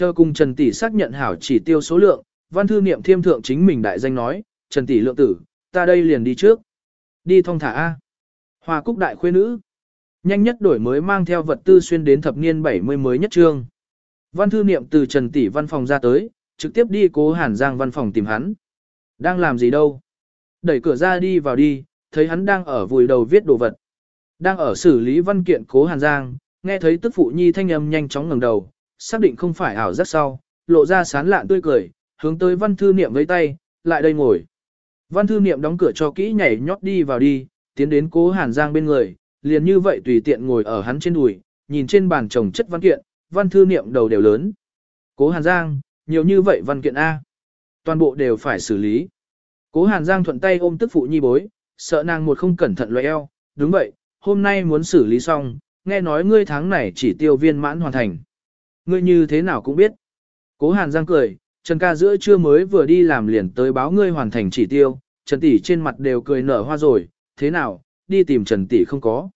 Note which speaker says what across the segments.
Speaker 1: Chờ cùng Trần Tỷ xác nhận hảo chỉ tiêu số lượng, văn thư niệm thiêm thượng chính mình đại danh nói, Trần Tỷ lượng tử, ta đây liền đi trước. Đi thong thả A. Hoa cúc đại khuê nữ. Nhanh nhất đổi mới mang theo vật tư xuyên đến thập niên 70 mới nhất trương. Văn thư niệm từ Trần Tỷ văn phòng ra tới, trực tiếp đi cố Hàn Giang văn phòng tìm hắn. Đang làm gì đâu? Đẩy cửa ra đi vào đi, thấy hắn đang ở vùi đầu viết đồ vật. Đang ở xử lý văn kiện cố Hàn Giang, nghe thấy tức phụ nhi thanh âm nhanh chóng ngẩng đầu, xác định không phải ảo giác sau, lộ ra sán lạn tươi cười, hướng tới văn thư niệm với tay, lại đây ngồi. Văn thư niệm đóng cửa cho kỹ nhảy nhót đi vào đi, tiến đến cố Hàn Giang bên người, liền như vậy tùy tiện ngồi ở hắn trên đùi, nhìn trên bàn chồng chất văn kiện, văn thư niệm đầu đều lớn. Cố Hàn Giang, nhiều như vậy văn kiện A. Toàn bộ đều phải xử lý. Cố Hàn Giang thuận tay ôm tức phụ nhi bối, sợ nàng một không cẩn thận loại eo, đúng vậy, hôm nay muốn xử lý xong, nghe nói ngươi tháng này chỉ tiêu viên mãn hoàn thành. Ngươi như thế nào cũng biết. Cố Hàn Giang cười, Trần ca giữa trưa mới vừa đi làm liền tới báo ngươi hoàn thành chỉ tiêu, Trần tỷ trên mặt đều cười nở hoa rồi, thế nào, đi tìm Trần tỷ không có.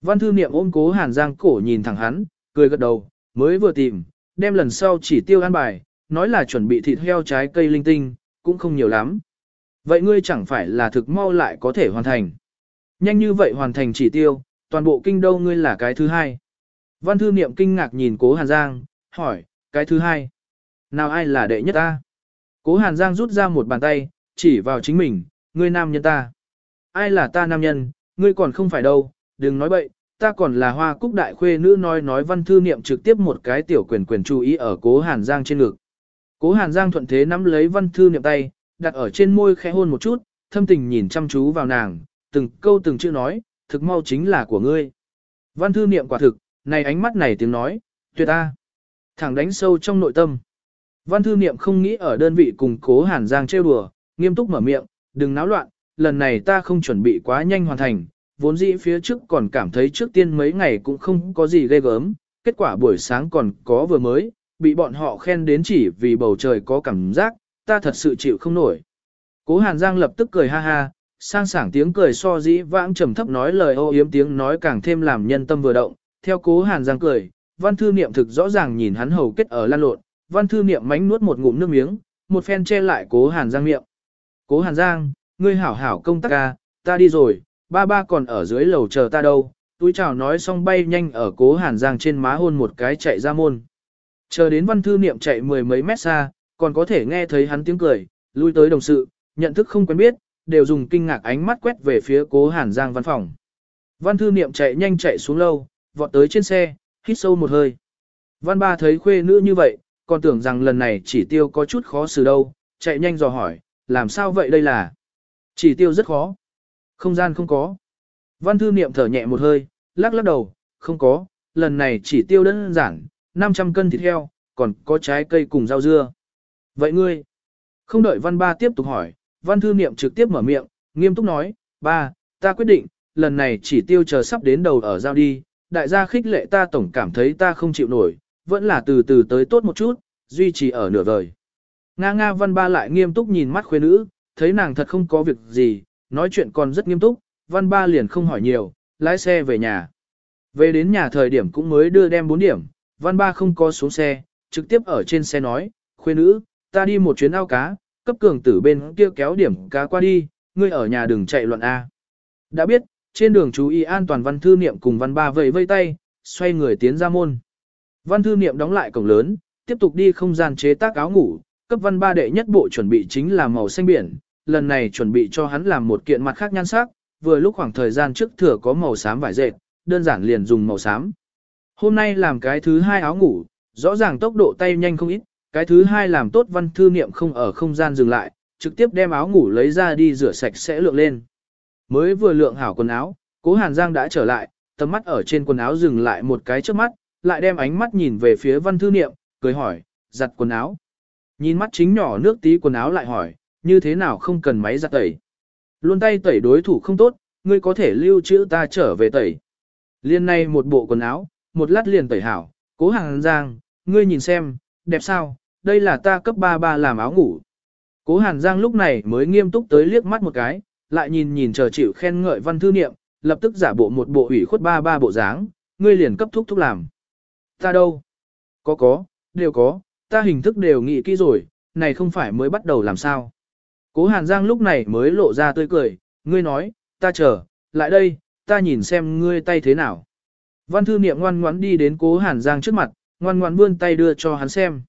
Speaker 1: Văn thư niệm ôm cố Hàn Giang cổ nhìn thẳng hắn, cười gật đầu, mới vừa tìm, đem lần sau chỉ tiêu ăn bài, nói là chuẩn bị thịt heo trái cây linh tinh, cũng không nhiều lắm. Vậy ngươi chẳng phải là thực mau lại có thể hoàn thành. Nhanh như vậy hoàn thành chỉ tiêu, toàn bộ kinh đô ngươi là cái thứ hai. Văn thư niệm kinh ngạc nhìn cố Hàn Giang, hỏi, cái thứ hai. Nào ai là đệ nhất ta? Cố Hàn Giang rút ra một bàn tay, chỉ vào chính mình, ngươi nam nhân ta. Ai là ta nam nhân, ngươi còn không phải đâu, đừng nói bậy, ta còn là hoa cúc đại khuê nữ nói nói văn thư niệm trực tiếp một cái tiểu quyền quyền chú ý ở cố Hàn Giang trên ngực. Cố Hàn Giang thuận thế nắm lấy văn thư niệm tay, đặt ở trên môi khẽ hôn một chút, thâm tình nhìn chăm chú vào nàng, từng câu từng chữ nói, thực mau chính là của ngươi. Văn thư niệm quả thực, này ánh mắt này tiếng nói, tuyệt ta. Thẳng đánh sâu trong nội tâm. Văn thư niệm không nghĩ ở đơn vị cùng cố Hàn Giang trêu đùa, nghiêm túc mở miệng, đừng náo loạn, lần này ta không chuẩn bị quá nhanh hoàn thành, vốn dĩ phía trước còn cảm thấy trước tiên mấy ngày cũng không có gì ghê gớm, kết quả buổi sáng còn có vừa mới, bị bọn họ khen đến chỉ vì bầu trời có cảm giác, ta thật sự chịu không nổi. Cố Hàn Giang lập tức cười ha ha, sang sảng tiếng cười so dĩ vãng trầm thấp nói lời ô yếm tiếng nói càng thêm làm nhân tâm vừa động, theo Cố Hàn Giang cười, văn thư niệm thực rõ ràng nhìn hắn hầu kết ở lan lộn, văn thư niệm mánh nuốt một ngụm nước miếng, một phen che lại Cố Hàn Giang miệng. Cố Hàn Giang, ngươi hảo hảo công tác ca, ta đi rồi, ba ba còn ở dưới lầu chờ ta đâu, túi chào nói xong bay nhanh ở Cố Hàn Giang trên má hôn một cái chạy ra môn. Chờ đến văn thư niệm chạy mười mấy mét xa, còn có thể nghe thấy hắn tiếng cười, lui tới đồng sự, nhận thức không quen biết, đều dùng kinh ngạc ánh mắt quét về phía cố Hàn Giang văn phòng. Văn thư niệm chạy nhanh chạy xuống lâu, vọt tới trên xe, hít sâu một hơi. Văn ba thấy khuê nữ như vậy, còn tưởng rằng lần này chỉ tiêu có chút khó xử đâu, chạy nhanh dò hỏi, làm sao vậy đây là? Chỉ tiêu rất khó. Không gian không có. Văn thư niệm thở nhẹ một hơi, lắc lắc đầu, không có, lần này chỉ tiêu đơn giản, 500 cân thịt heo, còn có trái cây cùng rau dưa. Vậy ngươi? Không đợi văn ba tiếp tục hỏi, văn thư niệm trực tiếp mở miệng, nghiêm túc nói, ba, ta quyết định, lần này chỉ tiêu chờ sắp đến đầu ở giao đi, đại gia khích lệ ta tổng cảm thấy ta không chịu nổi, vẫn là từ từ tới tốt một chút, duy trì ở nửa vời. Nga Nga văn ba lại nghiêm túc nhìn mắt khuê nữ, thấy nàng thật không có việc gì, nói chuyện còn rất nghiêm túc, văn ba liền không hỏi nhiều, lái xe về nhà. Về đến nhà thời điểm cũng mới đưa đem 4 điểm, văn ba không có xuống xe, trực tiếp ở trên xe nói, khuê nữ, ta đi một chuyến ao cá, cấp cường tử bên kia kéo điểm cá qua đi, ngươi ở nhà đừng chạy loạn A. Đã biết, trên đường chú ý an toàn văn thư niệm cùng văn ba vẫy vây tay, xoay người tiến ra môn. Văn thư niệm đóng lại cổng lớn, tiếp tục đi không gian chế tác áo ngủ, cấp văn ba đệ nhất bộ chuẩn bị chính là màu xanh biển, lần này chuẩn bị cho hắn làm một kiện mặt khác nhan sắc, vừa lúc khoảng thời gian trước thừa có màu xám vải dệt, đơn giản liền dùng màu xám. Hôm nay làm cái thứ hai áo ngủ, rõ ràng tốc độ tay nhanh không ít, cái thứ hai làm tốt văn thư niệm không ở không gian dừng lại, trực tiếp đem áo ngủ lấy ra đi rửa sạch sẽ lượng lên. Mới vừa lượng hảo quần áo, cố Hàn Giang đã trở lại, tầm mắt ở trên quần áo dừng lại một cái trước mắt, lại đem ánh mắt nhìn về phía văn thư niệm, cười hỏi, giặt quần áo. Nhìn mắt chính nhỏ nước tí quần áo lại hỏi, như thế nào không cần máy giặt tẩy. Luôn tay tẩy đối thủ không tốt, ngươi có thể lưu trữ ta trở về tẩy. Liên này một bộ quần áo, một lát liền tẩy hảo, cố Hàn Giang, ngươi nhìn xem, đẹp sao, đây là ta cấp 33 làm áo ngủ. Cố Hàn Giang lúc này mới nghiêm túc tới liếc mắt một cái, lại nhìn nhìn chờ chịu khen ngợi văn thư niệm, lập tức giả bộ một bộ ủy khuất ba ba bộ dáng, ngươi liền cấp thúc thúc làm. Ta đâu? Có có, đều có, ta hình thức đều nghĩ kỹ rồi, này không phải mới bắt đầu làm sao. Cố Hàn Giang lúc này mới lộ ra tươi cười, ngươi nói, ta chờ, lại đây, ta nhìn xem ngươi tay thế nào. Văn thư niệm ngoan ngoãn đi đến cố Hàn Giang trước mặt, ngoan ngoãn vươn tay đưa cho hắn xem.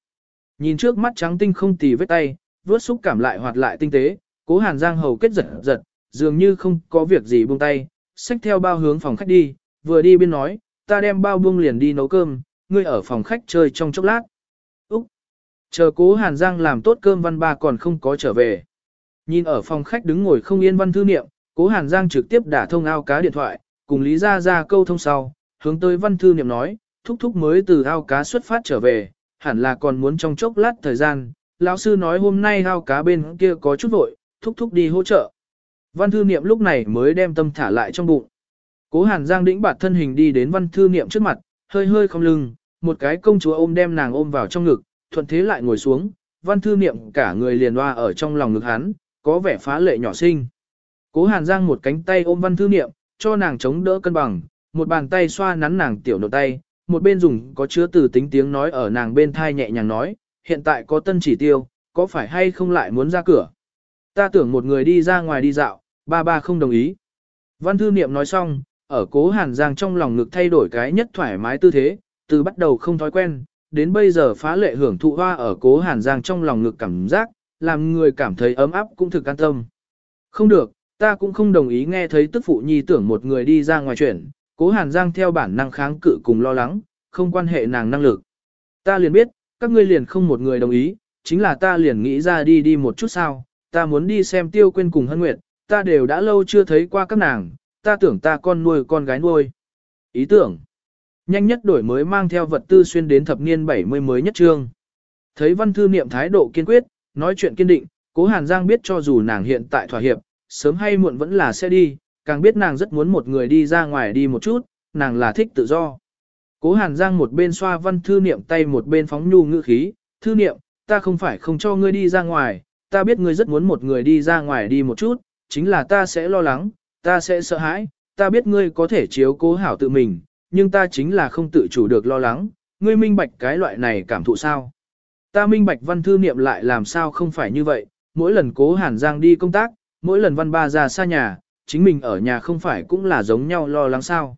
Speaker 1: Nhìn trước mắt trắng tinh không tì vết tay, vớt xúc cảm lại hoạt lại tinh tế, cố Hàn Giang hầu kết giật giật, dường như không có việc gì buông tay, xách theo bao hướng phòng khách đi, vừa đi biên nói, ta đem bao buông liền đi nấu cơm, ngươi ở phòng khách chơi trong chốc lát. Úc! Chờ cố Hàn Giang làm tốt cơm văn ba còn không có trở về. Nhìn ở phòng khách đứng ngồi không yên văn thư niệm, cố Hàn Giang trực tiếp đả thông ao cá điện thoại, cùng Lý Gia Gia câu thông sau, hướng tới văn thư niệm nói, thúc thúc mới từ ao cá xuất phát trở về, hẳn là còn muốn trong chốc lát thời gian. Lão sư nói hôm nay ao cá bên kia có chút vội, thúc thúc đi hỗ trợ. Văn thư niệm lúc này mới đem tâm thả lại trong bụng. Cố Hàn Giang đĩnh bạt thân hình đi đến văn thư niệm trước mặt, hơi hơi không lưng, một cái công chúa ôm đem nàng ôm vào trong ngực, thuận thế lại ngồi xuống, văn thư niệm cả người liền hoa ở trong lòng ngực hắn, có vẻ phá lệ nhỏ xinh. Cố Hàn Giang một cánh tay ôm văn thư niệm, cho nàng chống đỡ cân bằng, một bàn tay xoa nắn nàng tiểu nộp tay, một bên dùng có chứa từ tính tiếng nói ở nàng bên thai nhẹ nhàng nói, hiện tại có tân chỉ tiêu, có phải hay không lại muốn ra cửa. Ta tưởng một người đi ra ngoài đi dạo, ba ba không đồng ý. Văn thư niệm nói xong, ở cố hàn giang trong lòng ngực thay đổi cái nhất thoải mái tư thế, từ bắt đầu không thói quen, đến bây giờ phá lệ hưởng thụ hoa ở cố hàn giang trong lòng ngực cảm giác, làm người cảm thấy ấm áp cũng thực an tâm. Không được, ta cũng không đồng ý nghe thấy tức phụ nhi tưởng một người đi ra ngoài chuyện, cố hàn giang theo bản năng kháng cự cùng lo lắng, không quan hệ nàng năng lực. Ta liền biết, các ngươi liền không một người đồng ý, chính là ta liền nghĩ ra đi đi một chút sao, ta muốn đi xem tiêu quên cùng hân nguyệt, ta đều đã lâu chưa thấy qua các nàng, ta tưởng ta con nuôi con gái nuôi. Ý tưởng, nhanh nhất đổi mới mang theo vật tư xuyên đến thập niên 70 mới nhất trương. Thấy văn thư niệm thái độ kiên quyết, nói chuyện kiên định, cố Hàn Giang biết cho dù nàng hiện tại thỏa hiệp, sớm hay muộn vẫn là sẽ đi, càng biết nàng rất muốn một người đi ra ngoài đi một chút, nàng là thích tự do. Cố Hàn Giang một bên xoa văn thư niệm tay một bên phóng nhu ngữ khí, thư niệm, ta không phải không cho ngươi đi ra ngoài, ta biết ngươi rất muốn một người đi ra ngoài đi một chút, chính là ta sẽ lo lắng, ta sẽ sợ hãi, ta biết ngươi có thể chiếu cố hảo tự mình, nhưng ta chính là không tự chủ được lo lắng, ngươi minh bạch cái loại này cảm thụ sao. Ta minh bạch văn thư niệm lại làm sao không phải như vậy, mỗi lần cố Hàn Giang đi công tác, mỗi lần văn ba ra xa nhà, chính mình ở nhà không phải cũng là giống nhau lo lắng sao.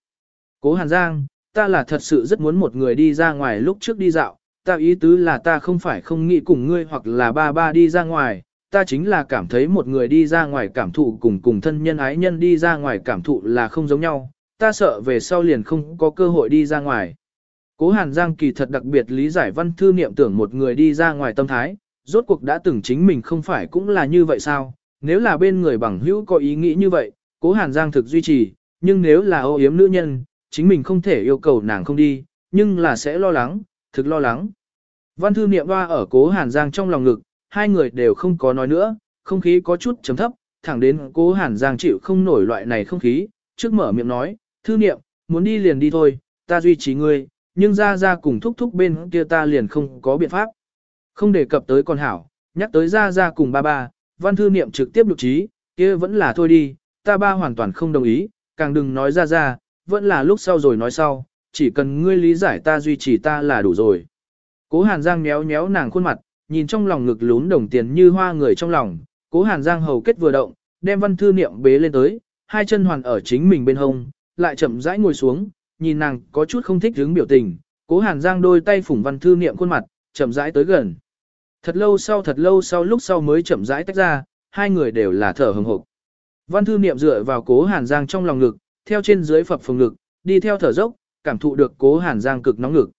Speaker 1: Cố Hàn Giang, ta là thật sự rất muốn một người đi ra ngoài lúc trước đi dạo, ta ý tứ là ta không phải không nghĩ cùng ngươi hoặc là ba ba đi ra ngoài, ta chính là cảm thấy một người đi ra ngoài cảm thụ cùng cùng thân nhân ái nhân đi ra ngoài cảm thụ là không giống nhau, ta sợ về sau liền không có cơ hội đi ra ngoài. Cố Hàn Giang kỳ thật đặc biệt lý giải văn thư niệm tưởng một người đi ra ngoài tâm thái, rốt cuộc đã từng chính mình không phải cũng là như vậy sao, nếu là bên người bằng hữu có ý nghĩ như vậy, Cố Hàn Giang thực duy trì, nhưng nếu là ô yếm nữ nhân, chính mình không thể yêu cầu nàng không đi, nhưng là sẽ lo lắng, thực lo lắng. Văn thư niệm hoa ở Cố Hàn Giang trong lòng ngực, hai người đều không có nói nữa, không khí có chút chấm thấp, thẳng đến Cố Hàn Giang chịu không nổi loại này không khí, trước mở miệng nói, thư niệm, muốn đi liền đi thôi, ta duy trì ngươi, nhưng ra ra cùng thúc thúc bên kia ta liền không có biện pháp. Không đề cập tới con hảo, nhắc tới ra ra cùng ba ba, văn thư niệm trực tiếp lục trí, kia vẫn là thôi đi, ta ba hoàn toàn không đồng ý, càng đừng nói ra ra, vẫn là lúc sau rồi nói sau, chỉ cần ngươi lý giải ta duy trì ta là đủ rồi. Cố Hàn Giang méo méo nàng khuôn mặt, nhìn trong lòng ngực lún đồng tiền như hoa người trong lòng, Cố Hàn Giang hầu kết vừa động, đem văn thư niệm bế lên tới, hai chân hoàn ở chính mình bên hông, lại chậm rãi ngồi xuống, nhìn nàng có chút không thích hứng biểu tình, Cố Hàn Giang đôi tay phủng văn thư niệm khuôn mặt, chậm rãi tới gần. Thật lâu sau thật lâu sau lúc sau mới chậm rãi tách ra, hai người đều là thở hừng hực. Văn thư niệm dựa vào cố Hàn Giang trong lòng ngực, theo trên dưới phập phồng ngực, đi theo thở dốc, cảm thụ được cố Hàn Giang cực nóng ngực.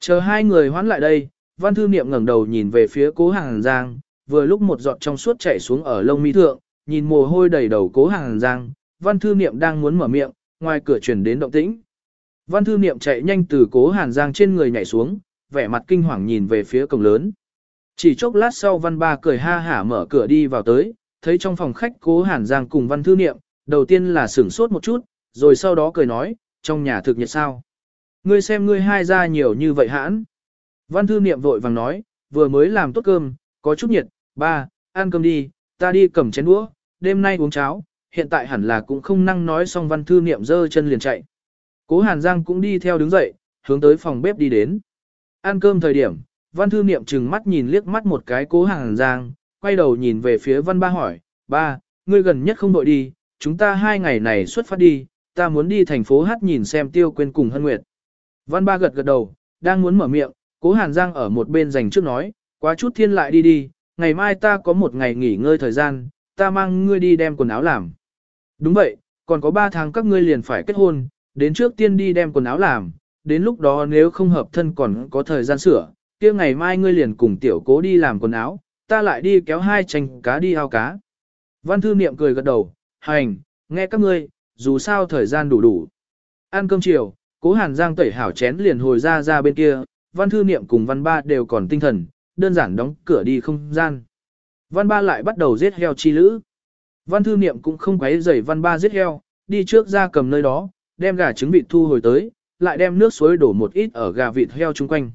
Speaker 1: Chờ hai người hoán lại đây, văn thư niệm ngẩng đầu nhìn về phía cố Hàn Giang, vừa lúc một giọt trong suốt chảy xuống ở lông mi thượng, nhìn mồ hôi đầy đầu cố Hàn Giang, văn thư niệm đang muốn mở miệng, ngoài cửa truyền đến động tĩnh. Văn thư niệm chạy nhanh từ cố Hàn Giang trên người nhảy xuống, vẻ mặt kinh hoàng nhìn về phía cổng lớn. Chỉ chốc lát sau văn ba cười ha hả mở cửa đi vào tới, thấy trong phòng khách cố hàn giang cùng văn thư niệm, đầu tiên là sửng sốt một chút, rồi sau đó cười nói, trong nhà thực nhiệt sao. Ngươi xem ngươi hai ra nhiều như vậy hãn. Văn thư niệm vội vàng nói, vừa mới làm tốt cơm, có chút nhiệt, ba, ăn cơm đi, ta đi cầm chén đũa, đêm nay uống cháo, hiện tại hẳn là cũng không năng nói xong văn thư niệm dơ chân liền chạy. Cố Hàn Giang cũng đi theo đứng dậy, hướng tới phòng bếp đi đến. Ăn cơm thời điểm, Văn thư niệm chừng mắt nhìn liếc mắt một cái cố Hàn giang, quay đầu nhìn về phía văn ba hỏi, ba, ngươi gần nhất không đội đi, chúng ta hai ngày này xuất phát đi, ta muốn đi thành phố hát nhìn xem tiêu quên cùng hân nguyệt. Văn ba gật gật đầu, đang muốn mở miệng, cố hàn giang ở một bên dành trước nói, quá chút thiên lại đi đi, ngày mai ta có một ngày nghỉ ngơi thời gian, ta mang ngươi đi đem quần áo làm. Đúng vậy, còn có ba tháng các ngươi liền phải kết hôn, đến trước tiên đi đem quần áo làm, đến lúc đó nếu không hợp thân còn có thời gian sửa, kia ngày mai ngươi liền cùng tiểu cố đi làm quần áo, ta lại đi kéo hai tranh cá đi ao cá. Văn thư niệm cười gật đầu, hành, nghe các ngươi, dù sao thời gian đủ đủ. Ăn cơm chiều, cố hàn giang tẩy hảo chén liền hồi ra ra bên kia, văn thư niệm cùng văn ba đều còn tinh thần, đơn giản đóng cửa đi không gian. Văn ba lại bắt đầu giết heo chi lữ. Văn thư niệm cũng không quấy rầy văn ba giết heo, đi trước ra cầm nơi đó, đem gà trứng vịt thu hồi tới, lại đem nước suối đổ một ít ở gà vịt heo chung quanh.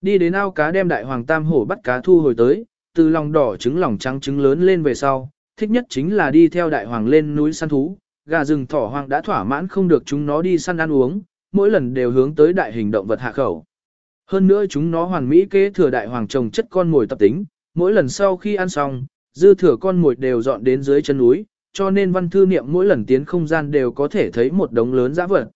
Speaker 1: Đi đến ao cá đem đại hoàng tam hổ bắt cá thu hồi tới, từ lòng đỏ trứng lòng trắng trứng lớn lên về sau, thích nhất chính là đi theo đại hoàng lên núi săn thú, gà rừng thỏ hoang đã thỏa mãn không được chúng nó đi săn ăn uống, mỗi lần đều hướng tới đại hình động vật hạ khẩu. Hơn nữa chúng nó hoàn mỹ kế thừa đại hoàng trồng chất con mồi tập tính, mỗi lần sau khi ăn xong, dư thừa con mồi đều dọn đến dưới chân núi, cho nên văn thư niệm mỗi lần tiến không gian đều có thể thấy một đống lớn dã vật.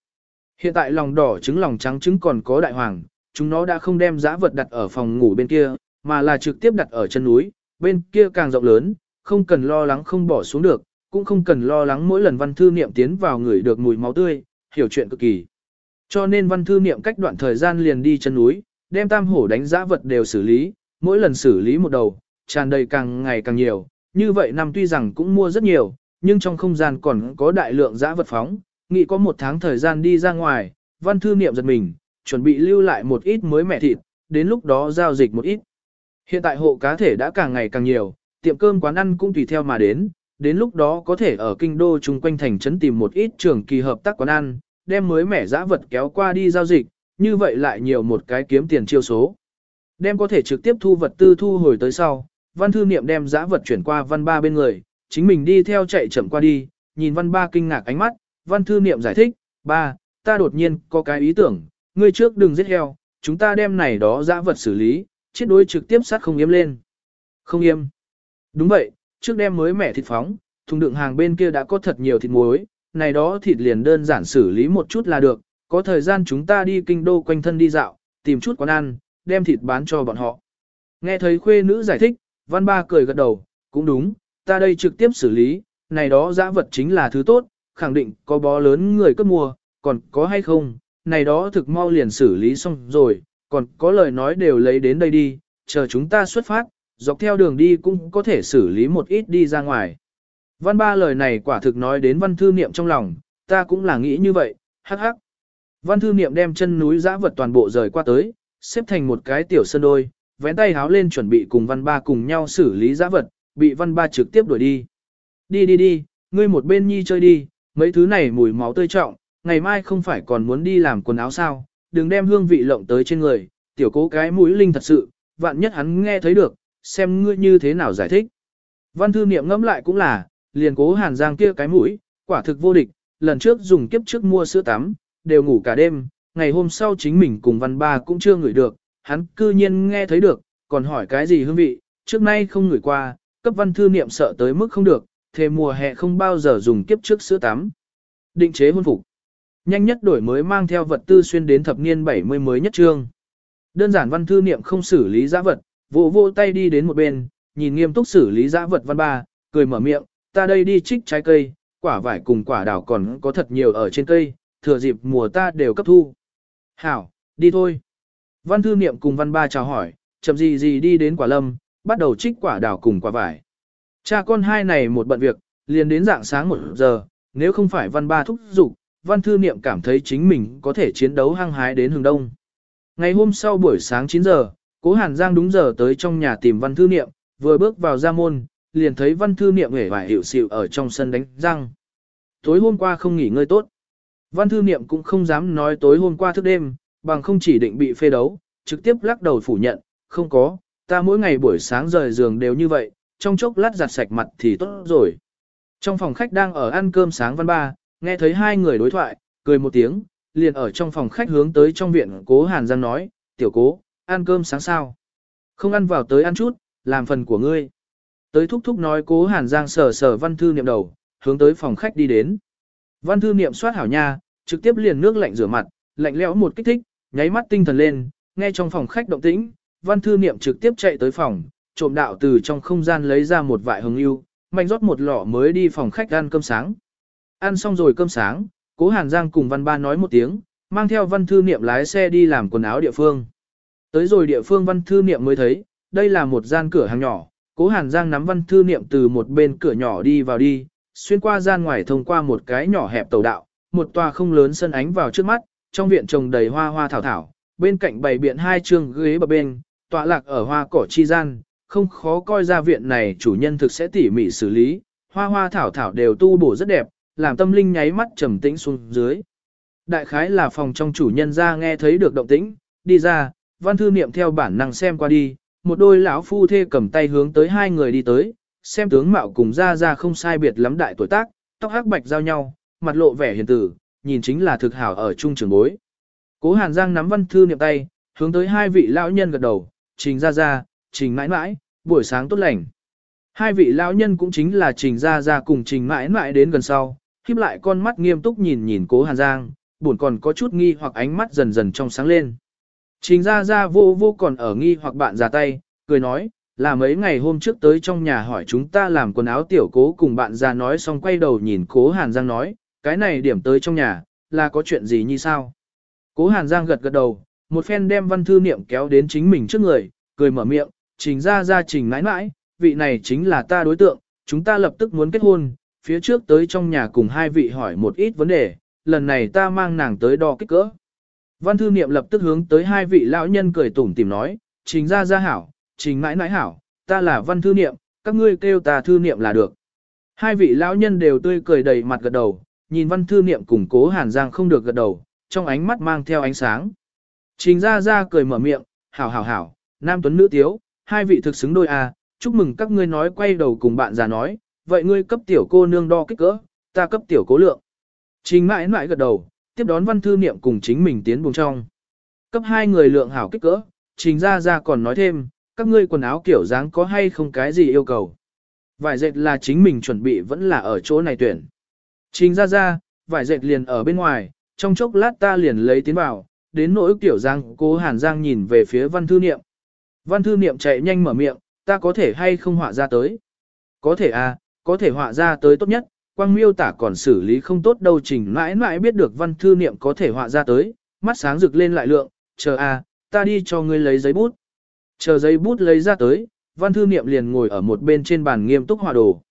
Speaker 1: Hiện tại lòng đỏ trứng lòng trắng trứng còn có đại hoàng, chúng nó đã không đem dã vật đặt ở phòng ngủ bên kia, mà là trực tiếp đặt ở chân núi, bên kia càng rộng lớn, không cần lo lắng không bỏ xuống được, cũng không cần lo lắng mỗi lần văn thư niệm tiến vào người được mùi máu tươi, hiểu chuyện cực kỳ. Cho nên văn thư niệm cách đoạn thời gian liền đi chân núi, đem tam hổ đánh giã vật đều xử lý, mỗi lần xử lý một đầu, tràn đầy càng ngày càng nhiều, như vậy năm tuy rằng cũng mua rất nhiều, nhưng trong không gian còn có đại lượng giã vật phóng, nghĩ có một tháng thời gian đi ra ngoài, văn thư niệm giật mình, chuẩn bị lưu lại một ít mới mẻ thịt, đến lúc đó giao dịch một ít. Hiện tại hộ cá thể đã càng ngày càng nhiều, tiệm cơm quán ăn cũng tùy theo mà đến, đến lúc đó có thể ở kinh đô chung quanh thành trấn tìm một ít trường kỳ hợp tác quán ăn, đem mới mẻ giã vật kéo qua đi giao dịch, như vậy lại nhiều một cái kiếm tiền chiêu số. Đem có thể trực tiếp thu vật tư thu hồi tới sau, văn thư niệm đem giã vật chuyển qua văn ba bên người, chính mình đi theo chạy chậm qua đi, nhìn văn ba kinh ngạc ánh mắt, văn thư niệm giải thích, ba, ta đột nhiên có cái ý tưởng, ngươi trước đừng giết heo, chúng ta đem này đó giã vật xử lý, chết đối trực tiếp sát không yếm lên. Không yếm. Đúng vậy, trước đem mới mẻ thịt phóng, thùng đựng hàng bên kia đã có thật nhiều thịt muối, này đó thịt liền đơn giản xử lý một chút là được, có thời gian chúng ta đi kinh đô quanh thân đi dạo, tìm chút quán ăn, đem thịt bán cho bọn họ. Nghe thấy khuê nữ giải thích, văn ba cười gật đầu, cũng đúng, ta đây trực tiếp xử lý, này đó giã vật chính là thứ tốt, khẳng định có bó lớn người cấp mua, còn có hay không, này đó thực mau liền xử lý xong rồi, còn có lời nói đều lấy đến đây đi, chờ chúng ta xuất phát, dọc theo đường đi cũng có thể xử lý một ít đi ra ngoài. Văn ba lời này quả thực nói đến văn thư niệm trong lòng, ta cũng là nghĩ như vậy, hắc hắc. Văn thư niệm đem chân núi giã vật toàn bộ rời qua tới, xếp thành một cái tiểu sân đôi, vén tay háo lên chuẩn bị cùng văn ba cùng nhau xử lý giã vật, bị văn ba trực tiếp đuổi đi. Đi đi đi, ngươi một bên nhi chơi đi, mấy thứ này mùi máu tươi trọng, ngày mai không phải còn muốn đi làm quần áo sao, đừng đem hương vị lộng tới trên người, tiểu cố cái mũi linh thật sự, vạn nhất hắn nghe thấy được, xem ngươi như thế nào giải thích. Văn thư niệm ngẫm lại cũng là, liền cố hàn giang kia cái mũi, quả thực vô địch, lần trước dùng kiếp trước mua sữa tắm, đều ngủ cả đêm, ngày hôm sau chính mình cùng văn ba cũng chưa ngửi được, hắn cư nhiên nghe thấy được, còn hỏi cái gì hương vị, trước nay không ngửi qua, cấp văn thư niệm sợ tới mức không được, thề mùa hè không bao giờ dùng kiếp trước sữa tắm. Định chế hôn phục. Nhanh nhất đổi mới mang theo vật tư xuyên đến thập niên 70 mới nhất trương. Đơn giản văn thư niệm không xử lý giá vật, vô vô tay đi đến một bên, nhìn nghiêm túc xử lý giã vật văn ba, cười mở miệng, ta đây đi trích trái cây, quả vải cùng quả đào còn có thật nhiều ở trên cây, thừa dịp mùa ta đều cấp thu. Hảo, đi thôi. Văn thư niệm cùng văn ba chào hỏi, chậm gì gì đi đến quả lâm, bắt đầu trích quả đào cùng quả vải. Cha con hai này một bận việc, liền đến dạng sáng một giờ, nếu không phải văn ba thúc giục, văn thư niệm cảm thấy chính mình có thể chiến đấu hăng hái đến hướng đông. Ngày hôm sau buổi sáng 9 giờ, cố Hàn Giang đúng giờ tới trong nhà tìm văn thư niệm, vừa bước vào ra môn, liền thấy văn thư niệm hề vải hiệu xịu ở trong sân đánh răng. Tối hôm qua không nghỉ ngơi tốt. Văn thư niệm cũng không dám nói tối hôm qua thức đêm, bằng không chỉ định bị phê đấu, trực tiếp lắc đầu phủ nhận, không có, ta mỗi ngày buổi sáng rời giường đều như vậy, trong chốc lát giặt sạch mặt thì tốt rồi. Trong phòng khách đang ở ăn cơm sáng văn ba, nghe thấy hai người đối thoại, cười một tiếng, liền ở trong phòng khách hướng tới trong viện cố Hàn Giang nói, tiểu cố, ăn cơm sáng sao. Không ăn vào tới ăn chút, làm phần của ngươi. Tới thúc thúc nói cố Hàn Giang sờ sờ văn thư niệm đầu, hướng tới phòng khách đi đến. Văn thư niệm soát hảo nha, trực tiếp liền nước lạnh rửa mặt, lạnh lẽo một kích thích, nháy mắt tinh thần lên, nghe trong phòng khách động tĩnh, văn thư niệm trực tiếp chạy tới phòng, trộm đạo từ trong không gian lấy ra một vại hồng yêu, mạnh rót một lọ mới đi phòng khách ăn cơm sáng. Ăn xong rồi cơm sáng, cố Hàn Giang cùng văn ba nói một tiếng, mang theo văn thư niệm lái xe đi làm quần áo địa phương. Tới rồi địa phương văn thư niệm mới thấy, đây là một gian cửa hàng nhỏ, cố Hàn Giang nắm văn thư niệm từ một bên cửa nhỏ đi vào đi, xuyên qua gian ngoài thông qua một cái nhỏ hẹp tàu đạo, một tòa không lớn sân ánh vào trước mắt, trong viện trồng đầy hoa hoa thảo thảo, bên cạnh bày biện hai trường ghế bờ bên, tọa lạc ở hoa cỏ chi gian, không khó coi ra viện này chủ nhân thực sẽ tỉ mỉ xử lý, hoa hoa thảo thảo đều tu bổ rất đẹp, làm tâm linh nháy mắt trầm tĩnh xuống dưới. Đại khái là phòng trong chủ nhân ra nghe thấy được động tĩnh, đi ra, văn thư niệm theo bản năng xem qua đi, một đôi lão phu thê cầm tay hướng tới hai người đi tới, xem tướng mạo cùng ra ra không sai biệt lắm đại tuổi tác, tóc hắc bạch giao nhau, mặt lộ vẻ hiền tử, nhìn chính là thực hảo ở trung trường bối. Cố Hàn Giang nắm văn thư niệm tay, hướng tới hai vị lão nhân gật đầu, trình ra ra, trình mãi mãi, buổi sáng tốt lành. Hai vị lão nhân cũng chính là trình ra ra cùng trình mãi mãi đến gần sau, khiếp lại con mắt nghiêm túc nhìn nhìn cố Hàn Giang, buồn còn có chút nghi hoặc ánh mắt dần dần trong sáng lên. Trình ra ra vô vô còn ở nghi hoặc bạn già tay, cười nói, là mấy ngày hôm trước tới trong nhà hỏi chúng ta làm quần áo tiểu cố cùng bạn già nói xong quay đầu nhìn cố Hàn Giang nói, cái này điểm tới trong nhà, là có chuyện gì như sao? Cố Hàn Giang gật gật đầu, một phen đem văn thư niệm kéo đến chính mình trước người, cười mở miệng, trình ra ra trình mãi mãi, vị này chính là ta đối tượng, chúng ta lập tức muốn kết hôn, phía trước tới trong nhà cùng hai vị hỏi một ít vấn đề, lần này ta mang nàng tới đo kích cỡ. Văn thư niệm lập tức hướng tới hai vị lão nhân cười tủm tìm nói, trình ra ra hảo, trình mãi mãi hảo, ta là văn thư niệm, các ngươi kêu ta thư niệm là được. Hai vị lão nhân đều tươi cười đầy mặt gật đầu, nhìn văn thư niệm cùng cố hàn giang không được gật đầu, trong ánh mắt mang theo ánh sáng. Trình ra ra cười mở miệng, hảo hảo hảo, nam tuấn nữ tiếu, hai vị thực xứng đôi à, chúc mừng các ngươi nói quay đầu cùng bạn già nói, vậy ngươi cấp tiểu cô nương đo kích cỡ, ta cấp tiểu cố lượng. Trình mãi mãi gật đầu, tiếp đón văn thư niệm cùng chính mình tiến buồng trong. Cấp hai người lượng hảo kích cỡ, trình ra ra còn nói thêm, các ngươi quần áo kiểu dáng có hay không cái gì yêu cầu. Vải dệt là chính mình chuẩn bị vẫn là ở chỗ này tuyển. Trình ra ra, vải dệt liền ở bên ngoài, trong chốc lát ta liền lấy tiến vào, đến nỗi kiểu giang cố Hàn Giang nhìn về phía văn thư niệm. Văn thư niệm chạy nhanh mở miệng, ta có thể hay không họa ra tới. Có thể à, có thể họa ra tới tốt nhất, quang miêu tả còn xử lý không tốt đâu trình mãi mãi biết được văn thư niệm có thể họa ra tới, mắt sáng rực lên lại lượng, chờ à, ta đi cho ngươi lấy giấy bút. Chờ giấy bút lấy ra tới, văn thư niệm liền ngồi ở một bên trên bàn nghiêm túc họa đồ.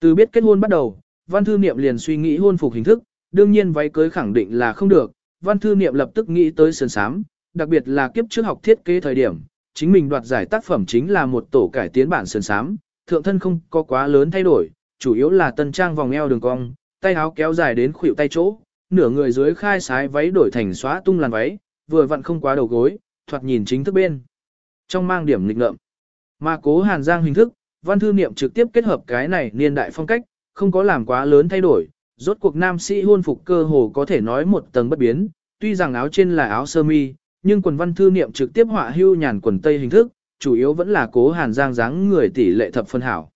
Speaker 1: Từ biết kết hôn bắt đầu, văn thư niệm liền suy nghĩ hôn phục hình thức, đương nhiên váy cưới khẳng định là không được, văn thư niệm lập tức nghĩ tới sườn sám, đặc biệt là kiếp trước học thiết kế thời điểm, chính mình đoạt giải tác phẩm chính là một tổ cải tiến bản sườn sám, thượng thân không có quá lớn thay đổi, chủ yếu là tân trang vòng eo đường cong, tay áo kéo dài đến khuỷu tay chỗ, nửa người dưới khai sái váy đổi thành xóa tung làn váy, vừa vặn không quá đầu gối, thoạt nhìn chính thức bên. Trong mang điểm lịch ngợm. Mà cố Hàn Giang hình thức, văn thư niệm trực tiếp kết hợp cái này niên đại phong cách, không có làm quá lớn thay đổi, rốt cuộc nam sĩ hôn phục cơ hồ có thể nói một tầng bất biến, tuy rằng áo trên là áo sơ mi, nhưng quần văn thư niệm trực tiếp họa hưu nhàn quần tây hình thức, chủ yếu vẫn là cố hàn giang dáng người tỷ lệ thập phân hảo.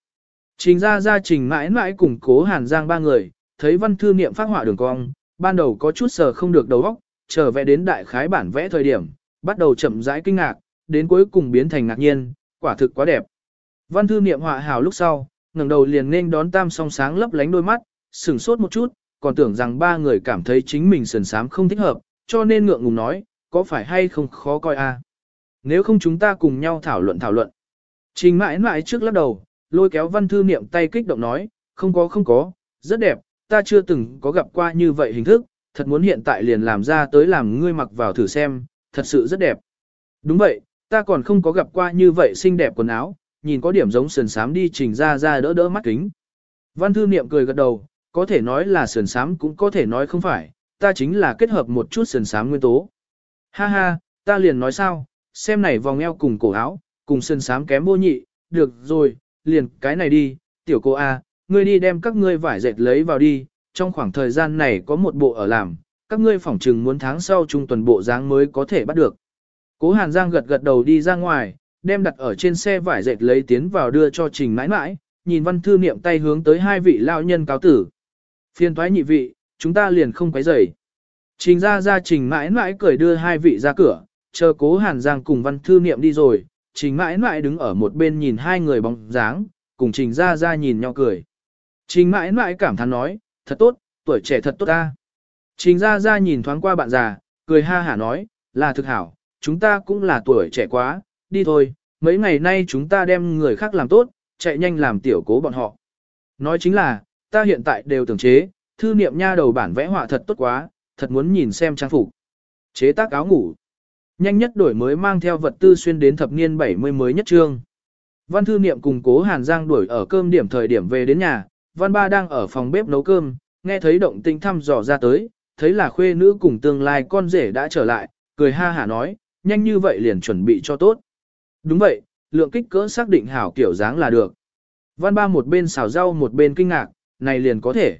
Speaker 1: Trình ra gia trình mãi mãi cùng cố hàn giang ba người, thấy văn thư niệm phát họa đường cong, ban đầu có chút sờ không được đầu óc, trở vẽ đến đại khái bản vẽ thời điểm, bắt đầu chậm rãi kinh ngạc, đến cuối cùng biến thành ngạc nhiên, quả thực quá đẹp. Văn thư niệm họa hảo lúc sau, ngẩng đầu liền nên đón tam song sáng lấp lánh đôi mắt, sửng sốt một chút, còn tưởng rằng ba người cảm thấy chính mình sườn sám không thích hợp, cho nên ngượng ngùng nói, có phải hay không khó coi a? Nếu không chúng ta cùng nhau thảo luận thảo luận. Trình mãi mãi trước lắc đầu, lôi kéo văn thư niệm tay kích động nói, không có không có, rất đẹp, ta chưa từng có gặp qua như vậy hình thức, thật muốn hiện tại liền làm ra tới làm ngươi mặc vào thử xem, thật sự rất đẹp. Đúng vậy, ta còn không có gặp qua như vậy xinh đẹp quần áo, nhìn có điểm giống sườn sám đi trình ra ra đỡ đỡ mắt kính. Văn thư niệm cười gật đầu, có thể nói là sườn sám cũng có thể nói không phải, ta chính là kết hợp một chút sườn sám nguyên tố. Ha ha, ta liền nói sao, xem này vòng eo cùng cổ áo, cùng sườn sám kém vô nhị, được rồi, liền cái này đi, tiểu cô A, ngươi đi đem các ngươi vải dệt lấy vào đi, trong khoảng thời gian này có một bộ ở làm, các ngươi phỏng trừng muốn tháng sau trung tuần bộ dáng mới có thể bắt được. Cố Hàn Giang gật gật đầu đi ra ngoài, đem đặt ở trên xe vải dệt lấy tiến vào đưa cho trình mãi mãi, nhìn văn thư niệm tay hướng tới hai vị lao nhân cáo tử. Phiên thoái nhị vị, chúng ta liền không quấy rầy. Trình ra ra trình mãi mãi cười đưa hai vị ra cửa, chờ cố hàn giang cùng văn thư niệm đi rồi, trình mãi mãi đứng ở một bên nhìn hai người bóng dáng, cùng trình ra ra nhìn nhau cười. Trình mãi mãi cảm thán nói, thật tốt, tuổi trẻ thật tốt ta. Trình ra ra nhìn thoáng qua bạn già, cười ha hả nói, là thực hảo, chúng ta cũng là tuổi trẻ quá, đi thôi, mấy ngày nay chúng ta đem người khác làm tốt, chạy nhanh làm tiểu cố bọn họ. Nói chính là, ta hiện tại đều tưởng chế, thư niệm nha đầu bản vẽ họa thật tốt quá, thật muốn nhìn xem trang phục. Chế tác áo ngủ. Nhanh nhất đổi mới mang theo vật tư xuyên đến thập niên 70 mới nhất trương. Văn thư niệm cùng cố Hàn Giang đuổi ở cơm điểm thời điểm về đến nhà, Văn Ba đang ở phòng bếp nấu cơm, nghe thấy động tĩnh thăm dò ra tới, thấy là khuê nữ cùng tương lai con rể đã trở lại, cười ha hả nói, nhanh như vậy liền chuẩn bị cho tốt. Đúng vậy, lượng kích cỡ xác định hảo kiểu dáng là được. Văn Ba một bên xào rau một bên kinh ngạc, này liền có thể.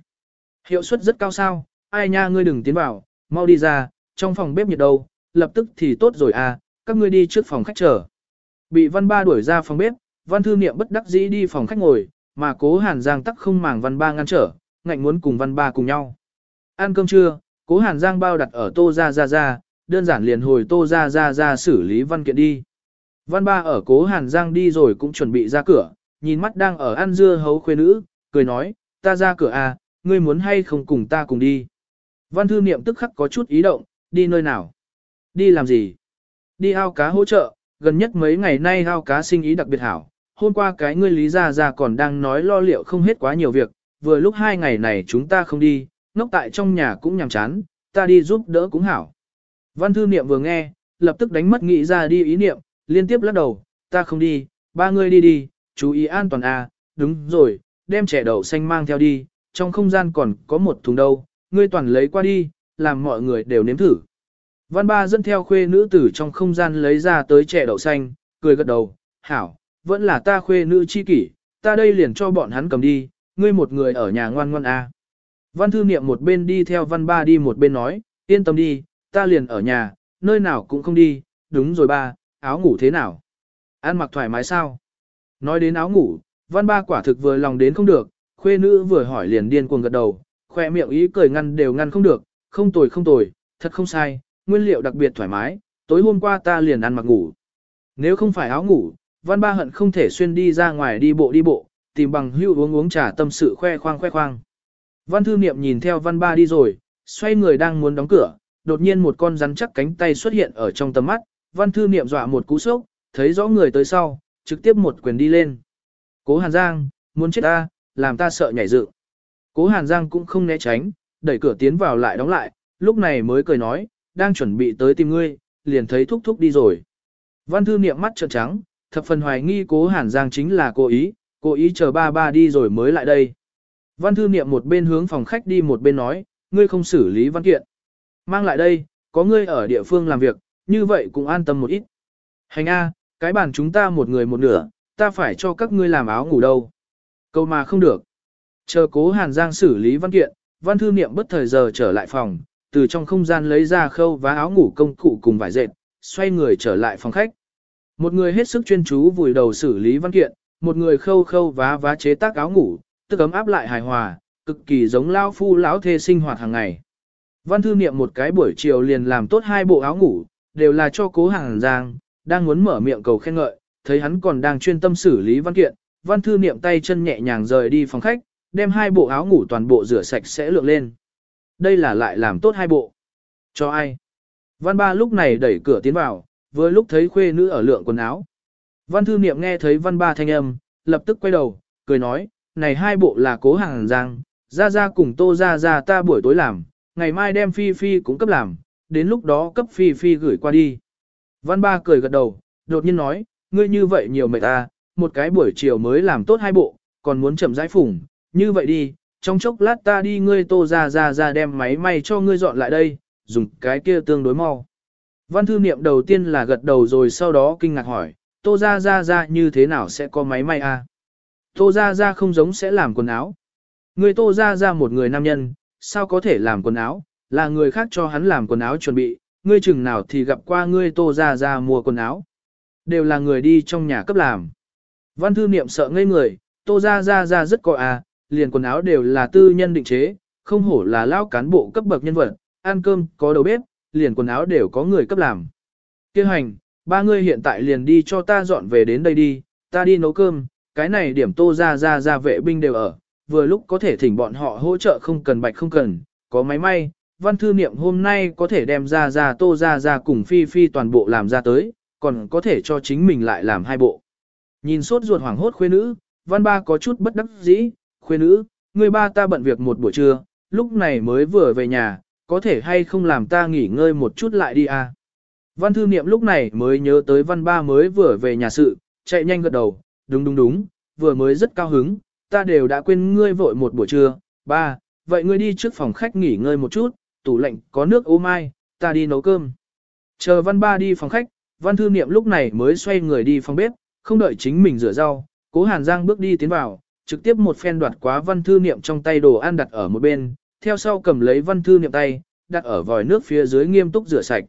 Speaker 1: Hiệu suất rất cao sao, ai nha ngươi đừng tiến vào, mau đi ra, trong phòng bếp nhiệt đâu, lập tức thì tốt rồi à, các ngươi đi trước phòng khách chờ. Bị Văn Ba đuổi ra phòng bếp, Văn Thư Niệm bất đắc dĩ đi phòng khách ngồi, mà cố Hàn Giang tắc không màng Văn Ba ngăn trở, ngạnh muốn cùng Văn Ba cùng nhau. Ăn cơm trưa, cố Hàn Giang bao đặt ở tô ra ra ra, đơn giản liền hồi tô ra ra ra xử lý văn kiện đi. Văn Ba ở cố Hàn Giang đi rồi cũng chuẩn bị ra cửa, nhìn mắt đang ở ăn dưa hấu khuê nữ, cười nói, ta ra cửa à, ngươi muốn hay không cùng ta cùng đi. Văn thư niệm tức khắc có chút ý động, đi nơi nào? Đi làm gì? Đi ao cá hỗ trợ, gần nhất mấy ngày nay ao cá sinh ý đặc biệt hảo. Hôm qua cái ngươi lý gia gia còn đang nói lo liệu không hết quá nhiều việc, vừa lúc hai ngày này chúng ta không đi, ngốc tại trong nhà cũng nhàm chán, ta đi giúp đỡ cũng hảo. Văn thư niệm vừa nghe, lập tức đánh mất nghĩ ra đi ý niệm, liên tiếp lắc đầu, ta không đi, ba ngươi đi đi, chú ý an toàn à, đúng rồi, đem trẻ đậu xanh mang theo đi, trong không gian còn có một thùng đâu, ngươi toàn lấy qua đi, làm mọi người đều nếm thử. Văn ba dẫn theo khuê nữ tử trong không gian lấy ra tới trẻ đậu xanh, cười gật đầu, hảo, vẫn là ta khuê nữ chi kỷ, ta đây liền cho bọn hắn cầm đi, ngươi một người ở nhà ngoan ngoan à. Văn thư niệm một bên đi theo văn ba đi một bên nói, yên tâm đi, ta liền ở nhà, nơi nào cũng không đi, đúng rồi ba, áo ngủ thế nào? Ăn mặc thoải mái sao? Nói đến áo ngủ, văn ba quả thực vừa lòng đến không được, khuê nữ vừa hỏi liền điên cuồng gật đầu, khoe miệng ý cười ngăn đều ngăn không được, không tồi không tồi, thật không sai, nguyên liệu đặc biệt thoải mái, tối hôm qua ta liền ăn mặc ngủ. Nếu không phải áo ngủ, văn ba hận không thể xuyên đi ra ngoài đi bộ đi bộ, tìm bằng hưu uống uống trà tâm sự khoe khoang khoe khoang. Văn thư niệm nhìn theo văn ba đi rồi, xoay người đang muốn đóng cửa, đột nhiên một con rắn chắc cánh tay xuất hiện ở trong tầm mắt, văn thư niệm dọa một cú sốc, thấy rõ người tới sau, trực tiếp một quyền đi lên. Cố Hàn Giang, muốn chết ta, làm ta sợ nhảy dựng. Cố Hàn Giang cũng không né tránh, đẩy cửa tiến vào lại đóng lại, lúc này mới cười nói, đang chuẩn bị tới tìm ngươi, liền thấy thúc thúc đi rồi. Văn thư niệm mắt trợn trắng, thập phần hoài nghi cố Hàn Giang chính là cố ý, cố ý chờ ba ba đi rồi mới lại đây. Văn thư niệm một bên hướng phòng khách đi một bên nói, ngươi không xử lý văn kiện. Mang lại đây, có ngươi ở địa phương làm việc, như vậy cũng an tâm một ít. Hành A, cái bàn chúng ta một người một nửa, ta phải cho các ngươi làm áo ngủ đâu. Câu mà không được. Chờ cố Hàn Giang xử lý văn kiện, văn thư niệm bất thời giờ trở lại phòng, từ trong không gian lấy ra khâu và áo ngủ công cụ cùng vải dệt, xoay người trở lại phòng khách. Một người hết sức chuyên chú vùi đầu xử lý văn kiện, một người khâu khâu vá vá chế tác áo ngủ, tức ấm áp lại hài hòa, cực kỳ giống lao phu lão thê sinh hoạt hàng ngày. Văn thư niệm một cái buổi chiều liền làm tốt hai bộ áo ngủ, đều là cho cố hàng giang, đang muốn mở miệng cầu khen ngợi, thấy hắn còn đang chuyên tâm xử lý văn kiện, văn thư niệm tay chân nhẹ nhàng rời đi phòng khách, đem hai bộ áo ngủ toàn bộ rửa sạch sẽ lượng lên. Đây là lại làm tốt hai bộ. Cho ai? Văn ba lúc này đẩy cửa tiến vào, vừa lúc thấy khuê nữ ở lượng quần áo. Văn thư niệm nghe thấy văn ba thanh âm, lập tức quay đầu, cười nói, này hai bộ là cố hàng giang, ra ra cùng tô ra ra ta buổi tối làm, ngày mai đem phi phi cũng cấp làm, đến lúc đó cấp phi phi gửi qua đi. Văn ba cười gật đầu, đột nhiên nói, ngươi như vậy nhiều mệt ta, một cái buổi chiều mới làm tốt hai bộ, còn muốn chậm rãi phủng, như vậy đi, trong chốc lát ta đi ngươi tô ra ra ra đem máy may cho ngươi dọn lại đây, dùng cái kia tương đối mau. Văn thư niệm đầu tiên là gật đầu rồi sau đó kinh ngạc hỏi, tô ra ra ra như thế nào sẽ có máy may à? Tô ra ra không giống sẽ làm quần áo. Ngươi tô ra ra một người nam nhân, sao có thể làm quần áo, là người khác cho hắn làm quần áo chuẩn bị, ngươi chừng nào thì gặp qua ngươi tô ra ra mua quần áo. Đều là người đi trong nhà cấp làm. Văn thư niệm sợ ngây người, tô ra ra ra rất coi à, liền quần áo đều là tư nhân định chế, không hổ là lao cán bộ cấp bậc nhân vật, ăn cơm có đầu bếp, liền quần áo đều có người cấp làm. Kêu hành, ba người hiện tại liền đi cho ta dọn về đến đây đi, ta đi nấu cơm, cái này điểm tô ra ra ra vệ binh đều ở, vừa lúc có thể thỉnh bọn họ hỗ trợ không cần bạch không cần, có máy may, văn thư niệm hôm nay có thể đem ra ra tô ra ra cùng phi phi toàn bộ làm ra tới, còn có thể cho chính mình lại làm hai bộ. Nhìn sốt ruột hoảng hốt khuê nữ, văn ba có chút bất đắc dĩ, khuê nữ, người ba ta bận việc một buổi trưa, lúc này mới vừa về nhà, có thể hay không làm ta nghỉ ngơi một chút lại đi à. Văn thư niệm lúc này mới nhớ tới văn ba mới vừa về nhà sự, chạy nhanh gật đầu, đúng đúng đúng, vừa mới rất cao hứng, ta đều đã quên ngươi vội một buổi trưa, ba, vậy ngươi đi trước phòng khách nghỉ ngơi một chút, tủ lạnh có nước ô mai, ta đi nấu cơm. Chờ văn ba đi phòng khách, văn thư niệm lúc này mới xoay người đi phòng bếp, không đợi chính mình rửa rau, cố hàn giang bước đi tiến vào, trực tiếp một phen đoạt quá văn thư niệm trong tay đồ ăn đặt ở một bên, theo sau cầm lấy văn thư niệm tay, đặt ở vòi nước phía dưới nghiêm túc rửa sạch.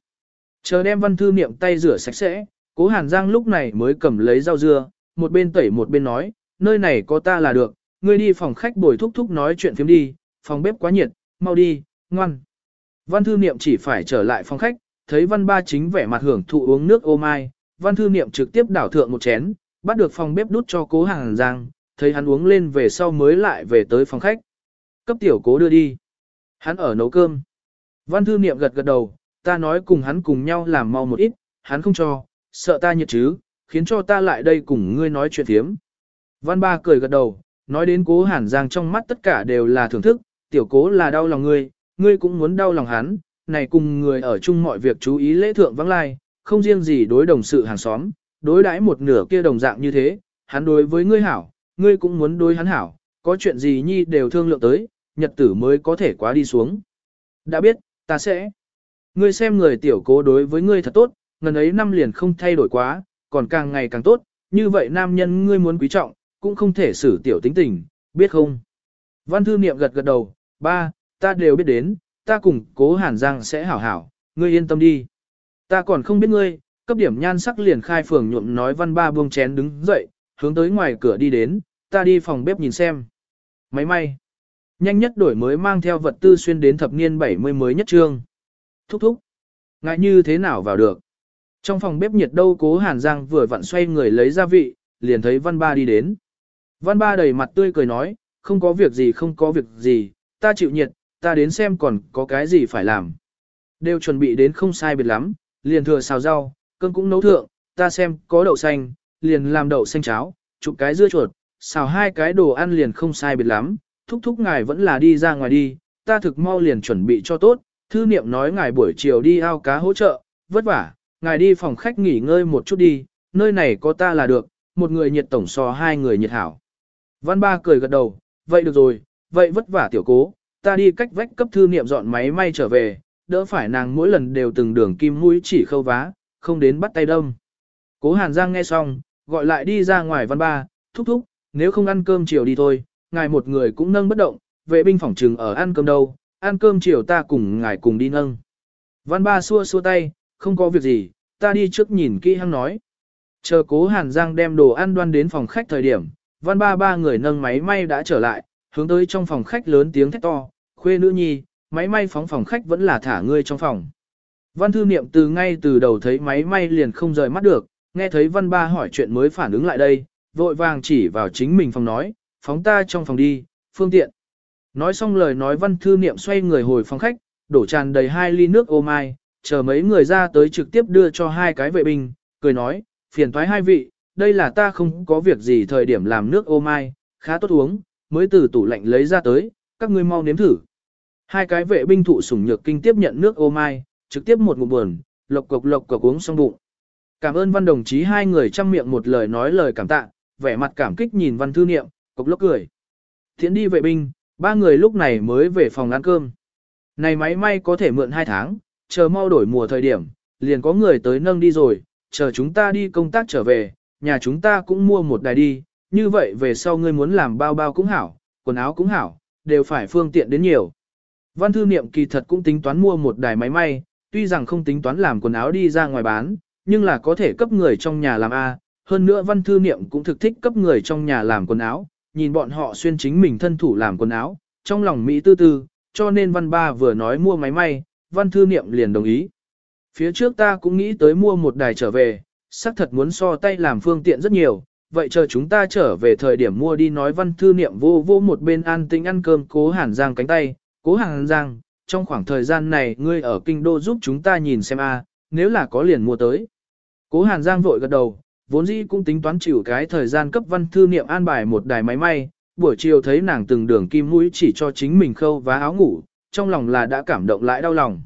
Speaker 1: Chờ đem văn thư niệm tay rửa sạch sẽ, cố hàn giang lúc này mới cầm lấy rau dưa, một bên tẩy một bên nói, nơi này có ta là được, ngươi đi phòng khách bồi thúc thúc nói chuyện phiếm đi, phòng bếp quá nhiệt, mau đi, ngoan. Văn thư niệm chỉ phải trở lại phòng khách, thấy văn ba chính vẻ mặt hưởng thụ uống nước ô mai, văn thư niệm trực tiếp đảo thượng một chén, bắt được phòng bếp đút cho cố hàng giang, thấy hắn uống lên về sau mới lại về tới phòng khách. Cấp tiểu cố đưa đi. Hắn ở nấu cơm. Văn thư niệm gật gật đầu, ta nói cùng hắn cùng nhau làm mau một ít, hắn không cho, sợ ta nhiệt chứ, khiến cho ta lại đây cùng ngươi nói chuyện thiếm. Văn ba cười gật đầu, nói đến cố hàn giang trong mắt tất cả đều là thưởng thức, tiểu cố là đau lòng ngươi, ngươi cũng muốn đau lòng hắn, này cùng người ở chung mọi việc chú ý lễ thượng vắng lai, không riêng gì đối đồng sự hàng xóm, đối đãi một nửa kia đồng dạng như thế, hắn đối với ngươi hảo, ngươi cũng muốn đối hắn hảo, có chuyện gì nhi đều thương lượng tới, nhật tử mới có thể quá đi xuống. Đã biết, ta sẽ. Ngươi xem người tiểu cố đối với ngươi thật tốt, ngần ấy năm liền không thay đổi quá, còn càng ngày càng tốt, như vậy nam nhân ngươi muốn quý trọng, cũng không thể xử tiểu tính tình, biết không? Văn thư niệm gật gật đầu, ba, ta đều biết đến, ta cùng cố hàn giang sẽ hảo hảo, ngươi yên tâm đi. Ta còn không biết ngươi, cấp điểm nhan sắc liền khai phường nhuộm nói văn ba buông chén đứng dậy, hướng tới ngoài cửa đi đến, ta đi phòng bếp nhìn xem. Máy may. Nhanh nhất đổi mới mang theo vật tư xuyên đến thập niên 70 mới nhất trương. Thúc thúc. Ngại như thế nào vào được. Trong phòng bếp nhiệt đâu cố hàn giang vừa vặn xoay người lấy gia vị, liền thấy văn ba đi đến. Văn ba đầy mặt tươi cười nói, không có việc gì không có việc gì, ta chịu nhiệt, ta đến xem còn có cái gì phải làm. Đều chuẩn bị đến không sai biệt lắm, liền thừa xào rau, cơm cũng nấu thượng, ta xem có đậu xanh, liền làm đậu xanh cháo, chụp cái dưa chuột, xào hai cái đồ ăn liền không sai biệt lắm, thúc thúc ngài vẫn là đi ra ngoài đi, ta thực mau liền chuẩn bị cho tốt, thư niệm nói ngài buổi chiều đi ao cá hỗ trợ, vất vả, ngài đi phòng khách nghỉ ngơi một chút đi, nơi này có ta là được, một người nhiệt tổng so hai người nhiệt hảo. Văn ba cười gật đầu, vậy được rồi, vậy vất vả tiểu cố, ta đi cách vách cấp thư niệm dọn máy may trở về, đỡ phải nàng mỗi lần đều từng đường kim mũi chỉ khâu vá, không đến bắt tay đâm. Cố Hàn Giang nghe xong, gọi lại đi ra ngoài văn ba, thúc thúc, nếu không ăn cơm chiều đi thôi, ngài một người cũng nâng bất động, vệ binh phỏng trừng ở ăn cơm đâu, ăn cơm chiều ta cùng ngài cùng đi nâng. Văn ba xua xua tay, không có việc gì, ta đi trước nhìn kỹ hăng nói. Chờ cố Hàn Giang đem đồ ăn đoan đến phòng khách thời điểm, văn ba ba người nâng máy may đã trở lại, hướng tới trong phòng khách lớn tiếng thét to, khuê nữ nhi, máy may phóng phòng khách vẫn là thả ngươi trong phòng. Văn thư niệm từ ngay từ đầu thấy máy may liền không rời mắt được, nghe thấy văn ba hỏi chuyện mới phản ứng lại đây, vội vàng chỉ vào chính mình phòng nói, phóng ta trong phòng đi, phương tiện. Nói xong lời nói văn thư niệm xoay người hồi phòng khách, đổ tràn đầy hai ly nước ô mai, chờ mấy người ra tới trực tiếp đưa cho hai cái vệ binh, cười nói, phiền thoái hai vị, đây là ta không có việc gì thời điểm làm nước ô mai, khá tốt uống, mới từ tủ lạnh lấy ra tới, các ngươi mau nếm thử. Hai cái vệ binh thụ sủng nhược kinh tiếp nhận nước ô mai, trực tiếp một ngụm buồn, lộc cộc lộc cộc uống xong bụng. Cảm ơn văn đồng chí hai người chăm miệng một lời nói lời cảm tạ, vẻ mặt cảm kích nhìn văn thư niệm, cục lốc cười. Thiện đi vệ binh, ba người lúc này mới về phòng ăn cơm. Này máy may có thể mượn hai tháng, chờ mau đổi mùa thời điểm, liền có người tới nâng đi rồi, chờ chúng ta đi công tác trở về, nhà chúng ta cũng mua một đài đi, như vậy về sau ngươi muốn làm bao bao cũng hảo, quần áo cũng hảo, đều phải phương tiện đến nhiều. Văn thư niệm kỳ thật cũng tính toán mua một đài máy may, tuy rằng không tính toán làm quần áo đi ra ngoài bán, nhưng là có thể cấp người trong nhà làm A, hơn nữa văn thư niệm cũng thực thích cấp người trong nhà làm quần áo, nhìn bọn họ xuyên chính mình thân thủ làm quần áo, trong lòng Mỹ tư tư, cho nên văn ba vừa nói mua máy may, văn thư niệm liền đồng ý. Phía trước ta cũng nghĩ tới mua một đài trở về, xác thật muốn so tay làm phương tiện rất nhiều, vậy chờ chúng ta trở về thời điểm mua đi nói văn thư niệm vô vô một bên an tĩnh ăn cơm cố hàn giang cánh tay, cố hàn giang, trong khoảng thời gian này ngươi ở kinh đô giúp chúng ta nhìn xem a, nếu là có liền mua tới. Cố hàn giang vội gật đầu, vốn dĩ cũng tính toán chịu cái thời gian cấp văn thư niệm an bài một đài máy may, buổi chiều thấy nàng từng đường kim mũi chỉ cho chính mình khâu vá áo ngủ, trong lòng là đã cảm động lại đau lòng.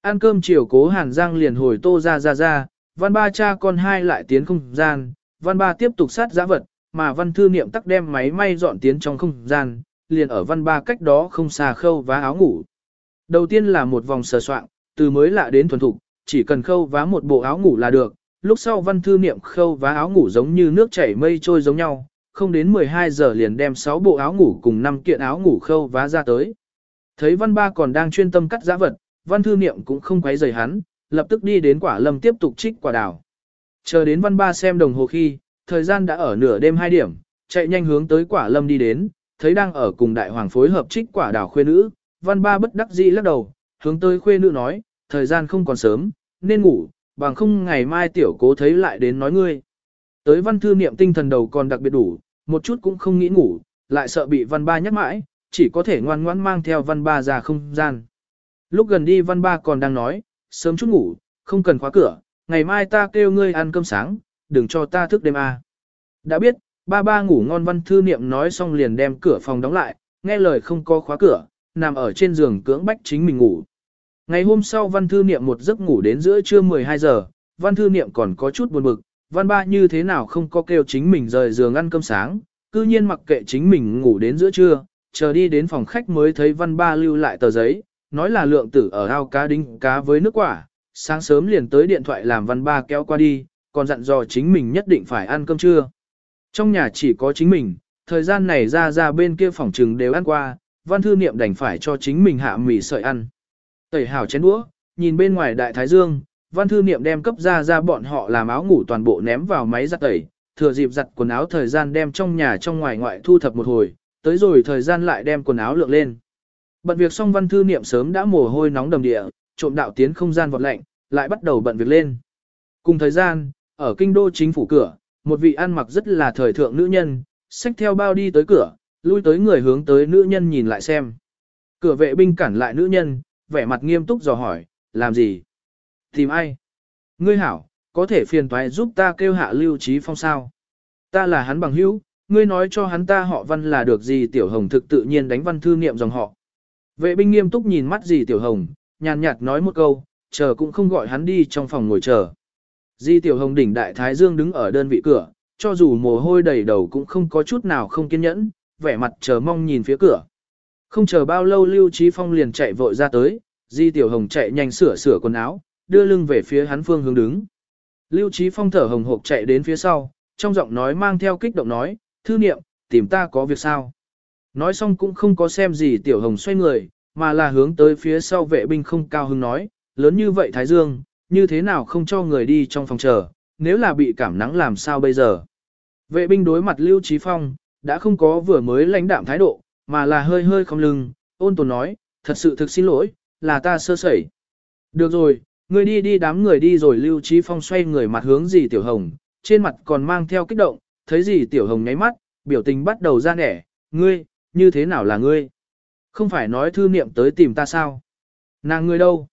Speaker 1: Ăn cơm chiều cố hàn giang liền hồi tô ra ra ra, văn ba cha con hai lại tiến không gian, văn ba tiếp tục sát giã vật, mà văn thư niệm tắc đem máy may dọn tiến trong không gian, liền ở văn ba cách đó không xa khâu vá áo ngủ. Đầu tiên là một vòng sờ soạn, từ mới lạ đến thuần thục, chỉ cần khâu vá một bộ áo ngủ là được, lúc sau văn thư niệm khâu vá áo ngủ giống như nước chảy mây trôi giống nhau, không đến 12 giờ liền đem 6 bộ áo ngủ cùng 5 kiện áo ngủ khâu vá ra tới. Thấy văn ba còn đang chuyên tâm cắt giã vật, văn thư niệm cũng không quấy rầy hắn, lập tức đi đến quả lâm tiếp tục trích quả đào. Chờ đến văn ba xem đồng hồ khi, thời gian đã ở nửa đêm 2 điểm, chạy nhanh hướng tới quả lâm đi đến, thấy đang ở cùng đại hoàng phối hợp trích quả đào khuê nữ, văn ba bất đắc dĩ lắc đầu, hướng tới khuê nữ nói, thời gian không còn sớm, nên ngủ, bằng không ngày mai tiểu cố thấy lại đến nói ngươi. Tới văn thư niệm tinh thần đầu còn đặc biệt đủ, một chút cũng không nghĩ ngủ, lại sợ bị văn ba nhắc mãi, chỉ có thể ngoan ngoãn mang theo văn ba ra không gian. Lúc gần đi văn ba còn đang nói, sớm chút ngủ, không cần khóa cửa, ngày mai ta kêu ngươi ăn cơm sáng, đừng cho ta thức đêm à. Đã biết, ba ba ngủ ngon văn thư niệm nói xong liền đem cửa phòng đóng lại, nghe lời không có khóa cửa, nằm ở trên giường cưỡng bách chính mình ngủ. Ngày hôm sau văn thư niệm một giấc ngủ đến giữa trưa 12 giờ, văn thư niệm còn có chút buồn bực, văn ba như thế nào không có kêu chính mình rời giường ăn cơm sáng, cư nhiên mặc kệ chính mình ngủ đến giữa trưa, chờ đi đến phòng khách mới thấy văn ba lưu lại tờ giấy, nói là lượng tử ở ao cá đinh cá với nước quả, sáng sớm liền tới điện thoại làm văn ba kéo qua đi, còn dặn dò chính mình nhất định phải ăn cơm trưa. Trong nhà chỉ có chính mình, thời gian này ra ra bên kia phòng trừng đều ăn qua, văn thư niệm đành phải cho chính mình hạ mì sợi ăn. Tẩy hảo chén đũa, nhìn bên ngoài đại thái dương, văn thư niệm đem cấp ra ra bọn họ làm áo ngủ toàn bộ ném vào máy giặt tẩy, thừa dịp giặt quần áo thời gian đem trong nhà trong ngoài ngoại thu thập một hồi, tới rồi thời gian lại đem quần áo lượng lên. Bận việc xong văn thư niệm sớm đã mồ hôi nóng đầm địa, trộm đạo tiến không gian vọt lạnh, lại bắt đầu bận việc lên. Cùng thời gian, ở kinh đô chính phủ cửa, một vị ăn mặc rất là thời thượng nữ nhân, xách theo bao đi tới cửa, lui tới người hướng tới nữ nhân nhìn lại xem. Cửa vệ binh cản lại nữ nhân, vẻ mặt nghiêm túc dò hỏi, làm gì? Tìm ai? Ngươi hảo, có thể phiền toái giúp ta kêu hạ lưu trí phong sao? Ta là hắn bằng hữu, ngươi nói cho hắn ta họ văn là được gì tiểu hồng thực tự nhiên đánh văn thư niệm dòng họ. Vệ binh nghiêm túc nhìn mắt gì tiểu hồng, nhàn nhạt nói một câu, chờ cũng không gọi hắn đi trong phòng ngồi chờ. Di tiểu hồng đỉnh đại thái dương đứng ở đơn vị cửa, cho dù mồ hôi đầy đầu cũng không có chút nào không kiên nhẫn, vẻ mặt chờ mong nhìn phía cửa. Không chờ bao lâu Lưu Trí Phong liền chạy vội ra tới, Di Tiểu Hồng chạy nhanh sửa sửa quần áo, đưa lưng về phía hắn phương hướng đứng. Lưu Trí Phong thở hồng hộc chạy đến phía sau, trong giọng nói mang theo kích động nói, thư niệm, tìm ta có việc sao. Nói xong cũng không có xem gì Tiểu Hồng xoay người, mà là hướng tới phía sau vệ binh không cao hứng nói, lớn như vậy Thái Dương, như thế nào không cho người đi trong phòng chờ, nếu là bị cảm nắng làm sao bây giờ. Vệ binh đối mặt Lưu Trí Phong, đã không có vừa mới lãnh đạm thái độ, mà là hơi hơi không lưng, ôn tồn nói, thật sự thực xin lỗi, là ta sơ sẩy. Được rồi, người đi đi đám người đi rồi Lưu Trí Phong xoay người mặt hướng gì Tiểu Hồng, trên mặt còn mang theo kích động, thấy gì Tiểu Hồng nháy mắt, biểu tình bắt đầu ra nẻ, ngươi, như thế nào là ngươi? Không phải nói thư niệm tới tìm ta sao? Nàng ngươi đâu?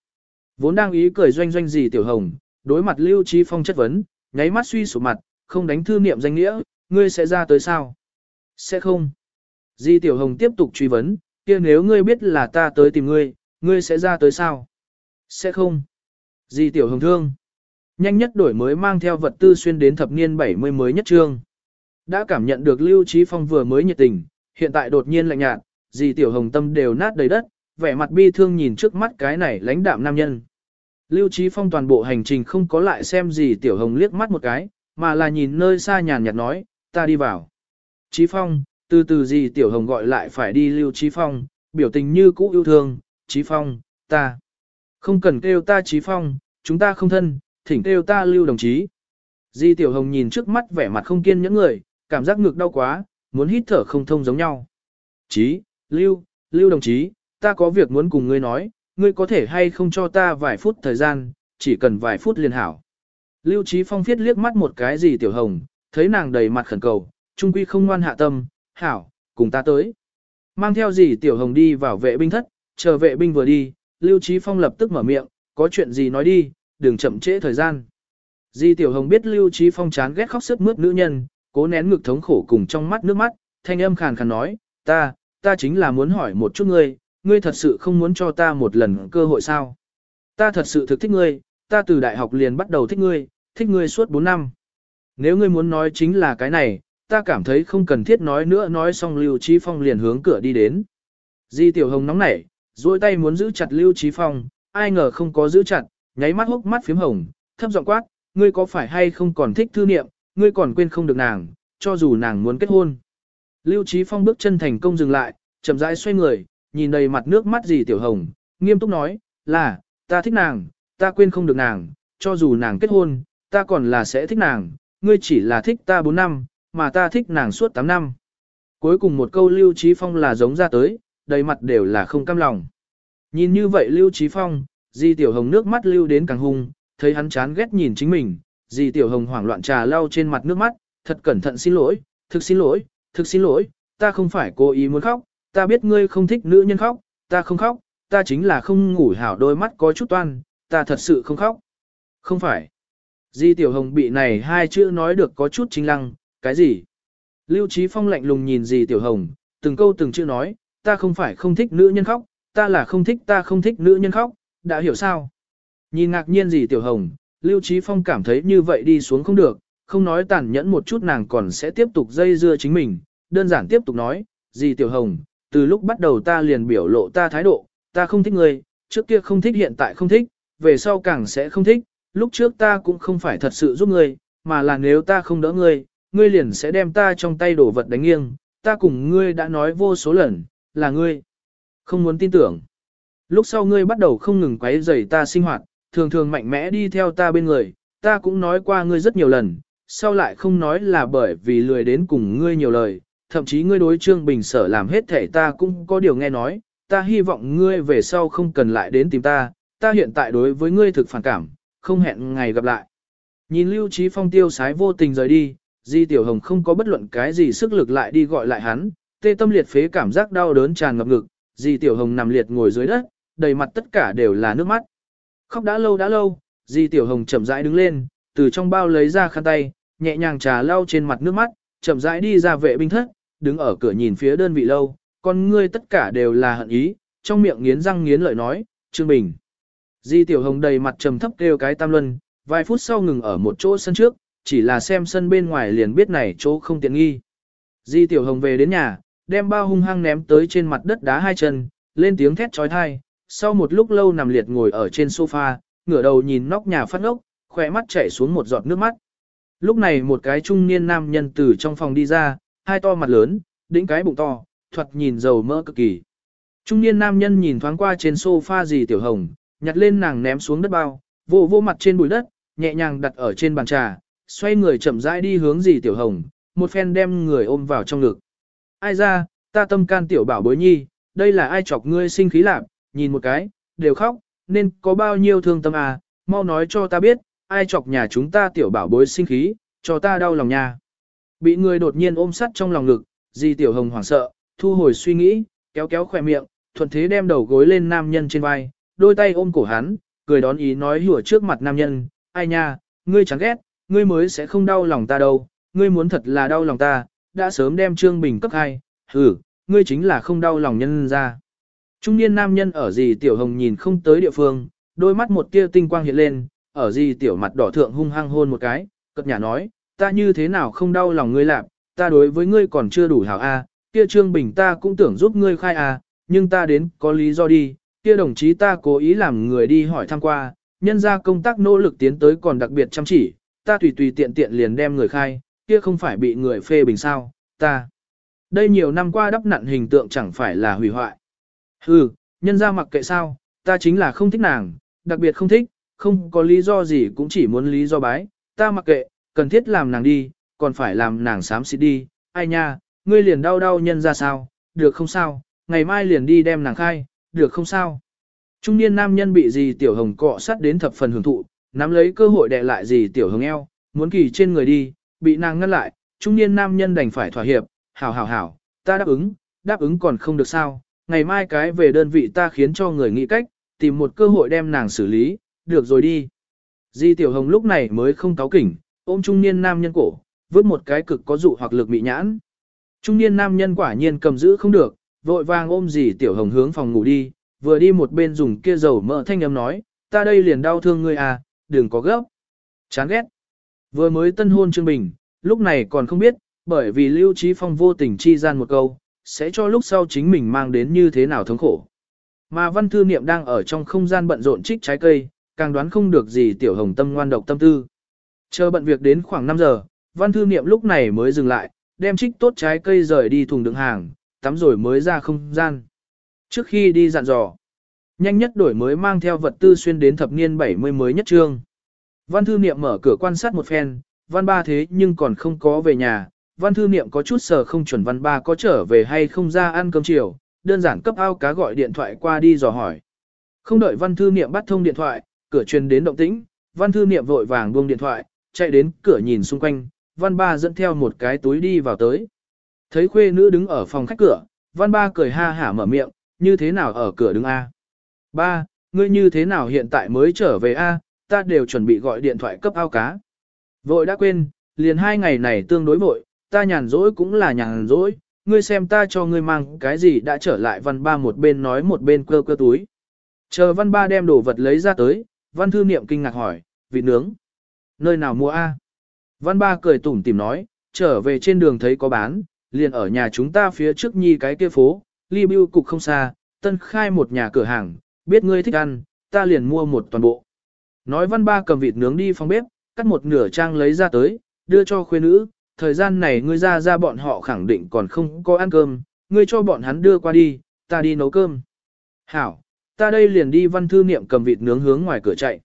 Speaker 1: Vốn đang ý cười doanh doanh gì Tiểu Hồng, đối mặt Lưu Trí Phong chất vấn, nháy mắt suy sụp mặt, không đánh thư niệm danh nghĩa, ngươi sẽ ra tới sao? Sẽ không. Di Tiểu Hồng tiếp tục truy vấn, kia nếu ngươi biết là ta tới tìm ngươi, ngươi sẽ ra tới sao? Sẽ không. Di Tiểu Hồng thương. Nhanh nhất đổi mới mang theo vật tư xuyên đến thập niên 70 mới nhất trương. Đã cảm nhận được Lưu Trí Phong vừa mới nhiệt tình, hiện tại đột nhiên lạnh nhạt, Di Tiểu Hồng tâm đều nát đầy đất, vẻ mặt bi thương nhìn trước mắt cái này lãnh đạm nam nhân. Lưu Trí Phong toàn bộ hành trình không có lại xem gì Tiểu Hồng liếc mắt một cái, mà là nhìn nơi xa nhàn nhạt nói, ta đi vào. Trí Phong, từ từ gì Tiểu Hồng gọi lại phải đi Lưu Trí Phong, biểu tình như cũ yêu thương, Trí Phong, ta. Không cần kêu ta Trí Phong, chúng ta không thân, thỉnh kêu ta lưu đồng chí. Di Tiểu Hồng nhìn trước mắt vẻ mặt không kiên những người, cảm giác ngực đau quá, muốn hít thở không thông giống nhau. Chí, lưu, lưu đồng chí, ta có việc muốn cùng ngươi nói, ngươi có thể hay không cho ta vài phút thời gian, chỉ cần vài phút liền hảo. Lưu Chí Phong viết liếc mắt một cái gì Tiểu Hồng, thấy nàng đầy mặt khẩn cầu, trung quy không ngoan hạ tâm, hảo, cùng ta tới. Mang theo gì Tiểu Hồng đi vào vệ binh thất, chờ vệ binh vừa đi, Lưu Chí Phong lập tức mở miệng, có chuyện gì nói đi, đừng chậm trễ thời gian. Di Tiểu Hồng biết Lưu Chí Phong chán ghét khóc sức mướt nữ nhân, cố nén ngực thống khổ cùng trong mắt nước mắt, thanh âm khàn khàn nói, ta, ta chính là muốn hỏi một chút ngươi, ngươi thật sự không muốn cho ta một lần cơ hội sao? Ta thật sự thực thích ngươi, ta từ đại học liền bắt đầu thích ngươi, thích ngươi suốt 4 năm. Nếu ngươi muốn nói chính là cái này, ta cảm thấy không cần thiết nói nữa nói xong Lưu Chí Phong liền hướng cửa đi đến. Di Tiểu Hồng nóng nảy, duỗi tay muốn giữ chặt Lưu Chí Phong, ai ngờ không có giữ chặt, nháy mắt hốc mắt phím hồng, thấp giọng quát, ngươi có phải hay không còn thích thư niệm, ngươi còn quên không được nàng, cho dù nàng muốn kết hôn. Lưu Chí Phong bước chân thành công dừng lại, chậm rãi xoay người, nhìn đầy mặt nước mắt gì tiểu hồng, nghiêm túc nói, là, ta thích nàng, ta quên không được nàng, cho dù nàng kết hôn, ta còn là sẽ thích nàng, ngươi chỉ là thích ta 4 năm, mà ta thích nàng suốt 8 năm. Cuối cùng một câu Lưu Chí Phong là giống ra tới, đầy mặt đều là không cam lòng. Nhìn như vậy Lưu Chí Phong, Di Tiểu Hồng nước mắt lưu đến càng hung, thấy hắn chán ghét nhìn chính mình, Di Tiểu Hồng hoảng loạn trà lau trên mặt nước mắt, thật cẩn thận xin lỗi, thực xin lỗi, thực xin lỗi, ta không phải cố ý muốn khóc, ta biết ngươi không thích nữ nhân khóc, ta không khóc, ta chính là không ngủ hảo đôi mắt có chút toan, ta thật sự không khóc. Không phải. Di Tiểu Hồng bị này hai chữ nói được có chút chính lăng, cái gì? Lưu Trí Phong lạnh lùng nhìn gì Tiểu Hồng, từng câu từng chữ nói, ta không phải không thích nữ nhân khóc, ta là không thích ta không thích nữ nhân khóc, đã hiểu sao? Nhìn ngạc nhiên gì Tiểu Hồng, Lưu Trí Phong cảm thấy như vậy đi xuống không được, không nói tàn nhẫn một chút nàng còn sẽ tiếp tục dây dưa chính mình, đơn giản tiếp tục nói, gì Tiểu Hồng, từ lúc bắt đầu ta liền biểu lộ ta thái độ, ta không thích người, trước kia không thích hiện tại không thích, về sau càng sẽ không thích, lúc trước ta cũng không phải thật sự giúp ngươi, mà là nếu ta không đỡ ngươi, ngươi liền sẽ đem ta trong tay đổ vật đánh nghiêng, ta cùng ngươi đã nói vô số lần, là ngươi. Không muốn tin tưởng. Lúc sau ngươi bắt đầu không ngừng quấy rầy ta sinh hoạt, thường thường mạnh mẽ đi theo ta bên người, ta cũng nói qua ngươi rất nhiều lần, sau lại không nói là bởi vì lười đến cùng ngươi nhiều lời, thậm chí ngươi đối Trương Bình sở làm hết thể ta cũng có điều nghe nói, ta hy vọng ngươi về sau không cần lại đến tìm ta, ta hiện tại đối với ngươi thực phản cảm, không hẹn ngày gặp lại. Nhìn Lưu Trí Phong tiêu sái vô tình rời đi, Di Tiểu Hồng không có bất luận cái gì sức lực lại đi gọi lại hắn, tê tâm liệt phế cảm giác đau đớn tràn ngập ngực, Di Tiểu Hồng nằm liệt ngồi dưới đất, đầy mặt tất cả đều là nước mắt. Khóc đã lâu đã lâu, Di Tiểu Hồng chậm rãi đứng lên, từ trong bao lấy ra khăn tay, nhẹ nhàng trà lau trên mặt nước mắt, chậm rãi đi ra vệ binh thất, đứng ở cửa nhìn phía đơn vị lâu, con ngươi tất cả đều là hận ý, trong miệng nghiến răng nghiến lợi nói, Trương Bình. Di Tiểu Hồng đầy mặt trầm thấp kêu cái tam luân, vài phút sau ngừng ở một chỗ sân trước, chỉ là xem sân bên ngoài liền biết này chỗ không tiện nghi. Di Tiểu Hồng về đến nhà, đem bao hung hăng ném tới trên mặt đất đá hai chân, lên tiếng thét trói thai, sau một lúc lâu nằm liệt ngồi ở trên sofa, ngửa đầu nhìn nóc nhà phát ốc, khỏe mắt chảy xuống một giọt nước mắt. Lúc này một cái trung niên nam nhân từ trong phòng đi ra, hai to mặt lớn, đĩnh cái bụng to, thuật nhìn dầu mỡ cực kỳ. Trung niên nam nhân nhìn thoáng qua trên sofa gì tiểu hồng, nhặt lên nàng ném xuống đất bao, vô vô mặt trên bụi đất, nhẹ nhàng đặt ở trên bàn trà, xoay người chậm rãi đi hướng gì tiểu hồng, một phen đem người ôm vào trong ngực. Ai ra, ta tâm can tiểu bảo bối nhi, đây là ai chọc ngươi sinh khí lạc, nhìn một cái, đều khóc, nên có bao nhiêu thương tâm à, mau nói cho ta biết, ai chọc nhà chúng ta tiểu bảo bối sinh khí, cho ta đau lòng nha. Bị người đột nhiên ôm sắt trong lòng ngực, di tiểu hồng hoảng sợ, thu hồi suy nghĩ, kéo kéo khỏe miệng, thuận thế đem đầu gối lên nam nhân trên vai, đôi tay ôm cổ hắn, cười đón ý nói hùa trước mặt nam nhân, ai nha, ngươi chẳng ghét, ngươi mới sẽ không đau lòng ta đâu, ngươi muốn thật là đau lòng ta, đã sớm đem Trương Bình cấp hai, hử, ngươi chính là không đau lòng nhân ra. Trung niên nam nhân ở gì tiểu hồng nhìn không tới địa phương, đôi mắt một tia tinh quang hiện lên, ở gì tiểu mặt đỏ thượng hung hăng hôn một cái, cất nhà nói, ta như thế nào không đau lòng ngươi lạp, ta đối với ngươi còn chưa đủ hảo a, kia Trương Bình ta cũng tưởng giúp ngươi khai a, nhưng ta đến có lý do đi, kia đồng chí ta cố ý làm người đi hỏi thăm qua, nhân ra công tác nỗ lực tiến tới còn đặc biệt chăm chỉ, ta tùy tùy tiện tiện liền đem người khai, kia không phải bị người phê bình sao, ta. Đây nhiều năm qua đắp nặn hình tượng chẳng phải là hủy hoại. Hừ, nhân ra mặc kệ sao, ta chính là không thích nàng, đặc biệt không thích, không có lý do gì cũng chỉ muốn lý do bái, ta mặc kệ, cần thiết làm nàng đi, còn phải làm nàng sám xịt đi, ai nha, ngươi liền đau đau nhân ra sao, được không sao, ngày mai liền đi đem nàng khai, được không sao. Trung niên nam nhân bị gì tiểu hồng cọ sát đến thập phần hưởng thụ, nắm lấy cơ hội đè lại gì tiểu hồng eo, muốn kỳ trên người đi, bị nàng ngăn lại, trung niên nam nhân đành phải thỏa hiệp, hảo hảo hảo, ta đáp ứng, đáp ứng còn không được sao, ngày mai cái về đơn vị ta khiến cho người nghĩ cách, tìm một cơ hội đem nàng xử lý, được rồi đi. Di Tiểu Hồng lúc này mới không cáo kỉnh, ôm trung niên nam nhân cổ, vứt một cái cực có dụ hoặc lực bị nhãn. Trung niên nam nhân quả nhiên cầm giữ không được, vội vàng ôm Di Tiểu Hồng hướng phòng ngủ đi, vừa đi một bên dùng kia dầu mỡ thanh âm nói, ta đây liền đau thương ngươi à, đừng có gấp. Chán ghét. Vừa mới tân hôn Trương Bình, lúc này còn không biết, bởi vì Lưu Trí Phong vô tình chi gian một câu, sẽ cho lúc sau chính mình mang đến như thế nào thống khổ. Mà văn thư niệm đang ở trong không gian bận rộn trích trái cây, càng đoán không được gì tiểu hồng tâm ngoan độc tâm tư. Chờ bận việc đến khoảng 5 giờ, văn thư niệm lúc này mới dừng lại, đem trích tốt trái cây rời đi thùng đựng hàng, tắm rồi mới ra không gian. Trước khi đi dặn dò, nhanh nhất đổi mới mang theo vật tư xuyên đến thập niên 70 mới nhất trương. Văn thư niệm mở cửa quan sát một phen, văn ba thế nhưng còn không có về nhà, văn thư niệm có chút sờ không chuẩn văn ba có trở về hay không ra ăn cơm chiều, đơn giản cấp ao cá gọi điện thoại qua đi dò hỏi. Không đợi văn thư niệm bắt thông điện thoại, cửa truyền đến động tĩnh, văn thư niệm vội vàng buông điện thoại, chạy đến cửa nhìn xung quanh, văn ba dẫn theo một cái túi đi vào tới. Thấy khuê nữ đứng ở phòng khách cửa, văn ba cười ha hả mở miệng, như thế nào ở cửa đứng A. Ba, ngươi như thế nào hiện tại mới trở về A, ta đều chuẩn bị gọi điện thoại cấp ao cá. Vội đã quên, liền hai ngày này tương đối vội, ta nhàn rỗi cũng là nhàn rỗi, ngươi xem ta cho ngươi mang cái gì đã trở lại văn ba một bên nói một bên cơ cơ túi. Chờ văn ba đem đồ vật lấy ra tới, văn thư niệm kinh ngạc hỏi, vịt nướng. Nơi nào mua a? Văn ba cười tủm tìm nói, trở về trên đường thấy có bán, liền ở nhà chúng ta phía trước nhi cái kia phố, ly bưu cục không xa, tân khai một nhà cửa hàng, biết ngươi thích ăn, ta liền mua một toàn bộ. Nói văn ba cầm vịt nướng đi phòng bếp, cắt một nửa trang lấy ra tới, đưa cho khuê nữ, thời gian này ngươi ra ra bọn họ khẳng định còn không có ăn cơm, ngươi cho bọn hắn đưa qua đi, ta đi nấu cơm. Hảo, ta đây liền đi văn thư niệm cầm vịt nướng hướng ngoài cửa chạy.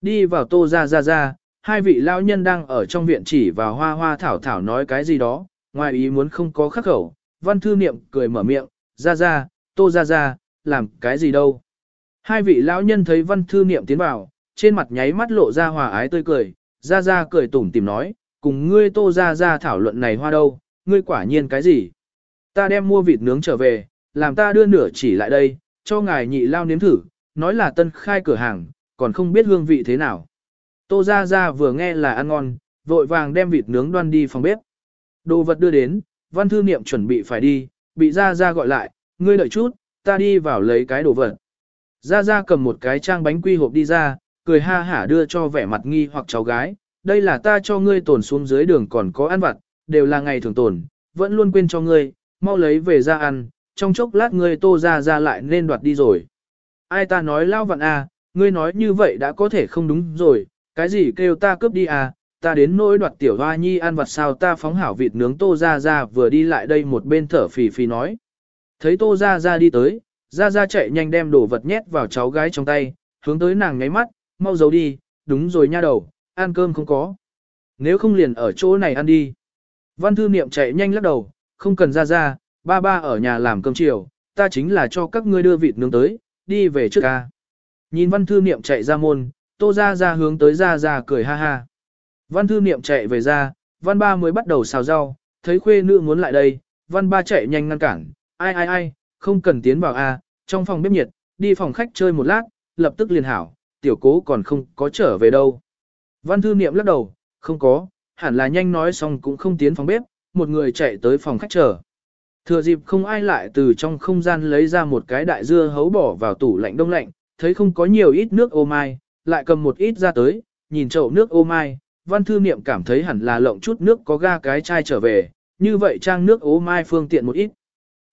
Speaker 1: Đi vào tô ra ra ra, hai vị lao nhân đang ở trong viện chỉ vào hoa hoa thảo thảo nói cái gì đó, ngoài ý muốn không có khắc khẩu, văn thư niệm cười mở miệng, ra ra, tô ra ra, làm cái gì đâu. Hai vị lão nhân thấy văn thư niệm tiến vào, trên mặt nháy mắt lộ ra hòa ái tươi cười, ra ra cười tủm tìm nói, cùng ngươi tô ra ra thảo luận này hoa đâu, ngươi quả nhiên cái gì. Ta đem mua vịt nướng trở về, làm ta đưa nửa chỉ lại đây, cho ngài nhị lao nếm thử, nói là tân khai cửa hàng, còn không biết hương vị thế nào. Tô ra ra vừa nghe là ăn ngon, vội vàng đem vịt nướng đoan đi phòng bếp. Đồ vật đưa đến, văn thư niệm chuẩn bị phải đi, bị ra ra gọi lại, ngươi đợi chút, ta đi vào lấy cái đồ vật. Gia Gia cầm một cái trang bánh quy hộp đi ra, cười ha hả đưa cho vẻ mặt nghi hoặc cháu gái, đây là ta cho ngươi tồn xuống dưới đường còn có ăn vặt, đều là ngày thường tồn, vẫn luôn quên cho ngươi, mau lấy về ra ăn, trong chốc lát ngươi tô ra ra lại nên đoạt đi rồi. Ai ta nói lao vặn à, ngươi nói như vậy đã có thể không đúng rồi, cái gì kêu ta cướp đi à, ta đến nỗi đoạt tiểu hoa nhi ăn vặt sao ta phóng hảo vịt nướng tô ra ra vừa đi lại đây một bên thở phì phì nói. Thấy tô ra ra đi tới, ra ra chạy nhanh đem đồ vật nhét vào cháu gái trong tay, hướng tới nàng nháy mắt, mau giấu đi, đúng rồi nha đầu, ăn cơm không có. Nếu không liền ở chỗ này ăn đi. Văn thư niệm chạy nhanh lắc đầu, không cần ra ra, ba ba ở nhà làm cơm chiều, ta chính là cho các ngươi đưa vịt nướng tới, đi về trước ca. Nhìn văn thư niệm chạy ra môn, tô ra ra hướng tới ra ra cười ha ha. Văn thư niệm chạy về ra, văn ba mới bắt đầu xào rau, thấy khuê nữ muốn lại đây, văn ba chạy nhanh ngăn cản, ai ai ai, không cần tiến vào a, trong phòng bếp nhiệt, đi phòng khách chơi một lát, lập tức liền hảo, tiểu cố còn không có trở về đâu. Văn thư niệm lắc đầu, không có, hẳn là nhanh nói xong cũng không tiến phòng bếp, một người chạy tới phòng khách chờ. Thừa dịp không ai lại từ trong không gian lấy ra một cái đại dưa hấu bỏ vào tủ lạnh đông lạnh, thấy không có nhiều ít nước ô mai, lại cầm một ít ra tới, nhìn chậu nước ô mai, văn thư niệm cảm thấy hẳn là lộng chút nước có ga cái chai trở về, như vậy trang nước ô mai phương tiện một ít.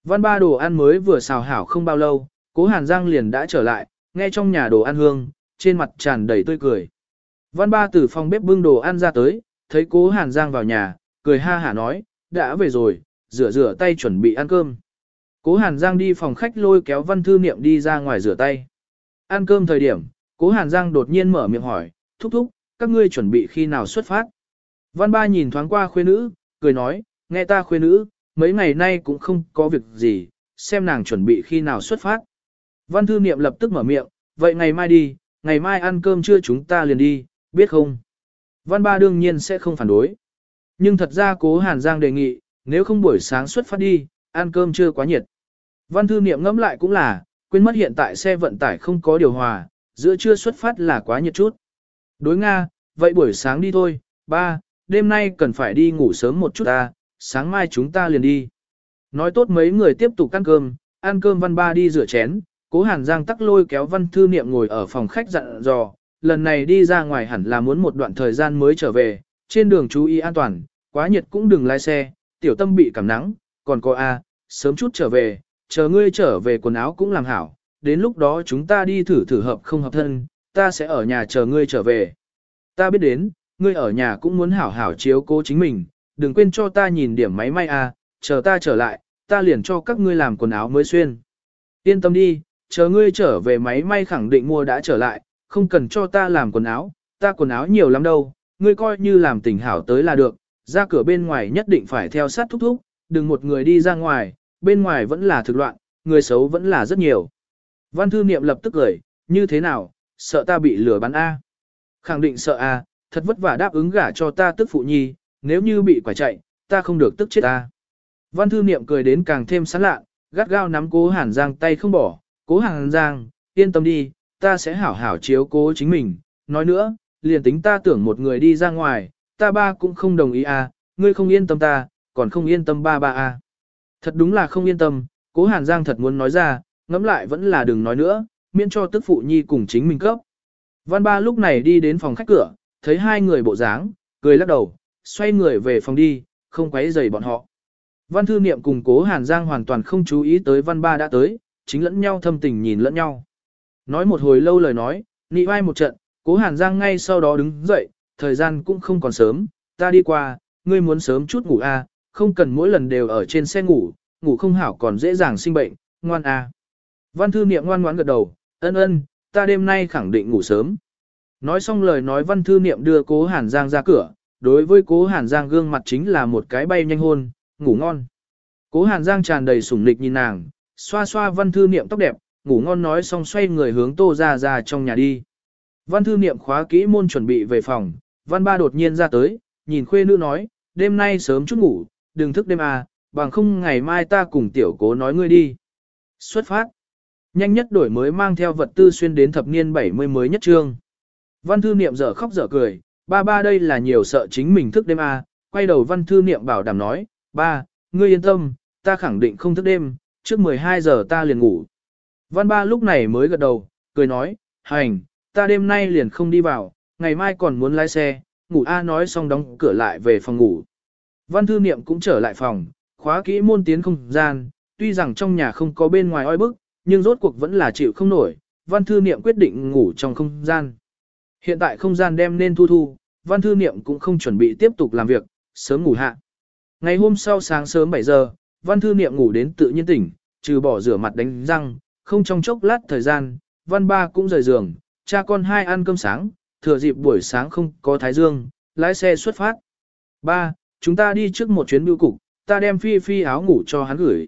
Speaker 1: Văn ba đồ ăn mới vừa xào hảo không bao lâu, cố hàn giang liền đã trở lại, nghe trong nhà đồ ăn hương, trên mặt tràn đầy tươi cười. Văn ba từ phòng bếp bưng đồ ăn ra tới, thấy cố hàn giang vào nhà, cười ha hả nói, đã về rồi, rửa rửa tay chuẩn bị ăn cơm. Cố hàn giang đi phòng khách lôi kéo văn thư niệm đi ra ngoài rửa tay. Ăn cơm thời điểm, Cố Hàn Giang đột nhiên mở miệng hỏi, thúc thúc, các ngươi chuẩn bị khi nào xuất phát? Văn ba nhìn thoáng qua khuê nữ, cười nói, nghe ta khuê nữ, mấy ngày nay cũng không có việc gì, xem nàng chuẩn bị khi nào xuất phát. Văn thư niệm lập tức mở miệng, vậy ngày mai đi, ngày mai ăn cơm trưa chúng ta liền đi, biết không? Văn ba đương nhiên sẽ không phản đối. Nhưng thật ra cố Hàn Giang đề nghị, nếu không buổi sáng xuất phát đi, ăn cơm trưa quá nhiệt. Văn thư niệm ngẫm lại cũng là, quên mất hiện tại xe vận tải không có điều hòa, giữa trưa xuất phát là quá nhiệt chút. Đối Nga, vậy buổi sáng đi thôi, ba, đêm nay cần phải đi ngủ sớm một chút ta, sáng mai chúng ta liền đi. Nói tốt mấy người tiếp tục ăn cơm, ăn cơm văn ba đi rửa chén, cố hàn giang tắc lôi kéo văn thư niệm ngồi ở phòng khách dặn dò, lần này đi ra ngoài hẳn là muốn một đoạn thời gian mới trở về, trên đường chú ý an toàn, quá nhiệt cũng đừng lái xe, tiểu tâm bị cảm nắng, còn có A, sớm chút trở về, chờ ngươi trở về quần áo cũng làm hảo, đến lúc đó chúng ta đi thử thử hợp không hợp thân, ta sẽ ở nhà chờ ngươi trở về. Ta biết đến, ngươi ở nhà cũng muốn hảo hảo chiếu cố chính mình, đừng quên cho ta nhìn điểm máy may a, chờ ta trở lại, ta liền cho các ngươi làm quần áo mới xuyên. Yên tâm đi, chờ ngươi trở về máy may khẳng định mua đã trở lại, không cần cho ta làm quần áo, ta quần áo nhiều lắm đâu, ngươi coi như làm tình hảo tới là được, ra cửa bên ngoài nhất định phải theo sát thúc thúc, đừng một người đi ra ngoài, bên ngoài vẫn là thực loạn, người xấu vẫn là rất nhiều. Văn thư niệm lập tức cười, như thế nào, sợ ta bị lừa bán A. Khẳng định sợ A, thật vất vả đáp ứng gả cho ta tức phụ nhi, nếu như bị quả chạy, ta không được tức chết ta. Văn thư niệm cười đến càng thêm sán lạ, gắt gao nắm cố hàn giang tay không bỏ, cố hàn giang, yên tâm đi, ta sẽ hảo hảo chiếu cố chính mình. Nói nữa, liền tính ta tưởng một người đi ra ngoài, ta ba cũng không đồng ý à, ngươi không yên tâm ta, còn không yên tâm ba ba à. Thật đúng là không yên tâm, cố hàn giang thật muốn nói ra, ngẫm lại vẫn là đừng nói nữa, miễn cho tức phụ nhi cùng chính mình cấp. Văn ba lúc này đi đến phòng khách cửa, thấy hai người bộ dáng, cười lắc đầu, xoay người về phòng đi, không quấy rầy bọn họ. Văn thư niệm cùng cố Hàn Giang hoàn toàn không chú ý tới văn ba đã tới, chính lẫn nhau thâm tình nhìn lẫn nhau. Nói một hồi lâu lời nói, nị vai một trận, cố Hàn Giang ngay sau đó đứng dậy, thời gian cũng không còn sớm, ta đi qua, ngươi muốn sớm chút ngủ a, à, không cần mỗi lần đều ở trên xe ngủ, ngủ không hảo còn dễ dàng sinh bệnh, ngoan a. À. Văn thư niệm ngoan ngoãn gật đầu, ân ân, ta đêm nay khẳng định ngủ sớm. Nói xong lời nói văn thư niệm đưa cố Hàn Giang ra cửa, đối với cố Hàn Giang gương mặt chính là một cái bay nhanh hôn, ngủ ngon. Cố Hàn Giang tràn đầy sủng lịch nhìn nàng, xoa xoa văn thư niệm tóc đẹp, ngủ ngon nói xong xoay người hướng tô ra ra trong nhà đi. Văn thư niệm khóa kỹ môn chuẩn bị về phòng, văn ba đột nhiên ra tới, nhìn khuê nữ nói, đêm nay sớm chút ngủ, đừng thức đêm à, bằng không ngày mai ta cùng tiểu cố nói ngươi đi. Xuất phát. Nhanh nhất đổi mới mang theo vật tư xuyên đến thập niên 70 mới nhất trương. Văn thư niệm dở khóc dở cười, ba ba đây là nhiều sợ chính mình thức đêm à, quay đầu văn thư niệm bảo đảm nói, ba, ngươi yên tâm, ta khẳng định không thức đêm, trước 12 giờ ta liền ngủ. Văn ba lúc này mới gật đầu, cười nói, hành, ta đêm nay liền không đi vào, ngày mai còn muốn lái xe, ngủ A nói xong đóng cửa lại về phòng ngủ. Văn thư niệm cũng trở lại phòng, khóa kỹ môn tiến không gian, tuy rằng trong nhà không có bên ngoài oi bức, nhưng rốt cuộc vẫn là chịu không nổi, văn thư niệm quyết định ngủ trong không gian. Hiện tại không gian đem nên thu thu, văn thư niệm cũng không chuẩn bị tiếp tục làm việc, sớm ngủ hạ. Ngày hôm sau sáng sớm 7 giờ, văn thư niệm ngủ đến tự nhiên tỉnh, trừ bỏ rửa mặt đánh răng, không trong chốc lát thời gian, văn ba cũng rời giường, cha con hai ăn cơm sáng, thừa dịp buổi sáng không có thái dương, lái xe xuất phát. Ba, chúng ta đi trước một chuyến bưu cục, ta đem phi phi áo ngủ cho hắn gửi.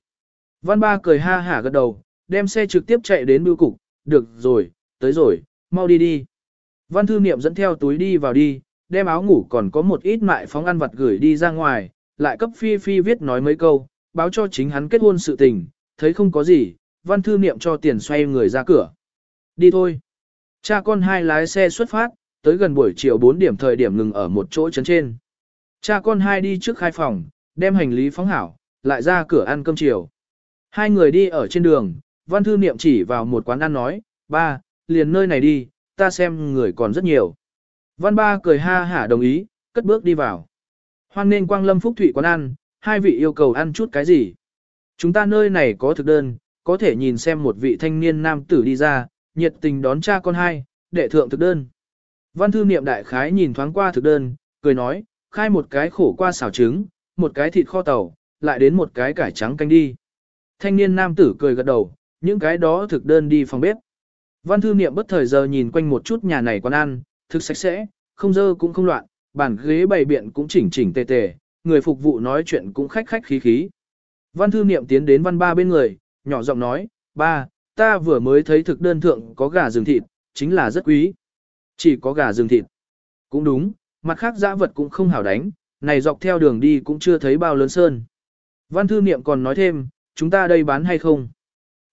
Speaker 1: Văn ba cười ha hả gật đầu, đem xe trực tiếp chạy đến bưu cục, được rồi, tới rồi, mau đi đi. Văn thư niệm dẫn theo túi đi vào đi, đem áo ngủ còn có một ít mại phóng ăn vặt gửi đi ra ngoài, lại cấp phi phi viết nói mấy câu, báo cho chính hắn kết hôn sự tình, thấy không có gì, văn thư niệm cho tiền xoay người ra cửa. Đi thôi. Cha con hai lái xe xuất phát, tới gần buổi chiều 4 điểm thời điểm ngừng ở một chỗ trấn trên. Cha con hai đi trước khai phòng, đem hành lý phóng hảo, lại ra cửa ăn cơm chiều. Hai người đi ở trên đường, văn thư niệm chỉ vào một quán ăn nói, ba, liền nơi này đi, ta xem người còn rất nhiều. Văn ba cười ha hả đồng ý, cất bước đi vào. Hoan nên quang lâm phúc thủy quán ăn, hai vị yêu cầu ăn chút cái gì. Chúng ta nơi này có thực đơn, có thể nhìn xem một vị thanh niên nam tử đi ra, nhiệt tình đón cha con hai, đệ thượng thực đơn. Văn thư niệm đại khái nhìn thoáng qua thực đơn, cười nói, khai một cái khổ qua xào trứng, một cái thịt kho tàu, lại đến một cái cải trắng canh đi. Thanh niên nam tử cười gật đầu, những cái đó thực đơn đi phòng bếp. Văn thư niệm bất thời giờ nhìn quanh một chút nhà này quán ăn, thực sạch sẽ, không dơ cũng không loạn, bàn ghế bày biện cũng chỉnh chỉnh tề tề, người phục vụ nói chuyện cũng khách khách khí khí. Văn thư niệm tiến đến văn ba bên người, nhỏ giọng nói, ba, ta vừa mới thấy thực đơn thượng có gà rừng thịt, chính là rất quý. Chỉ có gà rừng thịt. Cũng đúng, mặt khác dã vật cũng không hảo đánh, này dọc theo đường đi cũng chưa thấy bao lớn sơn. Văn thư niệm còn nói thêm, chúng ta đây bán hay không?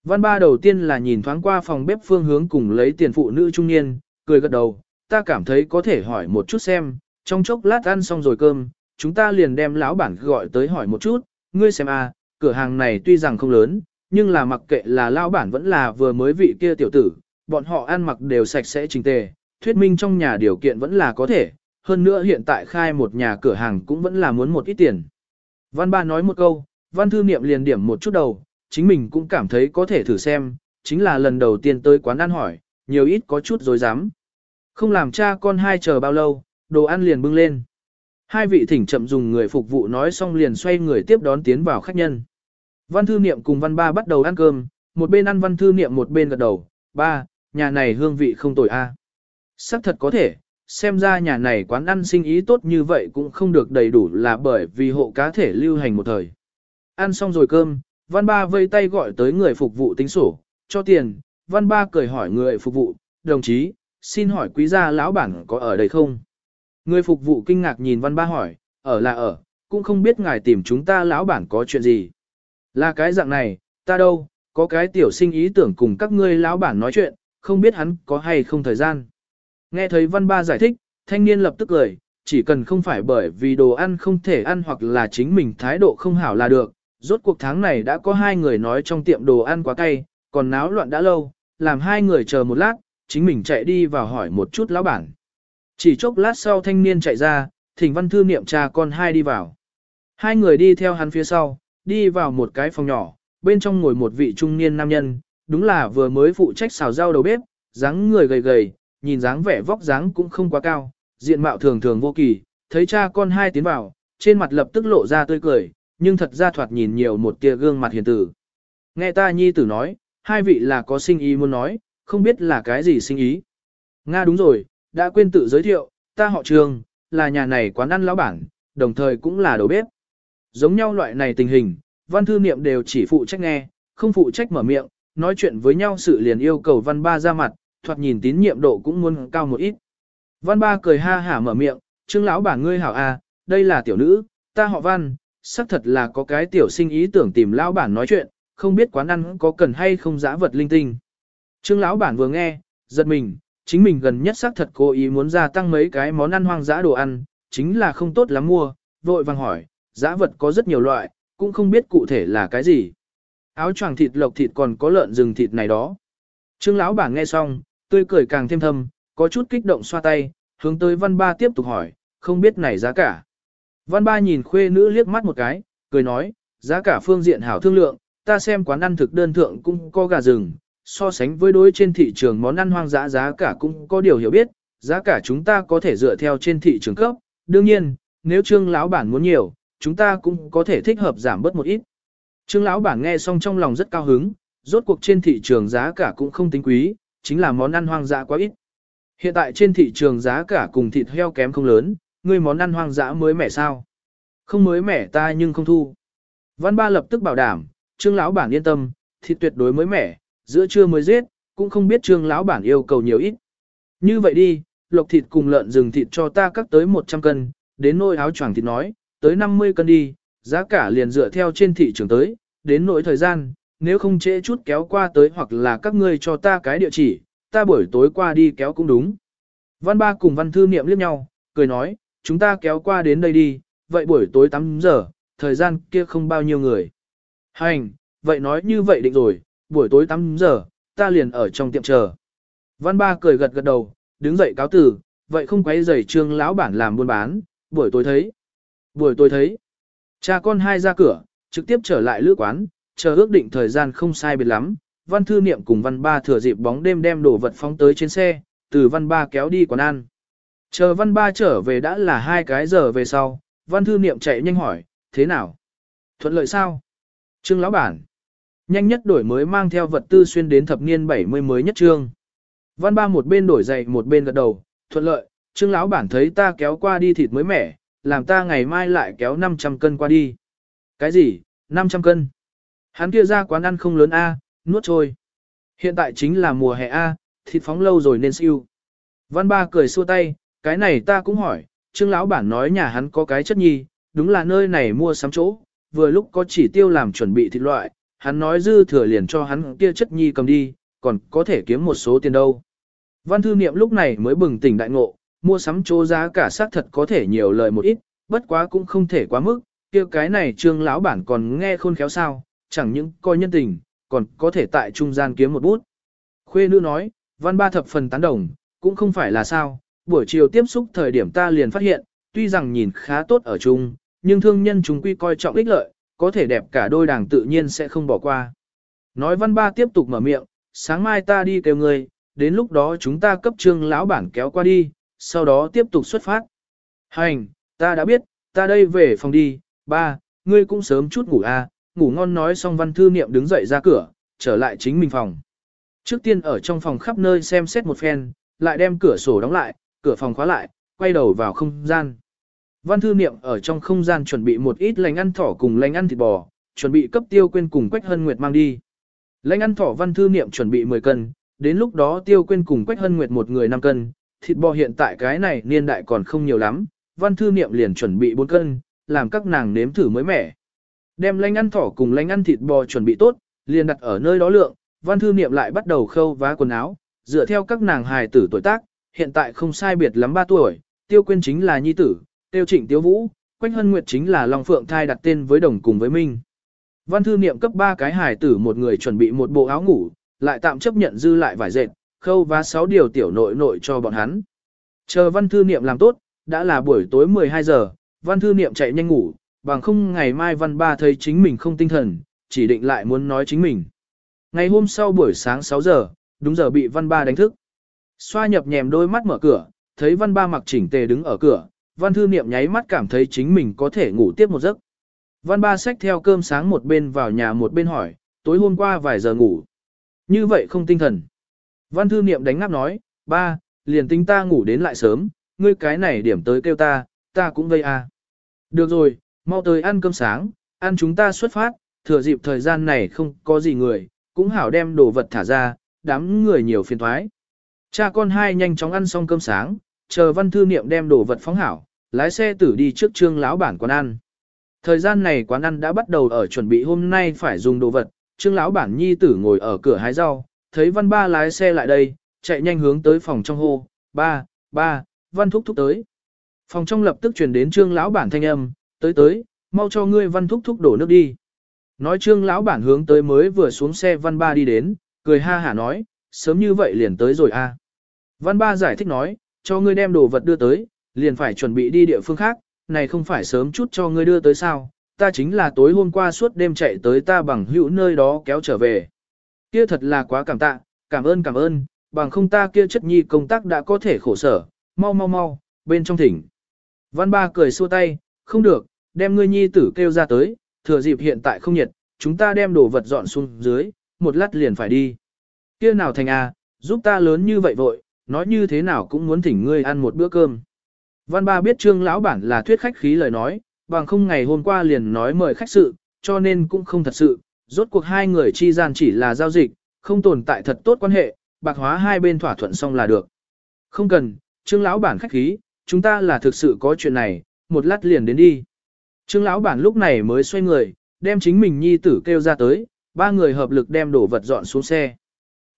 Speaker 1: Văn ba đầu tiên là nhìn thoáng qua phòng bếp phương hướng cùng lấy tiền phụ nữ trung niên, cười gật đầu, ta cảm thấy có thể hỏi một chút xem, trong chốc lát ăn xong rồi cơm, chúng ta liền đem lão bản gọi tới hỏi một chút, ngươi xem a, cửa hàng này tuy rằng không lớn, nhưng là mặc kệ là lão bản vẫn là vừa mới vị kia tiểu tử, bọn họ ăn mặc đều sạch sẽ chỉnh tề, thuyết minh trong nhà điều kiện vẫn là có thể, hơn nữa hiện tại khai một nhà cửa hàng cũng vẫn là muốn một ít tiền. Văn ba nói một câu, văn thư niệm liền điểm một chút đầu, chính mình cũng cảm thấy có thể thử xem, chính là lần đầu tiên tới quán ăn hỏi, nhiều ít có chút dối dám. Không làm cha con hai chờ bao lâu, đồ ăn liền bưng lên. Hai vị thỉnh chậm dùng người phục vụ nói xong liền xoay người tiếp đón tiến vào khách nhân. Văn thư niệm cùng văn ba bắt đầu ăn cơm, một bên ăn văn thư niệm một bên gật đầu, ba, nhà này hương vị không tồi a. À. Sắc thật có thể, xem ra nhà này quán ăn sinh ý tốt như vậy cũng không được đầy đủ là bởi vì hộ cá thể lưu hành một thời. Ăn xong rồi cơm, văn ba vây tay gọi tới người phục vụ tính sổ, cho tiền, văn ba cười hỏi người phục vụ, đồng chí, xin hỏi quý gia lão bản có ở đây không? Người phục vụ kinh ngạc nhìn văn ba hỏi, ở là ở, cũng không biết ngài tìm chúng ta lão bản có chuyện gì. Là cái dạng này, ta đâu, có cái tiểu sinh ý tưởng cùng các ngươi lão bản nói chuyện, không biết hắn có hay không thời gian. Nghe thấy văn ba giải thích, thanh niên lập tức cười, chỉ cần không phải bởi vì đồ ăn không thể ăn hoặc là chính mình thái độ không hảo là được. Rốt cuộc tháng này đã có hai người nói trong tiệm đồ ăn quá cay, còn náo loạn đã lâu, làm hai người chờ một lát, chính mình chạy đi vào hỏi một chút lão bản. Chỉ chốc lát sau thanh niên chạy ra, thỉnh văn thư niệm cha con hai đi vào. Hai người đi theo hắn phía sau, đi vào một cái phòng nhỏ, bên trong ngồi một vị trung niên nam nhân, đúng là vừa mới phụ trách xào rau đầu bếp, dáng người gầy gầy, nhìn dáng vẻ vóc dáng cũng không quá cao, diện mạo thường thường vô kỳ, thấy cha con hai tiến vào, trên mặt lập tức lộ ra tươi cười, nhưng thật ra thoạt nhìn nhiều một tia gương mặt hiền tử. Nghe ta nhi tử nói, hai vị là có sinh ý muốn nói, không biết là cái gì sinh ý. Nga đúng rồi, đã quên tự giới thiệu, ta họ trường, là nhà này quán ăn lão bản, đồng thời cũng là đầu bếp. Giống nhau loại này tình hình, văn thư niệm đều chỉ phụ trách nghe, không phụ trách mở miệng, nói chuyện với nhau sự liền yêu cầu văn ba ra mặt, thoạt nhìn tín nhiệm độ cũng muốn cao một ít. Văn ba cười ha hả mở miệng, trương lão bản ngươi hảo à, đây là tiểu nữ, ta họ văn, xác thật là có cái tiểu sinh ý tưởng tìm lão bản nói chuyện, không biết quán ăn có cần hay không giã vật linh tinh. Trương lão bản vừa nghe, giật mình, chính mình gần nhất xác thật cố ý muốn gia tăng mấy cái món ăn hoang dã đồ ăn, chính là không tốt lắm mua, vội vàng hỏi, dã vật có rất nhiều loại, cũng không biết cụ thể là cái gì. Áo choàng thịt lộc thịt còn có lợn rừng thịt này đó. Trương lão bản nghe xong, tươi cười càng thêm thâm, có chút kích động xoa tay, hướng tới văn ba tiếp tục hỏi, không biết này giá cả. Văn ba nhìn khuê nữ liếc mắt một cái, cười nói, giá cả phương diện hảo thương lượng, ta xem quán ăn thực đơn thượng cũng có gà rừng, so sánh với đối trên thị trường món ăn hoang dã giá cả cũng có điều hiểu biết, giá cả chúng ta có thể dựa theo trên thị trường cấp, đương nhiên, nếu trương lão bản muốn nhiều, chúng ta cũng có thể thích hợp giảm bớt một ít. Trương lão bản nghe xong trong lòng rất cao hứng, rốt cuộc trên thị trường giá cả cũng không tính quý, chính là món ăn hoang dã quá ít. Hiện tại trên thị trường giá cả cùng thịt heo kém không lớn, người món ăn hoang dã mới mẻ sao? Không mới mẻ ta nhưng không thu. Văn Ba lập tức bảo đảm, Trương lão bản yên tâm, thịt tuyệt đối mới mẻ, giữa trưa mới giết, cũng không biết Trương lão bản yêu cầu nhiều ít. Như vậy đi, lộc thịt cùng lợn rừng thịt cho ta cắt tới 100 cân, đến nỗi áo choàng thịt nói, tới 50 cân đi, giá cả liền dựa theo trên thị trường tới, đến nỗi thời gian, nếu không trễ chút kéo qua tới hoặc là các ngươi cho ta cái địa chỉ, ta buổi tối qua đi kéo cũng đúng. Văn ba cùng văn thư niệm liếc nhau, cười nói, chúng ta kéo qua đến đây đi, vậy buổi tối 8 giờ, thời gian kia không bao nhiêu người. Hành, vậy nói như vậy định rồi, buổi tối 8 giờ, ta liền ở trong tiệm chờ. Văn ba cười gật gật đầu, đứng dậy cáo tử, vậy không quấy rầy trương lão bản làm buôn bán, buổi tối thấy. Buổi tối thấy. Cha con hai ra cửa, trực tiếp trở lại lữ quán, chờ ước định thời gian không sai biệt lắm. Văn thư niệm cùng văn ba thừa dịp bóng đêm đem đồ vật phóng tới trên xe, từ văn ba kéo đi quán ăn. Chờ văn ba trở về đã là hai cái giờ về sau, văn thư niệm chạy nhanh hỏi, thế nào? Thuận lợi sao? Trương lão bản. Nhanh nhất đổi mới mang theo vật tư xuyên đến thập niên 70 mới nhất trương. Văn ba một bên đổi giày một bên gật đầu, thuận lợi, trương lão bản thấy ta kéo qua đi thịt mới mẻ, làm ta ngày mai lại kéo 500 cân qua đi. Cái gì, 500 cân? Hắn kia ra quán ăn không lớn A, nuốt trôi. Hiện tại chính là mùa hè A, thịt phóng lâu rồi nên siêu. Văn ba cười xua tay, cái này ta cũng hỏi, trương lão bản nói nhà hắn có cái chất nhi, đúng là nơi này mua sắm chỗ, vừa lúc có chỉ tiêu làm chuẩn bị thịt loại, hắn nói dư thừa liền cho hắn kia chất nhi cầm đi, còn có thể kiếm một số tiền đâu. Văn thư niệm lúc này mới bừng tỉnh đại ngộ, mua sắm chỗ giá cả xác thật có thể nhiều lời một ít, bất quá cũng không thể quá mức, kia cái này trương lão bản còn nghe khôn khéo sao, chẳng những coi nhân tình, còn có thể tại trung gian kiếm một bút. Khuê nữ nói, văn ba thập phần tán đồng, cũng không phải là sao, buổi chiều tiếp xúc thời điểm ta liền phát hiện, tuy rằng nhìn khá tốt ở chung, nhưng thương nhân chúng quy coi trọng ích lợi, có thể đẹp cả đôi đảng tự nhiên sẽ không bỏ qua. Nói văn ba tiếp tục mở miệng, sáng mai ta đi kêu người, đến lúc đó chúng ta cấp trương lão bản kéo qua đi, sau đó tiếp tục xuất phát. Hành, ta đã biết, ta đây về phòng đi, ba, ngươi cũng sớm chút ngủ a, à, ngủ ngon nói xong văn thư niệm đứng dậy ra cửa, trở lại chính mình phòng. Trước tiên ở trong phòng khắp nơi xem xét một phen, lại đem cửa sổ đóng lại, cửa phòng khóa lại, quay đầu vào không gian. Văn thư niệm ở trong không gian chuẩn bị một ít lành ăn thỏ cùng lành ăn thịt bò, chuẩn bị cấp tiêu quên cùng Quách Hân Nguyệt mang đi. Lành ăn thỏ văn thư niệm chuẩn bị 10 cân, đến lúc đó tiêu quên cùng Quách Hân Nguyệt một người 5 cân, thịt bò hiện tại cái này niên đại còn không nhiều lắm, văn thư niệm liền chuẩn bị 4 cân, làm các nàng nếm thử mới mẻ. Đem lanh ăn thỏ cùng lanh ăn thịt bò chuẩn bị tốt, liền đặt ở nơi đó lượng, văn thư niệm lại bắt đầu khâu vá quần áo, dựa theo các nàng hài tử tuổi tác, hiện tại không sai biệt lắm 3 tuổi, tiêu quên chính là nhi tử, tiêu trịnh tiêu vũ, quách hân nguyệt chính là Long Phượng thai đặt tên với đồng cùng với Minh. Văn thư niệm cấp 3 cái hài tử một người chuẩn bị một bộ áo ngủ, lại tạm chấp nhận dư lại vải dệt, khâu và 6 điều tiểu nội nội cho bọn hắn. Chờ văn thư niệm làm tốt, đã là buổi tối 12 giờ, văn thư niệm chạy nhanh ngủ, bằng không ngày mai văn ba thấy chính mình không tinh thần, chỉ định lại muốn nói chính mình. Ngày hôm sau buổi sáng 6 giờ, đúng giờ bị văn ba đánh thức. Xoa nhập nhèm đôi mắt mở cửa, thấy văn ba mặc chỉnh tề đứng ở cửa, văn thư niệm nháy mắt cảm thấy chính mình có thể ngủ tiếp một giấc. Văn ba xách theo cơm sáng một bên vào nhà một bên hỏi, tối hôm qua vài giờ ngủ. Như vậy không tinh thần. Văn thư niệm đánh ngáp nói, ba, liền tính ta ngủ đến lại sớm, ngươi cái này điểm tới kêu ta, ta cũng gây à. Được rồi, mau tới ăn cơm sáng, ăn chúng ta xuất phát, thừa dịp thời gian này không có gì người, cũng hảo đem đồ vật thả ra, đám người nhiều phiền thoái. Cha con hai nhanh chóng ăn xong cơm sáng, chờ văn thư niệm đem đồ vật phóng hảo, lái xe tử đi trước trương lão bản quán ăn. Thời gian này quán ăn đã bắt đầu ở chuẩn bị hôm nay phải dùng đồ vật, trương lão bản nhi tử ngồi ở cửa hái rau, thấy văn ba lái xe lại đây, chạy nhanh hướng tới phòng trong hô, ba, ba, văn thúc thúc tới. Phòng trong lập tức truyền đến trương lão bản thanh âm, tới tới, mau cho ngươi văn thúc thúc đổ nước đi. Nói trương lão bản hướng tới mới vừa xuống xe văn ba đi đến, cười ha hả nói, sớm như vậy liền tới rồi a. À. Văn ba giải thích nói, cho ngươi đem đồ vật đưa tới, liền phải chuẩn bị đi địa phương khác, này không phải sớm chút cho ngươi đưa tới sao, ta chính là tối hôm qua suốt đêm chạy tới ta bằng hữu nơi đó kéo trở về. Kia thật là quá cảm tạ, cảm ơn cảm ơn, bằng không ta kia chất nhi công tác đã có thể khổ sở, mau mau mau, bên trong thỉnh. Văn ba cười xua tay, không được, đem ngươi nhi tử kêu ra tới, thừa dịp hiện tại không nhiệt, chúng ta đem đồ vật dọn xuống dưới, một lát liền phải đi. Kia nào thành a, giúp ta lớn như vậy vội, nói như thế nào cũng muốn thỉnh ngươi ăn một bữa cơm. Văn ba biết trương lão bản là thuyết khách khí lời nói, bằng không ngày hôm qua liền nói mời khách sự, cho nên cũng không thật sự, rốt cuộc hai người chi gian chỉ là giao dịch, không tồn tại thật tốt quan hệ, bạc hóa hai bên thỏa thuận xong là được. Không cần, trương lão bản khách khí, chúng ta là thực sự có chuyện này, một lát liền đến đi. Trương lão bản lúc này mới xoay người, đem chính mình nhi tử kêu ra tới, ba người hợp lực đem đồ vật dọn xuống xe.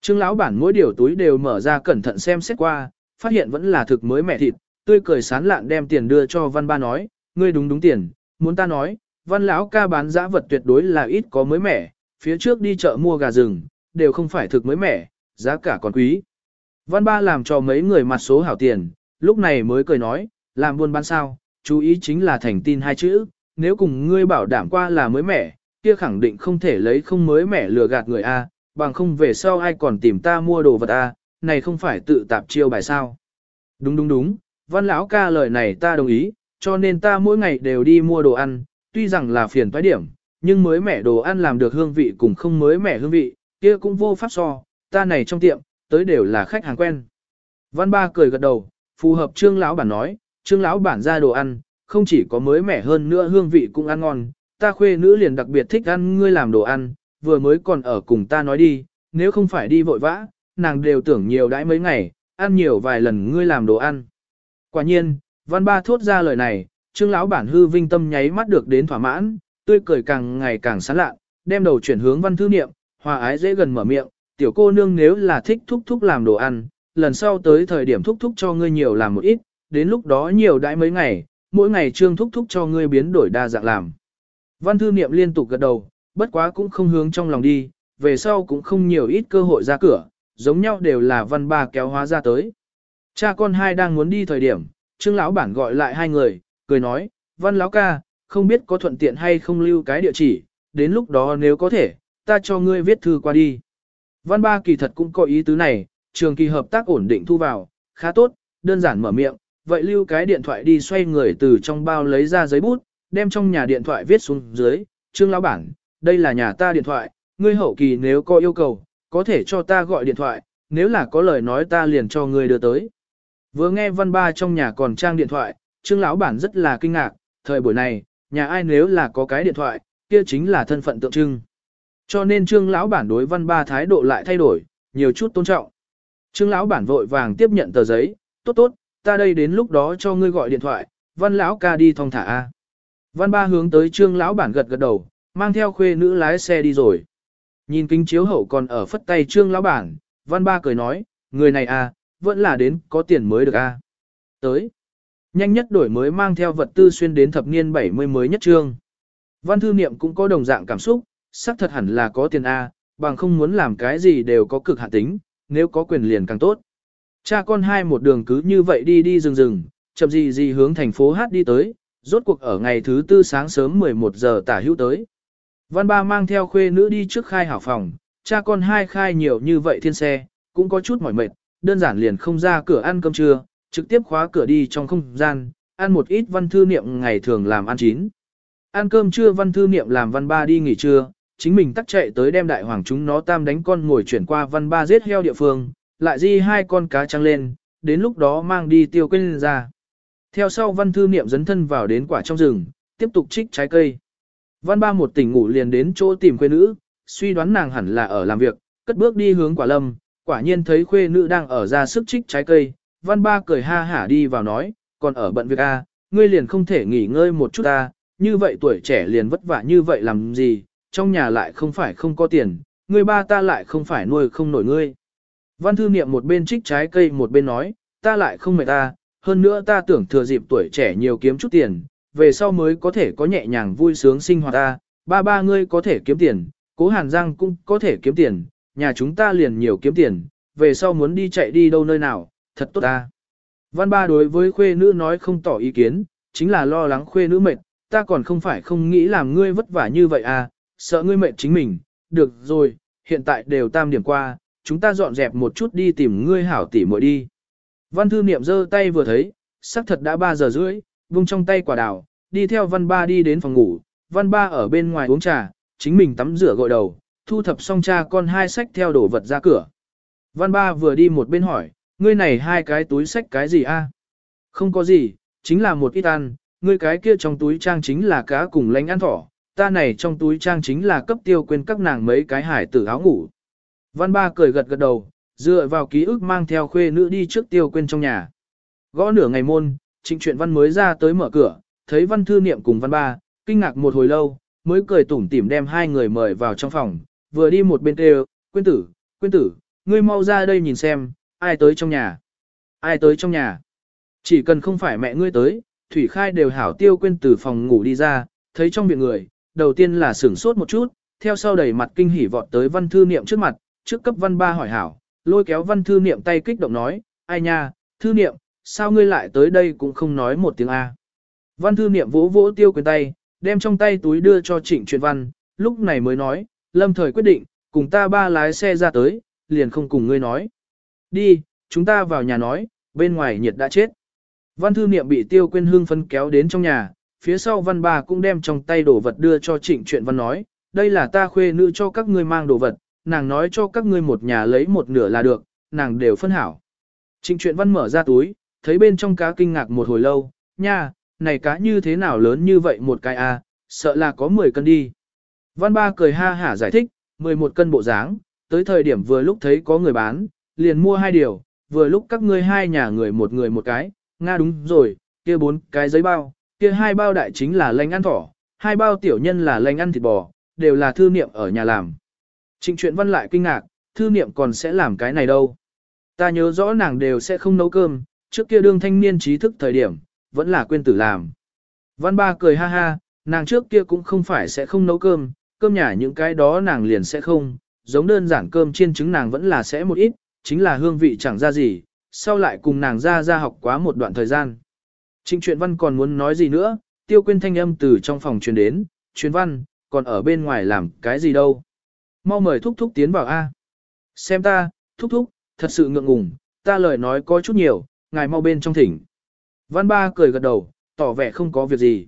Speaker 1: Trương lão bản mỗi điều túi đều mở ra cẩn thận xem xét qua, phát hiện vẫn là thực mới mẻ thịt, tươi cười sán lạn đem tiền đưa cho văn ba nói, ngươi đúng đúng tiền, muốn ta nói, văn lão ca bán giã vật tuyệt đối là ít có mới mẻ, phía trước đi chợ mua gà rừng, đều không phải thực mới mẻ, giá cả còn quý. Văn ba làm cho mấy người mặt số hảo tiền, lúc này mới cười nói, làm buôn bán sao, chú ý chính là thành tin hai chữ, nếu cùng ngươi bảo đảm qua là mới mẻ, kia khẳng định không thể lấy không mới mẻ lừa gạt người A, bằng không về sau ai còn tìm ta mua đồ vật A, này không phải tự tạp chiêu bài sao. Đúng đúng đúng, văn lão ca lời này ta đồng ý, cho nên ta mỗi ngày đều đi mua đồ ăn, tuy rằng là phiền toái điểm, nhưng mới mẻ đồ ăn làm được hương vị cùng không mới mẻ hương vị, kia cũng vô pháp so, ta này trong tiệm, tới đều là khách hàng quen. Văn ba cười gật đầu, phù hợp trương lão bản nói, trương lão bản ra đồ ăn, không chỉ có mới mẻ hơn nữa hương vị cũng ăn ngon, ta khuê nữ liền đặc biệt thích ăn ngươi làm đồ ăn, vừa mới còn ở cùng ta nói đi, nếu không phải đi vội vã, nàng đều tưởng nhiều đãi mấy ngày, ăn nhiều vài lần ngươi làm đồ ăn. Quả nhiên, văn ba thốt ra lời này, trương lão bản hư vinh tâm nháy mắt được đến thỏa mãn, tươi cười càng ngày càng sán lạ, đem đầu chuyển hướng văn thư niệm, hòa ái dễ gần mở miệng, tiểu cô nương nếu là thích thúc thúc làm đồ ăn, lần sau tới thời điểm thúc thúc cho ngươi nhiều làm một ít, đến lúc đó nhiều đãi mấy ngày, mỗi ngày trương thúc thúc cho ngươi biến đổi đa dạng làm. Văn thư niệm liên tục gật đầu, bất quá cũng không hướng trong lòng đi, về sau cũng không nhiều ít cơ hội ra cửa, giống nhau đều là văn ba kéo hóa ra tới. Cha con hai đang muốn đi thời điểm, trương lão bản gọi lại hai người, cười nói, văn lão ca, không biết có thuận tiện hay không lưu cái địa chỉ, đến lúc đó nếu có thể, ta cho ngươi viết thư qua đi. Văn ba kỳ thật cũng có ý tứ này, trường kỳ hợp tác ổn định thu vào, khá tốt, đơn giản mở miệng, vậy lưu cái điện thoại đi xoay người từ trong bao lấy ra giấy bút, đem trong nhà điện thoại viết xuống dưới, trương lão bản, đây là nhà ta điện thoại, ngươi hậu kỳ nếu có yêu cầu, có thể cho ta gọi điện thoại, nếu là có lời nói ta liền cho ngươi đưa tới. Vừa nghe văn ba trong nhà còn trang điện thoại, trương lão bản rất là kinh ngạc, thời buổi này, nhà ai nếu là có cái điện thoại, kia chính là thân phận tượng trưng. Cho nên trương lão bản đối văn ba thái độ lại thay đổi, nhiều chút tôn trọng. Trương lão bản vội vàng tiếp nhận tờ giấy, tốt tốt, ta đây đến lúc đó cho ngươi gọi điện thoại, văn lão ca đi thong thả a. Văn ba hướng tới trương lão bản gật gật đầu, mang theo khuê nữ lái xe đi rồi. Nhìn kính chiếu hậu còn ở phất tay trương lão bản, văn ba cười nói, người này a, vẫn là đến có tiền mới được a. Tới. Nhanh nhất đổi mới mang theo vật tư xuyên đến thập niên 70 mới nhất trương. Văn thư niệm cũng có đồng dạng cảm xúc, xác thật hẳn là có tiền A, bằng không muốn làm cái gì đều có cực hạn tính, nếu có quyền liền càng tốt. Cha con hai một đường cứ như vậy đi đi rừng rừng, chậm gì gì hướng thành phố Hát đi tới, rốt cuộc ở ngày thứ tư sáng sớm 11 giờ tả hữu tới. Văn ba mang theo khuê nữ đi trước khai hảo phòng, cha con hai khai nhiều như vậy thiên xe, cũng có chút mỏi mệt, đơn giản liền không ra cửa ăn cơm trưa, trực tiếp khóa cửa đi trong không gian, ăn một ít văn thư niệm ngày thường làm ăn chín. Ăn cơm trưa văn thư niệm làm văn ba đi nghỉ trưa, chính mình tắt chạy tới đem đại hoàng chúng nó tam đánh con ngồi chuyển qua văn ba giết heo địa phương, lại di hai con cá trăng lên, đến lúc đó mang đi tiêu quên ra. Theo sau văn thư niệm dấn thân vào đến quả trong rừng, tiếp tục trích trái cây. Văn ba một tỉnh ngủ liền đến chỗ tìm quê nữ, suy đoán nàng hẳn là ở làm việc, cất bước đi hướng quả lâm, quả nhiên thấy khuê nữ đang ở ra sức trích trái cây. Văn ba cười ha hả đi vào nói, còn ở bận việc a, à, ngươi liền không thể nghỉ ngơi một chút ta, như vậy tuổi trẻ liền vất vả như vậy làm gì, trong nhà lại không phải không có tiền, ngươi ba ta lại không phải nuôi không nổi ngươi. Văn thư niệm một bên trích trái cây một bên nói, ta lại không mệt ta, hơn nữa ta tưởng thừa dịp tuổi trẻ nhiều kiếm chút tiền, về sau mới có thể có nhẹ nhàng vui sướng sinh hoạt ta, ba ba ngươi có thể kiếm tiền, cố hàn giang cũng có thể kiếm tiền, nhà chúng ta liền nhiều kiếm tiền, về sau muốn đi chạy đi đâu nơi nào, thật tốt ta. Văn ba đối với khuê nữ nói không tỏ ý kiến, chính là lo lắng khuê nữ mệt, ta còn không phải không nghĩ làm ngươi vất vả như vậy à, sợ ngươi mệt chính mình, được rồi, hiện tại đều tam điểm qua, chúng ta dọn dẹp một chút đi tìm ngươi hảo tỷ muội đi. Văn thư niệm giơ tay vừa thấy, sắc thật đã 3 giờ rưỡi, vung trong tay quả đào, đi theo văn ba đi đến phòng ngủ, văn ba ở bên ngoài uống trà, chính mình tắm rửa gội đầu, thu thập xong cha con hai sách theo đổ vật ra cửa. Văn ba vừa đi một bên hỏi, ngươi này hai cái túi sách cái gì a? Không có gì, chính là một ít ăn, ngươi cái kia trong túi trang chính là cá cùng lánh ăn thỏ, ta này trong túi trang chính là cấp tiêu quên các nàng mấy cái hải tử áo ngủ. Văn ba cười gật gật đầu, dựa vào ký ức mang theo khuê nữ đi trước tiêu quên trong nhà. Gõ nửa ngày môn, trịnh truyện văn mới ra tới mở cửa, thấy văn thư niệm cùng văn ba, kinh ngạc một hồi lâu, mới cười tủm tỉm đem hai người mời vào trong phòng, vừa đi một bên kêu, Quyên tử, Quyên tử, ngươi mau ra đây nhìn xem, ai tới trong nhà, ai tới trong nhà. Chỉ cần không phải mẹ ngươi tới, Thủy Khai đều hảo tiêu Quyên từ phòng ngủ đi ra, thấy trong miệng người, đầu tiên là sửng sốt một chút, theo sau đẩy mặt kinh hỉ vọt tới văn thư niệm trước mặt, trước cấp văn ba hỏi hảo, lôi kéo văn thư niệm tay kích động nói, ai nha, thư niệm, sao ngươi lại tới đây cũng không nói một tiếng A. Văn thư niệm vỗ vỗ tiêu Quyên tay, đem trong tay túi đưa cho trịnh truyền văn, lúc này mới nói, lâm thời quyết định, cùng ta ba lái xe ra tới, liền không cùng ngươi nói. Đi, chúng ta vào nhà nói, bên ngoài nhiệt đã chết. Văn thư niệm bị tiêu quên hương phân kéo đến trong nhà, phía sau văn bà cũng đem trong tay đồ vật đưa cho trịnh chuyện văn nói, đây là ta khuê nữ cho các ngươi mang đồ vật, nàng nói cho các ngươi một nhà lấy một nửa là được, nàng đều phân hảo. Trịnh Chuyện văn mở ra túi, thấy bên trong cá kinh ngạc một hồi lâu, nha, này cá như thế nào lớn như vậy một cái a, à, sợ là có 10 cân đi. Văn ba cười ha hả giải thích, 11 cân bộ dáng, tới thời điểm vừa lúc thấy có người bán, liền mua hai điều, vừa lúc các ngươi hai nhà người một người một cái, nga đúng rồi, kia bốn cái giấy bao, kia hai bao đại chính là lanh ăn thỏ, hai bao tiểu nhân là lanh ăn thịt bò, đều là thư niệm ở nhà làm. Trịnh chuyện văn lại kinh ngạc, thư niệm còn sẽ làm cái này đâu. Ta nhớ rõ nàng đều sẽ không nấu cơm, trước kia đương thanh niên trí thức thời điểm, vẫn là quên tử làm. Văn ba cười ha ha, nàng trước kia cũng không phải sẽ không nấu cơm, cơm nhà những cái đó nàng liền sẽ không, giống đơn giản cơm chiên trứng nàng vẫn là sẽ một ít, chính là hương vị chẳng ra gì, sau lại cùng nàng ra ra học quá một đoạn thời gian. Trịnh truyện văn còn muốn nói gì nữa, tiêu quyên thanh âm từ trong phòng truyền đến, truyền văn, còn ở bên ngoài làm cái gì đâu. Mau mời thúc thúc tiến vào A. Xem ta, thúc thúc, thật sự ngượng ngùng, ta lời nói có chút nhiều, ngài mau bên trong thỉnh. Văn ba cười gật đầu, tỏ vẻ không có việc gì.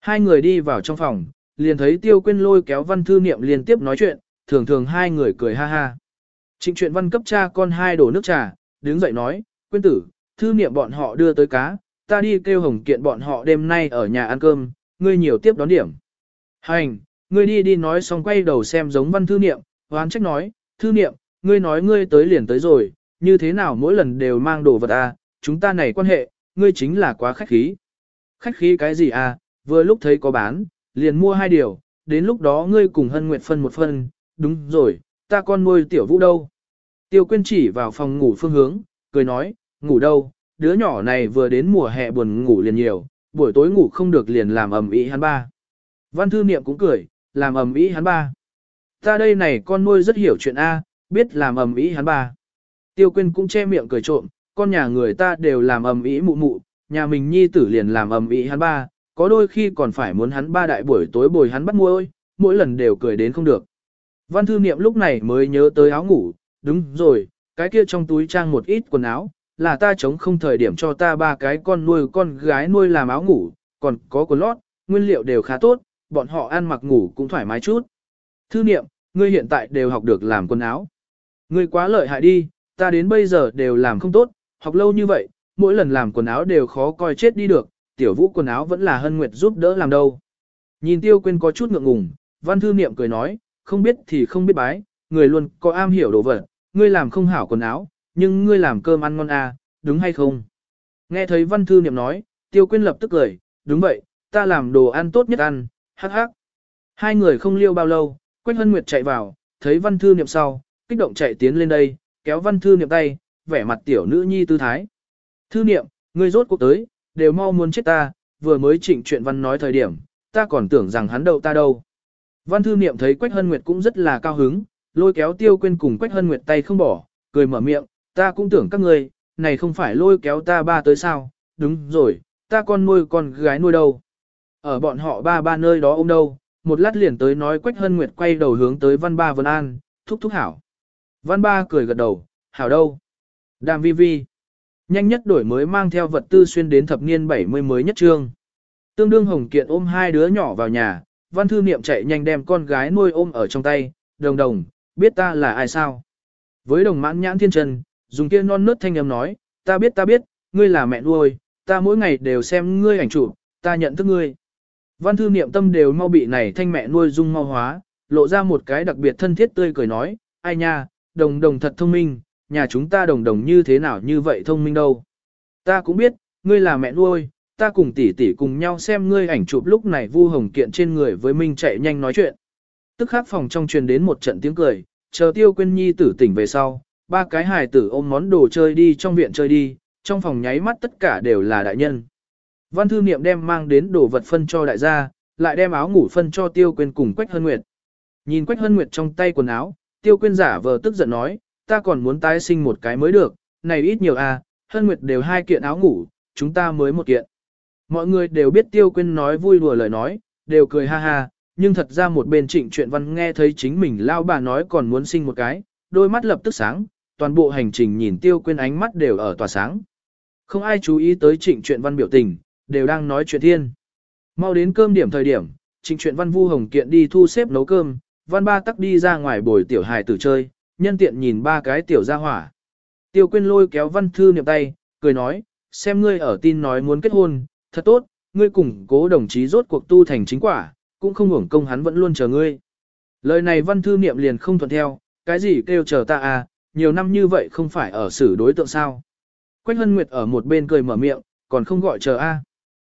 Speaker 1: Hai người đi vào trong phòng, liền thấy tiêu quên lôi kéo văn thư niệm liên tiếp nói chuyện, thường thường hai người cười ha ha. Trịnh chuyện văn cấp cha con hai đổ nước trà, đứng dậy nói, quên tử, thư niệm bọn họ đưa tới cá, ta đi kêu hồng kiện bọn họ đêm nay ở nhà ăn cơm, ngươi nhiều tiếp đón điểm. Hành, ngươi đi đi nói xong quay đầu xem giống văn thư niệm, hoán trách nói, thư niệm, ngươi nói ngươi tới liền tới rồi, như thế nào mỗi lần đều mang đồ vật à, chúng ta này quan hệ, ngươi chính là quá khách khí. Khách khí cái gì à, vừa lúc thấy có bán, liền mua hai điều, đến lúc đó ngươi cùng hân nguyện phân một phân, đúng rồi, ta con nuôi tiểu vũ đâu. Tiêu quyên chỉ vào phòng ngủ phương hướng, cười nói, ngủ đâu, đứa nhỏ này vừa đến mùa hè buồn ngủ liền nhiều, buổi tối ngủ không được liền làm ầm ĩ hắn ba. Văn thư niệm cũng cười, làm ầm ĩ hắn ba. Ta đây này con nuôi rất hiểu chuyện A, biết làm ầm ĩ hắn ba. Tiêu quyên cũng che miệng cười trộm, con nhà người ta đều làm ầm ĩ mụ mụ, nhà mình nhi tử liền làm ầm ĩ hắn ba, có đôi khi còn phải muốn hắn ba đại buổi tối bồi hắn bắt môi, mỗi lần đều cười đến không được. Văn thư niệm lúc này mới nhớ tới áo ngủ, đúng rồi, cái kia trong túi trang một ít quần áo, là ta chống không thời điểm cho ta ba cái con nuôi con gái nuôi làm áo ngủ, còn có quần lót, nguyên liệu đều khá tốt, bọn họ ăn mặc ngủ cũng thoải mái chút. Thư niệm, ngươi hiện tại đều học được làm quần áo. Ngươi quá lợi hại đi, ta đến bây giờ đều làm không tốt, học lâu như vậy, mỗi lần làm quần áo đều khó coi chết đi được, tiểu vũ quần áo vẫn là hân nguyệt giúp đỡ làm đâu. Nhìn tiêu quên có chút ngượng ngùng, văn thư niệm cười nói, không biết thì không biết bái, người luôn có am hiểu đồ vật, ngươi làm không hảo quần áo, nhưng ngươi làm cơm ăn ngon à, đúng hay không? Nghe thấy văn thư niệm nói, tiêu quên lập tức cười, đúng vậy, ta làm đồ ăn tốt nhất ăn, hắc hắc. Hai người không liêu bao lâu, Quách Hân Nguyệt chạy vào, thấy văn thư niệm sau, kích động chạy tiến lên đây, kéo văn thư niệm tay, vẻ mặt tiểu nữ nhi tư thái. Thư niệm, ngươi rốt cuộc tới, đều mau muốn chết ta, vừa mới chỉnh chuyện văn nói thời điểm, ta còn tưởng rằng hắn đậu ta đâu. Văn thư niệm thấy Quách Hân Nguyệt cũng rất là cao hứng, lôi kéo tiêu quên cùng Quách Hân Nguyệt tay không bỏ, cười mở miệng, ta cũng tưởng các ngươi, này không phải lôi kéo ta ba tới sao, đúng rồi, ta con nuôi con gái nuôi đâu. Ở bọn họ ba ba nơi đó ôm đâu, một lát liền tới nói Quách Hân Nguyệt quay đầu hướng tới văn ba Vân An, thúc thúc hảo. Văn ba cười gật đầu, hảo đâu. Đàm vi vi. Nhanh nhất đổi mới mang theo vật tư xuyên đến thập niên 70 mới nhất trương. Tương đương hồng kiện ôm hai đứa nhỏ vào nhà, văn thư niệm chạy nhanh đem con gái nuôi ôm ở trong tay, đồng đồng, biết ta là ai sao? Với đồng mãn nhãn thiên trần, dùng kia non nớt thanh âm nói, ta biết ta biết, ngươi là mẹ nuôi, ta mỗi ngày đều xem ngươi ảnh chụp, ta nhận thức ngươi. Văn thư niệm tâm đều mau bị này thanh mẹ nuôi dung mau hóa, lộ ra một cái đặc biệt thân thiết tươi cười nói, ai nha, đồng đồng thật thông minh, nhà chúng ta đồng đồng như thế nào như vậy thông minh đâu. Ta cũng biết, ngươi là mẹ nuôi, ta cùng tỷ tỷ cùng nhau xem ngươi ảnh chụp lúc này vu hồng kiện trên người với Minh chạy nhanh nói chuyện. Tức khắc phòng trong truyền đến một trận tiếng cười, chờ tiêu quên nhi tử tỉnh về sau, ba cái hài tử ôm món đồ chơi đi trong viện chơi đi, trong phòng nháy mắt tất cả đều là đại nhân. Văn thư niệm đem mang đến đồ vật phân cho đại gia, lại đem áo ngủ phân cho tiêu quên cùng Quách Hân Nguyệt. Nhìn Quách Hân Nguyệt trong tay quần áo, tiêu quên giả vờ tức giận nói, ta còn muốn tái sinh một cái mới được, này ít nhiều à, Hân Nguyệt đều hai kiện áo ngủ, chúng ta mới một kiện. Mọi người đều biết tiêu quyên nói vui đùa lời nói, đều cười ha ha, nhưng thật ra một bên trịnh truyện văn nghe thấy chính mình lao bà nói còn muốn sinh một cái, đôi mắt lập tức sáng, toàn bộ hành trình nhìn tiêu quyên ánh mắt đều ở tỏa sáng. Không ai chú ý tới trịnh truyện văn biểu tình, đều đang nói chuyện thiên. Mau đến cơm điểm thời điểm, trịnh truyện văn vu hồng kiện đi thu xếp nấu cơm, văn ba tắc đi ra ngoài bồi tiểu hài tử chơi, nhân tiện nhìn ba cái tiểu gia hỏa. Tiêu Quyên lôi kéo văn thư niệm tay, cười nói, xem ngươi ở tin nói muốn kết hôn, thật tốt, ngươi cùng cố đồng chí rốt cuộc tu thành chính quả, cũng không hưởng công hắn vẫn luôn chờ ngươi. Lời này văn thư niệm liền không thuận theo, cái gì kêu chờ ta à, nhiều năm như vậy không phải ở xử đối tượng sao. Quách Hân Nguyệt ở một bên cười mở miệng, còn không gọi chờ a.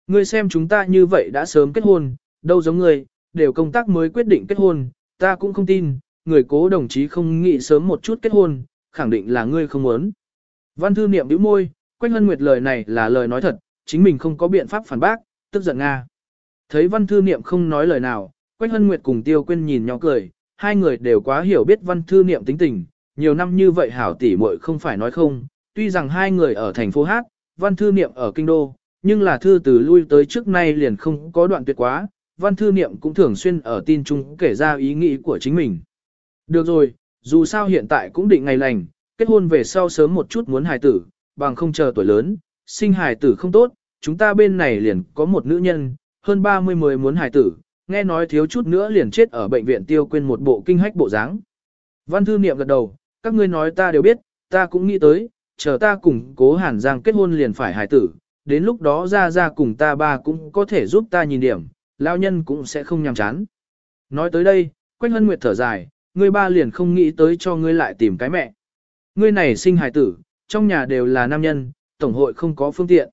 Speaker 1: Ngươi xem chúng ta như vậy đã sớm kết hôn, đâu giống ngươi, đều công tác mới quyết định kết hôn, ta cũng không tin, người cố đồng chí không nghĩ sớm một chút kết hôn, khẳng định là ngươi không muốn. Văn thư niệm bĩu môi, Quách Hân Nguyệt lời này là lời nói thật, chính mình không có biện pháp phản bác, tức giận Nga. Thấy văn thư niệm không nói lời nào, Quách Hân Nguyệt cùng Tiêu Quyên nhìn nhau cười, hai người đều quá hiểu biết văn thư niệm tính tình, nhiều năm như vậy hảo tỷ muội không phải nói không, tuy rằng hai người ở thành phố Hát, văn thư niệm ở kinh đô, nhưng là thư từ lui tới trước nay liền không có đoạn tuyệt quá, văn thư niệm cũng thường xuyên ở tin chung kể ra ý nghĩ của chính mình. Được rồi, dù sao hiện tại cũng định ngày lành, kết hôn về sau sớm một chút muốn hài tử, bằng không chờ tuổi lớn, sinh hài tử không tốt, chúng ta bên này liền có một nữ nhân, hơn 30 mới muốn hài tử, nghe nói thiếu chút nữa liền chết ở bệnh viện tiêu quên một bộ kinh hách bộ dáng. Văn thư niệm gật đầu, các ngươi nói ta đều biết, ta cũng nghĩ tới, chờ ta cùng cố hàn giang kết hôn liền phải hài tử, đến lúc đó ra ra cùng ta ba cũng có thể giúp ta nhìn điểm, lao nhân cũng sẽ không nhàm chán. Nói tới đây, Quách Hân Nguyệt thở dài, ngươi ba liền không nghĩ tới cho ngươi lại tìm cái mẹ. Ngươi này sinh hài tử, trong nhà đều là nam nhân, tổng hội không có phương tiện.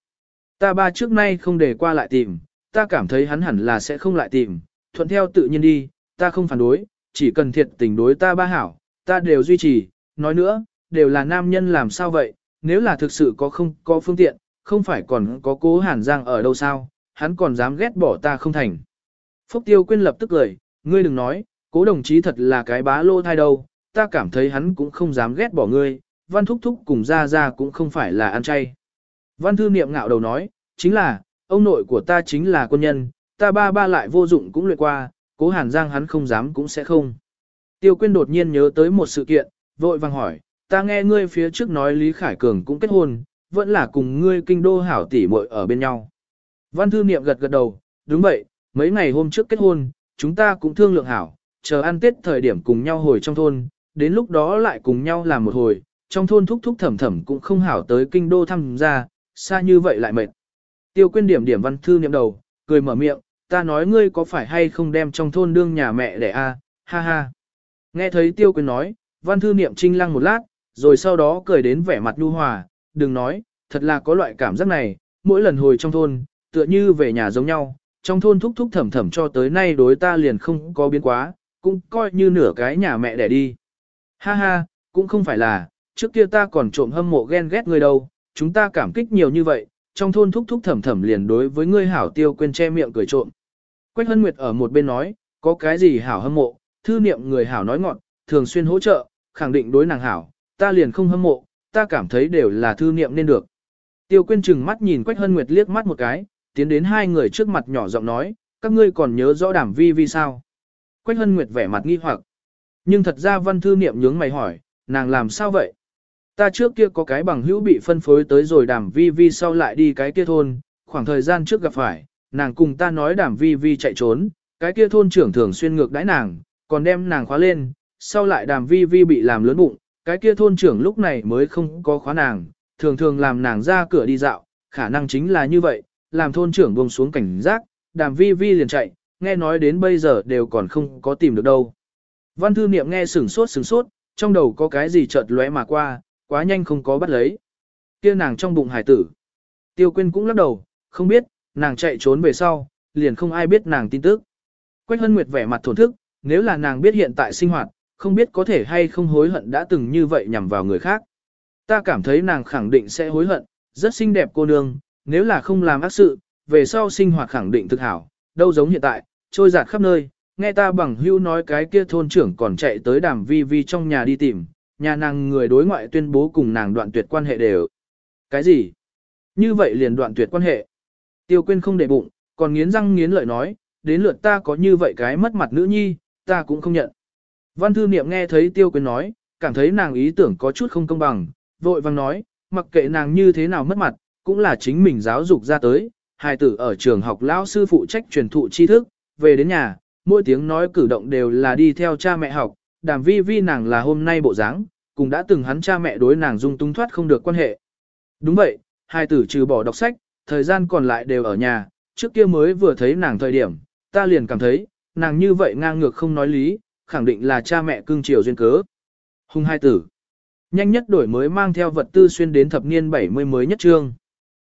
Speaker 1: Ta ba trước nay không để qua lại tìm, ta cảm thấy hắn hẳn là sẽ không lại tìm, thuận theo tự nhiên đi, ta không phản đối, chỉ cần thiệt tình đối ta ba hảo, ta đều duy trì, nói nữa, đều là nam nhân làm sao vậy, nếu là thực sự có không có phương tiện, không phải còn có cố hàn giang ở đâu sao, hắn còn dám ghét bỏ ta không thành. Phúc Tiêu Quyên lập tức cười, ngươi đừng nói, cố đồng chí thật là cái bá lô thai đâu, ta cảm thấy hắn cũng không dám ghét bỏ ngươi, văn thúc thúc cùng ra ra cũng không phải là ăn chay. Văn thư niệm ngạo đầu nói, chính là, ông nội của ta chính là quân nhân, ta ba ba lại vô dụng cũng luyện qua, cố hàn giang hắn không dám cũng sẽ không. Tiêu Quyên đột nhiên nhớ tới một sự kiện, vội vàng hỏi, ta nghe ngươi phía trước nói Lý Khải Cường cũng kết hôn, vẫn là cùng ngươi kinh đô hảo tỷ muội ở bên nhau. Văn thư niệm gật gật đầu, đúng vậy, mấy ngày hôm trước kết hôn, chúng ta cũng thương lượng hảo, chờ ăn tết thời điểm cùng nhau hồi trong thôn, đến lúc đó lại cùng nhau làm một hồi, trong thôn thúc thúc thẩm thẩm cũng không hảo tới kinh đô thăm ra, xa như vậy lại mệt. Tiêu quyên điểm điểm văn thư niệm đầu, cười mở miệng, ta nói ngươi có phải hay không đem trong thôn đương nhà mẹ để a, à? ha ha. Nghe thấy tiêu quyên nói, văn thư niệm trinh lăng một lát, rồi sau đó cười đến vẻ mặt nhu hòa, đừng nói, thật là có loại cảm giác này, mỗi lần hồi trong thôn, tựa như về nhà giống nhau, trong thôn thúc thúc thẩm thẩm cho tới nay đối ta liền không có biến quá, cũng coi như nửa cái nhà mẹ đẻ đi. Ha ha, cũng không phải là, trước kia ta còn trộm hâm mộ ghen ghét ngươi đâu, chúng ta cảm kích nhiều như vậy, trong thôn thúc thúc thầm thầm liền đối với ngươi hảo tiêu quên che miệng cười trộm. Quách Hân Nguyệt ở một bên nói, có cái gì hảo hâm mộ, thư niệm người hảo nói ngọn, thường xuyên hỗ trợ, khẳng định đối nàng hảo, ta liền không hâm mộ, ta cảm thấy đều là thư niệm nên được. Tiêu Quyên chừng mắt nhìn Quách Hân Nguyệt liếc mắt một cái, tiến đến hai người trước mặt nhỏ giọng nói, các ngươi còn nhớ rõ đảm vi vi sao? Quách Hân Nguyệt vẻ mặt nghi hoặc. Nhưng thật ra văn thư niệm nhướng mày hỏi, nàng làm sao vậy? Ta trước kia có cái bằng hữu bị phân phối tới rồi đàm vi vi sau lại đi cái kia thôn, khoảng thời gian trước gặp phải, nàng cùng ta nói đàm vi vi chạy trốn, cái kia thôn trưởng thường xuyên ngược đãi nàng, còn đem nàng khóa lên, sau lại đàm vi vi bị làm lớn bụng, cái kia thôn trưởng lúc này mới không có khóa nàng, thường thường làm nàng ra cửa đi dạo, khả năng chính là như vậy, làm thôn trưởng buông xuống cảnh giác, đàm vi vi liền chạy, nghe nói đến bây giờ đều còn không có tìm được đâu. Văn thư niệm nghe sửng sốt sửng sốt, trong đầu có cái gì chợt lóe mà qua, quá nhanh không có bắt lấy. Kia nàng trong bụng hải tử. Tiêu Quyên cũng lắc đầu, không biết, nàng chạy trốn về sau, liền không ai biết nàng tin tức. Quách Hân Nguyệt vẻ mặt thổn thức, nếu là nàng biết hiện tại sinh hoạt, không biết có thể hay không hối hận đã từng như vậy nhằm vào người khác. Ta cảm thấy nàng khẳng định sẽ hối hận, rất xinh đẹp cô nương, nếu là không làm ác sự, về sau sinh hoạt khẳng định thực hảo, đâu giống hiện tại, trôi giạt khắp nơi, nghe ta bằng hưu nói cái kia thôn trưởng còn chạy tới đàm vi vi trong nhà đi tìm, nhà nàng người đối ngoại tuyên bố cùng nàng đoạn tuyệt quan hệ đều. Cái gì? Như vậy liền đoạn tuyệt quan hệ. Tiêu quyên không để bụng, còn nghiến răng nghiến lợi nói, đến lượt ta có như vậy cái mất mặt nữ nhi, ta cũng không nhận. Văn thư niệm nghe thấy tiêu quyên nói, cảm thấy nàng ý tưởng có chút không công bằng, vội vàng nói, mặc kệ nàng như thế nào mất mặt, cũng là chính mình giáo dục ra tới, hài tử ở trường học lão sư phụ trách truyền thụ tri thức, về đến nhà, mỗi tiếng nói cử động đều là đi theo cha mẹ học, đàm vi vi nàng là hôm nay bộ dáng, cùng đã từng hắn cha mẹ đối nàng dung tung thoát không được quan hệ. Đúng vậy, hai tử trừ bỏ đọc sách, thời gian còn lại đều ở nhà, trước kia mới vừa thấy nàng thời điểm, ta liền cảm thấy, nàng như vậy ngang ngược không nói lý, khẳng định là cha mẹ cưng chiều duyên cớ. Hùng hai tử. Nhanh nhất đổi mới mang theo vật tư xuyên đến thập niên 70 mới nhất trương.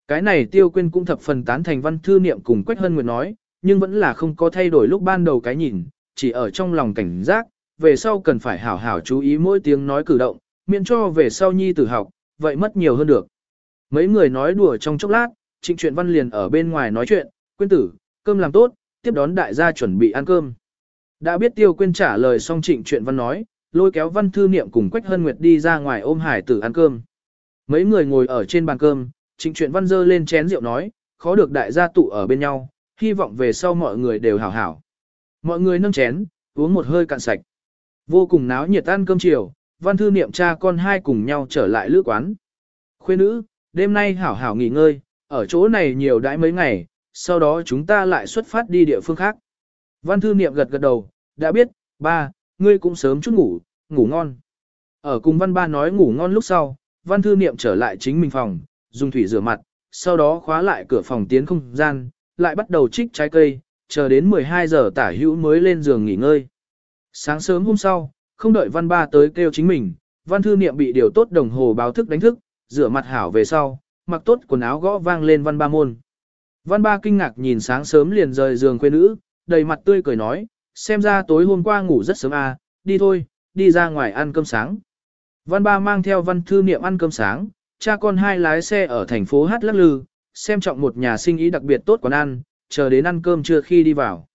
Speaker 1: Cái này tiêu quên cũng thập phần tán thành văn thư niệm cùng Quách Hân Nguyệt nói, nhưng vẫn là không có thay đổi lúc ban đầu cái nhìn, chỉ ở trong lòng cảnh giác, về sau cần phải hảo hảo chú ý mỗi tiếng nói cử động, miễn cho về sau nhi tử học, vậy mất nhiều hơn được. Mấy người nói đùa trong chốc lát, trịnh truyện văn liền ở bên ngoài nói chuyện, quyên tử, cơm làm tốt, tiếp đón đại gia chuẩn bị ăn cơm. Đã biết tiêu quyên trả lời xong trịnh truyện văn nói, lôi kéo văn thư niệm cùng Quách Hân Nguyệt đi ra ngoài ôm hải tử ăn cơm. Mấy người ngồi ở trên bàn cơm, trịnh truyện văn dơ lên chén rượu nói, khó được đại gia tụ ở bên nhau, hy vọng về sau mọi người đều hảo hảo. Mọi người nâng chén, uống một hơi cạn sạch. Vô cùng náo nhiệt ăn cơm chiều, văn thư niệm cha con hai cùng nhau trở lại lữ quán. Khuê nữ, đêm nay hảo hảo nghỉ ngơi, ở chỗ này nhiều đãi mấy ngày, sau đó chúng ta lại xuất phát đi địa phương khác. Văn thư niệm gật gật đầu, đã biết, ba, ngươi cũng sớm chút ngủ, ngủ ngon. Ở cùng văn ba nói ngủ ngon lúc sau, văn thư niệm trở lại chính mình phòng, dùng thủy rửa mặt, sau đó khóa lại cửa phòng tiến không gian, lại bắt đầu trích trái cây, chờ đến 12 giờ tả hữu mới lên giường nghỉ ngơi. Sáng sớm hôm sau, không đợi văn ba tới kêu chính mình, văn thư niệm bị điều tốt đồng hồ báo thức đánh thức, rửa mặt hảo về sau, mặc tốt quần áo gõ vang lên văn ba môn. Văn ba kinh ngạc nhìn sáng sớm liền rời giường quê nữ, đầy mặt tươi cười nói, xem ra tối hôm qua ngủ rất sớm à, đi thôi, đi ra ngoài ăn cơm sáng. Văn ba mang theo văn thư niệm ăn cơm sáng, cha con hai lái xe ở thành phố Hát Lắc Lư, xem trọng một nhà sinh ý đặc biệt tốt quán ăn, chờ đến ăn cơm trưa khi đi vào.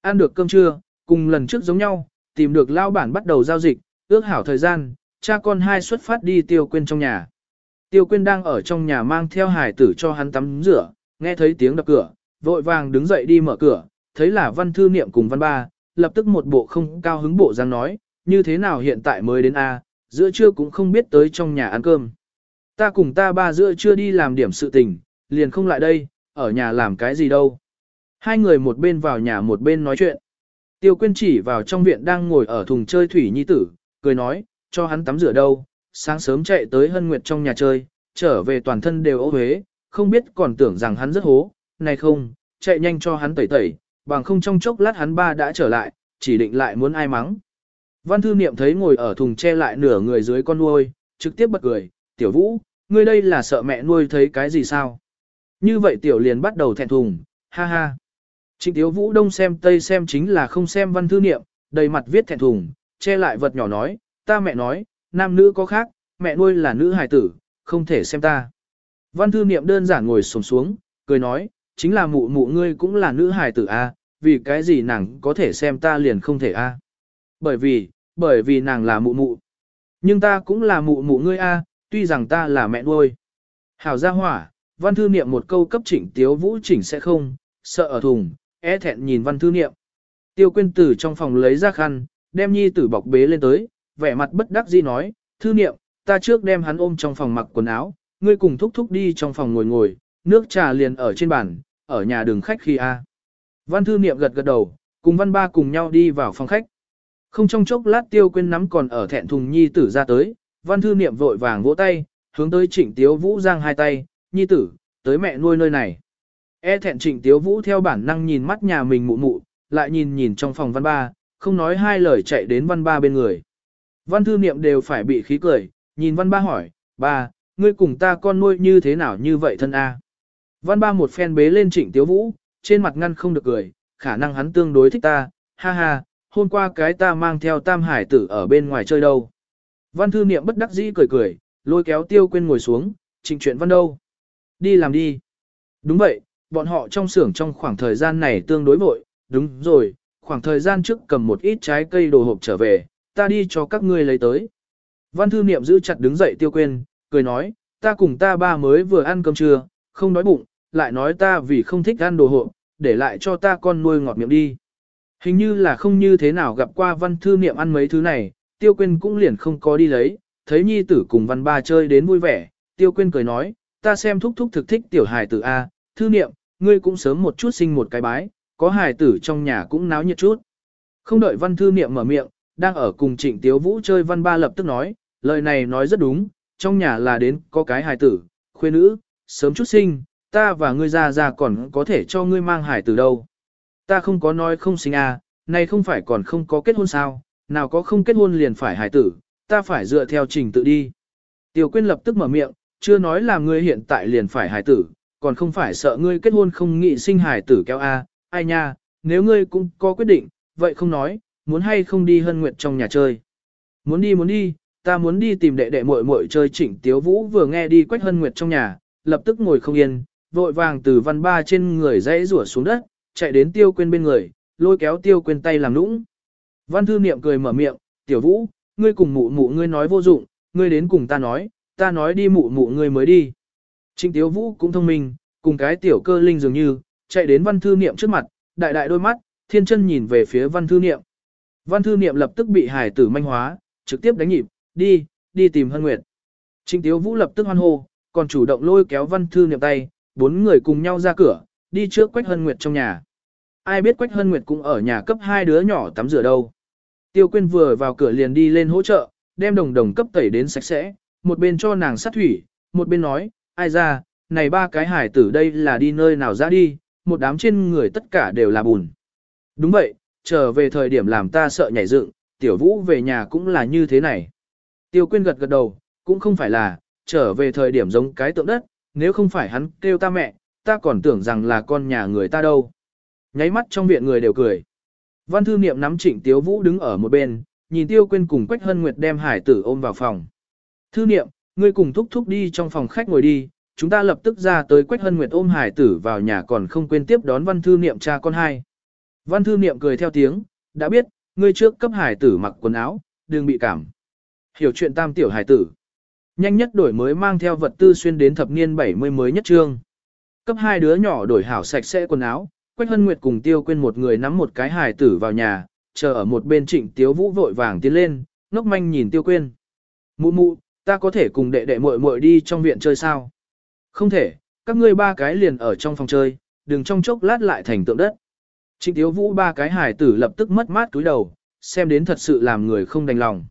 Speaker 1: Ăn được cơm trưa, cùng lần trước giống nhau, tìm được lao bản bắt đầu giao dịch, ước hảo thời gian, cha con hai xuất phát đi tiêu quên trong nhà. Tiêu Quyên đang ở trong nhà mang theo hải tử cho hắn tắm rửa, nghe thấy tiếng đập cửa, vội vàng đứng dậy đi mở cửa, thấy là văn thư niệm cùng văn ba, lập tức một bộ không cao hứng bộ giang nói, như thế nào hiện tại mới đến A, giữa trưa cũng không biết tới trong nhà ăn cơm. Ta cùng ta ba giữa trưa đi làm điểm sự tình, liền không lại đây, ở nhà làm cái gì đâu. Hai người một bên vào nhà một bên nói chuyện. Tiêu Quyên chỉ vào trong viện đang ngồi ở thùng chơi thủy nhi tử, cười nói, cho hắn tắm rửa đâu, sáng sớm chạy tới hân nguyệt trong nhà chơi, trở về toàn thân đều ố huế, không biết còn tưởng rằng hắn rất hố, này không, chạy nhanh cho hắn tẩy tẩy, bằng không trong chốc lát hắn ba đã trở lại, chỉ định lại muốn ai mắng. Văn thư niệm thấy ngồi ở thùng che lại nửa người dưới con nuôi, trực tiếp bật cười, tiểu vũ, ngươi đây là sợ mẹ nuôi thấy cái gì sao? Như vậy tiểu liền bắt đầu thẹn thùng, ha ha. Trịnh tiếu vũ đông xem tây xem chính là không xem văn thư niệm, đầy mặt viết thẹn thùng, che lại vật nhỏ nói, ta mẹ nói, nam nữ có khác, mẹ nuôi là nữ hài tử, không thể xem ta. Văn thư niệm đơn giản ngồi sồm xuống, cười nói, chính là mụ mụ ngươi cũng là nữ hài tử a, vì cái gì nàng có thể xem ta liền không thể a? Bởi vì, bởi vì nàng là mụ mụ. Nhưng ta cũng là mụ mụ ngươi a, tuy rằng ta là mẹ nuôi. Hảo gia hỏa, văn thư niệm một câu cấp chỉnh tiếu vũ chỉnh sẽ không, sợ ở thùng, e thẹn nhìn văn thư niệm. Tiêu quyên tử trong phòng lấy ra khăn, đem nhi tử bọc bế lên tới, vẻ mặt bất đắc dĩ nói, thư niệm, ta trước đem hắn ôm trong phòng mặc quần áo, ngươi cùng thúc thúc đi trong phòng ngồi ngồi, nước trà liền ở trên bàn, ở nhà đường khách khi a. Văn thư niệm gật gật đầu, cùng văn ba cùng nhau đi vào phòng khách. Không trong chốc lát tiêu Quyên nắm còn ở thẹn thùng nhi tử ra tới, văn thư niệm vội vàng vỗ tay, hướng tới trịnh tiếu vũ giang hai tay, nhi tử, tới mẹ nuôi nơi này. E thẹn trịnh tiếu vũ theo bản năng nhìn mắt nhà mình mụ mụ, lại nhìn nhìn trong phòng văn ba, không nói hai lời chạy đến văn ba bên người. Văn thư niệm đều phải bị khí cười, nhìn văn ba hỏi, ba, ngươi cùng ta con nuôi như thế nào như vậy thân a? Văn ba một phen bế lên trịnh tiếu vũ, trên mặt ngăn không được cười, khả năng hắn tương đối thích ta, ha ha, hôm qua cái ta mang theo tam hải tử ở bên ngoài chơi đâu. Văn thư niệm bất đắc dĩ cười cười, lôi kéo tiêu quên ngồi xuống, trịnh chuyện văn đâu. Đi làm đi. Đúng vậy, bọn họ trong xưởng trong khoảng thời gian này tương đối vội, đúng rồi, khoảng thời gian trước cầm một ít trái cây đồ hộp trở về, ta đi cho các ngươi lấy tới. Văn thư niệm giữ chặt đứng dậy tiêu quên, cười nói, ta cùng ta ba mới vừa ăn cơm trưa, không đói bụng, lại nói ta vì không thích ăn đồ hộp, để lại cho ta con nuôi ngọt miệng đi. Hình như là không như thế nào gặp qua văn thư niệm ăn mấy thứ này, tiêu quên cũng liền không có đi lấy, thấy nhi tử cùng văn ba chơi đến vui vẻ, tiêu quên cười nói, ta xem thúc thúc thực thích tiểu hài tử A, thư niệm, ngươi cũng sớm một chút sinh một cái bái, có hài tử trong nhà cũng náo nhiệt chút. Không đợi văn thư niệm mở miệng, đang ở cùng trịnh tiếu vũ chơi văn ba lập tức nói, lời này nói rất đúng, trong nhà là đến có cái hài tử, khuê nữ, sớm chút sinh, ta và ngươi ra ra còn có thể cho ngươi mang hài tử đâu. Ta không có nói không sinh à, này không phải còn không có kết hôn sao, nào có không kết hôn liền phải hài tử, ta phải dựa theo trình tự đi. Tiểu Quyên lập tức mở miệng, chưa nói là ngươi hiện tại liền phải hài tử, còn không phải sợ ngươi kết hôn không nghị sinh hài tử kéo a, ai nha, nếu ngươi cũng có quyết định, vậy không nói, muốn hay không đi hân nguyệt trong nhà chơi. Muốn đi muốn đi, ta muốn đi tìm đệ đệ muội muội chơi Trịnh Tiếu Vũ vừa nghe đi Quách Hân Nguyệt trong nhà, lập tức ngồi không yên, vội vàng từ văn ba trên người dãy rủa xuống đất, chạy đến Tiêu quên bên người, lôi kéo Tiêu quên tay làm nũng. Văn thư niệm cười mở miệng, "Tiểu Vũ, ngươi cùng mụ mụ ngươi nói vô dụng, ngươi đến cùng ta nói, ta nói đi mụ mụ ngươi mới đi." Trịnh Tiếu Vũ cũng thông minh, cùng cái tiểu cơ linh dường như, chạy đến Văn thư niệm trước mặt, đại đại đôi mắt, thiên chân nhìn về phía Văn thư niệm. Văn thư niệm lập tức bị hải tử manh hóa, trực tiếp đánh nhịp, đi, đi tìm Hân Nguyệt. Trịnh Tiếu Vũ lập tức hoan hô, còn chủ động lôi kéo Văn Thư Niệm tay, bốn người cùng nhau ra cửa, đi trước Quách Hân Nguyệt trong nhà. Ai biết Quách Hân Nguyệt cũng ở nhà cấp hai đứa nhỏ tắm rửa đâu. Tiêu Quyên vừa vào cửa liền đi lên hỗ trợ, đem đồng đồng cấp tẩy đến sạch sẽ, một bên cho nàng sát thủy, một bên nói, ai ra, này ba cái hải tử đây là đi nơi nào ra đi, một đám trên người tất cả đều là bùn. Đúng vậy, trở về thời điểm làm ta sợ nhảy dựng, tiểu vũ về nhà cũng là như thế này. Tiêu Quyên gật gật đầu, cũng không phải là, trở về thời điểm giống cái tượng đất, nếu không phải hắn kêu ta mẹ, ta còn tưởng rằng là con nhà người ta đâu. Nháy mắt trong viện người đều cười. Văn thư niệm nắm trịnh Tiếu Vũ đứng ở một bên, nhìn Tiêu Quyên cùng Quách Hân Nguyệt đem hải tử ôm vào phòng. Thư niệm, ngươi cùng thúc thúc đi trong phòng khách ngồi đi, chúng ta lập tức ra tới Quách Hân Nguyệt ôm hải tử vào nhà còn không quên tiếp đón văn thư niệm cha con hai. Văn thư niệm cười theo tiếng, đã biết, ngươi trước cấp hải tử mặc quần áo, đừng bị cảm. Hiểu chuyện tam tiểu hải tử. Nhanh nhất đổi mới mang theo vật tư xuyên đến thập niên 70 mới nhất trương. Cấp hai đứa nhỏ đổi hảo sạch sẽ quần áo, Quách Hân Nguyệt cùng Tiêu quên một người nắm một cái hải tử vào nhà, chờ ở một bên Trịnh Tiếu Vũ vội vàng tiến lên, ngốc manh nhìn Tiêu quên, Mụ mụ, ta có thể cùng đệ đệ muội muội đi trong viện chơi sao? Không thể, các ngươi ba cái liền ở trong phòng chơi, đừng trong chốc lát lại thành tượng đất. Trịnh Tiếu Vũ ba cái hải tử lập tức mất mát túi đầu, xem đến thật sự làm người không đành lòng.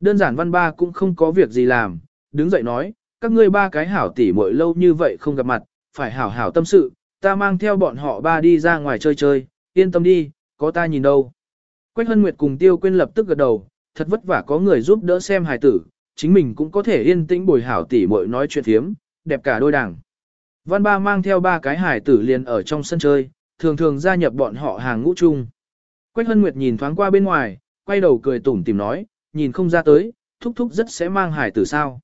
Speaker 1: Đơn giản văn ba cũng không có việc gì làm, đứng dậy nói, các ngươi ba cái hảo tỉ muội lâu như vậy không gặp mặt, phải hảo hảo tâm sự, ta mang theo bọn họ ba đi ra ngoài chơi chơi, yên tâm đi, có ta nhìn đâu. Quách Hân Nguyệt cùng Tiêu Quyên lập tức gật đầu, thật vất vả có người giúp đỡ xem hài tử, chính mình cũng có thể yên tĩnh bồi hảo tỉ muội nói chuyện thiếm, đẹp cả đôi đảng. Văn ba mang theo ba cái hải tử liền ở trong sân chơi, thường thường gia nhập bọn họ hàng ngũ chung. Quách Hân Nguyệt nhìn thoáng qua bên ngoài, quay đầu cười tủm tìm nói, nhìn không ra tới, thúc thúc rất sẽ mang hải tử sao.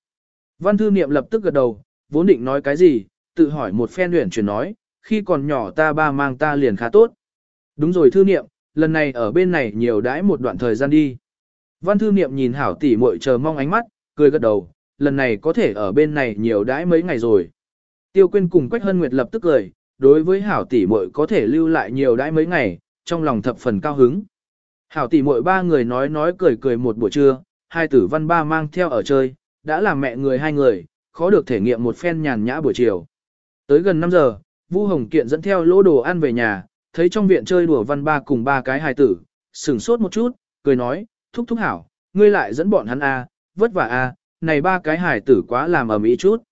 Speaker 1: Văn thư niệm lập tức gật đầu, vốn định nói cái gì, tự hỏi một phen luyện chuyển nói, khi còn nhỏ ta ba mang ta liền khá tốt. Đúng rồi thư niệm, lần này ở bên này nhiều đãi một đoạn thời gian đi. Văn thư niệm nhìn hảo tỷ muội chờ mong ánh mắt, cười gật đầu, lần này có thể ở bên này nhiều đãi mấy ngày rồi. Tiêu Quyên cùng Quách Hân Nguyệt lập tức cười, đối với hảo tỷ muội có thể lưu lại nhiều đãi mấy ngày, trong lòng thập phần cao hứng. Hảo tỷ muội ba người nói nói cười cười một buổi trưa, hai tử văn ba mang theo ở chơi, đã làm mẹ người hai người, khó được thể nghiệm một phen nhàn nhã buổi chiều. Tới gần 5 giờ, Vu Hồng Kiện dẫn theo lỗ đồ ăn về nhà, thấy trong viện chơi đùa văn ba cùng ba cái hài tử, sửng sốt một chút, cười nói, thúc thúc hảo, ngươi lại dẫn bọn hắn à, vất vả a, à, này ba cái hải tử quá làm ầm ĩ chút.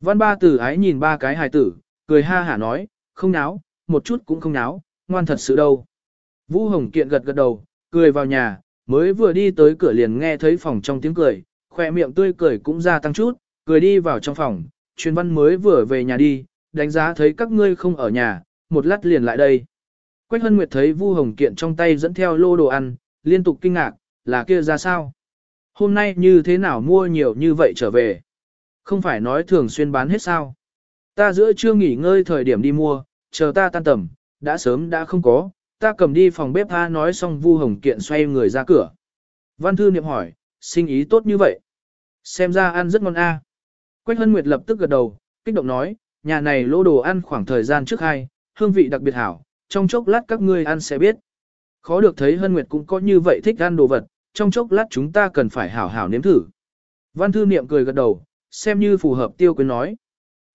Speaker 1: Văn ba tử ái nhìn ba cái hải tử, cười ha hả nói, không náo, một chút cũng không náo, ngoan thật sự đâu. Vũ Hồng Kiện gật gật đầu, cười vào nhà, mới vừa đi tới cửa liền nghe thấy phòng trong tiếng cười, khỏe miệng tươi cười cũng ra tăng chút, cười đi vào trong phòng, truyền văn mới vừa về nhà đi, đánh giá thấy các ngươi không ở nhà, một lát liền lại đây. Quách Hân Nguyệt thấy Vu Hồng Kiện trong tay dẫn theo lô đồ ăn, liên tục kinh ngạc, là kia ra sao? Hôm nay như thế nào mua nhiều như vậy trở về? Không phải nói thường xuyên bán hết sao? Ta giữa trưa nghỉ ngơi thời điểm đi mua, chờ ta tan tầm, đã sớm đã không có, ta cầm đi phòng bếp tha nói xong Vu Hồng Kiện xoay người ra cửa. Văn thư niệm hỏi, sinh ý tốt như vậy. Xem ra ăn rất ngon a. Quách Hân Nguyệt lập tức gật đầu, kích động nói, nhà này lô đồ ăn khoảng thời gian trước hai, hương vị đặc biệt hảo, trong chốc lát các ngươi ăn sẽ biết. Khó được thấy Hân Nguyệt cũng có như vậy thích ăn đồ vật, trong chốc lát chúng ta cần phải hảo hảo nếm thử. Văn thư niệm cười gật đầu, xem như phù hợp tiêu quyến nói.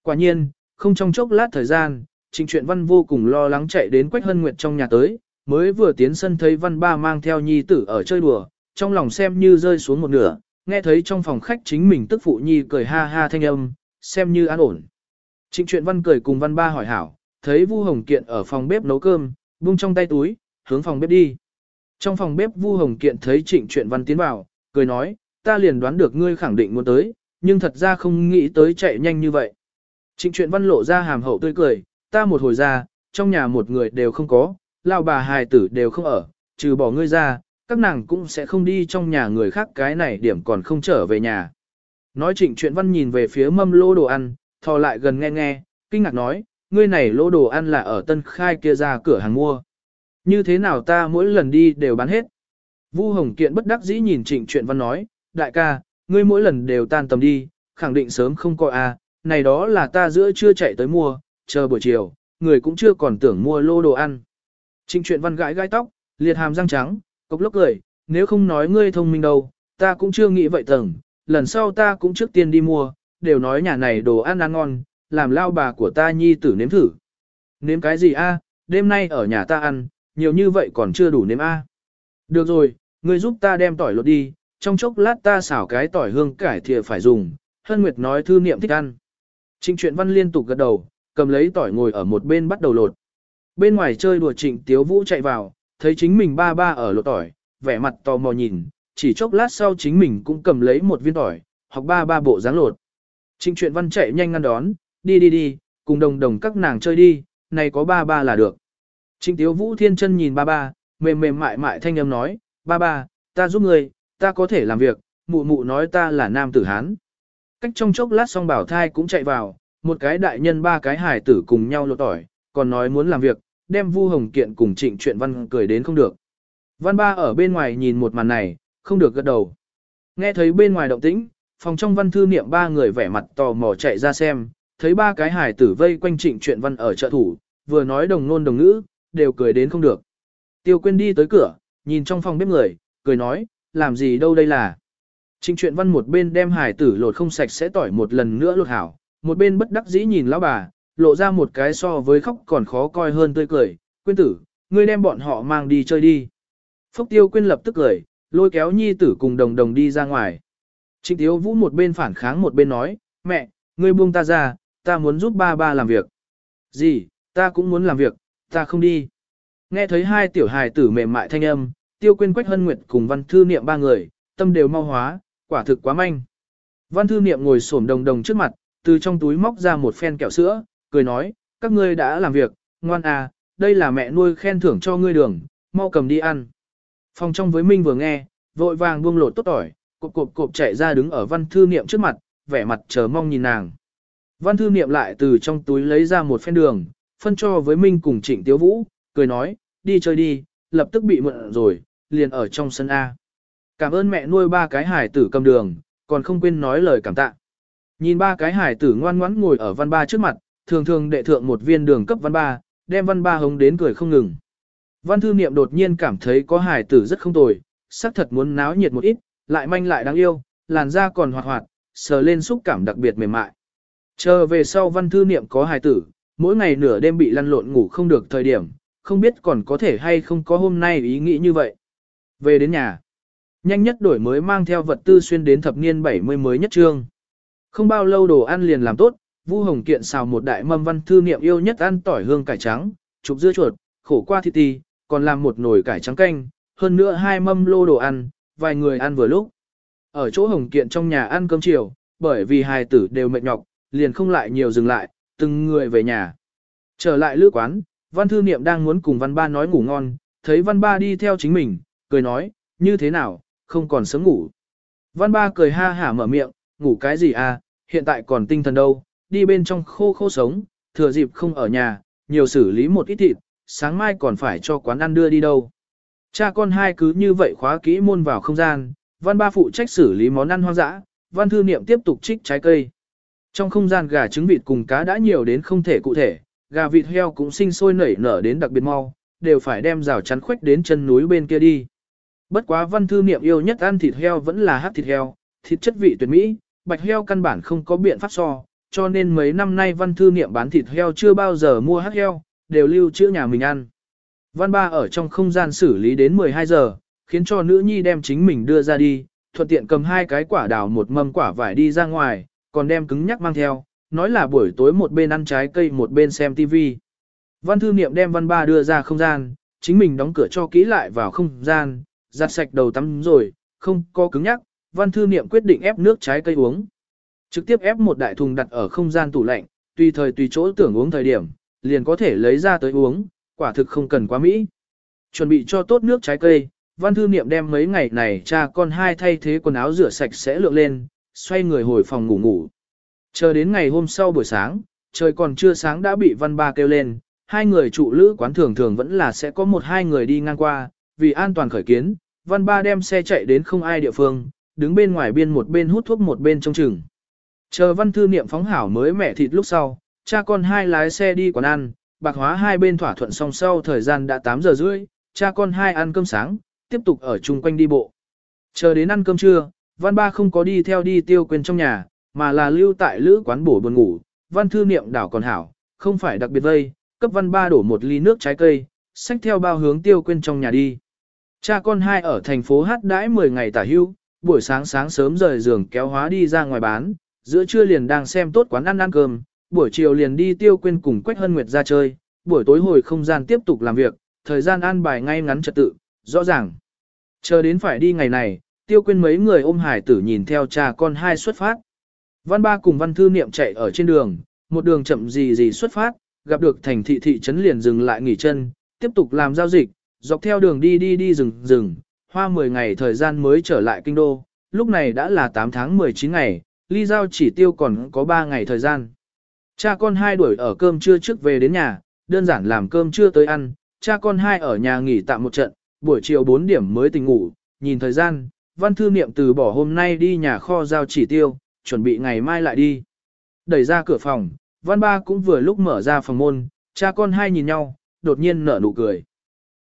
Speaker 1: Quả nhiên, không trong chốc lát thời gian, Trình truyện văn vô cùng lo lắng chạy đến Quách Hân Nguyệt trong nhà tới, mới vừa tiến sân thấy văn ba mang theo nhi tử ở chơi đùa, trong lòng xem như rơi xuống một nửa, nghe thấy trong phòng khách chính mình tức phụ nhi cười ha ha thanh âm, xem như an ổn. Trịnh truyện văn cười cùng văn ba hỏi hảo, thấy Vu Hồng Kiện ở phòng bếp nấu cơm, buông trong tay túi, hướng phòng bếp đi. Trong phòng bếp Vu Hồng Kiện thấy trịnh truyện văn tiến vào, cười nói, ta liền đoán được ngươi khẳng định muốn tới, nhưng thật ra không nghĩ tới chạy nhanh như vậy. Trịnh truyện văn lộ ra hàm hậu tươi cười, ta một hồi ra, trong nhà một người đều không có, lao bà hài tử đều không ở, trừ bỏ ngươi ra, các nàng cũng sẽ không đi trong nhà người khác cái này điểm còn không trở về nhà. Nói trịnh truyện văn nhìn về phía mâm lô đồ ăn, thò lại gần nghe nghe, kinh ngạc nói, ngươi này lô đồ ăn là ở tân khai kia ra cửa hàng mua. Như thế nào ta mỗi lần đi đều bán hết. Vu Hồng Kiện bất đắc dĩ nhìn trịnh truyện văn nói, đại ca, ngươi mỗi lần đều tan tầm đi, khẳng định sớm không coi à, này đó là ta giữa chưa chạy tới mua, chờ buổi chiều, người cũng chưa còn tưởng mua lô đồ ăn. Trịnh truyện văn gãi gai tóc, liệt hàm răng trắng, cốc lốc cười, nếu không nói ngươi thông minh đâu, ta cũng chưa nghĩ vậy tầng, lần sau ta cũng trước tiên đi mua, đều nói nhà này đồ ăn ăn ngon, làm lao bà của ta nhi tử nếm thử. Nếm cái gì a? đêm nay ở nhà ta ăn, nhiều như vậy còn chưa đủ nếm a. Được rồi, ngươi giúp ta đem tỏi lột đi, trong chốc lát ta xảo cái tỏi hương cải thìa phải dùng, Hân Nguyệt nói thư niệm thích ăn. Trịnh truyện văn liên tục gật đầu, cầm lấy tỏi ngồi ở một bên bắt đầu lột. Bên ngoài chơi đùa trịnh tiếu vũ chạy vào, thấy chính mình ba ba ở lột tỏi, vẻ mặt tò mò nhìn, chỉ chốc lát sau chính mình cũng cầm lấy một viên tỏi, học ba ba bộ dáng lột. Trịnh truyện văn chạy nhanh ngăn đón, đi đi đi, cùng đồng đồng các nàng chơi đi, này có ba ba là được. Trịnh tiếu vũ thiên chân nhìn ba ba, mềm mềm mại mại thanh âm nói, ba ba, ta giúp người, ta có thể làm việc, mụ mụ nói ta là nam tử Hán. Cách trong chốc lát xong bảo thai cũng chạy vào, một cái đại nhân ba cái hải tử cùng nhau lột tỏi, còn nói muốn làm việc, đem Vu Hồng Kiện cùng trịnh chuyện văn cười đến không được. Văn ba ở bên ngoài nhìn một màn này, không được gật đầu. Nghe thấy bên ngoài động tĩnh, phòng trong văn thư niệm ba người vẻ mặt tò mò chạy ra xem, thấy ba cái hải tử vây quanh trịnh chuyện văn ở trợ thủ, vừa nói đồng nôn đồng ngữ, đều cười đến không được. Tiêu Quyên đi tới cửa, nhìn trong phòng bếp người, cười nói, làm gì đâu đây là. Trịnh Truyện văn một bên đem hải tử lột không sạch sẽ tỏi một lần nữa lột hảo, một bên bất đắc dĩ nhìn lão bà, lộ ra một cái so với khóc còn khó coi hơn tươi cười, quyên tử, ngươi đem bọn họ mang đi chơi đi. Phúc tiêu quyên lập tức cười, lôi kéo nhi tử cùng đồng đồng đi ra ngoài. Trịnh tiếu vũ một bên phản kháng một bên nói, mẹ, ngươi buông ta ra, ta muốn giúp ba ba làm việc. Gì, ta cũng muốn làm việc, ta không đi. Nghe thấy hai tiểu hài tử mềm mại thanh âm, tiêu quyên quách hân nguyệt cùng văn thư niệm ba người, tâm đều mau hóa, quả thực quá manh. Văn thư niệm ngồi xổm đồng đồng trước mặt, từ trong túi móc ra một phen kẹo sữa, cười nói, các ngươi đã làm việc, ngoan à, đây là mẹ nuôi khen thưởng cho ngươi đường, mau cầm đi ăn. Phòng trong với Minh vừa nghe, vội vàng buông lột tốt tỏi, cộp cộp cộp chạy ra đứng ở văn thư niệm trước mặt, vẻ mặt chờ mong nhìn nàng. Văn thư niệm lại từ trong túi lấy ra một phen đường, phân cho với Minh cùng Trịnh Tiếu Vũ, cười nói, đi chơi đi, lập tức bị mượn rồi, liền ở trong sân A. Cảm ơn mẹ nuôi ba cái hải tử cầm đường, còn không quên nói lời cảm tạ. Nhìn ba cái hải tử ngoan ngoãn ngồi ở văn ba trước mặt, thường thường đệ thượng một viên đường cấp văn ba, đem văn ba hống đến cười không ngừng. Văn thư niệm đột nhiên cảm thấy có hải tử rất không tồi, sắc thật muốn náo nhiệt một ít, lại manh lại đáng yêu, làn da còn hoạt hoạt, sờ lên xúc cảm đặc biệt mềm mại. Chờ về sau văn thư niệm có hải tử, mỗi ngày nửa đêm bị lăn lộn ngủ không được thời điểm, không biết còn có thể hay không có hôm nay ý nghĩ như vậy. Về đến nhà, nhanh nhất đổi mới mang theo vật tư xuyên đến thập niên 70 mới nhất trương. Không bao lâu đồ ăn liền làm tốt, Vu Hồng Kiện xào một đại mâm văn thư niệm yêu nhất ăn tỏi hương cải trắng, chụp dưa chuột, khổ qua thịt ti, còn làm một nồi cải trắng canh, hơn nữa hai mâm lô đồ ăn, vài người ăn vừa lúc. Ở chỗ Hồng Kiện trong nhà ăn cơm chiều, bởi vì hài tử đều mệt nhọc, liền không lại nhiều dừng lại, từng người về nhà. Trở lại lữ quán, văn thư niệm đang muốn cùng văn ba nói ngủ ngon, thấy văn ba đi theo chính mình, cười nói, như thế nào, không còn sớm ngủ. Văn ba cười ha hả mở miệng, ngủ cái gì à, hiện tại còn tinh thần đâu, đi bên trong khô khô sống, thừa dịp không ở nhà, nhiều xử lý một ít thịt, sáng mai còn phải cho quán ăn đưa đi đâu. Cha con hai cứ như vậy khóa kỹ môn vào không gian, văn ba phụ trách xử lý món ăn hoang dã, văn thư niệm tiếp tục trích trái cây. Trong không gian gà trứng vịt cùng cá đã nhiều đến không thể cụ thể, gà vịt heo cũng sinh sôi nảy nở đến đặc biệt mau, đều phải đem rào chắn khuếch đến chân núi bên kia đi. Bất quá văn thư niệm yêu nhất ăn thịt heo vẫn là hát thịt heo, thịt chất vị tuyệt mỹ, bạch heo căn bản không có biện pháp so, cho nên mấy năm nay văn thư niệm bán thịt heo chưa bao giờ mua hát heo, đều lưu trữ nhà mình ăn. Văn ba ở trong không gian xử lý đến 12 giờ, khiến cho nữ nhi đem chính mình đưa ra đi, thuận tiện cầm hai cái quả đào một mâm quả vải đi ra ngoài, còn đem cứng nhắc mang theo, nói là buổi tối một bên ăn trái cây một bên xem TV. Văn thư niệm đem văn ba đưa ra không gian, chính mình đóng cửa cho kỹ lại vào không gian, giặt sạch đầu tắm rồi, không có cứng nhắc, văn thư niệm quyết định ép nước trái cây uống. Trực tiếp ép một đại thùng đặt ở không gian tủ lạnh, tùy thời tùy chỗ tưởng uống thời điểm, liền có thể lấy ra tới uống, quả thực không cần quá mỹ. Chuẩn bị cho tốt nước trái cây, văn thư niệm đem mấy ngày này cha con hai thay thế quần áo rửa sạch sẽ lượng lên, xoay người hồi phòng ngủ ngủ. Chờ đến ngày hôm sau buổi sáng, trời còn chưa sáng đã bị văn ba kêu lên, hai người trụ lữ quán thường thường vẫn là sẽ có một hai người đi ngang qua, vì an toàn khởi kiến, văn ba đem xe chạy đến không ai địa phương, đứng bên ngoài biên một bên hút thuốc một bên trong chừng. Chờ văn thư niệm phóng hảo mới mẹ thịt lúc sau, cha con hai lái xe đi quán ăn, bạc hóa hai bên thỏa thuận song sau thời gian đã 8 giờ rưỡi, cha con hai ăn cơm sáng, tiếp tục ở chung quanh đi bộ. Chờ đến ăn cơm trưa, văn ba không có đi theo đi tiêu quên trong nhà, mà là lưu tại lữ quán bổ buồn ngủ, văn thư niệm đảo còn hảo, không phải đặc biệt vây, cấp văn ba đổ một ly nước trái cây, xách theo bao hướng tiêu quên trong nhà đi. Cha con hai ở thành phố hát đãi 10 ngày tả hưu, buổi sáng sáng sớm rời giường kéo hóa đi ra ngoài bán, giữa trưa liền đang xem tốt quán ăn ăn cơm, buổi chiều liền đi tiêu quên cùng Quách Hân Nguyệt ra chơi, buổi tối hồi không gian tiếp tục làm việc, thời gian ăn bài ngay ngắn trật tự, rõ ràng. Chờ đến phải đi ngày này, tiêu quên mấy người ôm hải tử nhìn theo cha con hai xuất phát. Văn ba cùng văn thư niệm chạy ở trên đường, một đường chậm gì gì xuất phát, gặp được thành thị thị trấn liền dừng lại nghỉ chân, tiếp tục làm giao dịch, dọc theo đường đi đi đi rừng rừng, hoa 10 ngày thời gian mới trở lại kinh đô, lúc này đã là 8 tháng 19 ngày, ly giao chỉ tiêu còn có 3 ngày thời gian. Cha con hai đuổi ở cơm trưa trước về đến nhà, đơn giản làm cơm trưa tới ăn, cha con hai ở nhà nghỉ tạm một trận, buổi chiều 4 điểm mới tỉnh ngủ, nhìn thời gian, văn thư niệm từ bỏ hôm nay đi nhà kho giao chỉ tiêu, chuẩn bị ngày mai lại đi. Đẩy ra cửa phòng, văn ba cũng vừa lúc mở ra phòng môn, cha con hai nhìn nhau, đột nhiên nở nụ cười.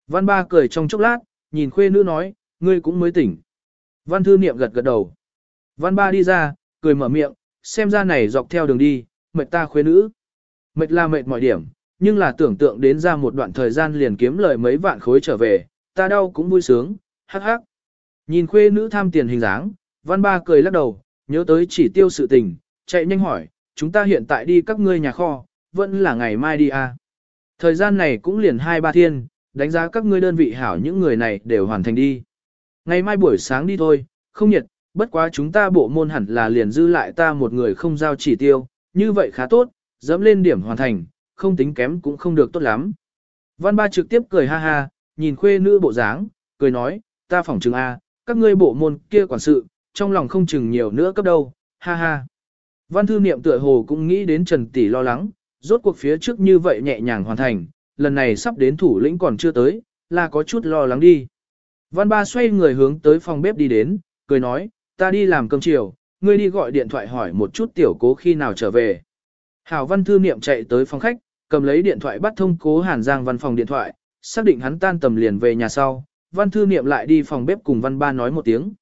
Speaker 1: Văn ba cười trong chốc lát, nhìn khuê nữ nói, ngươi cũng mới tỉnh. Văn thư niệm gật gật đầu. Văn ba đi ra, cười mở miệng, xem ra này dọc theo đường đi, mệt ta khuê nữ. Mệt là mệt mọi điểm, nhưng là tưởng tượng đến ra một đoạn thời gian liền kiếm lời mấy vạn khối trở về, ta đau cũng vui sướng, hắc hắc. Nhìn khuê nữ tham tiền hình dáng, văn ba cười lắc đầu, nhớ tới chỉ tiêu sự tình, chạy nhanh hỏi, chúng ta hiện tại đi các ngươi nhà kho, vẫn là ngày mai đi à. Thời gian này cũng liền hai ba thiên, đánh giá các ngươi đơn vị hảo những người này đều hoàn thành đi. Ngày mai buổi sáng đi thôi, không nhiệt, bất quá chúng ta bộ môn hẳn là liền dư lại ta một người không giao chỉ tiêu, như vậy khá tốt, dẫm lên điểm hoàn thành, không tính kém cũng không được tốt lắm. Văn ba trực tiếp cười ha ha, nhìn khuê nữ bộ dáng, cười nói, ta phỏng chừng A, các ngươi bộ môn kia quản sự, trong lòng không chừng nhiều nữa cấp đâu, ha ha. Văn thư niệm tựa hồ cũng nghĩ đến Trần Tỷ lo lắng, rốt cuộc phía trước như vậy nhẹ nhàng hoàn thành, lần này sắp đến thủ lĩnh còn chưa tới, là có chút lo lắng đi. Văn ba xoay người hướng tới phòng bếp đi đến, cười nói, ta đi làm cơm chiều, ngươi đi gọi điện thoại hỏi một chút tiểu cố khi nào trở về. Hảo văn thư niệm chạy tới phòng khách, cầm lấy điện thoại bắt thông cố Hàn Giang văn phòng điện thoại, xác định hắn tan tầm liền về nhà sau, văn thư niệm lại đi phòng bếp cùng văn ba nói một tiếng.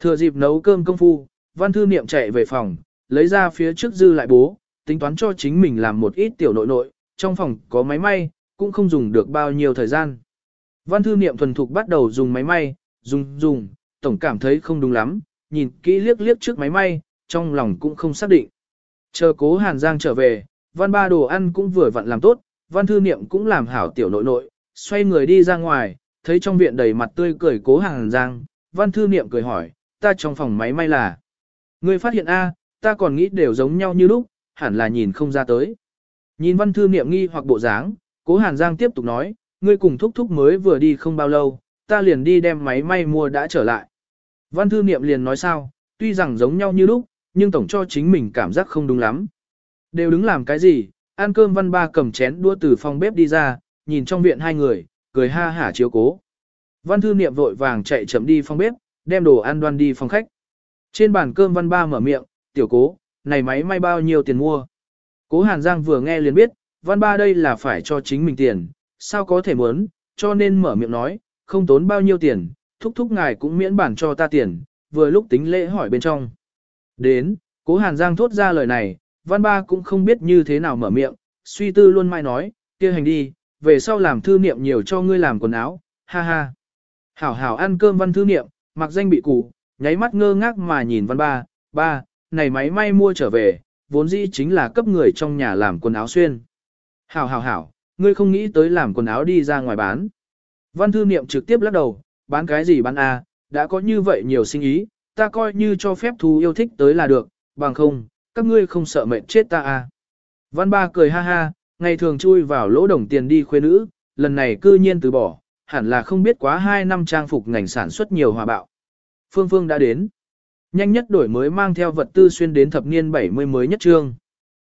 Speaker 1: Thừa dịp nấu cơm công phu, văn thư niệm chạy về phòng, lấy ra phía trước dư lại bố, tính toán cho chính mình làm một ít tiểu nội nội, trong phòng có máy may, cũng không dùng được bao nhiêu thời gian. Văn thư niệm thuần thục bắt đầu dùng máy may, dùng dùng, tổng cảm thấy không đúng lắm, nhìn kỹ liếc liếc trước máy may, trong lòng cũng không xác định. Chờ cố Hàn Giang trở về, văn ba đồ ăn cũng vừa vặn làm tốt, văn thư niệm cũng làm hảo tiểu nội nội, xoay người đi ra ngoài, thấy trong viện đầy mặt tươi cười cố Hàn Giang, văn thư niệm cười hỏi, ta trong phòng máy may là. Ngươi phát hiện A, ta còn nghĩ đều giống nhau như lúc, hẳn là nhìn không ra tới. Nhìn văn thư niệm nghi hoặc bộ dáng, cố Hàn Giang tiếp tục nói, ngươi cùng thúc thúc mới vừa đi không bao lâu, ta liền đi đem máy may mua đã trở lại. Văn thư niệm liền nói sao, tuy rằng giống nhau như lúc, nhưng tổng cho chính mình cảm giác không đúng lắm. Đều đứng làm cái gì, ăn cơm văn ba cầm chén đua từ phòng bếp đi ra, nhìn trong viện hai người, cười ha hả chiếu cố. Văn thư niệm vội vàng chạy chậm đi phòng bếp, đem đồ ăn đoan đi phòng khách. Trên bàn cơm văn ba mở miệng, tiểu cố, này máy may bao nhiêu tiền mua. Cố Hàn Giang vừa nghe liền biết, văn ba đây là phải cho chính mình tiền, sao có thể muốn, cho nên mở miệng nói, không tốn bao nhiêu tiền, thúc thúc ngài cũng miễn bản cho ta tiền, vừa lúc tính lễ hỏi bên trong. Đến, cố Hàn Giang thốt ra lời này, văn ba cũng không biết như thế nào mở miệng, suy tư luôn mai nói, kia hành đi, về sau làm thư niệm nhiều cho ngươi làm quần áo, ha ha. Hảo hảo ăn cơm văn thư niệm, mặc danh bị cụ, nháy mắt ngơ ngác mà nhìn văn ba, ba, này máy may mua trở về, vốn dĩ chính là cấp người trong nhà làm quần áo xuyên. Hảo hảo hảo, ngươi không nghĩ tới làm quần áo đi ra ngoài bán. Văn thư niệm trực tiếp lắc đầu, bán cái gì bán a, đã có như vậy nhiều sinh ý, ta coi như cho phép thú yêu thích tới là được, bằng không, các ngươi không sợ mệt chết ta a. Văn ba cười ha ha, ngày thường chui vào lỗ đồng tiền đi khuê nữ, lần này cư nhiên từ bỏ, hẳn là không biết quá 2 năm trang phục ngành sản xuất nhiều hòa bạo. Phương Phương đã đến. Nhanh nhất đổi mới mang theo vật tư xuyên đến thập niên 70 mới nhất trương.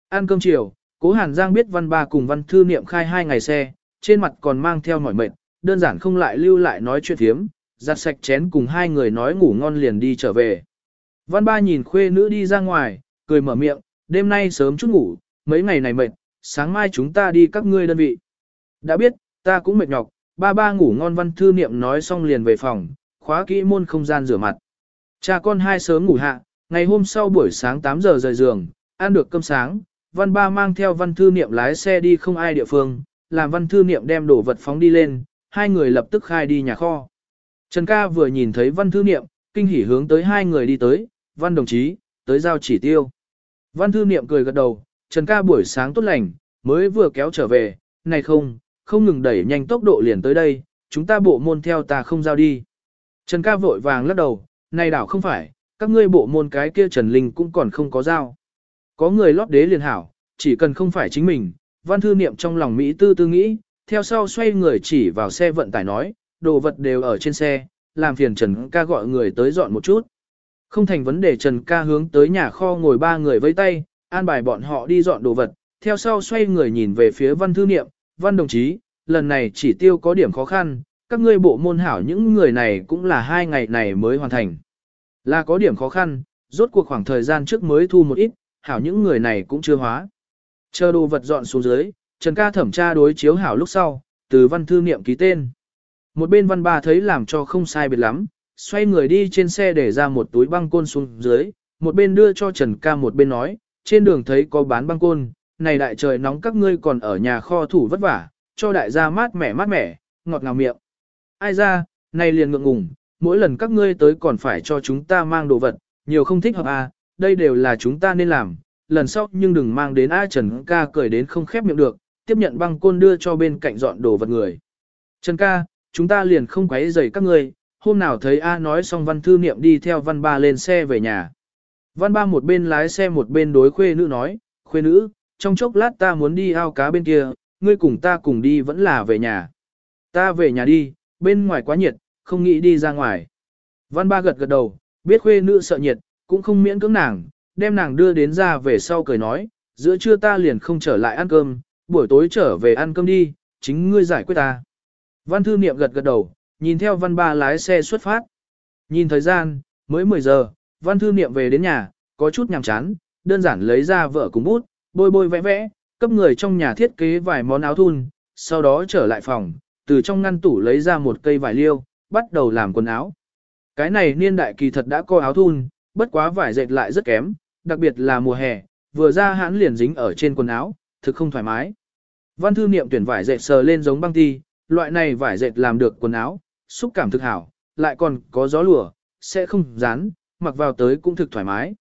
Speaker 1: Ăn cơm chiều, Cố Hàn Giang biết văn ba cùng văn thư niệm khai hai ngày xe, trên mặt còn mang theo mỏi mệt, đơn giản không lại lưu lại nói chuyện thiếm, giặt sạch chén cùng hai người nói ngủ ngon liền đi trở về. Văn ba nhìn khuê nữ đi ra ngoài, cười mở miệng, đêm nay sớm chút ngủ, mấy ngày này mệt, sáng mai chúng ta đi các ngươi đơn vị. Đã biết, ta cũng mệt nhọc, ba ba ngủ ngon văn thư niệm nói xong liền về phòng, khóa kỹ môn không gian rửa mặt. Cha con hai sớm ngủ hạ, ngày hôm sau buổi sáng 8 giờ rời giường, ăn được cơm sáng, văn ba mang theo văn thư niệm lái xe đi không ai địa phương, làm văn thư niệm đem đồ vật phóng đi lên, hai người lập tức khai đi nhà kho. Trần ca vừa nhìn thấy văn thư niệm, kinh hỉ hướng tới hai người đi tới, văn đồng chí, tới giao chỉ tiêu. Văn thư niệm cười gật đầu, Trần ca buổi sáng tốt lành, mới vừa kéo trở về, này không, không ngừng đẩy nhanh tốc độ liền tới đây, chúng ta bộ môn theo ta không giao đi. Trần ca vội vàng lắc đầu, này đảo không phải, các ngươi bộ môn cái kia Trần Linh cũng còn không có giao. Có người lót đế liền hảo, chỉ cần không phải chính mình, văn thư niệm trong lòng Mỹ tư tư nghĩ, theo sau xoay người chỉ vào xe vận tải nói, đồ vật đều ở trên xe, làm phiền Trần ca gọi người tới dọn một chút. Không thành vấn đề Trần ca hướng tới nhà kho ngồi ba người với tay, an bài bọn họ đi dọn đồ vật, theo sau xoay người nhìn về phía văn thư niệm, văn đồng chí, lần này chỉ tiêu có điểm khó khăn, các ngươi bộ môn hảo những người này cũng là hai ngày này mới hoàn thành. Là có điểm khó khăn, rốt cuộc khoảng thời gian trước mới thu một ít, hảo những người này cũng chưa hóa. Chờ đồ vật dọn xuống dưới, Trần ca thẩm tra đối chiếu hảo lúc sau, từ văn thư niệm ký tên. Một bên văn ba thấy làm cho không sai biệt lắm, xoay người đi trên xe để ra một túi băng côn xuống dưới, một bên đưa cho Trần ca một bên nói, trên đường thấy có bán băng côn, này đại trời nóng các ngươi còn ở nhà kho thủ vất vả, cho đại gia mát mẻ mát mẻ, ngọt ngào miệng. Ai ra, này liền ngượng ngùng, mỗi lần các ngươi tới còn phải cho chúng ta mang đồ vật, nhiều không thích hợp à, đây đều là chúng ta nên làm, lần sau nhưng đừng mang đến A Trần ca cười đến không khép miệng được, tiếp nhận băng côn đưa cho bên cạnh dọn đồ vật người. Trần ca, chúng ta liền không quấy rầy các ngươi, hôm nào thấy A nói xong văn thư niệm đi theo văn ba lên xe về nhà. Văn ba một bên lái xe một bên đối khuê nữ nói, khuê nữ, trong chốc lát ta muốn đi ao cá bên kia, ngươi cùng ta cùng đi vẫn là về nhà. Ta về nhà đi, bên ngoài quá nhiệt, không nghĩ đi ra ngoài. Văn ba gật gật đầu, biết khuê nữ sợ nhiệt, cũng không miễn cưỡng nàng, đem nàng đưa đến ra về sau cười nói, giữa trưa ta liền không trở lại ăn cơm, buổi tối trở về ăn cơm đi, chính ngươi giải quyết ta. Văn thư niệm gật gật đầu, nhìn theo văn ba lái xe xuất phát. Nhìn thời gian, mới 10 giờ, văn thư niệm về đến nhà, có chút nhàm chán, đơn giản lấy ra vợ cùng bút, bôi bôi vẽ vẽ, cấp người trong nhà thiết kế vài món áo thun, sau đó trở lại phòng, từ trong ngăn tủ lấy ra một cây vải liêu, bắt đầu làm quần áo. Cái này niên đại kỳ thật đã có áo thun, bất quá vải dệt lại rất kém, đặc biệt là mùa hè, vừa ra hãn liền dính ở trên quần áo, thực không thoải mái. Văn thư niệm tuyển vải dệt sờ lên giống băng ti, loại này vải dệt làm được quần áo, xúc cảm thực hảo, lại còn có gió lùa, sẽ không dán, mặc vào tới cũng thực thoải mái.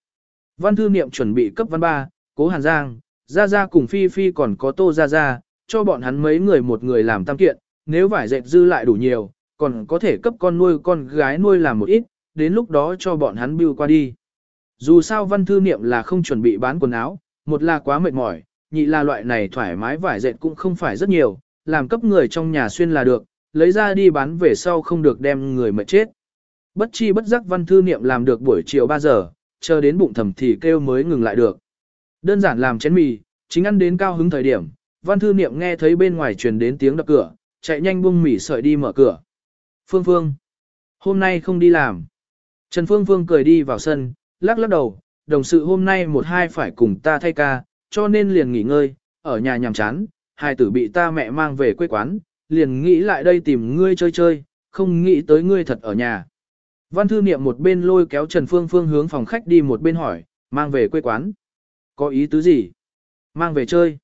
Speaker 1: Văn thư niệm chuẩn bị cấp văn ba, cố hàn giang, ra ra cùng phi phi còn có tô ra ra, cho bọn hắn mấy người một người làm tam kiện, nếu vải dệt dư lại đủ nhiều, còn có thể cấp con nuôi con gái nuôi làm một ít, đến lúc đó cho bọn hắn bưu qua đi. Dù sao văn thư niệm là không chuẩn bị bán quần áo, một là quá mệt mỏi, nhị là loại này thoải mái vải dệt cũng không phải rất nhiều, làm cấp người trong nhà xuyên là được, lấy ra đi bán về sau không được đem người mệt chết. Bất chi bất giác văn thư niệm làm được buổi chiều 3 giờ, chờ đến bụng thầm thì kêu mới ngừng lại được. Đơn giản làm chén mì, chính ăn đến cao hứng thời điểm, văn thư niệm nghe thấy bên ngoài truyền đến tiếng đập cửa, chạy nhanh buông mỉ sợi đi mở cửa. Phương Phương, hôm nay không đi làm. Trần Phương Phương cười đi vào sân, lắc lắc đầu, đồng sự hôm nay một hai phải cùng ta thay ca, cho nên liền nghỉ ngơi, ở nhà nhàm chán, hai tử bị ta mẹ mang về quê quán, liền nghĩ lại đây tìm ngươi chơi chơi, không nghĩ tới ngươi thật ở nhà. Văn thư niệm một bên lôi kéo Trần Phương Phương hướng phòng khách đi một bên hỏi, mang về quê quán. Có ý tứ gì? Mang về chơi.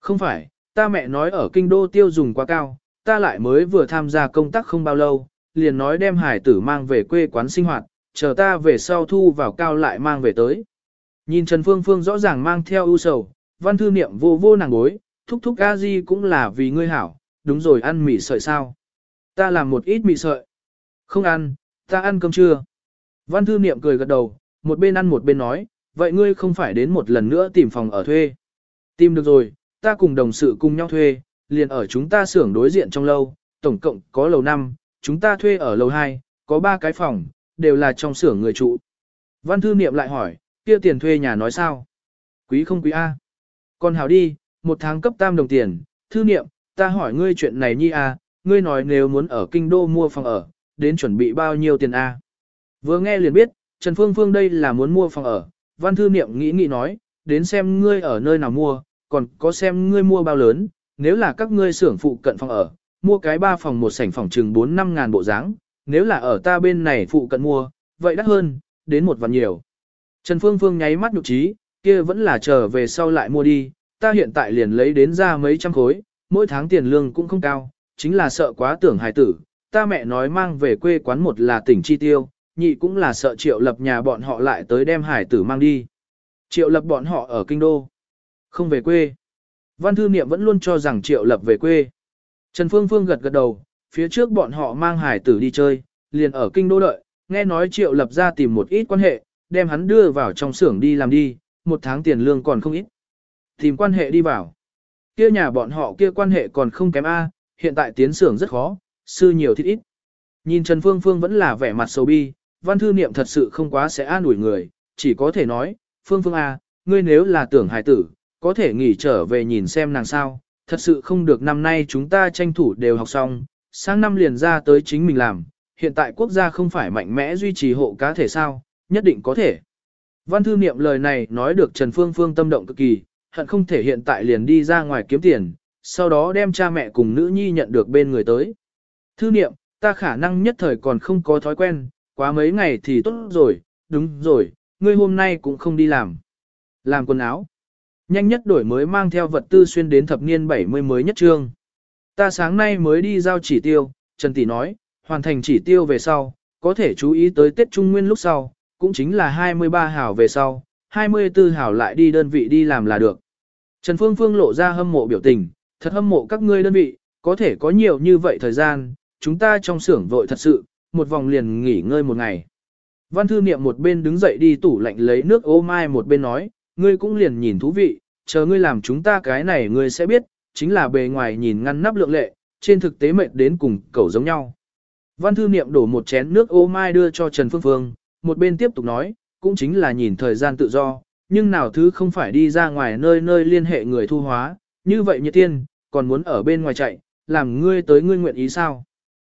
Speaker 1: Không phải, ta mẹ nói ở kinh đô tiêu dùng quá cao, ta lại mới vừa tham gia công tác không bao lâu, liền nói đem hải tử mang về quê quán sinh hoạt, chờ ta về sau thu vào cao lại mang về tới. Nhìn Trần Phương Phương rõ ràng mang theo ưu sầu, văn thư niệm vô vô nàng bối, thúc thúc a di cũng là vì ngươi hảo, đúng rồi ăn mì sợi sao. Ta làm một ít mì sợi. Không ăn, ta ăn cơm chưa? Văn thư niệm cười gật đầu, một bên ăn một bên nói, vậy ngươi không phải đến một lần nữa tìm phòng ở thuê. Tìm được rồi, ta cùng đồng sự cùng nhau thuê, liền ở chúng ta xưởng đối diện trong lâu, tổng cộng có lầu 5, chúng ta thuê ở lầu 2, có 3 cái phòng, đều là trong xưởng người trụ. Văn thư niệm lại hỏi, kia tiền thuê nhà nói sao? Quý không quý A. Còn hảo đi, một tháng cấp tam đồng tiền, thư niệm, ta hỏi ngươi chuyện này nhi A, ngươi nói nếu muốn ở kinh đô mua phòng ở, đến chuẩn bị bao nhiêu tiền A. Vừa nghe liền biết, Trần Phương Phương đây là muốn mua phòng ở, văn thư niệm nghĩ nghĩ nói, đến xem ngươi ở nơi nào mua, còn có xem ngươi mua bao lớn, nếu là các ngươi xưởng phụ cận phòng ở, mua cái ba phòng một sảnh phòng chừng 4-5 ngàn bộ dáng, nếu là ở ta bên này phụ cận mua, vậy đắt hơn, đến một vạn nhiều. Trần Phương Phương nháy mắt nhục trí, kia vẫn là chờ về sau lại mua đi, ta hiện tại liền lấy đến ra mấy trăm khối, mỗi tháng tiền lương cũng không cao, chính là sợ quá tưởng hài tử, ta mẹ nói mang về quê quán một là tỉnh chi tiêu, nhị cũng là sợ triệu lập nhà bọn họ lại tới đem hải tử mang đi. Triệu lập bọn họ ở kinh đô, không về quê. Văn thư niệm vẫn luôn cho rằng triệu lập về quê. Trần Phương Phương gật gật đầu, phía trước bọn họ mang hải tử đi chơi, liền ở kinh đô đợi, nghe nói triệu lập ra tìm một ít quan hệ, đem hắn đưa vào trong xưởng đi làm đi, một tháng tiền lương còn không ít. Tìm quan hệ đi vào. Kia nhà bọn họ kia quan hệ còn không kém A, hiện tại tiến xưởng rất khó, sư nhiều thiết ít. Nhìn Trần Phương Phương vẫn là vẻ mặt sầu bi, văn thư niệm thật sự không quá sẽ an ủi người, chỉ có thể nói, Phương Phương A, ngươi nếu là tưởng hài tử, có thể nghỉ trở về nhìn xem nàng sao, thật sự không được năm nay chúng ta tranh thủ đều học xong, sang năm liền ra tới chính mình làm, hiện tại quốc gia không phải mạnh mẽ duy trì hộ cá thể sao, nhất định có thể. Văn thư niệm lời này nói được Trần Phương Phương tâm động cực kỳ, hận không thể hiện tại liền đi ra ngoài kiếm tiền, sau đó đem cha mẹ cùng nữ nhi nhận được bên người tới. Thư niệm, ta khả năng nhất thời còn không có thói quen, quá mấy ngày thì tốt rồi, đúng rồi, ngươi hôm nay cũng không đi làm. Làm quần áo. Nhanh nhất đổi mới mang theo vật tư xuyên đến thập niên 70 mới nhất trương. Ta sáng nay mới đi giao chỉ tiêu, Trần Tỷ nói, hoàn thành chỉ tiêu về sau, có thể chú ý tới Tết Trung Nguyên lúc sau, cũng chính là 23 hảo về sau, 24 hảo lại đi đơn vị đi làm là được. Trần Phương Phương lộ ra hâm mộ biểu tình, thật hâm mộ các ngươi đơn vị, có thể có nhiều như vậy thời gian, chúng ta trong xưởng vội thật sự, một vòng liền nghỉ ngơi một ngày. Văn thư niệm một bên đứng dậy đi tủ lạnh lấy nước ô mai một bên nói, ngươi cũng liền nhìn thú vị, chờ ngươi làm chúng ta cái này ngươi sẽ biết, chính là bề ngoài nhìn ngăn nắp lượng lệ, trên thực tế mệt đến cùng cẩu giống nhau. Văn thư niệm đổ một chén nước ô mai đưa cho Trần Phương Phương, một bên tiếp tục nói, cũng chính là nhìn thời gian tự do, nhưng nào thứ không phải đi ra ngoài nơi nơi liên hệ người thu hóa, như vậy như tiên, còn muốn ở bên ngoài chạy, làm ngươi tới ngươi nguyện ý sao.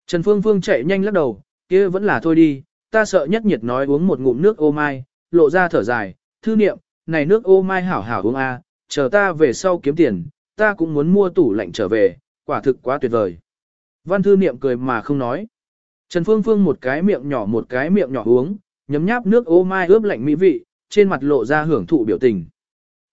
Speaker 1: Trần Phương Phương chạy nhanh lắc đầu, kia vẫn là thôi đi, ta sợ nhất nhiệt nói uống một ngụm nước ô mai, lộ ra thở dài, thư niệm, này nước ô mai hảo hảo uống a, chờ ta về sau kiếm tiền, ta cũng muốn mua tủ lạnh trở về, quả thực quá tuyệt vời. Văn thư niệm cười mà không nói. Trần Phương Phương một cái miệng nhỏ một cái miệng nhỏ uống, nhấm nháp nước ô mai ướp lạnh mỹ vị, trên mặt lộ ra hưởng thụ biểu tình.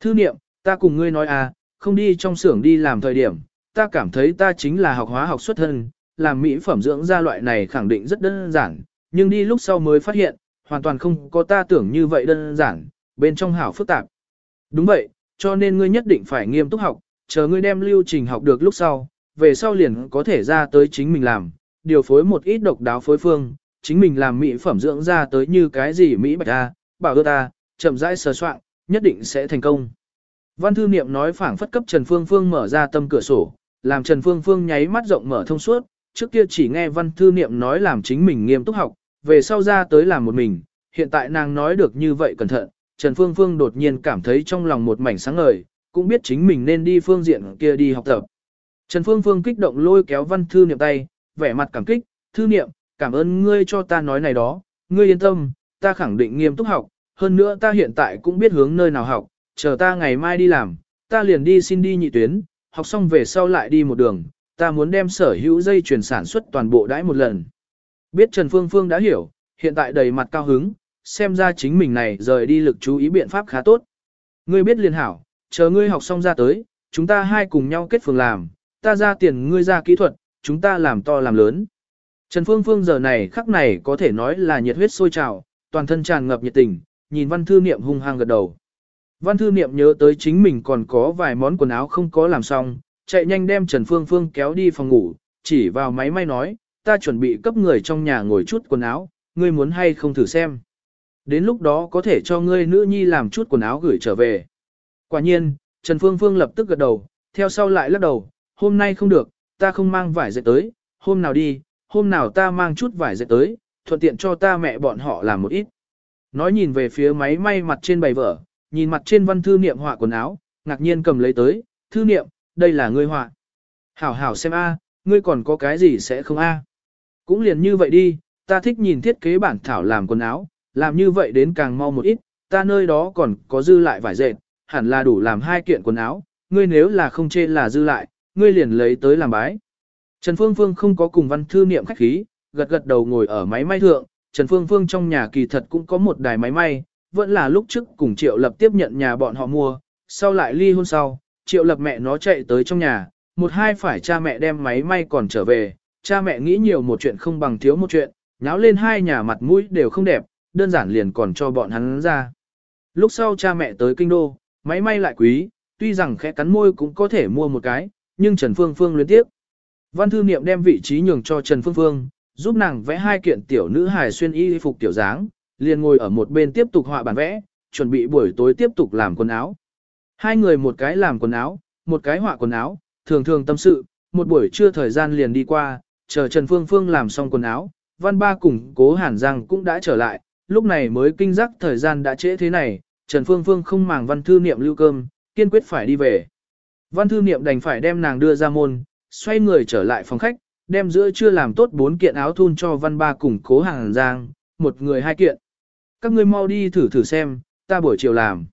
Speaker 1: Thư niệm, ta cùng ngươi nói à, không đi trong xưởng đi làm thời điểm, ta cảm thấy ta chính là học hóa học xuất thân, làm mỹ phẩm dưỡng da loại này khẳng định rất đơn giản, nhưng đi lúc sau mới phát hiện, hoàn toàn không có ta tưởng như vậy đơn giản, bên trong hảo phức tạp. Đúng vậy, cho nên ngươi nhất định phải nghiêm túc học, chờ ngươi đem lưu trình học được lúc sau, về sau liền có thể ra tới chính mình làm, điều phối một ít độc đáo phối phương, chính mình làm mỹ phẩm dưỡng ra tới như cái gì mỹ bạch ta, bảo ưa ta, chậm rãi sờ soạn, nhất định sẽ thành công. Văn thư niệm nói phảng phất cấp Trần Phương Phương mở ra tâm cửa sổ, làm Trần Phương Phương nháy mắt rộng mở thông suốt, trước kia chỉ nghe văn thư niệm nói làm chính mình nghiêm túc học, về sau ra tới làm một mình, hiện tại nàng nói được như vậy cẩn thận, Trần Phương Phương đột nhiên cảm thấy trong lòng một mảnh sáng ngời, cũng biết chính mình nên đi phương diện kia đi học tập. Trần Phương Phương kích động lôi kéo văn thư niệm tay, vẻ mặt cảm kích, thư niệm, cảm ơn ngươi cho ta nói này đó, ngươi yên tâm, ta khẳng định nghiêm túc học, hơn nữa ta hiện tại cũng biết hướng nơi nào học, chờ ta ngày mai đi làm, ta liền đi xin đi nhị tuyến, học xong về sau lại đi một đường, ta muốn đem sở hữu dây chuyển sản xuất toàn bộ đãi một lần. Biết Trần Phương Phương đã hiểu, hiện tại đầy mặt cao hứng, xem ra chính mình này rời đi lực chú ý biện pháp khá tốt. Ngươi biết liền hảo, chờ ngươi học xong ra tới, chúng ta hai cùng nhau kết phường làm, ta ra tiền ngươi ra kỹ thuật, chúng ta làm to làm lớn. Trần Phương Phương giờ này khắc này có thể nói là nhiệt huyết sôi trào, toàn thân tràn ngập nhiệt tình, nhìn văn thư niệm hung hăng gật đầu. Văn thư niệm nhớ tới chính mình còn có vài món quần áo không có làm xong, chạy nhanh đem Trần Phương Phương kéo đi phòng ngủ, chỉ vào máy may nói, ta chuẩn bị cấp người trong nhà ngồi chút quần áo, ngươi muốn hay không thử xem. Đến lúc đó có thể cho ngươi nữ nhi làm chút quần áo gửi trở về. Quả nhiên, Trần Phương Phương lập tức gật đầu, theo sau lại lắc đầu, hôm nay không được, ta không mang vải dệt tới, hôm nào đi, hôm nào ta mang chút vải dệt tới, thuận tiện cho ta mẹ bọn họ làm một ít. Nói nhìn về phía máy may mặt trên bày vở, nhìn mặt trên văn thư niệm họa quần áo, ngạc nhiên cầm lấy tới, thư niệm, đây là ngươi họa. Hảo hảo xem a, ngươi còn có cái gì sẽ không a? Cũng liền như vậy đi, ta thích nhìn thiết kế bản thảo làm quần áo, làm như vậy đến càng mau một ít, ta nơi đó còn có dư lại vải dệt, hẳn là đủ làm hai kiện quần áo, ngươi nếu là không chê là dư lại, ngươi liền lấy tới làm bái. Trần Phương Phương không có cùng văn thư niệm khách khí, gật gật đầu ngồi ở máy may thượng, Trần Phương Phương trong nhà kỳ thật cũng có một đài máy may, vẫn là lúc trước cùng Triệu Lập tiếp nhận nhà bọn họ mua, sau lại ly hôn sau, Triệu Lập mẹ nó chạy tới trong nhà, một hai phải cha mẹ đem máy may còn trở về, cha mẹ nghĩ nhiều một chuyện không bằng thiếu một chuyện, nháo lên hai nhà mặt mũi đều không đẹp, đơn giản liền còn cho bọn hắn ra. Lúc sau cha mẹ tới kinh đô, máy may lại quý, tuy rằng khẽ cắn môi cũng có thể mua một cái, nhưng Trần Phương Phương luyến tiếp. Văn thư niệm đem vị trí nhường cho Trần Phương Phương, giúp nàng vẽ hai kiện tiểu nữ hài xuyên y phục tiểu dáng, liền ngồi ở một bên tiếp tục họa bản vẽ, chuẩn bị buổi tối tiếp tục làm quần áo. Hai người một cái làm quần áo, một cái họa quần áo, thường thường tâm sự, một buổi trưa thời gian liền đi qua, chờ Trần Phương Phương làm xong quần áo, Văn Ba cùng Cố Hàn Giang cũng đã trở lại, lúc này mới kinh giác thời gian đã trễ thế này, Trần Phương Phương không màng Văn Thư Niệm lưu cơm, kiên quyết phải đi về. Văn Thư Niệm đành phải đem nàng đưa ra môn, xoay người trở lại phòng khách, đem giữa trưa làm tốt bốn kiện áo thun cho Văn Ba cùng Cố Hàn Giang, một người hai kiện. Các ngươi mau đi thử thử xem, ta buổi chiều làm.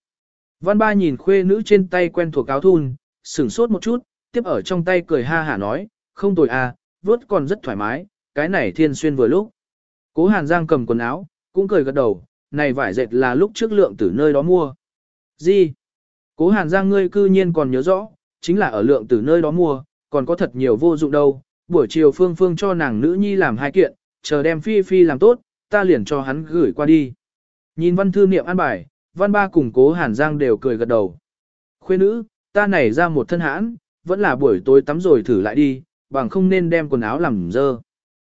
Speaker 1: Văn Ba nhìn khuê nữ trên tay quen thuộc áo thun, sửng sốt một chút, tiếp ở trong tay cười ha hả nói, không tồi à, vớt còn rất thoải mái, cái này thiên xuyên vừa lúc. Cố Hàn Giang cầm quần áo, cũng cười gật đầu, này vải dệt là lúc trước lượng từ nơi đó mua. Gì? Cố Hàn Giang ngươi cư nhiên còn nhớ rõ, chính là ở lượng từ nơi đó mua, còn có thật nhiều vô dụng đâu. Buổi chiều Phương Phương cho nàng nữ nhi làm hai kiện, chờ đem Phi Phi làm tốt, ta liền cho hắn gửi qua đi. Nhìn văn thư niệm an bài, văn ba cùng cố Hàn Giang đều cười gật đầu. Khuê nữ, ta này ra một thân hãn, vẫn là buổi tối tắm rồi thử lại đi, bằng không nên đem quần áo làm dơ.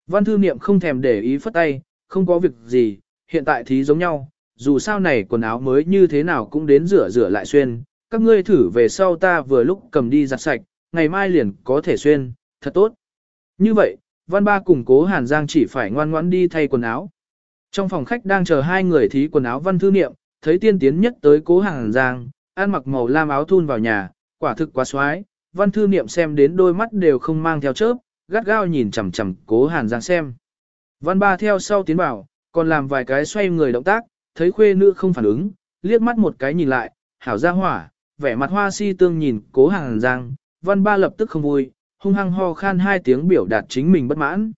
Speaker 1: Văn thư niệm không thèm để ý phất tay, không có việc gì, hiện tại thì giống nhau, dù sao này quần áo mới như thế nào cũng đến rửa rửa lại xuyên, các ngươi thử về sau ta vừa lúc cầm đi giặt sạch, ngày mai liền có thể xuyên, thật tốt. Như vậy, văn ba cùng cố Hàn Giang chỉ phải ngoan ngoãn đi thay quần áo. Trong phòng khách đang chờ hai người thí quần áo văn thư niệm, thấy tiên tiến nhất tới cố Hàn Giang, ăn mặc màu lam áo thun vào nhà, quả thực quá xoái, văn thư niệm xem đến đôi mắt đều không mang theo chớp, gắt gao nhìn chằm chằm cố Hàn Giang xem. Văn ba theo sau tiến bảo, còn làm vài cái xoay người động tác, thấy khuê nữ không phản ứng, liếc mắt một cái nhìn lại, hảo ra hỏa, vẻ mặt hoa si tương nhìn cố Hàn Giang, văn ba lập tức không vui, hung hăng ho khan hai tiếng biểu đạt chính mình bất mãn.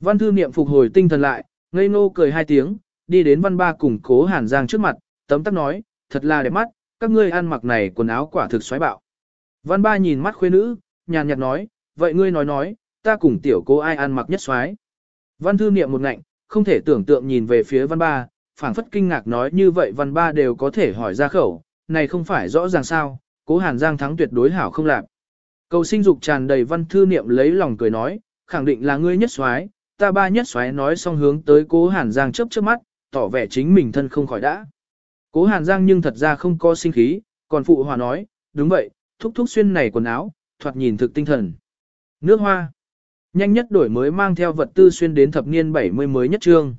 Speaker 1: Văn thư niệm phục hồi tinh thần lại, ngây ngô cười hai tiếng, đi đến văn ba cùng cố Hàn Giang trước mặt, tấm tắc nói, thật là đẹp mắt, các ngươi ăn mặc này quần áo quả thực xoáy bạo. Văn ba nhìn mắt khuê nữ, nhàn nhạt nói, vậy ngươi nói nói, ta cùng tiểu cô ai ăn mặc nhất xoáy. Văn thư niệm một ngạnh, không thể tưởng tượng nhìn về phía văn ba, phảng phất kinh ngạc nói như vậy văn ba đều có thể hỏi ra khẩu, này không phải rõ ràng sao, cố hàn giang thắng tuyệt đối hảo không làm, Cầu sinh dục tràn đầy văn thư niệm lấy lòng cười nói, khẳng định là ngươi nhất xoáy, ta ba nhất xoáy nói xong hướng tới cố hàn giang chớp chớp mắt, tỏ vẻ chính mình thân không khỏi đã. Cố hàn giang nhưng thật ra không có sinh khí, còn phụ hòa nói, đúng vậy, thúc thúc xuyên này quần áo, thoạt nhìn thực tinh thần. Nước hoa. Nhanh nhất đổi mới mang theo vật tư xuyên đến thập niên 70 mới nhất trương.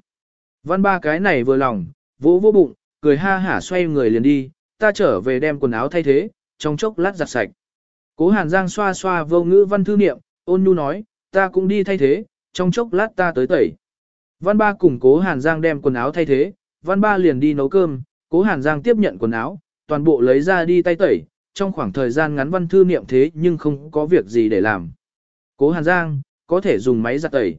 Speaker 1: Văn ba cái này vừa lòng, vỗ vỗ bụng, cười ha hả xoay người liền đi, ta trở về đem quần áo thay thế, trong chốc lát giặt sạch. Cố Hàn Giang xoa xoa vô ngữ văn thư niệm, ôn nhu nói, ta cũng đi thay thế, trong chốc lát ta tới tẩy. Văn ba cùng cố Hàn Giang đem quần áo thay thế, văn ba liền đi nấu cơm, cố Hàn Giang tiếp nhận quần áo, toàn bộ lấy ra đi tay tẩy, trong khoảng thời gian ngắn văn thư niệm thế nhưng không có việc gì để làm. Cố Hàn Giang, có thể dùng máy giặt tẩy.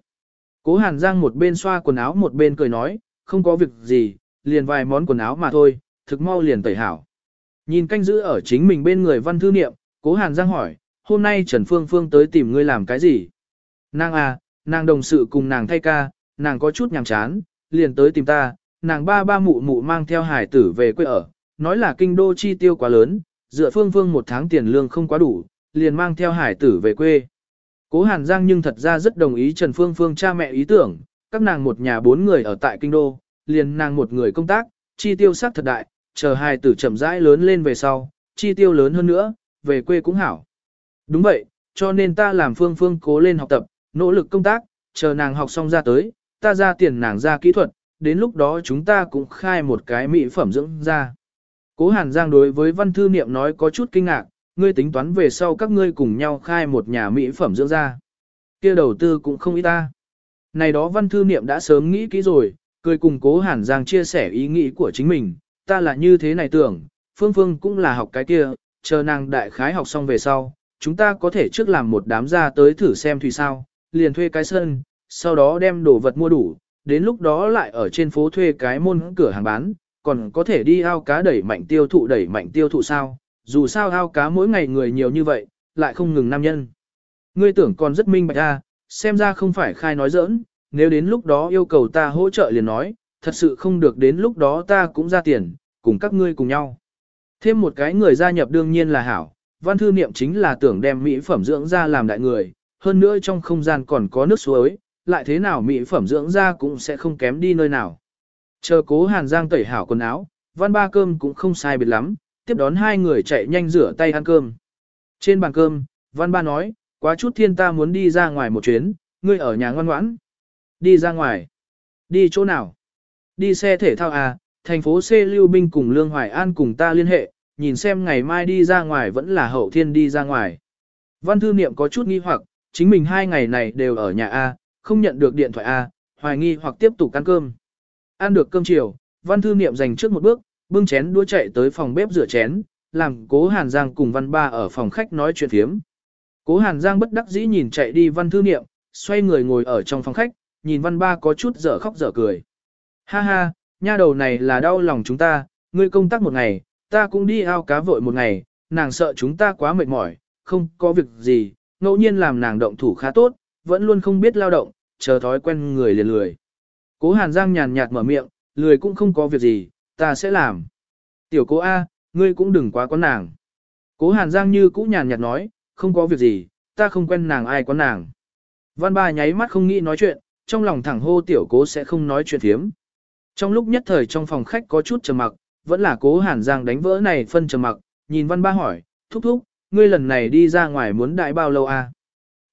Speaker 1: Cố Hàn Giang một bên xoa quần áo một bên cười nói, không có việc gì, liền vài món quần áo mà thôi, thực mau liền tẩy hảo. Nhìn canh giữ ở chính mình bên người văn thư niệm, Cố Hàn Giang hỏi, hôm nay Trần Phương Phương tới tìm ngươi làm cái gì? Nàng à, nàng đồng sự cùng nàng thay ca, nàng có chút nhàm chán, liền tới tìm ta, nàng ba ba mụ mụ mang theo hải tử về quê ở, nói là kinh đô chi tiêu quá lớn, dựa phương phương một tháng tiền lương không quá đủ, liền mang theo hải tử về quê. Cố Hàn Giang nhưng thật ra rất đồng ý Trần Phương Phương cha mẹ ý tưởng, các nàng một nhà bốn người ở tại kinh đô, liền nàng một người công tác, chi tiêu sắc thật đại, chờ hai tử chậm rãi lớn lên về sau, chi tiêu lớn hơn nữa, về quê cũng hảo. Đúng vậy, cho nên ta làm Phương Phương cố lên học tập, nỗ lực công tác, chờ nàng học xong ra tới, ta ra tiền nàng ra kỹ thuật, đến lúc đó chúng ta cũng khai một cái mỹ phẩm dưỡng ra. Cố Hàn Giang đối với văn thư niệm nói có chút kinh ngạc, ngươi tính toán về sau các ngươi cùng nhau khai một nhà mỹ phẩm dưỡng ra. kia đầu tư cũng không ít ta. Này đó văn thư niệm đã sớm nghĩ kỹ rồi, cười cùng cố Hàn Giang chia sẻ ý nghĩ của chính mình, ta là như thế này tưởng, Phương Phương cũng là học cái kia, chờ nàng đại khái học xong về sau, chúng ta có thể trước làm một đám ra tới thử xem thủy sao, liền thuê cái sân, sau đó đem đồ vật mua đủ, đến lúc đó lại ở trên phố thuê cái môn cửa hàng bán, còn có thể đi ao cá đẩy mạnh tiêu thụ đẩy mạnh tiêu thụ sao, dù sao ao cá mỗi ngày người nhiều như vậy, lại không ngừng nam nhân. Ngươi tưởng còn rất minh bạch ra, xem ra không phải khai nói giỡn, nếu đến lúc đó yêu cầu ta hỗ trợ liền nói, thật sự không được đến lúc đó ta cũng ra tiền, cùng các ngươi cùng nhau. Thêm một cái người gia nhập đương nhiên là hảo, văn thư niệm chính là tưởng đem mỹ phẩm dưỡng ra làm đại người, hơn nữa trong không gian còn có nước suối, lại thế nào mỹ phẩm dưỡng da cũng sẽ không kém đi nơi nào. Chờ cố Hàn Giang tẩy hảo quần áo, văn ba cơm cũng không sai biệt lắm, tiếp đón hai người chạy nhanh rửa tay ăn cơm. Trên bàn cơm, văn ba nói, quá chút thiên ta muốn đi ra ngoài một chuyến, ngươi ở nhà ngoan ngoãn. Đi ra ngoài. Đi chỗ nào? Đi xe thể thao à, thành phố C Lưu Binh cùng Lương Hoài An cùng ta liên hệ, nhìn xem ngày mai đi ra ngoài vẫn là hậu thiên đi ra ngoài. Văn thư niệm có chút nghi hoặc, chính mình hai ngày này đều ở nhà A, không nhận được điện thoại A, hoài nghi hoặc tiếp tục ăn cơm. Ăn được cơm chiều, văn thư niệm dành trước một bước, bưng chén đua chạy tới phòng bếp rửa chén, làm cố Hàn Giang cùng văn ba ở phòng khách nói chuyện phiếm. Cố Hàn Giang bất đắc dĩ nhìn chạy đi văn thư niệm, xoay người ngồi ở trong phòng khách, nhìn văn ba có chút dở khóc dở cười. Ha ha, nha đầu này là đau lòng chúng ta, ngươi công tác một ngày, ta cũng đi ao cá vội một ngày, nàng sợ chúng ta quá mệt mỏi, không có việc gì, ngẫu nhiên làm nàng động thủ khá tốt, vẫn luôn không biết lao động, chờ thói quen người liền lười. Cố Hàn Giang nhàn nhạt mở miệng, lười cũng không có việc gì, ta sẽ làm. Tiểu cố A, ngươi cũng đừng quá quán nàng. Cố Hàn Giang như cũ nhàn nhạt nói, không có việc gì, ta không quen nàng ai quán nàng. Văn ba nháy mắt không nghĩ nói chuyện, trong lòng thẳng hô tiểu cố sẽ không nói chuyện thiếm. Trong lúc nhất thời trong phòng khách có chút trầm mặc, vẫn là cố Hàn Giang đánh vỡ này phân trầm mặc, nhìn văn ba hỏi, thúc thúc, ngươi lần này đi ra ngoài muốn đại bao lâu à?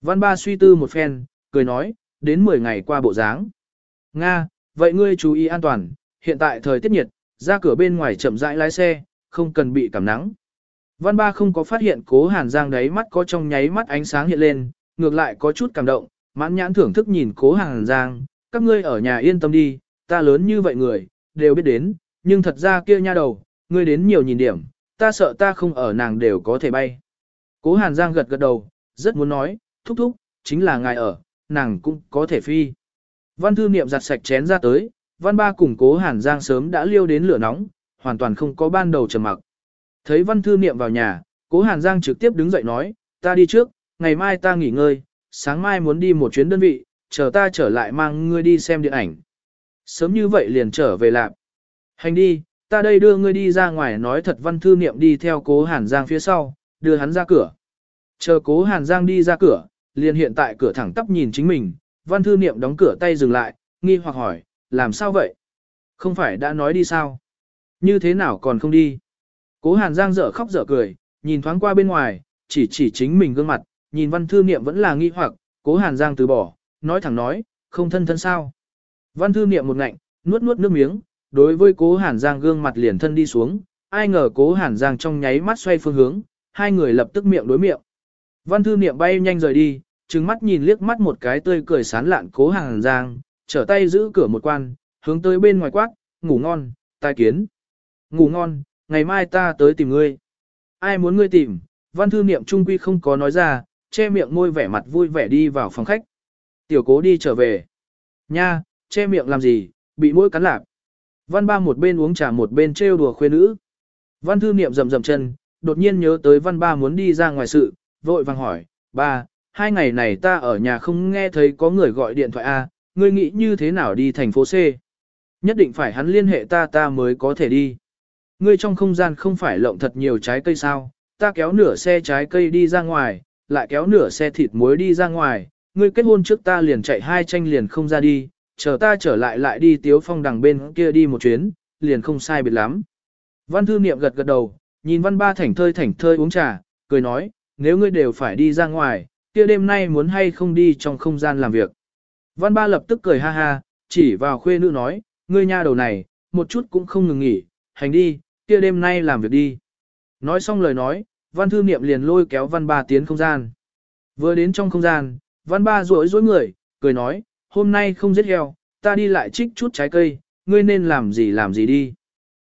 Speaker 1: Văn ba suy tư một phen, cười nói, đến 10 ngày qua bộ dáng. Nga, vậy ngươi chú ý an toàn, hiện tại thời tiết nhiệt, ra cửa bên ngoài chậm rãi lái xe, không cần bị cảm nắng. Văn ba không có phát hiện cố hàn giang đấy mắt có trong nháy mắt ánh sáng hiện lên, ngược lại có chút cảm động, mãn nhãn thưởng thức nhìn cố hàn giang, các ngươi ở nhà yên tâm đi, ta lớn như vậy người, đều biết đến, nhưng thật ra kia nha đầu, ngươi đến nhiều nhìn điểm, ta sợ ta không ở nàng đều có thể bay. Cố hàn giang gật gật đầu, rất muốn nói, thúc thúc, chính là ngài ở, nàng cũng có thể phi. Văn thư niệm giặt sạch chén ra tới, văn ba cùng cố hàn giang sớm đã liêu đến lửa nóng, hoàn toàn không có ban đầu trầm mặc. Thấy văn thư niệm vào nhà, cố hàn giang trực tiếp đứng dậy nói, ta đi trước, ngày mai ta nghỉ ngơi, sáng mai muốn đi một chuyến đơn vị, chờ ta trở lại mang ngươi đi xem điện ảnh. Sớm như vậy liền trở về lạp. Hành đi, ta đây đưa ngươi đi ra ngoài nói thật văn thư niệm đi theo cố hàn giang phía sau, đưa hắn ra cửa. Chờ cố hàn giang đi ra cửa, liền hiện tại cửa thẳng tắp nhìn chính mình, văn thư niệm đóng cửa tay dừng lại, nghi hoặc hỏi, làm sao vậy? Không phải đã nói đi sao? Như thế nào còn không đi? Cố hàn giang dở khóc dở cười, nhìn thoáng qua bên ngoài, chỉ chỉ chính mình gương mặt, nhìn văn thư niệm vẫn là nghi hoặc, cố hàn giang từ bỏ, nói thẳng nói, không thân thân sao? Văn thư niệm một ngạnh, nuốt nuốt nước miếng, đối với cố hàn giang gương mặt liền thân đi xuống, ai ngờ cố hàn giang trong nháy mắt xoay phương hướng, hai người lập tức miệng đối miệng. Văn thư niệm bay nhanh rời đi, trừng mắt nhìn liếc mắt một cái tươi cười sán lạn cố hàng giang, trở tay giữ cửa một quan, hướng tới bên ngoài quát, ngủ ngon, tai kiến. Ngủ ngon, ngày mai ta tới tìm ngươi. Ai muốn ngươi tìm, văn thư niệm trung quy không có nói ra, che miệng môi vẻ mặt vui vẻ đi vào phòng khách. Tiểu cố đi trở về. Nha, che miệng làm gì, bị mũi cắn lạp. Văn ba một bên uống trà một bên trêu đùa khuê nữ. Văn thư niệm rầm rầm chân, đột nhiên nhớ tới văn ba muốn đi ra ngoài sự, vội vàng hỏi, ba, hai ngày này ta ở nhà không nghe thấy có người gọi điện thoại A, ngươi nghĩ như thế nào đi thành phố C. Nhất định phải hắn liên hệ ta ta mới có thể đi. Ngươi trong không gian không phải lộng thật nhiều trái cây sao, ta kéo nửa xe trái cây đi ra ngoài, lại kéo nửa xe thịt muối đi ra ngoài, ngươi kết hôn trước ta liền chạy hai tranh liền không ra đi, chờ ta trở lại lại đi tiếu phong đằng bên kia đi một chuyến, liền không sai biệt lắm. Văn thư niệm gật gật đầu, nhìn văn ba thảnh thơi thảnh thơi uống trà, cười nói, nếu ngươi đều phải đi ra ngoài, kia đêm nay muốn hay không đi trong không gian làm việc. Văn ba lập tức cười ha ha, chỉ vào khuê nữ nói, ngươi nha đầu này, một chút cũng không ngừng nghỉ, hành đi, kia đêm nay làm việc đi. Nói xong lời nói, văn thư niệm liền lôi kéo văn ba tiến không gian. Vừa đến trong không gian, văn ba rối rối người, cười nói, hôm nay không giết heo, ta đi lại trích chút trái cây, ngươi nên làm gì làm gì đi.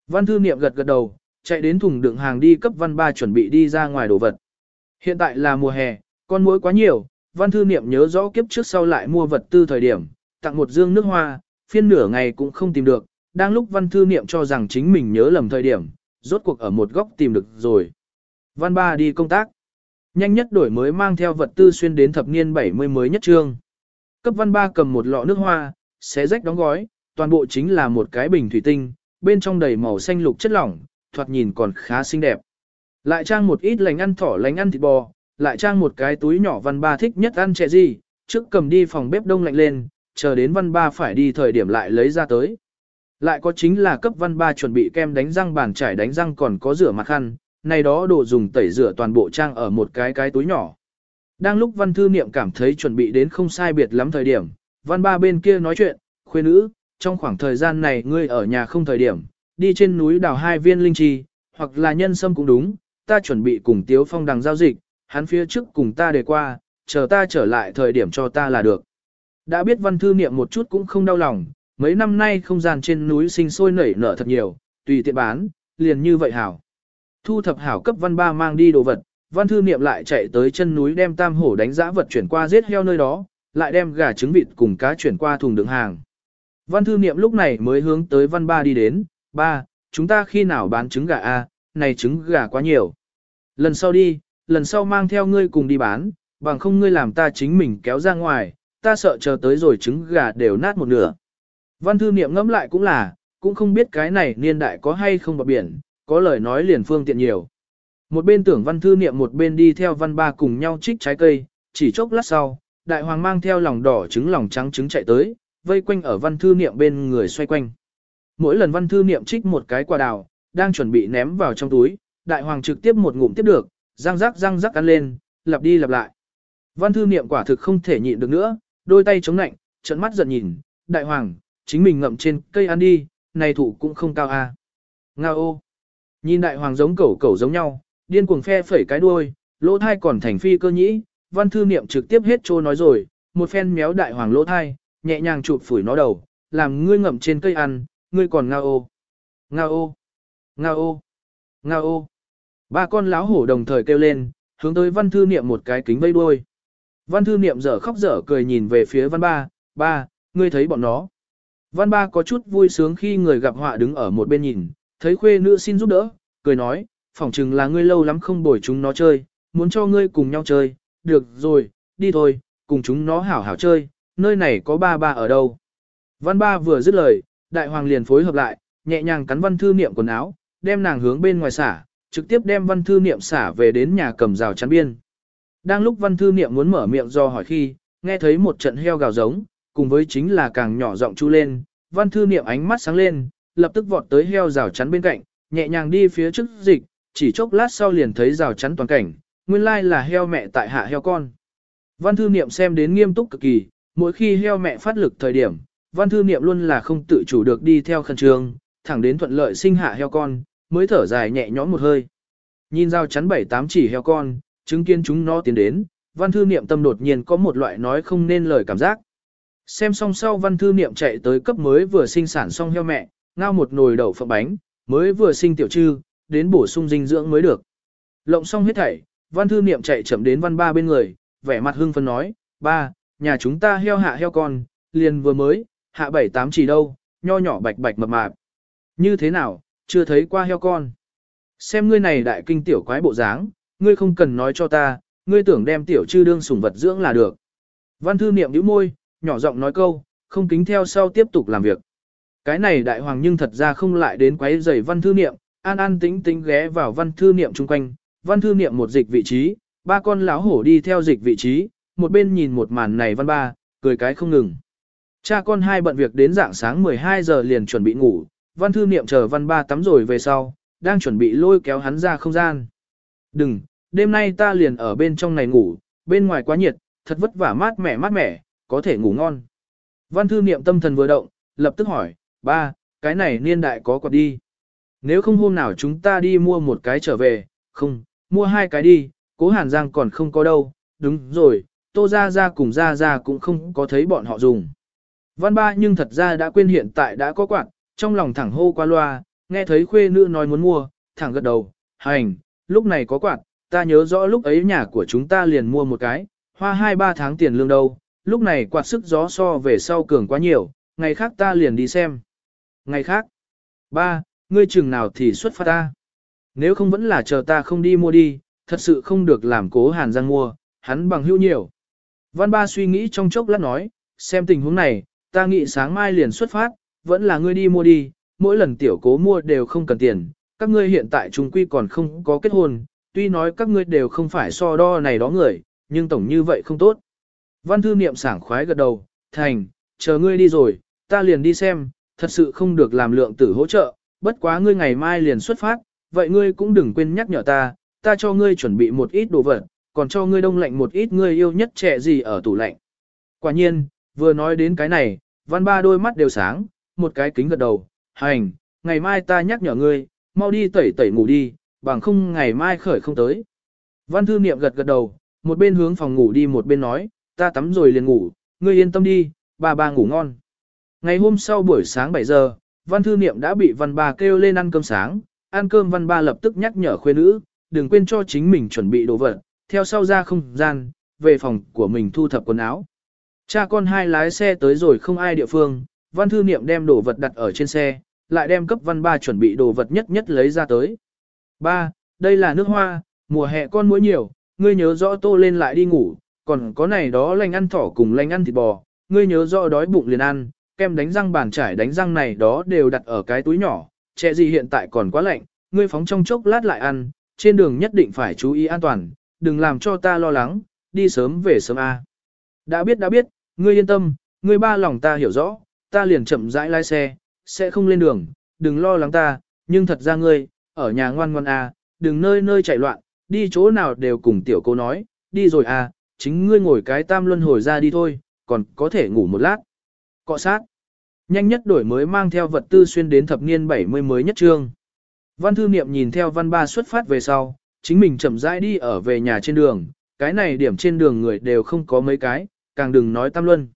Speaker 1: Văn thư niệm gật gật đầu, chạy đến thùng đựng hàng đi cấp văn ba chuẩn bị đi ra ngoài đồ vật. Hiện tại là mùa hè, con muỗi quá nhiều, văn thư niệm nhớ rõ kiếp trước sau lại mua vật tư thời điểm, tặng một dương nước hoa, phiên nửa ngày cũng không tìm được, đang lúc văn thư niệm cho rằng chính mình nhớ lầm thời điểm, rốt cuộc ở một góc tìm được rồi. Văn ba đi công tác. Nhanh nhất đổi mới mang theo vật tư xuyên đến thập niên 70 mới nhất trương. Cấp văn ba cầm một lọ nước hoa, xé rách đóng gói, toàn bộ chính là một cái bình thủy tinh, bên trong đầy màu xanh lục chất lỏng, thoạt nhìn còn khá xinh đẹp. Lại trang một ít lành ăn thỏ lành ăn thịt bò, lại trang một cái túi nhỏ văn ba thích nhất ăn trẻ gì, trước cầm đi phòng bếp đông lạnh lên, chờ đến văn ba phải đi thời điểm lại lấy ra tới. Lại có chính là cấp văn ba chuẩn bị kem đánh răng bàn trải đánh răng còn có rửa mặt khăn, này đó đồ dùng tẩy rửa toàn bộ trang ở một cái cái túi nhỏ. Đang lúc văn thư niệm cảm thấy chuẩn bị đến không sai biệt lắm thời điểm, văn ba bên kia nói chuyện, khuê nữ, trong khoảng thời gian này ngươi ở nhà không thời điểm, đi trên núi đào hai viên linh chi, hoặc là nhân sâm cũng đúng, ta chuẩn bị cùng Tiếu Phong đằng giao dịch, hắn phía trước cùng ta đề qua, chờ ta trở lại thời điểm cho ta là được. Đã biết văn thư niệm một chút cũng không đau lòng, mấy năm nay không gian trên núi sinh sôi nảy nở thật nhiều, tùy tiện bán, liền như vậy hảo. Thu thập hảo cấp văn ba mang đi đồ vật, văn thư niệm lại chạy tới chân núi đem tam hổ đánh giã vật chuyển qua giết heo nơi đó, lại đem gà trứng vịt cùng cá chuyển qua thùng đựng hàng. Văn thư niệm lúc này mới hướng tới văn ba đi đến, ba, chúng ta khi nào bán trứng gà a? này trứng gà quá nhiều. Lần sau đi, lần sau mang theo ngươi cùng đi bán, bằng không ngươi làm ta chính mình kéo ra ngoài, ta sợ chờ tới rồi trứng gà đều nát một nửa. Văn thư niệm ngẫm lại cũng là, cũng không biết cái này niên đại có hay không bờ biển, có lời nói liền phương tiện nhiều. Một bên tưởng văn thư niệm một bên đi theo văn ba cùng nhau trích trái cây, chỉ chốc lát sau, đại hoàng mang theo lòng đỏ trứng lòng trắng trứng chạy tới, vây quanh ở văn thư niệm bên người xoay quanh. Mỗi lần văn thư niệm trích một cái quả đào, đang chuẩn bị ném vào trong túi, đại hoàng trực tiếp một ngụm tiếp được, răng rắc răng rắc ăn lên, lặp đi lặp lại. Văn thư niệm quả thực không thể nhịn được nữa, đôi tay chống nạnh, trận mắt giận nhìn, đại hoàng, chính mình ngậm trên cây ăn đi, này thủ cũng không cao a. À. Nga ô. Nhìn đại hoàng giống cẩu cẩu giống nhau, điên cuồng phe phẩy cái đuôi, lỗ thai còn thành phi cơ nhĩ, văn thư niệm trực tiếp hết trô nói rồi, một phen méo đại hoàng lỗ thai, nhẹ nhàng chụp phủi nó đầu, làm ngươi ngậm trên cây ăn, ngươi còn nga ô. Nga ô. Nga ô. Nga ô. Ba con lão hổ đồng thời kêu lên, hướng tới văn thư niệm một cái kính vây đuôi. Văn thư niệm dở khóc dở cười nhìn về phía văn ba, ba, ngươi thấy bọn nó. Văn ba có chút vui sướng khi người gặp họa đứng ở một bên nhìn, thấy khuê nữ xin giúp đỡ, cười nói, phỏng chừng là ngươi lâu lắm không bồi chúng nó chơi, muốn cho ngươi cùng nhau chơi, được rồi, đi thôi, cùng chúng nó hảo hảo chơi, nơi này có ba ba ở đâu. Văn ba vừa dứt lời, đại hoàng liền phối hợp lại, nhẹ nhàng cắn văn thư niệm quần áo, đem nàng hướng bên ngoài xả, trực tiếp đem văn thư niệm xả về đến nhà cầm rào chắn biên. Đang lúc văn thư niệm muốn mở miệng do hỏi khi, nghe thấy một trận heo gào giống, cùng với chính là càng nhỏ giọng chu lên, văn thư niệm ánh mắt sáng lên, lập tức vọt tới heo rào chắn bên cạnh, nhẹ nhàng đi phía trước dịch, chỉ chốc lát sau liền thấy rào chắn toàn cảnh, nguyên lai là heo mẹ tại hạ heo con. Văn thư niệm xem đến nghiêm túc cực kỳ, mỗi khi heo mẹ phát lực thời điểm, văn thư niệm luôn là không tự chủ được đi theo khẩn trương, thẳng đến thuận lợi sinh hạ heo con, mới thở dài nhẹ nhõm một hơi. Nhìn dao chắn bảy tám chỉ heo con, chứng kiến chúng nó tiến đến, văn thư niệm tâm đột nhiên có một loại nói không nên lời cảm giác. Xem xong sau văn thư niệm chạy tới cấp mới vừa sinh sản xong heo mẹ, ngao một nồi đậu phộng bánh, mới vừa sinh tiểu trư, đến bổ sung dinh dưỡng mới được. Lộng xong hết thảy, văn thư niệm chạy chậm đến văn ba bên người, vẻ mặt hưng phấn nói, ba, nhà chúng ta heo hạ heo con, liền vừa mới, hạ bảy tám chỉ đâu, nho nhỏ bạch bạch mập mạp. Như thế nào, chưa thấy qua heo con. Xem ngươi này đại kinh tiểu quái bộ dáng, ngươi không cần nói cho ta, ngươi tưởng đem tiểu chư đương sủng vật dưỡng là được. Văn thư niệm nhíu môi, nhỏ giọng nói câu, không kính theo sau tiếp tục làm việc. Cái này đại hoàng nhưng thật ra không lại đến quấy rầy văn thư niệm, an an tĩnh tĩnh ghé vào văn thư niệm chung quanh, văn thư niệm một dịch vị trí, ba con lão hổ đi theo dịch vị trí, một bên nhìn một màn này văn ba, cười cái không ngừng. Cha con hai bận việc đến dạng sáng 12 giờ liền chuẩn bị ngủ, văn thư niệm chờ văn ba tắm rồi về sau, đang chuẩn bị lôi kéo hắn ra không gian. Đừng, đêm nay ta liền ở bên trong này ngủ, bên ngoài quá nhiệt, thật vất vả mát mẻ mát mẻ, có thể ngủ ngon. Văn thư niệm tâm thần vừa động, lập tức hỏi, ba, cái này niên đại có quạt đi. Nếu không hôm nào chúng ta đi mua một cái trở về, không, mua hai cái đi, cố hàn giang còn không có đâu, đúng rồi, tô ra ra cùng ra ra cũng không có thấy bọn họ dùng. Văn ba nhưng thật ra đã quên hiện tại đã có quạt, trong lòng thẳng hô qua loa, nghe thấy khuê nữ nói muốn mua, thẳng gật đầu, hành, lúc này có quạt, ta nhớ rõ lúc ấy nhà của chúng ta liền mua một cái, hoa hai ba tháng tiền lương đâu, lúc này quạt sức gió so về sau cường quá nhiều, ngày khác ta liền đi xem. Ngày khác, ba, ngươi chừng nào thì xuất phát ta. Nếu không vẫn là chờ ta không đi mua đi, thật sự không được làm cố hàn giang mua, hắn bằng hữu nhiều. Văn ba suy nghĩ trong chốc lát nói, xem tình huống này, ta nghĩ sáng mai liền xuất phát, vẫn là ngươi đi mua đi, mỗi lần tiểu cố mua đều không cần tiền, các ngươi hiện tại chúng quy còn không có kết hôn, tuy nói các ngươi đều không phải so đo này đó người, nhưng tổng như vậy không tốt. Văn thư niệm sảng khoái gật đầu, thành, chờ ngươi đi rồi, ta liền đi xem, thật sự không được làm lượng tử hỗ trợ, bất quá ngươi ngày mai liền xuất phát, vậy ngươi cũng đừng quên nhắc nhở ta, ta cho ngươi chuẩn bị một ít đồ vật, còn cho ngươi đông lạnh một ít ngươi yêu nhất trẻ gì ở tủ lạnh. Quả nhiên, vừa nói đến cái này, văn ba đôi mắt đều sáng, một cái kính gật đầu, hành, ngày mai ta nhắc nhở ngươi, mau đi tẩy tẩy ngủ đi, bằng không ngày mai khởi không tới. Văn thư niệm gật gật đầu, một bên hướng phòng ngủ đi một bên nói, ta tắm rồi liền ngủ, ngươi yên tâm đi, bà bà ngủ ngon. Ngày hôm sau buổi sáng 7 giờ, văn thư niệm đã bị văn bà kêu lên ăn cơm sáng, ăn cơm văn ba lập tức nhắc nhở khuê nữ, đừng quên cho chính mình chuẩn bị đồ vật, theo sau ra không gian, về phòng của mình thu thập quần áo. Cha con hai lái xe tới rồi không ai địa phương, văn thư niệm đem đồ vật đặt ở trên xe, lại đem cấp văn ba chuẩn bị đồ vật nhất nhất lấy ra tới. Ba, đây là nước hoa, mùa hè con muỗi nhiều, ngươi nhớ rõ tô lên lại đi ngủ, còn có này đó lành ăn thỏ cùng lành ăn thịt bò, ngươi nhớ rõ đói bụng liền ăn, kem đánh răng bàn trải đánh răng này đó đều đặt ở cái túi nhỏ, trẻ gì hiện tại còn quá lạnh, ngươi phóng trong chốc lát lại ăn, trên đường nhất định phải chú ý an toàn, đừng làm cho ta lo lắng, đi sớm về sớm a. Đã biết đã biết, ngươi yên tâm, ngươi ba lòng ta hiểu rõ, ta liền chậm rãi lái xe, sẽ không lên đường, đừng lo lắng ta, nhưng thật ra ngươi, ở nhà ngoan ngoan à, đừng nơi nơi chạy loạn, đi chỗ nào đều cùng tiểu cô nói, đi rồi à, chính ngươi ngồi cái tam luân hồi ra đi thôi, còn có thể ngủ một lát. Cọ sát. Nhanh nhất đổi mới mang theo vật tư xuyên đến thập niên 70 mới nhất trương. Văn thư niệm nhìn theo văn ba xuất phát về sau, chính mình chậm rãi đi ở về nhà trên đường, cái này điểm trên đường người đều không có mấy cái, càng đừng nói tam luân.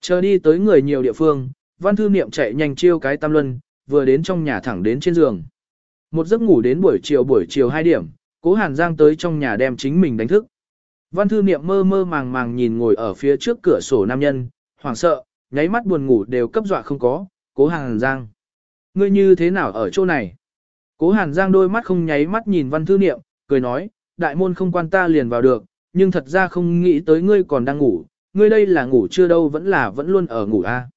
Speaker 1: Chờ đi tới người nhiều địa phương, văn thư niệm chạy nhanh chiêu cái tam luân, vừa đến trong nhà thẳng đến trên giường. Một giấc ngủ đến buổi chiều buổi chiều 2 điểm, cố hàn giang tới trong nhà đem chính mình đánh thức. Văn thư niệm mơ mơ màng màng nhìn ngồi ở phía trước cửa sổ nam nhân, hoảng sợ, nháy mắt buồn ngủ đều cấp dọa không có, cố hàn giang. Ngươi như thế nào ở chỗ này? Cố hàn giang đôi mắt không nháy mắt nhìn văn thư niệm, cười nói, đại môn không quan ta liền vào được, nhưng thật ra không nghĩ tới ngươi còn đang ngủ, ngươi đây là ngủ chưa đâu vẫn là vẫn luôn ở ngủ a.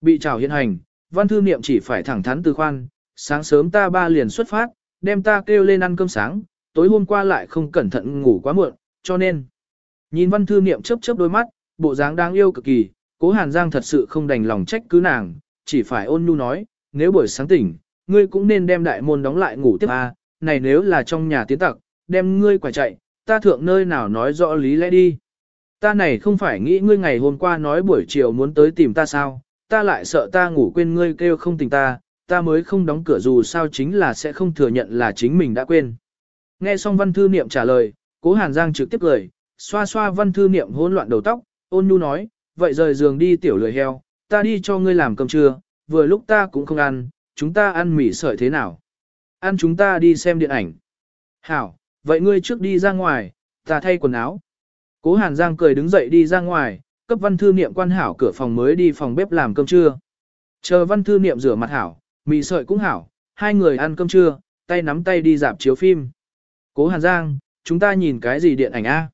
Speaker 1: Bị trào hiện hành, văn thư niệm chỉ phải thẳng thắn từ khoan, sáng sớm ta ba liền xuất phát, đem ta kêu lên ăn cơm sáng, tối hôm qua lại không cẩn thận ngủ quá muộn, cho nên. Nhìn văn thư niệm chớp chớp đôi mắt, bộ dáng đáng yêu cực kỳ, cố hàn giang thật sự không đành lòng trách cứ nàng, chỉ phải ôn nhu nói, nếu buổi sáng tỉnh, ngươi cũng nên đem đại môn đóng lại ngủ tiếp a. này nếu là trong nhà tiến tặc, đem ngươi quả chạy, ta thượng nơi nào nói rõ lý lẽ đi. Ta này không phải nghĩ ngươi ngày hôm qua nói buổi chiều muốn tới tìm ta sao, ta lại sợ ta ngủ quên ngươi kêu không tình ta, ta mới không đóng cửa dù sao chính là sẽ không thừa nhận là chính mình đã quên. Nghe xong văn thư niệm trả lời, cố hàn giang trực tiếp cười, xoa xoa văn thư niệm hỗn loạn đầu tóc, ôn nhu nói, vậy rời giường đi tiểu lười heo, ta đi cho ngươi làm cơm trưa, vừa lúc ta cũng không ăn, chúng ta ăn mì sợi thế nào? Ăn chúng ta đi xem điện ảnh. Hảo, vậy ngươi trước đi ra ngoài, ta thay quần áo. Cố Hàn Giang cười đứng dậy đi ra ngoài, cấp văn thư niệm quan hảo cửa phòng mới đi phòng bếp làm cơm trưa. Chờ văn thư niệm rửa mặt hảo, mì sợi cũng hảo, hai người ăn cơm trưa, tay nắm tay đi dạp chiếu phim. Cố Hàn Giang, chúng ta nhìn cái gì điện ảnh a?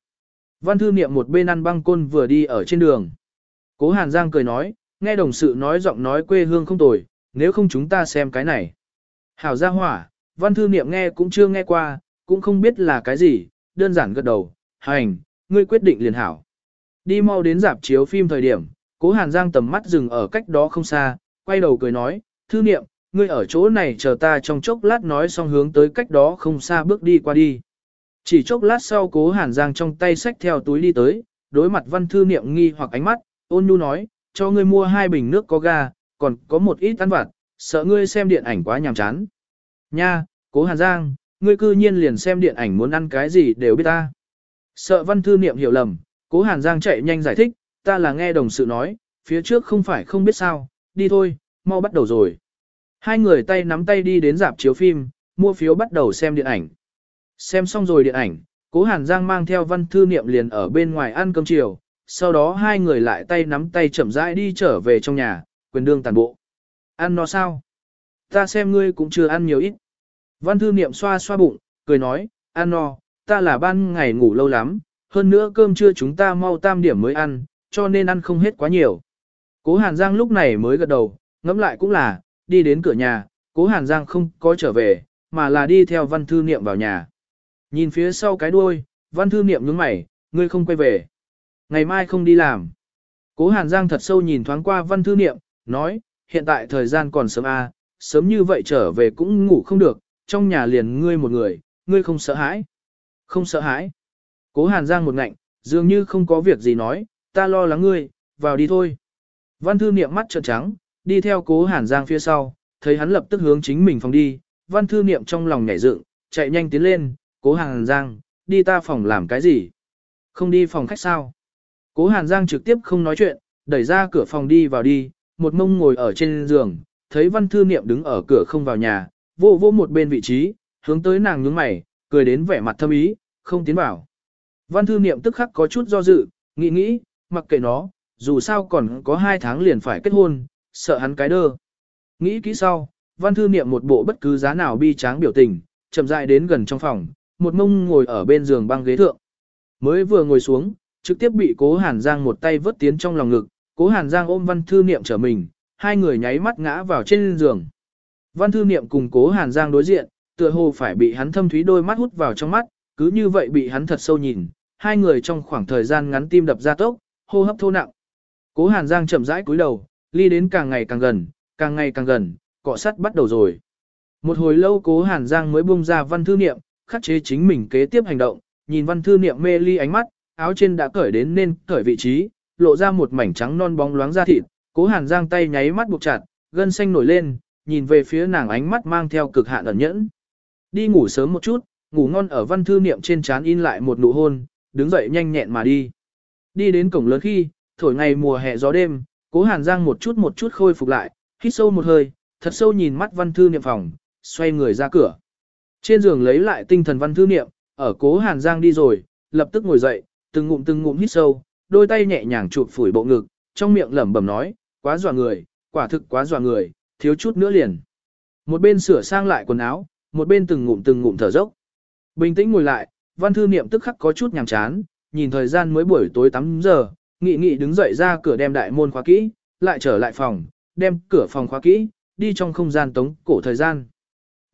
Speaker 1: Văn thư niệm một bên ăn băng côn vừa đi ở trên đường. Cố Hàn Giang cười nói, nghe đồng sự nói giọng nói quê hương không tồi, nếu không chúng ta xem cái này. Hảo gia hỏa, văn thư niệm nghe cũng chưa nghe qua, cũng không biết là cái gì, đơn giản gật đầu, hành, ngươi quyết định liền hảo. Đi mau đến dạp chiếu phim thời điểm, cố hàn giang tầm mắt dừng ở cách đó không xa, quay đầu cười nói, thư niệm, ngươi ở chỗ này chờ ta trong chốc lát nói xong hướng tới cách đó không xa bước đi qua đi. Chỉ chốc lát sau cố hàn giang trong tay xách theo túi đi tới, đối mặt văn thư niệm nghi hoặc ánh mắt, ôn nhu nói, cho ngươi mua hai bình nước có ga, còn có một ít ăn vặt, sợ ngươi xem điện ảnh quá nhàm chán. Nha, cố hàn giang, ngươi cư nhiên liền xem điện ảnh muốn ăn cái gì đều biết ta. Sợ văn thư niệm hiểu lầm, cố hàn giang chạy nhanh giải thích, ta là nghe đồng sự nói, phía trước không phải không biết sao, đi thôi, mau bắt đầu rồi. Hai người tay nắm tay đi đến dạp chiếu phim, mua phiếu bắt đầu xem điện ảnh. Xem xong rồi điện ảnh, cố hàn giang mang theo văn thư niệm liền ở bên ngoài ăn cơm chiều, sau đó hai người lại tay nắm tay chậm rãi đi trở về trong nhà, quyền đương tàn bộ. Ăn nó sao? Ta xem ngươi cũng chưa ăn nhiều ít. Văn thư niệm xoa xoa bụng, cười nói, ăn no, ta là ban ngày ngủ lâu lắm, hơn nữa cơm trưa chúng ta mau tam điểm mới ăn, cho nên ăn không hết quá nhiều. Cố Hàn Giang lúc này mới gật đầu, ngẫm lại cũng là, đi đến cửa nhà, Cố Hàn Giang không có trở về, mà là đi theo văn thư niệm vào nhà. Nhìn phía sau cái đuôi, văn thư niệm nhướng mày, ngươi không quay về. Ngày mai không đi làm. Cố Hàn Giang thật sâu nhìn thoáng qua văn thư niệm, nói, hiện tại thời gian còn sớm a, à, sớm như vậy trở về cũng ngủ không được, trong nhà liền ngươi một người, ngươi không sợ hãi. Không sợ hãi. Cố Hàn Giang một ngạnh, dường như không có việc gì nói, ta lo lắng ngươi, vào đi thôi. Văn thư niệm mắt trợn trắng, đi theo cố Hàn Giang phía sau, thấy hắn lập tức hướng chính mình phòng đi, văn thư niệm trong lòng nhảy dựng, chạy nhanh tiến lên, cố Hàn Giang, đi ta phòng làm cái gì? Không đi phòng khách sao? Cố Hàn Giang trực tiếp không nói chuyện, đẩy ra cửa phòng đi vào đi, một mông ngồi ở trên giường, thấy văn thư niệm đứng ở cửa không vào nhà, vô vô một bên vị trí, hướng tới nàng nhướng mày, cười đến vẻ mặt thâm ý, không tiến vào. Văn thư niệm tức khắc có chút do dự, nghĩ nghĩ, mặc kệ nó, dù sao còn có hai tháng liền phải kết hôn, sợ hắn cái đơ. Nghĩ kỹ sau, văn thư niệm một bộ bất cứ giá nào bi tráng biểu tình, chậm rãi đến gần trong phòng, một mông ngồi ở bên giường băng ghế thượng. Mới vừa ngồi xuống, trực tiếp bị cố Hàn Giang một tay vớt tiến trong lòng ngực, cố Hàn Giang ôm văn thư niệm trở mình, hai người nháy mắt ngã vào trên giường. Văn thư niệm cùng cố Hàn Giang đối diện, tựa hồ phải bị hắn thâm thúy đôi mắt hút vào trong mắt, cứ như vậy bị hắn thật sâu nhìn, hai người trong khoảng thời gian ngắn tim đập ra tốc, hô hấp thô nặng. Cố Hàn Giang chậm rãi cúi đầu, ly đến càng ngày càng gần, càng ngày càng gần, cọ sắt bắt đầu rồi. Một hồi lâu Cố Hàn Giang mới buông ra văn thư niệm, khắc chế chính mình kế tiếp hành động, nhìn văn thư niệm mê ly ánh mắt, áo trên đã cởi đến nên cởi vị trí, lộ ra một mảnh trắng non bóng loáng da thịt, Cố Hàn Giang tay nháy mắt buộc chặt, gân xanh nổi lên, nhìn về phía nàng ánh mắt mang theo cực hạn ẩn nhẫn. Đi ngủ sớm một chút, ngủ ngon ở văn thư niệm trên trán in lại một nụ hôn, đứng dậy nhanh nhẹn mà đi. Đi đến cổng lớn khi, thổi ngày mùa hè gió đêm, cố hàn giang một chút một chút khôi phục lại, hít sâu một hơi, thật sâu nhìn mắt văn thư niệm phòng, xoay người ra cửa. Trên giường lấy lại tinh thần văn thư niệm, ở cố hàn giang đi rồi, lập tức ngồi dậy, từng ngụm từng ngụm hít sâu, đôi tay nhẹ nhàng chụp phủi bộ ngực, trong miệng lẩm bẩm nói, quá dọa người, quả thực quá dọa người, thiếu chút nữa liền. Một bên sửa sang lại quần áo, một bên từng ngụm từng ngụm thở dốc. Bình tĩnh ngồi lại, văn thư niệm tức khắc có chút nhàm chán, nhìn thời gian mới buổi tối 8 giờ, nghị nghị đứng dậy ra cửa đem đại môn khóa kỹ, lại trở lại phòng, đem cửa phòng khóa kỹ, đi trong không gian tống cổ thời gian.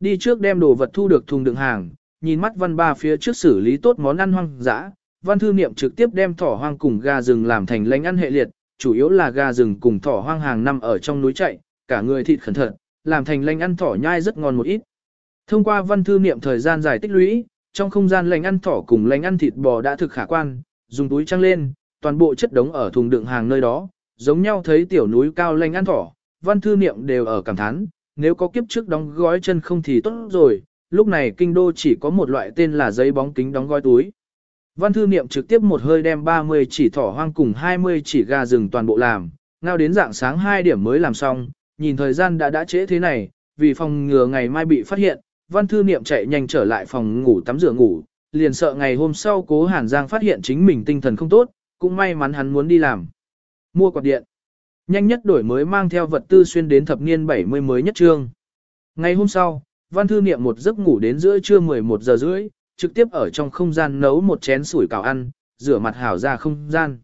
Speaker 1: Đi trước đem đồ vật thu được thùng đựng hàng, nhìn mắt văn ba phía trước xử lý tốt món ăn hoang dã, văn thư niệm trực tiếp đem thỏ hoang cùng gà rừng làm thành lánh ăn hệ liệt, chủ yếu là gà rừng cùng thỏ hoang hàng năm ở trong núi chạy, cả người thịt khẩn thận, làm thành lánh ăn thỏ nhai rất ngon một ít. Thông qua văn thư niệm thời gian dài tích lũy, trong không gian lành ăn thỏ cùng lành ăn thịt bò đã thực khả quan, dùng túi trăng lên, toàn bộ chất đống ở thùng đựng hàng nơi đó, giống nhau thấy tiểu núi cao lành ăn thỏ, văn thư niệm đều ở cảm thán, nếu có kiếp trước đóng gói chân không thì tốt rồi, lúc này kinh đô chỉ có một loại tên là giấy bóng kính đóng gói túi. Văn thư niệm trực tiếp một hơi đem 30 chỉ thỏ hoang cùng 20 chỉ gà rừng toàn bộ làm, ngao đến dạng sáng 2 điểm mới làm xong, nhìn thời gian đã đã trễ thế này, vì phòng ngừa ngày mai bị phát hiện, văn thư niệm chạy nhanh trở lại phòng ngủ tắm rửa ngủ, liền sợ ngày hôm sau cố Hàn Giang phát hiện chính mình tinh thần không tốt, cũng may mắn hắn muốn đi làm. Mua quạt điện. Nhanh nhất đổi mới mang theo vật tư xuyên đến thập niên 70 mới nhất trương. Ngày hôm sau, văn thư niệm một giấc ngủ đến giữa trưa 11 giờ rưỡi, trực tiếp ở trong không gian nấu một chén sủi cảo ăn, rửa mặt hảo ra không gian.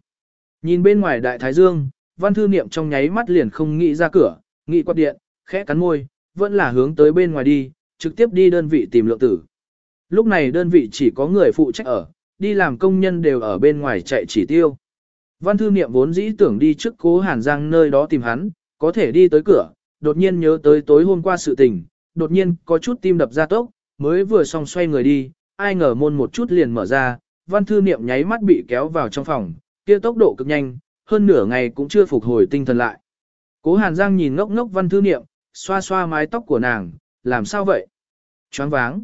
Speaker 1: Nhìn bên ngoài đại thái dương, văn thư niệm trong nháy mắt liền không nghĩ ra cửa, nghĩ quạt điện, khẽ cắn môi, vẫn là hướng tới bên ngoài đi, trực tiếp đi đơn vị tìm lượng tử. Lúc này đơn vị chỉ có người phụ trách ở, đi làm công nhân đều ở bên ngoài chạy chỉ tiêu. Văn thư niệm vốn dĩ tưởng đi trước cố Hàn Giang nơi đó tìm hắn, có thể đi tới cửa, đột nhiên nhớ tới tối hôm qua sự tình, đột nhiên có chút tim đập ra tốc, mới vừa xong xoay người đi, ai ngờ môn một chút liền mở ra, văn thư niệm nháy mắt bị kéo vào trong phòng, kia tốc độ cực nhanh, hơn nửa ngày cũng chưa phục hồi tinh thần lại. Cố Hàn Giang nhìn ngốc ngốc văn thư niệm, xoa xoa mái tóc của nàng, làm sao vậy? Choáng váng.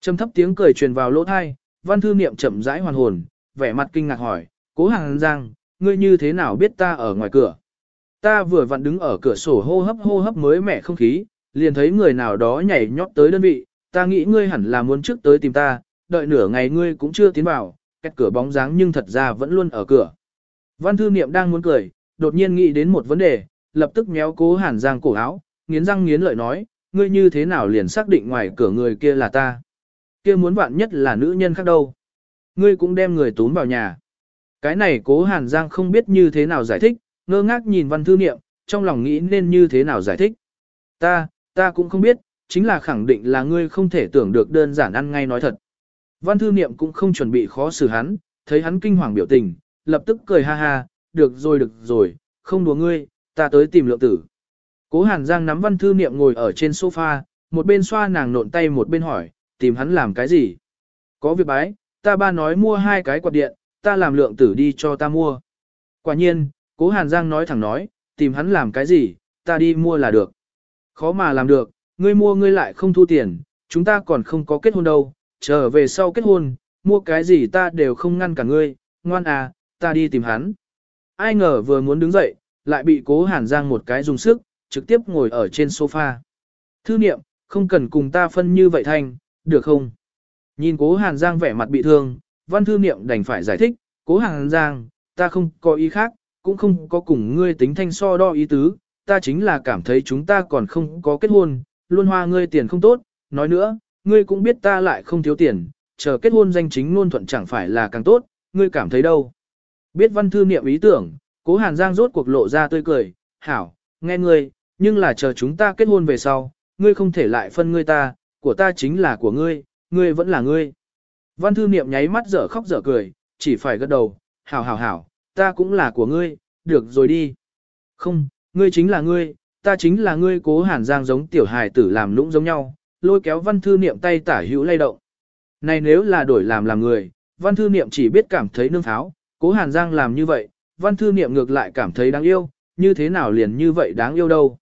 Speaker 1: Trầm thấp tiếng cười truyền vào lỗ thai, văn thư niệm chậm rãi hoàn hồn, vẻ mặt kinh ngạc hỏi, cố Hàn Giang, ngươi như thế nào biết ta ở ngoài cửa? Ta vừa vặn đứng ở cửa sổ hô hấp hô hấp mới mẻ không khí, liền thấy người nào đó nhảy nhót tới đơn vị, ta nghĩ ngươi hẳn là muốn trước tới tìm ta, đợi nửa ngày ngươi cũng chưa tiến vào, cách cửa bóng dáng nhưng thật ra vẫn luôn ở cửa. Văn thư niệm đang muốn cười, đột nhiên nghĩ đến một vấn đề, lập tức méo cố hàn giang cổ áo, nghiến răng nghiến lợi nói, ngươi như thế nào liền xác định ngoài cửa người kia là ta. Kia muốn vạn nhất là nữ nhân khác đâu. Ngươi cũng đem người tốn vào nhà. Cái này cố hàn giang không biết như thế nào giải thích, ngơ ngác nhìn văn thư niệm, trong lòng nghĩ nên như thế nào giải thích. Ta, ta cũng không biết, chính là khẳng định là ngươi không thể tưởng được đơn giản ăn ngay nói thật. Văn thư niệm cũng không chuẩn bị khó xử hắn, thấy hắn kinh hoàng biểu tình, lập tức cười ha ha, được rồi được rồi, không đùa ngươi, ta tới tìm lượng tử. Cố Hàn Giang nắm văn thư niệm ngồi ở trên sofa, một bên xoa nàng nộn tay một bên hỏi, tìm hắn làm cái gì? Có việc bái, ta ba nói mua hai cái quạt điện, ta làm lượng tử đi cho ta mua. Quả nhiên, Cố Hàn Giang nói thẳng nói, tìm hắn làm cái gì, ta đi mua là được. Khó mà làm được, ngươi mua ngươi lại không thu tiền, chúng ta còn không có kết hôn đâu, trở về sau kết hôn, mua cái gì ta đều không ngăn cả ngươi, ngoan à, ta đi tìm hắn. Ai ngờ vừa muốn đứng dậy, lại bị cố hàn giang một cái dùng sức, trực tiếp ngồi ở trên sofa. Thư niệm, không cần cùng ta phân như vậy thanh, được không? Nhìn cố hàn giang vẻ mặt bị thương, văn thư niệm đành phải giải thích, cố hàn giang, ta không có ý khác, cũng không có cùng ngươi tính thanh so đo ý tứ, ta chính là cảm thấy chúng ta còn không có kết hôn, luôn hoa ngươi tiền không tốt, nói nữa, ngươi cũng biết ta lại không thiếu tiền, chờ kết hôn danh chính luôn thuận chẳng phải là càng tốt, ngươi cảm thấy đâu. Biết văn thư niệm ý tưởng, cố hàn giang rốt cuộc lộ ra tươi cười, hảo, nghe ngươi, nhưng là chờ chúng ta kết hôn về sau, ngươi không thể lại phân ngươi ta, của ta chính là của ngươi, ngươi vẫn là ngươi. Văn thư niệm nháy mắt dở khóc dở cười, chỉ phải gật đầu, hảo hảo hảo, ta cũng là của ngươi, được rồi đi. Không, ngươi chính là ngươi, ta chính là ngươi cố hàn giang giống tiểu hài tử làm lũng giống nhau, lôi kéo văn thư niệm tay tả hữu lay động. Này nếu là đổi làm làm người, văn thư niệm chỉ biết cảm thấy nương tháo, cố hàn giang làm như vậy, văn thư niệm ngược lại cảm thấy đáng yêu, như thế nào liền như vậy đáng yêu đâu.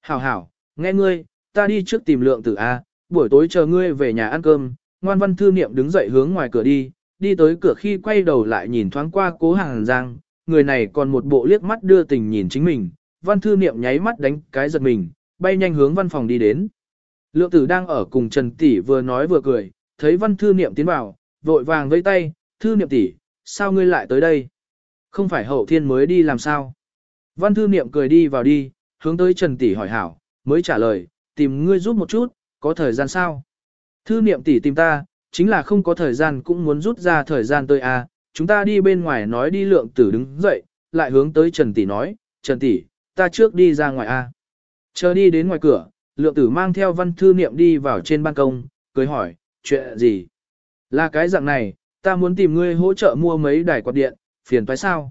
Speaker 1: Hảo hảo, nghe ngươi, ta đi trước tìm lượng tử A, buổi tối chờ ngươi về nhà ăn cơm, ngoan văn thư niệm đứng dậy hướng ngoài cửa đi, đi tới cửa khi quay đầu lại nhìn thoáng qua cố hàng giang, người này còn một bộ liếc mắt đưa tình nhìn chính mình, văn thư niệm nháy mắt đánh cái giật mình, bay nhanh hướng văn phòng đi đến. Lượng tử đang ở cùng Trần Tỷ vừa nói vừa cười, thấy văn thư niệm tiến vào, vội vàng vẫy tay, thư niệm tỷ, sao ngươi lại tới đây? Không phải hậu thiên mới đi làm sao? Văn thư niệm cười đi vào đi, hướng tới Trần Tỷ hỏi hảo, mới trả lời, tìm ngươi giúp một chút, có thời gian sao? Thư niệm tỷ tìm ta, chính là không có thời gian cũng muốn rút ra thời gian tôi à, chúng ta đi bên ngoài nói đi lượng tử đứng dậy, lại hướng tới Trần Tỷ nói, Trần Tỷ, ta trước đi ra ngoài a. Chờ đi đến ngoài cửa, lượng tử mang theo văn thư niệm đi vào trên ban công, cười hỏi, chuyện gì? Là cái dạng này, ta muốn tìm ngươi hỗ trợ mua mấy đài quạt điện, phiền phải sao?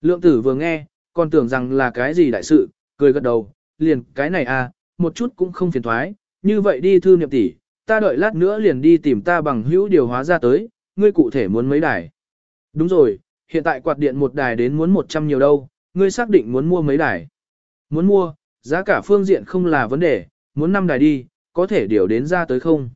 Speaker 1: Lượng tử vừa nghe, còn tưởng rằng là cái gì đại sự, cười gật đầu, liền cái này à, một chút cũng không phiền thoái, như vậy đi thư niệm tỷ, ta đợi lát nữa liền đi tìm ta bằng hữu điều hóa ra tới, ngươi cụ thể muốn mấy đài. Đúng rồi, hiện tại quạt điện một đài đến muốn 100 nhiều đâu, ngươi xác định muốn mua mấy đài. Muốn mua, giá cả phương diện không là vấn đề, muốn năm đài đi, có thể điều đến ra tới không.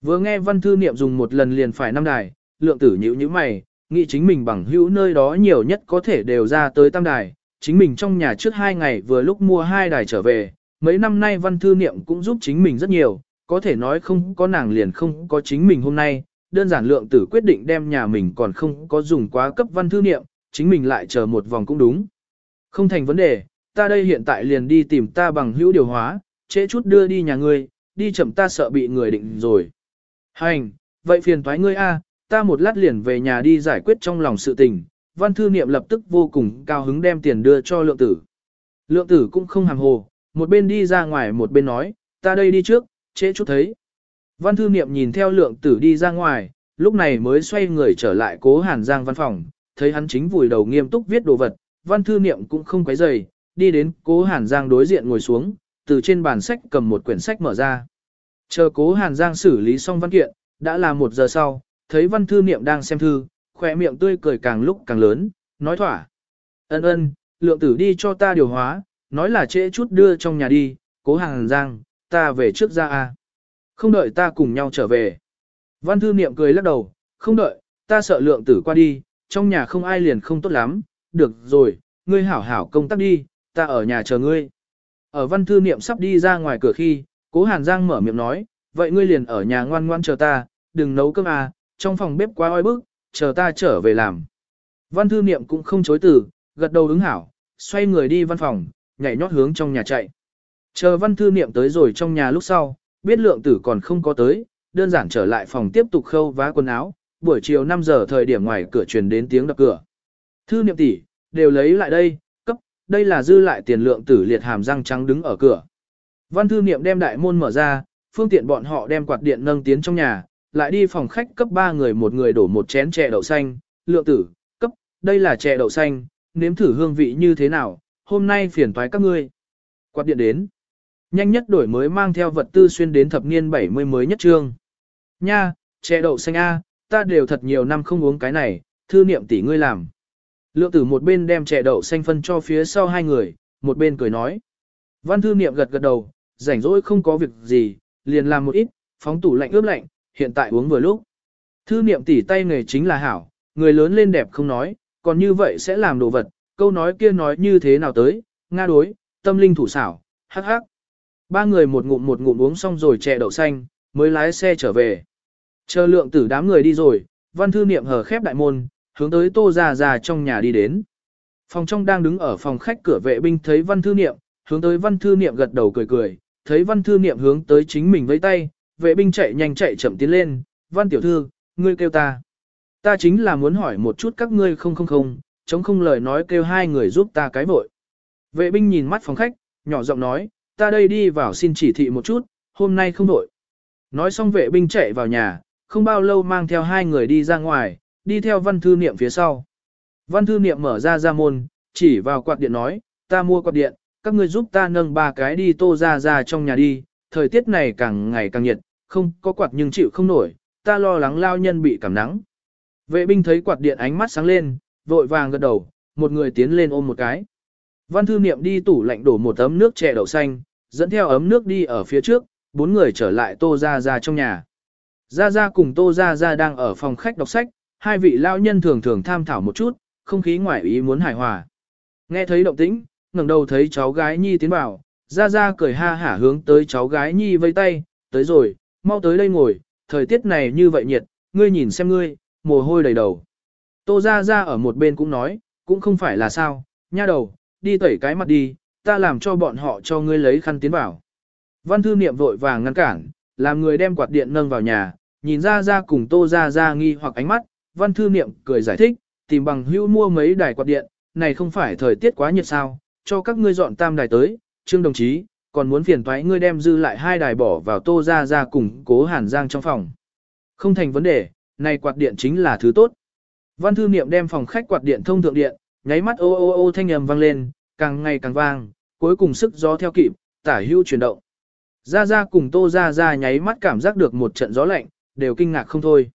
Speaker 1: Vừa nghe văn thư niệm dùng một lần liền phải năm đài, lượng tử nhữ như mày, nghĩ chính mình bằng hữu nơi đó nhiều nhất có thể đều ra tới tam đài, chính mình trong nhà trước hai ngày vừa lúc mua hai đài trở về, mấy năm nay văn thư niệm cũng giúp chính mình rất nhiều, có thể nói không có nàng liền không có chính mình hôm nay, đơn giản lượng tử quyết định đem nhà mình còn không có dùng quá cấp văn thư niệm, chính mình lại chờ một vòng cũng đúng. Không thành vấn đề, ta đây hiện tại liền đi tìm ta bằng hữu điều hóa, trễ chút đưa đi nhà ngươi, đi chậm ta sợ bị người định rồi. Hành, vậy phiền thoái ngươi a, ta một lát liền về nhà đi giải quyết trong lòng sự tình. Văn thư niệm lập tức vô cùng cao hứng đem tiền đưa cho lượng tử. Lượng tử cũng không hàng hồ, một bên đi ra ngoài một bên nói, ta đây đi trước, trễ chút thấy. Văn thư niệm nhìn theo lượng tử đi ra ngoài, lúc này mới xoay người trở lại cố hàn giang văn phòng, thấy hắn chính vùi đầu nghiêm túc viết đồ vật, văn thư niệm cũng không quấy rầy, đi đến cố hàn giang đối diện ngồi xuống, từ trên bàn sách cầm một quyển sách mở ra. Chờ cố hàn giang xử lý xong văn kiện, đã là một giờ sau, thấy văn thư niệm đang xem thư, khỏe miệng tươi cười càng lúc càng lớn, nói thỏa. Ân ân, lượng tử đi cho ta điều hóa, nói là trễ chút đưa trong nhà đi, cố hàn giang, ta về trước ra a. Không đợi ta cùng nhau trở về. Văn thư niệm cười lắc đầu, không đợi, ta sợ lượng tử qua đi, trong nhà không ai liền không tốt lắm, được rồi, ngươi hảo hảo công tác đi, ta ở nhà chờ ngươi. Ở văn thư niệm sắp đi ra ngoài cửa khi, cố hàn giang mở miệng nói, vậy ngươi liền ở nhà ngoan ngoan chờ ta, đừng nấu cơm à, trong phòng bếp quá oi bức, chờ ta trở về làm. Văn thư niệm cũng không chối từ, gật đầu ứng hảo, xoay người đi văn phòng, nhảy nhót hướng trong nhà chạy. Chờ văn thư niệm tới rồi trong nhà lúc sau, biết lượng tử còn không có tới, đơn giản trở lại phòng tiếp tục khâu vá quần áo, buổi chiều 5 giờ thời điểm ngoài cửa truyền đến tiếng đập cửa. Thư niệm tỷ, đều lấy lại đây, cấp, đây là dư lại tiền lượng tử liệt hàm răng trắng đứng ở cửa. Văn thư niệm đem đại môn mở ra, phương tiện bọn họ đem quạt điện nâng tiến trong nhà, lại đi phòng khách cấp 3 người một người đổ một chén chè đậu xanh, lượng tử, cấp, đây là chè đậu xanh, nếm thử hương vị như thế nào, hôm nay phiền toái các ngươi. Quạt điện đến. Nhanh nhất đổi mới mang theo vật tư xuyên đến thập niên 70 mới nhất trương. Nha, chè đậu xanh A, ta đều thật nhiều năm không uống cái này, thư niệm tỷ ngươi làm. Lượng tử một bên đem chè đậu xanh phân cho phía sau hai người, một bên cười nói. Văn thư niệm gật gật đầu, rảnh rỗi không có việc gì, liền làm một ít, phóng tủ lạnh ướp lạnh, hiện tại uống vừa lúc. Thư niệm tỷ tay nghề chính là hảo, người lớn lên đẹp không nói, còn như vậy sẽ làm đồ vật, câu nói kia nói như thế nào tới, nga đối, tâm linh thủ xảo, hắc hắc. Ba người một ngụm một ngụm uống xong rồi chè đậu xanh, mới lái xe trở về. Chờ lượng tử đám người đi rồi, văn thư niệm hờ khép đại môn, hướng tới tô già già trong nhà đi đến. Phòng trong đang đứng ở phòng khách cửa vệ binh thấy văn thư niệm, hướng tới văn thư niệm gật đầu cười cười, thấy văn thư niệm hướng tới chính mình với tay, vệ binh chạy nhanh chạy chậm tiến lên, văn tiểu thư, ngươi kêu ta. Ta chính là muốn hỏi một chút các ngươi không không không, chống không lời nói kêu hai người giúp ta cái vội. Vệ binh nhìn mắt phòng khách, nhỏ giọng nói, ta đây đi vào xin chỉ thị một chút, hôm nay không đổi. Nói xong vệ binh chạy vào nhà, không bao lâu mang theo hai người đi ra ngoài, đi theo văn thư niệm phía sau. Văn thư niệm mở ra ra môn, chỉ vào quạt điện nói, ta mua quạt điện, các ngươi giúp ta nâng ba cái đi tô ra ra trong nhà đi, thời tiết này càng ngày càng nhiệt, không có quạt nhưng chịu không nổi, ta lo lắng lao nhân bị cảm nắng. Vệ binh thấy quạt điện ánh mắt sáng lên, vội vàng gật đầu, một người tiến lên ôm một cái. Văn thư niệm đi tủ lạnh đổ một ấm nước chè đậu xanh, dẫn theo ấm nước đi ở phía trước, bốn người trở lại tô ra ra trong nhà. Gia Gia cùng Tô Gia Gia đang ở phòng khách đọc sách, hai vị lao nhân thường thường tham thảo một chút, không khí ngoại ý muốn hài hòa. Nghe thấy động tĩnh, ngẩng đầu thấy cháu gái Nhi tiến vào, Gia Gia cười ha hả hướng tới cháu gái Nhi vây tay, tới rồi, mau tới đây ngồi, thời tiết này như vậy nhiệt, ngươi nhìn xem ngươi, mồ hôi đầy đầu. Tô Gia Gia ở một bên cũng nói, cũng không phải là sao, nha đầu, đi tẩy cái mặt đi, ta làm cho bọn họ cho ngươi lấy khăn tiến vào. Văn thư niệm vội vàng ngăn cản, làm người đem quạt điện nâng vào nhà, nhìn ra gia cùng tô gia gia nghi hoặc ánh mắt, văn thư niệm cười giải thích, tìm bằng hữu mua mấy đài quạt điện, này không phải thời tiết quá nhiệt sao, cho các ngươi dọn tam đài tới, trương đồng chí, còn muốn phiền toái ngươi đem dư lại hai đài bỏ vào tô ra ra cùng cố hàn giang trong phòng. Không thành vấn đề, này quạt điện chính là thứ tốt. Văn thư niệm đem phòng khách quạt điện thông thượng điện, nháy mắt ô ô ô thanh âm vang lên, càng ngày càng vang, cuối cùng sức gió theo kịp, tả hữu chuyển động. Ra Ra cùng Tô Ra Ra nháy mắt cảm giác được một trận gió lạnh, đều kinh ngạc không thôi.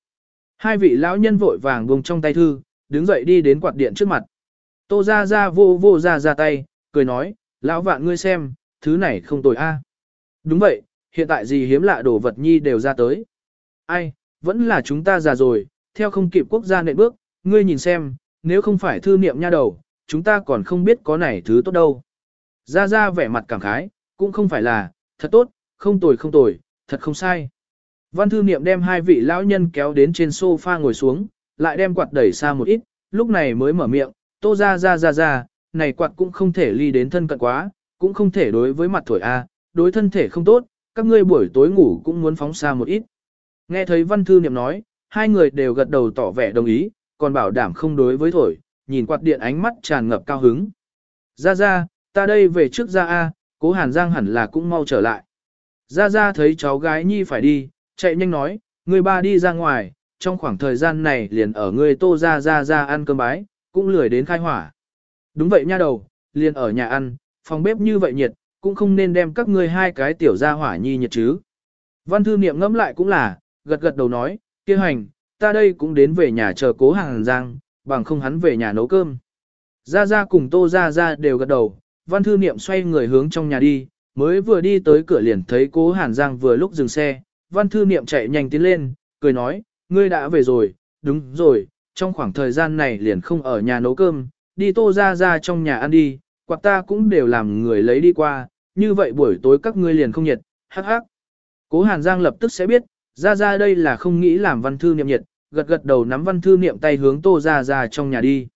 Speaker 1: Hai vị lão nhân vội vàng buông trong tay thư, đứng dậy đi đến quạt điện trước mặt. Tô Ra Ra vô vô ra ra tay, cười nói, lão vạn ngươi xem, thứ này không tồi a. Đúng vậy, hiện tại gì hiếm lạ đồ vật nhi đều ra tới. Ai, vẫn là chúng ta già rồi, theo không kịp quốc gia nệm bước, ngươi nhìn xem, nếu không phải thư niệm nha đầu, chúng ta còn không biết có này thứ tốt đâu. Ra ra vẻ mặt cảm khái, cũng không phải là, thật tốt, không tồi không tồi, thật không sai. Văn thư niệm đem hai vị lão nhân kéo đến trên sofa ngồi xuống, lại đem quạt đẩy xa một ít, lúc này mới mở miệng, tô ra ra ra ra, này quạt cũng không thể ly đến thân cận quá, cũng không thể đối với mặt thổi A, đối thân thể không tốt, các ngươi buổi tối ngủ cũng muốn phóng xa một ít. Nghe thấy văn thư niệm nói, hai người đều gật đầu tỏ vẻ đồng ý, còn bảo đảm không đối với thổi, nhìn quạt điện ánh mắt tràn ngập cao hứng. Ra ra, ta đây về trước ra A, Cố Hàn Giang hẳn là cũng mau trở lại. Ra Ra thấy cháu gái Nhi phải đi, chạy nhanh nói, người ba đi ra ngoài, trong khoảng thời gian này liền ở người tô ra ra ra ăn cơm bái, cũng lười đến khai hỏa. Đúng vậy nha đầu, liền ở nhà ăn, phòng bếp như vậy nhiệt, cũng không nên đem các ngươi hai cái tiểu gia hỏa nhi nhiệt chứ. Văn thư niệm ngẫm lại cũng là, gật gật đầu nói, kia hành, ta đây cũng đến về nhà chờ cố hàng giang, bằng không hắn về nhà nấu cơm. Gia Gia cùng tô Gia Gia đều gật đầu, văn thư niệm xoay người hướng trong nhà đi, mới vừa đi tới cửa liền thấy cố hàn giang vừa lúc dừng xe, văn thư niệm chạy nhanh tiến lên, cười nói, ngươi đã về rồi, đúng rồi, trong khoảng thời gian này liền không ở nhà nấu cơm, đi tô Gia Gia trong nhà ăn đi, quạt ta cũng đều làm người lấy đi qua, như vậy buổi tối các ngươi liền không nhiệt, hắc hắc. Cố Hàn Giang lập tức sẽ biết, ra ra đây là không nghĩ làm văn thư niệm nhiệt, gật gật đầu nắm văn thư niệm tay hướng tô ra ra trong nhà đi.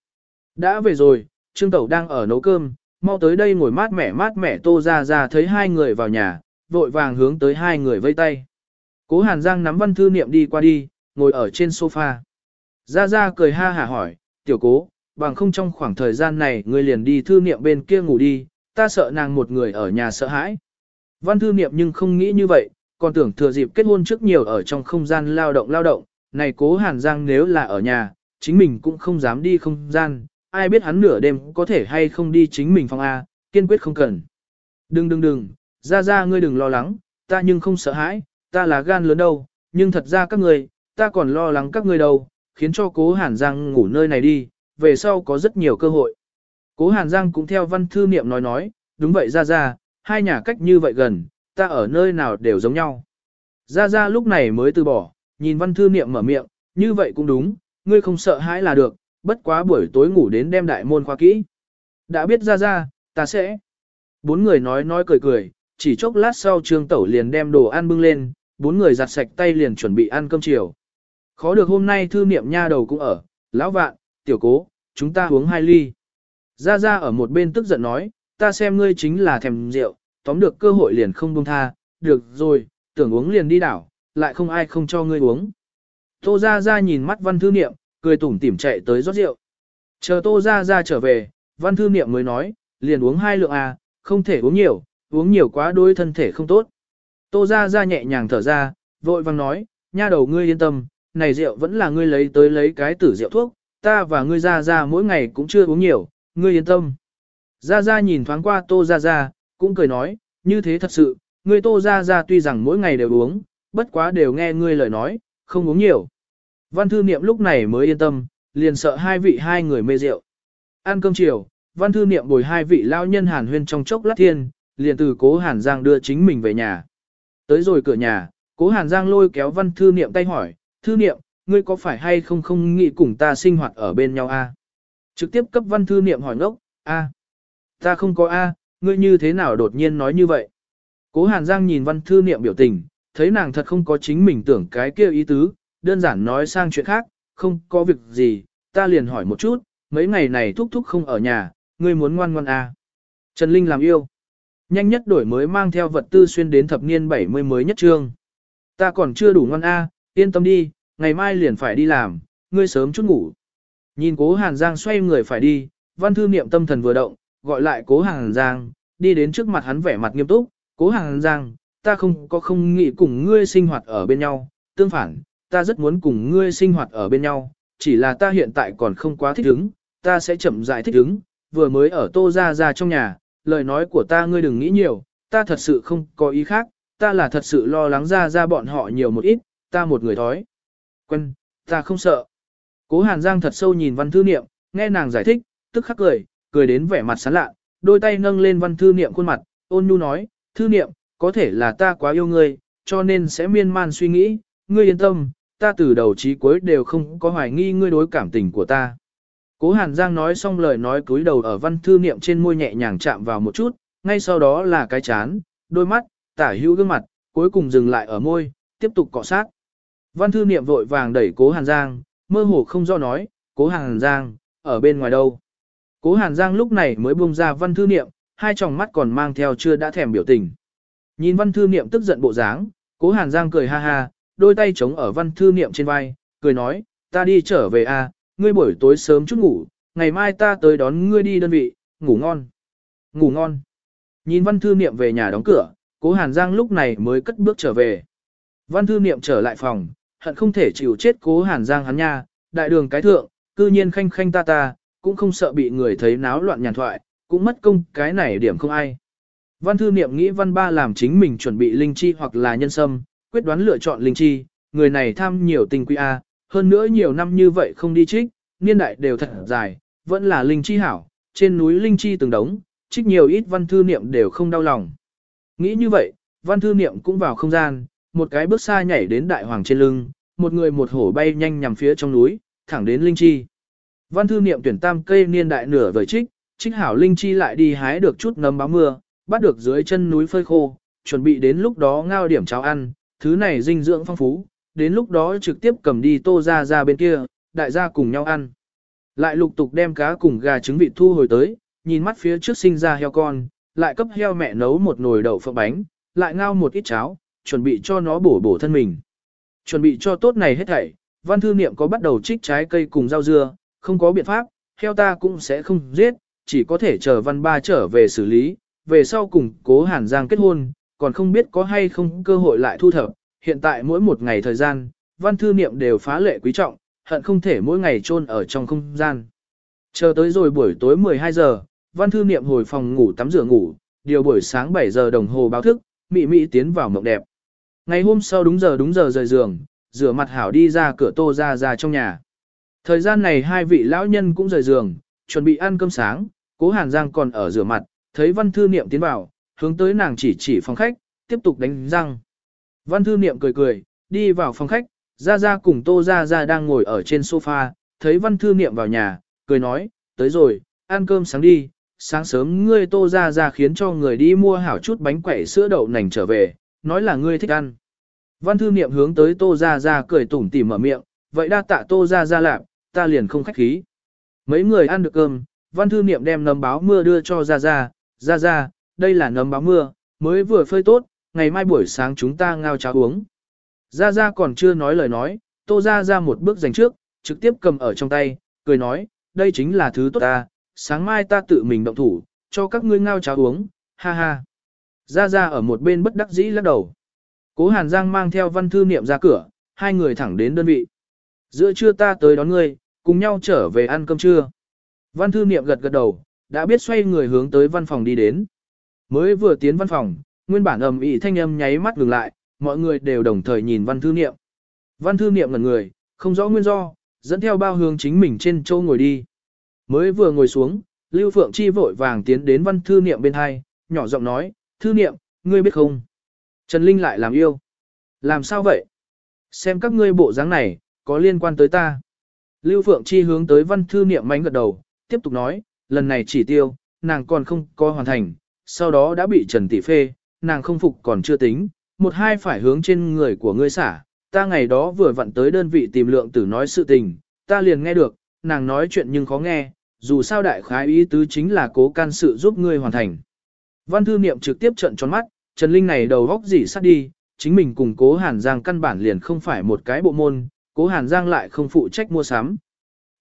Speaker 1: Đã về rồi, Trương Tẩu đang ở nấu cơm, mau tới đây ngồi mát mẻ mát mẻ tô ra ra thấy hai người vào nhà, vội vàng hướng tới hai người vây tay. Cố Hàn Giang nắm văn thư niệm đi qua đi, ngồi ở trên sofa. Ra ra cười ha hả hỏi, tiểu cố, bằng không trong khoảng thời gian này ngươi liền đi thư niệm bên kia ngủ đi, ta sợ nàng một người ở nhà sợ hãi. Văn thư niệm nhưng không nghĩ như vậy, còn tưởng thừa dịp kết hôn trước nhiều ở trong không gian lao động lao động, này cố hàn giang nếu là ở nhà, chính mình cũng không dám đi không gian, ai biết hắn nửa đêm có thể hay không đi chính mình phòng A, kiên quyết không cần. Đừng đừng đừng, ra ra ngươi đừng lo lắng, ta nhưng không sợ hãi, ta là gan lớn đâu, nhưng thật ra các ngươi, ta còn lo lắng các ngươi đâu, khiến cho cố hàn giang ngủ nơi này đi, về sau có rất nhiều cơ hội. Cố hàn giang cũng theo văn thư niệm nói nói, đúng vậy ra ra, hai nhà cách như vậy gần, ta ở nơi nào đều giống nhau. Ra ra lúc này mới từ bỏ, nhìn văn thư niệm mở miệng, như vậy cũng đúng, ngươi không sợ hãi là được, bất quá buổi tối ngủ đến đem đại môn khoa kỹ. Đã biết ra ra, ta sẽ. Bốn người nói nói cười cười, chỉ chốc lát sau trương tẩu liền đem đồ ăn bưng lên, bốn người giặt sạch tay liền chuẩn bị ăn cơm chiều. Khó được hôm nay thư niệm nha đầu cũng ở, lão vạn, tiểu cố, chúng ta uống hai ly. Ra ra ở một bên tức giận nói, ta xem ngươi chính là thèm rượu, tóm được cơ hội liền không buông tha, được rồi, tưởng uống liền đi đảo, lại không ai không cho ngươi uống. Tô Gia Gia nhìn mắt Văn Thư Niệm, cười tủm tỉm chạy tới rót rượu. Chờ Tô Gia Gia trở về, Văn Thư Niệm mới nói, liền uống hai lượng à, không thể uống nhiều, uống nhiều quá đôi thân thể không tốt. Tô Gia Gia nhẹ nhàng thở ra, vội vang nói, nha đầu ngươi yên tâm, này rượu vẫn là ngươi lấy tới lấy cái tử rượu thuốc, ta và ngươi Gia Gia mỗi ngày cũng chưa uống nhiều, ngươi yên tâm. Gia Gia nhìn thoáng qua Tô Gia Gia, cũng cười nói, như thế thật sự, ngươi Tô Gia Gia tuy rằng mỗi ngày đều uống, bất quá đều nghe ngươi lời nói, không uống nhiều. Văn thư niệm lúc này mới yên tâm, liền sợ hai vị hai người mê rượu. Ăn cơm chiều, văn thư niệm bồi hai vị lao nhân hàn huyên trong chốc lát thiên, liền từ cố hàn giang đưa chính mình về nhà. Tới rồi cửa nhà, cố hàn giang lôi kéo văn thư niệm tay hỏi, thư niệm, ngươi có phải hay không không nghĩ cùng ta sinh hoạt ở bên nhau a? Trực tiếp cấp văn thư niệm hỏi ngốc, a, ta không có a, ngươi như thế nào đột nhiên nói như vậy? Cố hàn giang nhìn văn thư niệm biểu tình, thấy nàng thật không có chính mình tưởng cái kia ý tứ, đơn giản nói sang chuyện khác, không có việc gì, ta liền hỏi một chút, mấy ngày này thúc thúc không ở nhà, ngươi muốn ngoan ngoan à. Trần Linh làm yêu. Nhanh nhất đổi mới mang theo vật tư xuyên đến thập niên 70 mới nhất trương. Ta còn chưa đủ ngoan a, yên tâm đi, ngày mai liền phải đi làm, ngươi sớm chút ngủ. Nhìn cố Hàn Giang xoay người phải đi, văn thư niệm tâm thần vừa động, gọi lại cố Hàn Giang, đi đến trước mặt hắn vẻ mặt nghiêm túc, cố Hàn Giang, ta không có không nghĩ cùng ngươi sinh hoạt ở bên nhau, tương phản, ta rất muốn cùng ngươi sinh hoạt ở bên nhau, chỉ là ta hiện tại còn không quá thích ứng, ta sẽ chậm rãi thích ứng, vừa mới ở tô ra ra trong nhà, lời nói của ta ngươi đừng nghĩ nhiều, ta thật sự không có ý khác, ta là thật sự lo lắng ra ra bọn họ nhiều một ít, ta một người thói. Quân, ta không sợ. Cố Hàn Giang thật sâu nhìn văn thư niệm, nghe nàng giải thích, tức khắc cười, cười đến vẻ mặt sán lạ, đôi tay nâng lên văn thư niệm khuôn mặt, ôn nhu nói, thư niệm, có thể là ta quá yêu ngươi, cho nên sẽ miên man suy nghĩ, ngươi yên tâm, ta từ đầu chí cuối đều không có hoài nghi ngươi đối cảm tình của ta. Cố Hàn Giang nói xong lời nói cúi đầu ở văn thư niệm trên môi nhẹ nhàng chạm vào một chút, ngay sau đó là cái chán, đôi mắt, tả hữu gương mặt, cuối cùng dừng lại ở môi, tiếp tục cọ sát. Văn thư niệm vội vàng đẩy cố Hàn Giang, mơ hồ không do nói, cố Hàn Giang, ở bên ngoài đâu. Cố Hàn Giang lúc này mới buông ra văn thư niệm, hai tròng mắt còn mang theo chưa đã thèm biểu tình. Nhìn văn thư niệm tức giận bộ dáng, cố Hàn Giang cười ha ha, đôi tay chống ở văn thư niệm trên vai, cười nói, ta đi trở về a, à, ngươi buổi tối sớm chút ngủ, ngày mai ta tới đón ngươi đi đơn vị, ngủ ngon. Ngủ ngon. Nhìn văn thư niệm về nhà đóng cửa, cố Hàn Giang lúc này mới cất bước trở về. Văn thư niệm trở lại phòng, hận không thể chịu chết cố Hàn Giang hắn nha, đại đường cái thượng, cư nhiên khanh khanh ta ta, cũng không sợ bị người thấy náo loạn nhàn thoại, cũng mất công cái này điểm không ai. Văn thư niệm nghĩ văn ba làm chính mình chuẩn bị linh chi hoặc là nhân sâm, quyết đoán lựa chọn linh chi, người này tham nhiều tình quy A, hơn nữa nhiều năm như vậy không đi trích, niên đại đều thật dài, vẫn là linh chi hảo, trên núi linh chi từng đống, trích nhiều ít văn thư niệm đều không đau lòng. Nghĩ như vậy, văn thư niệm cũng vào không gian, một cái bước xa nhảy đến đại hoàng trên lưng, một người một hổ bay nhanh nhằm phía trong núi, thẳng đến linh chi. Văn thư niệm tuyển tam cây niên đại nửa vời trích, trích hảo linh chi lại đi hái được chút nấm báo mưa, bắt được dưới chân núi phơi khô, chuẩn bị đến lúc đó ngao điểm cháo ăn, thứ này dinh dưỡng phong phú, đến lúc đó trực tiếp cầm đi tô ra ra bên kia, đại gia cùng nhau ăn. Lại lục tục đem cá cùng gà trứng vịt thu hồi tới, nhìn mắt phía trước sinh ra heo con, lại cấp heo mẹ nấu một nồi đậu phộng bánh, lại ngao một ít cháo, chuẩn bị cho nó bổ bổ thân mình. Chuẩn bị cho tốt này hết thảy, văn thư niệm có bắt đầu trích trái cây cùng rau dưa, không có biện pháp, heo ta cũng sẽ không giết, chỉ có thể chờ văn ba trở về xử lý, về sau cùng cố hàn giang kết hôn, còn không biết có hay không cơ hội lại thu thập, hiện tại mỗi một ngày thời gian, văn thư niệm đều phá lệ quý trọng, hận không thể mỗi ngày chôn ở trong không gian. Chờ tới rồi buổi tối 12 giờ, văn thư niệm hồi phòng ngủ tắm rửa ngủ, điều buổi sáng 7 giờ đồng hồ báo thức, mị mị tiến vào mộng đẹp. Ngày hôm sau đúng giờ đúng giờ rời giường, rửa mặt hảo đi ra cửa tô ra ra trong nhà. Thời gian này hai vị lão nhân cũng rời giường, chuẩn bị ăn cơm sáng, cố hàn giang còn ở rửa mặt, thấy văn thư niệm tiến vào, hướng tới nàng chỉ chỉ phòng khách, tiếp tục đánh răng. Văn thư niệm cười cười, đi vào phòng khách, ra ra cùng tô ra ra đang ngồi ở trên sofa, thấy văn thư niệm vào nhà, cười nói, tới rồi, ăn cơm sáng đi, sáng sớm ngươi tô ra ra khiến cho người đi mua hảo chút bánh quẩy sữa đậu nành trở về, nói là ngươi thích ăn. Văn thư niệm hướng tới tô ra ra cười tủm tỉm mở miệng, vậy đa tạ tô ra ra làm, ta liền không khách khí. Mấy người ăn được cơm, văn thư niệm đem nấm báo mưa đưa cho ra ra, ra ra, đây là nấm báo mưa, mới vừa phơi tốt, ngày mai buổi sáng chúng ta ngao cháo uống. Ra ra còn chưa nói lời nói, tô ra ra một bước dành trước, trực tiếp cầm ở trong tay, cười nói, đây chính là thứ tốt ta, sáng mai ta tự mình động thủ, cho các ngươi ngao cháo uống, ha ha. Ra ra ở một bên bất đắc dĩ lắc đầu. Cố Hàn Giang mang theo văn thư niệm ra cửa, hai người thẳng đến đơn vị. Giữa trưa ta tới đón ngươi, cùng nhau trở về ăn cơm trưa. Văn thư niệm gật gật đầu, đã biết xoay người hướng tới văn phòng đi đến. Mới vừa tiến văn phòng, nguyên bản ầm ĩ thanh âm nháy mắt ngừng lại, mọi người đều đồng thời nhìn văn thư niệm. Văn thư niệm ngẩn người, không rõ nguyên do, dẫn theo bao hướng chính mình trên châu ngồi đi. Mới vừa ngồi xuống, Lưu Phượng Chi vội vàng tiến đến văn thư niệm bên hai, nhỏ giọng nói, thư niệm, ngươi biết không? Trần Linh lại làm yêu. Làm sao vậy? Xem các ngươi bộ dáng này, có liên quan tới ta. Lưu Phượng Chi hướng tới văn thư niệm mánh gật đầu, tiếp tục nói, lần này chỉ tiêu, nàng còn không có hoàn thành, sau đó đã bị Trần Tỷ phê, nàng không phục còn chưa tính, một hai phải hướng trên người của ngươi xả, ta ngày đó vừa vặn tới đơn vị tìm lượng tử nói sự tình, ta liền nghe được, nàng nói chuyện nhưng khó nghe, dù sao đại khái ý tứ chính là cố can sự giúp ngươi hoàn thành. Văn thư niệm trực tiếp trận tròn mắt, Trần Linh này đầu góc gì sát đi, chính mình cùng cố Hàn Giang căn bản liền không phải một cái bộ môn, cố Hàn Giang lại không phụ trách mua sắm.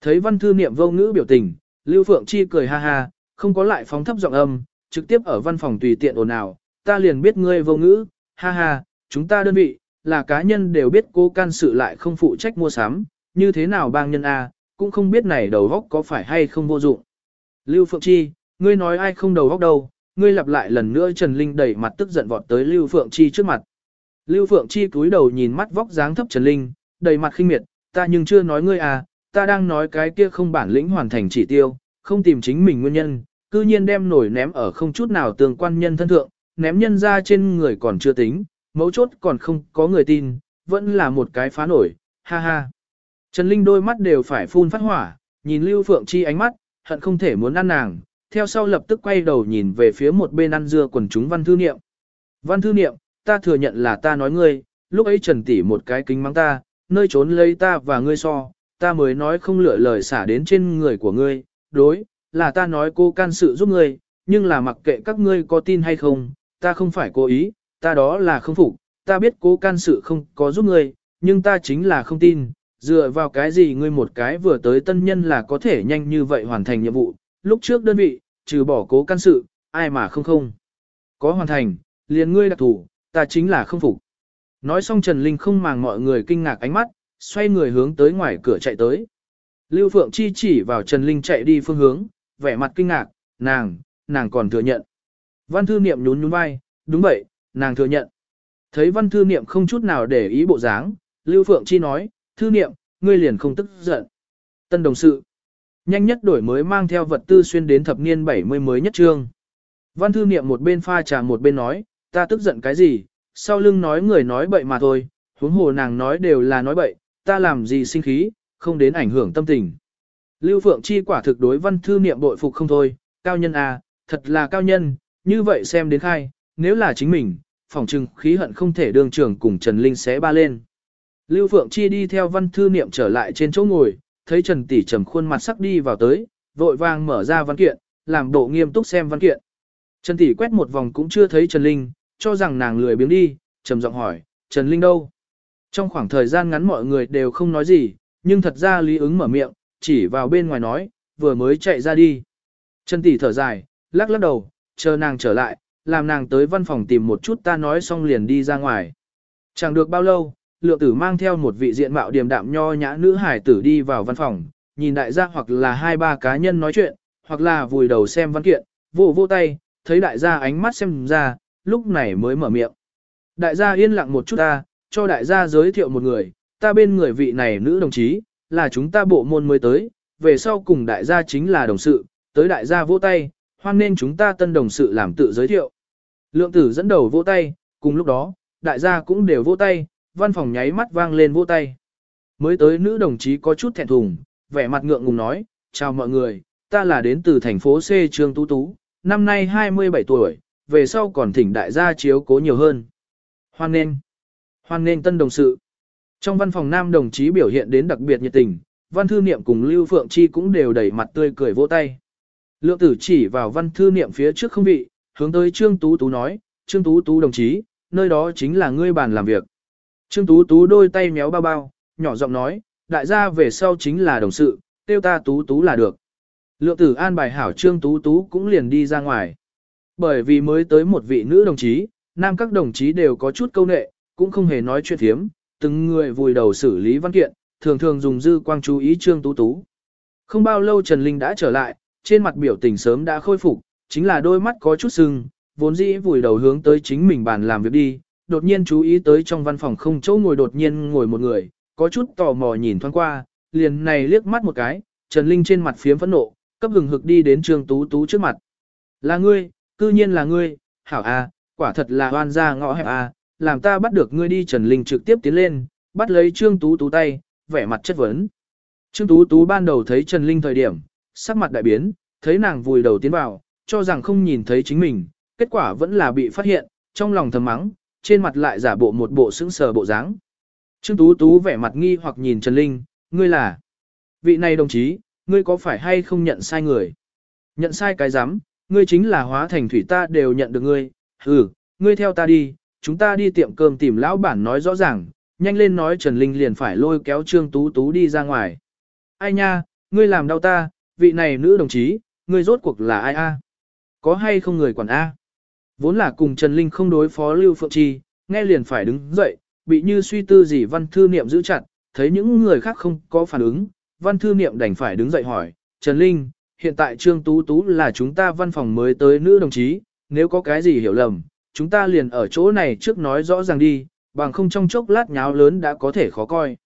Speaker 1: Thấy văn thư niệm vô ngữ biểu tình, Lưu Phượng Chi cười ha ha, không có lại phóng thấp giọng âm, trực tiếp ở văn phòng tùy tiện ồn ào, ta liền biết ngươi vô ngữ, ha ha, chúng ta đơn vị, là cá nhân đều biết cô can sự lại không phụ trách mua sắm, như thế nào bang nhân A, cũng không biết này đầu góc có phải hay không vô dụng. Lưu Phượng Chi, ngươi nói ai không đầu góc đâu, ngươi lặp lại lần nữa Trần Linh đẩy mặt tức giận vọt tới Lưu Phượng Chi trước mặt. Lưu Phượng Chi cúi đầu nhìn mắt vóc dáng thấp Trần Linh, đầy mặt khinh miệt, ta nhưng chưa nói ngươi à, ta đang nói cái kia không bản lĩnh hoàn thành chỉ tiêu, không tìm chính mình nguyên nhân, cư nhiên đem nổi ném ở không chút nào tương quan nhân thân thượng, ném nhân ra trên người còn chưa tính, mấu chốt còn không có người tin, vẫn là một cái phá nổi, ha ha. Trần Linh đôi mắt đều phải phun phát hỏa, nhìn Lưu Phượng Chi ánh mắt, hận không thể muốn ăn nàng, theo sau lập tức quay đầu nhìn về phía một bên ăn dưa quần chúng văn thư niệm. Văn thư niệm, ta thừa nhận là ta nói ngươi, lúc ấy Trần Tỷ một cái kính mắng ta, nơi trốn lấy ta và ngươi so, ta mới nói không lựa lời xả đến trên người của ngươi, đối, là ta nói cô can sự giúp ngươi, nhưng là mặc kệ các ngươi có tin hay không, ta không phải cố ý, ta đó là không phục, ta biết cố can sự không có giúp ngươi, nhưng ta chính là không tin, dựa vào cái gì ngươi một cái vừa tới tân nhân là có thể nhanh như vậy hoàn thành nhiệm vụ, lúc trước đơn vị, trừ bỏ cố căn sự, ai mà không không. Có hoàn thành, liền ngươi đặc thủ, ta chính là không phục. Nói xong Trần Linh không màng mọi người kinh ngạc ánh mắt, xoay người hướng tới ngoài cửa chạy tới. Lưu Phượng Chi chỉ vào Trần Linh chạy đi phương hướng, vẻ mặt kinh ngạc, nàng, nàng còn thừa nhận. Văn thư niệm nhún nhún vai, đúng vậy, nàng thừa nhận. Thấy văn thư niệm không chút nào để ý bộ dáng, Lưu Phượng Chi nói, thư niệm, ngươi liền không tức giận. Tân đồng sự, nhanh nhất đổi mới mang theo vật tư xuyên đến thập niên 70 mới nhất trương. Văn thư niệm một bên pha trà một bên nói, ta tức giận cái gì, sau lưng nói người nói bậy mà thôi, huống hồ nàng nói đều là nói bậy, ta làm gì sinh khí, không đến ảnh hưởng tâm tình. Lưu Phượng Chi quả thực đối văn thư niệm bội phục không thôi, cao nhân à, thật là cao nhân, như vậy xem đến khai, nếu là chính mình, phỏng trừng khí hận không thể đường trưởng cùng Trần Linh xé ba lên. Lưu Phượng Chi đi theo văn thư niệm trở lại trên chỗ ngồi, thấy Trần Tỷ trầm khuôn mặt sắc đi vào tới, vội vàng mở ra văn kiện, làm bộ nghiêm túc xem văn kiện. Trần Tỷ quét một vòng cũng chưa thấy Trần Linh, cho rằng nàng lười biếng đi, trầm giọng hỏi, Trần Linh đâu? Trong khoảng thời gian ngắn mọi người đều không nói gì, nhưng thật ra Lý ứng mở miệng, chỉ vào bên ngoài nói, vừa mới chạy ra đi. Trần Tỷ thở dài, lắc lắc đầu, chờ nàng trở lại, làm nàng tới văn phòng tìm một chút ta nói xong liền đi ra ngoài. Chẳng được bao lâu, lượng tử mang theo một vị diện mạo điềm đạm nho nhã nữ hải tử đi vào văn phòng, nhìn đại gia hoặc là hai ba cá nhân nói chuyện, hoặc là vùi đầu xem văn kiện, vỗ vỗ tay, thấy đại gia ánh mắt xem ra, lúc này mới mở miệng. Đại gia yên lặng một chút ta, cho đại gia giới thiệu một người, ta bên người vị này nữ đồng chí, là chúng ta bộ môn mới tới, về sau cùng đại gia chính là đồng sự, tới đại gia vỗ tay, hoan nên chúng ta tân đồng sự làm tự giới thiệu. Lượng tử dẫn đầu vỗ tay, cùng lúc đó, đại gia cũng đều vỗ tay, văn phòng nháy mắt vang lên vỗ tay. Mới tới nữ đồng chí có chút thẹn thùng, vẻ mặt ngượng ngùng nói, chào mọi người, ta là đến từ thành phố C Trương Tú Tú, năm nay 27 tuổi, về sau còn thỉnh đại gia chiếu cố nhiều hơn. Hoan nên, hoan nên tân đồng sự. Trong văn phòng nam đồng chí biểu hiện đến đặc biệt nhiệt tình, văn thư niệm cùng Lưu Phượng Chi cũng đều đẩy mặt tươi cười vỗ tay. Lượng tử chỉ vào văn thư niệm phía trước không vị, hướng tới Trương Tú Tú nói, Trương Tú Tú đồng chí, nơi đó chính là ngươi bàn làm việc. Trương Tú Tú đôi tay méo bao bao, nhỏ giọng nói, đại gia về sau chính là đồng sự, tiêu ta Tú Tú là được. Lượng tử an bài hảo Trương Tú Tú cũng liền đi ra ngoài. Bởi vì mới tới một vị nữ đồng chí, nam các đồng chí đều có chút câu nệ, cũng không hề nói chuyện thiếm, từng người vùi đầu xử lý văn kiện, thường thường dùng dư quang chú ý Trương Tú Tú. Không bao lâu Trần Linh đã trở lại, trên mặt biểu tình sớm đã khôi phục, chính là đôi mắt có chút sưng, vốn dĩ vùi đầu hướng tới chính mình bàn làm việc đi, đột nhiên chú ý tới trong văn phòng không chỗ ngồi đột nhiên ngồi một người, có chút tò mò nhìn thoáng qua, liền này liếc mắt một cái, Trần Linh trên mặt phiếm phẫn nộ, cấp hừng hực đi đến Trương Tú Tú trước mặt. Là ngươi, cư nhiên là ngươi, hảo a, quả thật là oan gia ngõ hẹp a, làm ta bắt được ngươi đi Trần Linh trực tiếp tiến lên, bắt lấy Trương Tú Tú tay, vẻ mặt chất vấn. Trương Tú Tú ban đầu thấy Trần Linh thời điểm, sắc mặt đại biến, thấy nàng vùi đầu tiến vào, cho rằng không nhìn thấy chính mình, kết quả vẫn là bị phát hiện, trong lòng thầm mắng, trên mặt lại giả bộ một bộ sững sờ bộ dáng. Trương Tú Tú vẻ mặt nghi hoặc nhìn Trần Linh, ngươi là vị này đồng chí, ngươi có phải hay không nhận sai người? Nhận sai cái dám ngươi chính là hóa thành thủy ta đều nhận được ngươi, ừ, ngươi theo ta đi, chúng ta đi tiệm cơm tìm lão bản nói rõ ràng, nhanh lên nói Trần Linh liền phải lôi kéo Trương Tú Tú đi ra ngoài. Ai nha, ngươi làm đau ta, vị này nữ đồng chí, ngươi rốt cuộc là ai a? Có hay không người quản a? Vốn là cùng Trần Linh không đối phó Lưu Phượng Chi, nghe liền phải đứng dậy, bị như suy tư gì văn thư niệm giữ chặt, thấy những người khác không có phản ứng, văn thư niệm đành phải đứng dậy hỏi, Trần Linh, hiện tại Trương Tú Tú là chúng ta văn phòng mới tới nữ đồng chí, nếu có cái gì hiểu lầm, chúng ta liền ở chỗ này trước nói rõ ràng đi, bằng không trong chốc lát nháo lớn đã có thể khó coi.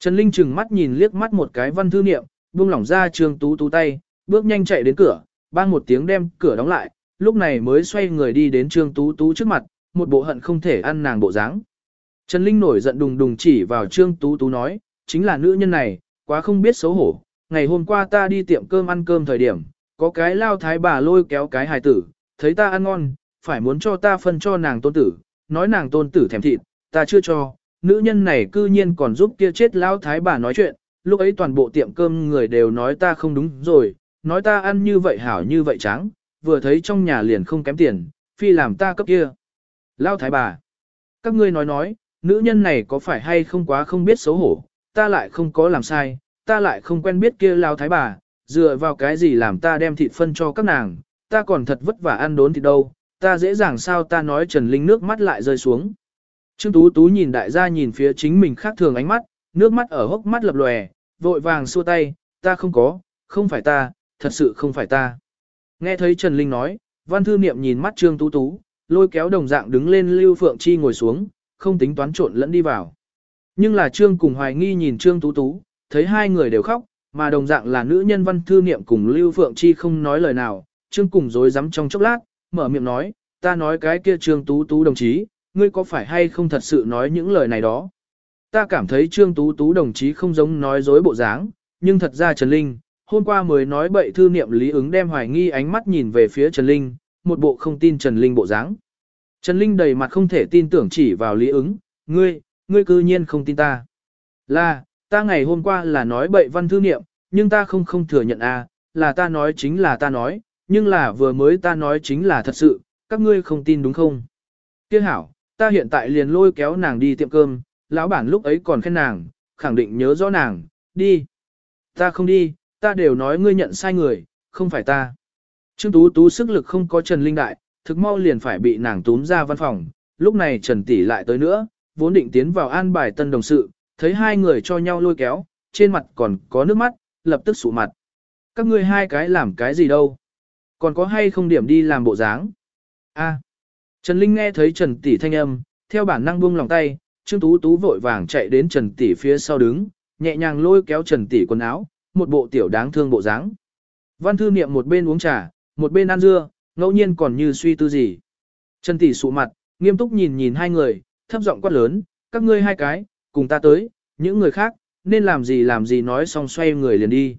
Speaker 1: Trần Linh chừng mắt nhìn liếc mắt một cái văn thư niệm, buông lỏng ra Trương Tú Tú tay, bước nhanh chạy đến cửa, bang một tiếng đem cửa đóng lại, lúc này mới xoay người đi đến Trương Tú Tú trước mặt, một bộ hận không thể ăn nàng bộ dáng. Trần Linh nổi giận đùng đùng chỉ vào Trương Tú Tú nói, chính là nữ nhân này, quá không biết xấu hổ, ngày hôm qua ta đi tiệm cơm ăn cơm thời điểm, có cái lao thái bà lôi kéo cái hài tử, thấy ta ăn ngon, phải muốn cho ta phân cho nàng tôn tử, nói nàng tôn tử thèm thịt, ta chưa cho, nữ nhân này cư nhiên còn giúp kia chết lao thái bà nói chuyện, lúc ấy toàn bộ tiệm cơm người đều nói ta không đúng rồi, nói ta ăn như vậy hảo như vậy trắng, vừa thấy trong nhà liền không kém tiền, phi làm ta cấp kia. Lao thái bà, các ngươi nói nói, nữ nhân này có phải hay không quá không biết xấu hổ, ta lại không có làm sai, ta lại không quen biết kia lao thái bà, dựa vào cái gì làm ta đem thịt phân cho các nàng, ta còn thật vất vả ăn đốn thịt đâu, Ta dễ dàng sao ta nói Trần Linh nước mắt lại rơi xuống. Trương Tú Tú nhìn đại gia nhìn phía chính mình khác thường ánh mắt, nước mắt ở hốc mắt lập lòe, vội vàng xua tay, ta không có, không phải ta, thật sự không phải ta. Nghe thấy Trần Linh nói, văn thư niệm nhìn mắt Trương Tú Tú, lôi kéo đồng dạng đứng lên Lưu Phượng Chi ngồi xuống, không tính toán trộn lẫn đi vào. Nhưng là Trương cùng hoài nghi nhìn Trương Tú Tú, thấy hai người đều khóc, mà đồng dạng là nữ nhân văn thư niệm cùng Lưu Phượng Chi không nói lời nào, Trương cùng dối rắm trong chốc lát, mở miệng nói, ta nói cái kia Trương Tú Tú đồng chí, ngươi có phải hay không thật sự nói những lời này đó. Ta cảm thấy Trương Tú Tú đồng chí không giống nói dối bộ dáng, nhưng thật ra Trần Linh, hôm qua mới nói bậy thư niệm lý ứng đem hoài nghi ánh mắt nhìn về phía Trần Linh, một bộ không tin Trần Linh bộ dáng. Trần Linh đầy mặt không thể tin tưởng chỉ vào lý ứng, ngươi, ngươi cư nhiên không tin ta. Là, ta ngày hôm qua là nói bậy văn thư niệm, nhưng ta không không thừa nhận à, là ta nói chính là ta nói, nhưng là vừa mới ta nói chính là thật sự, các ngươi không tin đúng không? Tiếc hảo, ta hiện tại liền lôi kéo nàng đi tiệm cơm, lão bản lúc ấy còn khen nàng, khẳng định nhớ rõ nàng, đi. Ta không đi, ta đều nói ngươi nhận sai người, không phải ta. Trương Tú Tú sức lực không có Trần Linh Đại, thực mau liền phải bị nàng túm ra văn phòng, lúc này Trần Tỷ lại tới nữa, vốn định tiến vào an bài tân đồng sự, thấy hai người cho nhau lôi kéo, trên mặt còn có nước mắt, lập tức sụ mặt. Các ngươi hai cái làm cái gì đâu? Còn có hay không điểm đi làm bộ dáng? A. À. Trần Linh nghe thấy Trần Tỷ thanh âm, theo bản năng buông lòng tay, Trương Tú Tú vội vàng chạy đến Trần Tỷ phía sau đứng, nhẹ nhàng lôi kéo Trần Tỷ quần áo, một bộ tiểu đáng thương bộ dáng. Văn thư niệm một bên uống trà, một bên ăn dưa, ngẫu nhiên còn như suy tư gì. Trần Tỷ sụ mặt, nghiêm túc nhìn nhìn hai người, thấp giọng quát lớn, các ngươi hai cái, cùng ta tới, những người khác, nên làm gì làm gì nói xong xoay người liền đi.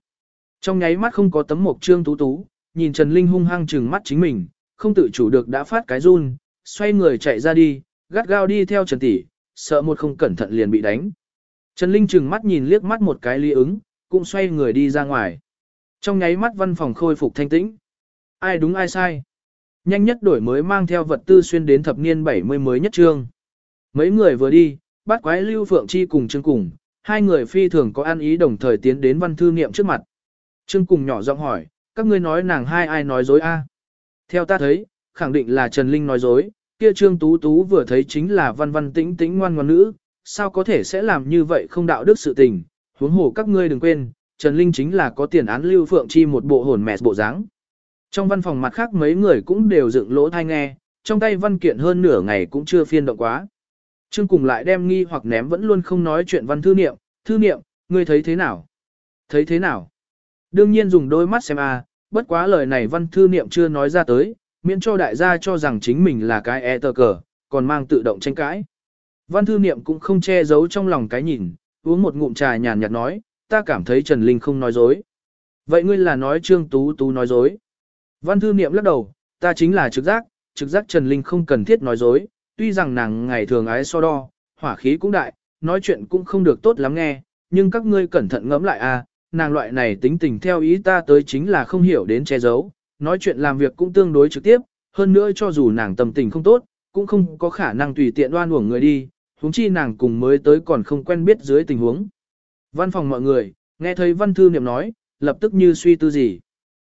Speaker 1: Trong nháy mắt không có tấm mộc trương tú tú, nhìn Trần Linh hung hăng trừng mắt chính mình, không tự chủ được đã phát cái run, xoay người chạy ra đi, gắt gao đi theo Trần Tỷ, sợ một không cẩn thận liền bị đánh. Trần Linh trừng mắt nhìn liếc mắt một cái lý ứng, cũng xoay người đi ra ngoài. Trong nháy mắt văn phòng khôi phục thanh tĩnh. Ai đúng ai sai. Nhanh nhất đổi mới mang theo vật tư xuyên đến thập niên 70 mới nhất trương. Mấy người vừa đi, bắt quái Lưu Phượng Chi cùng Trương Cùng, hai người phi thường có ăn ý đồng thời tiến đến văn thư niệm trước mặt. Trương Cùng nhỏ giọng hỏi, các ngươi nói nàng hai ai nói dối a? Theo ta thấy, khẳng định là Trần Linh nói dối, kia Trương Tú Tú vừa thấy chính là văn văn tĩnh tĩnh ngoan ngoãn nữ, sao có thể sẽ làm như vậy không đạo đức sự tình, huống hồ các ngươi đừng quên, Trần Linh chính là có tiền án Lưu Phượng Chi một bộ hồn mẹ bộ dáng. Trong văn phòng mặt khác mấy người cũng đều dựng lỗ thai nghe, trong tay văn kiện hơn nửa ngày cũng chưa phiên động quá. Trương cùng lại đem nghi hoặc ném vẫn luôn không nói chuyện văn thư niệm, thư niệm, ngươi thấy thế nào? Thấy thế nào? Đương nhiên dùng đôi mắt xem a, bất quá lời này văn thư niệm chưa nói ra tới, miễn cho đại gia cho rằng chính mình là cái e tờ cờ, còn mang tự động tranh cãi. Văn thư niệm cũng không che giấu trong lòng cái nhìn, uống một ngụm trà nhàn nhạt nói, ta cảm thấy Trần Linh không nói dối. Vậy ngươi là nói Trương Tú Tú nói dối. Văn thư niệm lắc đầu, ta chính là trực giác, trực giác Trần Linh không cần thiết nói dối, tuy rằng nàng ngày thường ái so đo, hỏa khí cũng đại, nói chuyện cũng không được tốt lắm nghe, nhưng các ngươi cẩn thận ngẫm lại à, nàng loại này tính tình theo ý ta tới chính là không hiểu đến che giấu, nói chuyện làm việc cũng tương đối trực tiếp, hơn nữa cho dù nàng tâm tình không tốt, cũng không có khả năng tùy tiện đoan uổng người đi, huống chi nàng cùng mới tới còn không quen biết dưới tình huống. Văn phòng mọi người, nghe thấy văn thư niệm nói, lập tức như suy tư gì.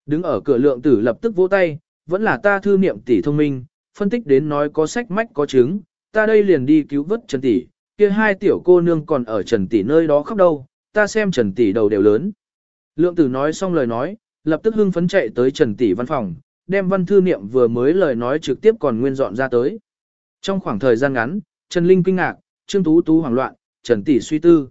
Speaker 1: Đứng ở cửa lượng tử lập tức vỗ tay, vẫn là ta thư niệm tỷ thông minh, phân tích đến nói có sách mách có chứng, ta đây liền đi cứu vớt Trần tỷ, kia hai tiểu cô nương còn ở Trần tỷ nơi đó khóc đâu, ta xem Trần tỷ đầu đều lớn. Lượng tử nói xong lời nói, lập tức hưng phấn chạy tới Trần tỷ văn phòng, đem văn thư niệm vừa mới lời nói trực tiếp còn nguyên dọn ra tới. Trong khoảng thời gian ngắn, Trần Linh kinh ngạc, Trương Tú Tú hoảng loạn, Trần tỷ suy tư.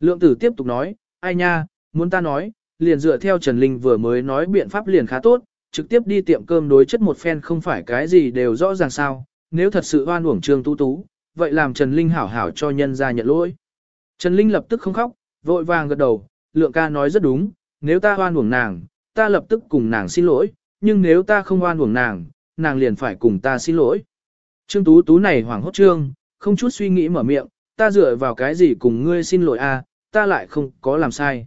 Speaker 1: Lượng tử tiếp tục nói, ai nha, muốn ta nói, liền dựa theo Trần Linh vừa mới nói biện pháp liền khá tốt, trực tiếp đi tiệm cơm đối chất một phen không phải cái gì đều rõ ràng sao, nếu thật sự oan uổng Trương Tú Tú, vậy làm Trần Linh hảo hảo cho nhân ra nhận lỗi. Trần Linh lập tức không khóc, vội vàng gật đầu, lượng ca nói rất đúng, nếu ta oan uổng nàng, ta lập tức cùng nàng xin lỗi, nhưng nếu ta không oan uổng nàng, nàng liền phải cùng ta xin lỗi. Trương Tú Tú này hoảng hốt trương, không chút suy nghĩ mở miệng, ta dựa vào cái gì cùng ngươi xin lỗi a, ta lại không có làm sai.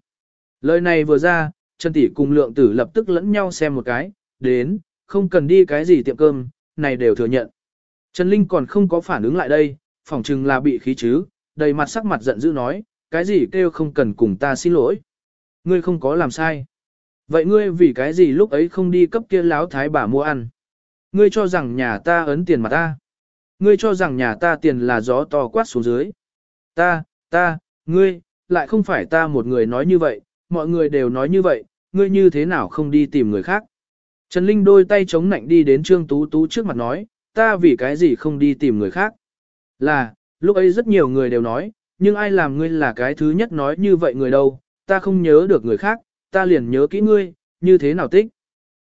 Speaker 1: Lời này vừa ra, Trần Tỷ cùng lượng tử lập tức lẫn nhau xem một cái, đến, không cần đi cái gì tiệm cơm, này đều thừa nhận. Trần Linh còn không có phản ứng lại đây, phỏng chừng là bị khí chứ, đầy mặt sắc mặt giận dữ nói, cái gì kêu không cần cùng ta xin lỗi. Ngươi không có làm sai. Vậy ngươi vì cái gì lúc ấy không đi cấp kia láo thái bà mua ăn? Ngươi cho rằng nhà ta ấn tiền mà ta. Ngươi cho rằng nhà ta tiền là gió to quát xuống dưới. Ta, ta, ngươi, lại không phải ta một người nói như vậy, mọi người đều nói như vậy, ngươi như thế nào không đi tìm người khác. Trần Linh đôi tay chống nạnh đi đến Trương Tú Tú trước mặt nói, ta vì cái gì không đi tìm người khác. Là, lúc ấy rất nhiều người đều nói, nhưng ai làm ngươi là cái thứ nhất nói như vậy người đâu, ta không nhớ được người khác, ta liền nhớ kỹ ngươi, như thế nào tích.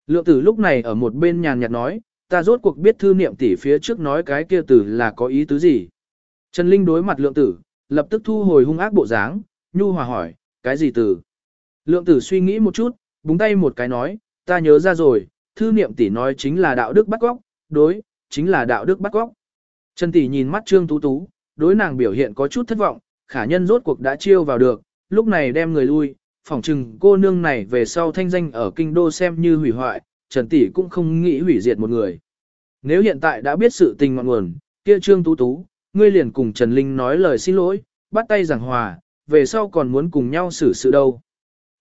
Speaker 1: Lượng tử lúc này ở một bên nhàn nhạt nói, ta rốt cuộc biết thư niệm tỷ phía trước nói cái kia tử là có ý tứ gì. Trần Linh đối mặt lượng tử, lập tức thu hồi hung ác bộ dáng, nhu hòa hỏi, cái gì tử? Lượng tử suy nghĩ một chút, búng tay một cái nói, ta nhớ ra rồi, thư niệm tỷ nói chính là đạo đức bắt góc, đối, chính là đạo đức bắt góc. Trần tỷ nhìn mắt Trương Tú Tú, đối nàng biểu hiện có chút thất vọng, khả nhân rốt cuộc đã chiêu vào được, lúc này đem người lui, phỏng chừng cô nương này về sau thanh danh ở kinh đô xem như hủy hoại, Trần tỷ cũng không nghĩ hủy diệt một người. Nếu hiện tại đã biết sự tình ngọn nguồn, kia Trương Tú Tú, ngươi liền cùng Trần Linh nói lời xin lỗi, bắt tay giảng hòa, về sau còn muốn cùng nhau xử sự đâu.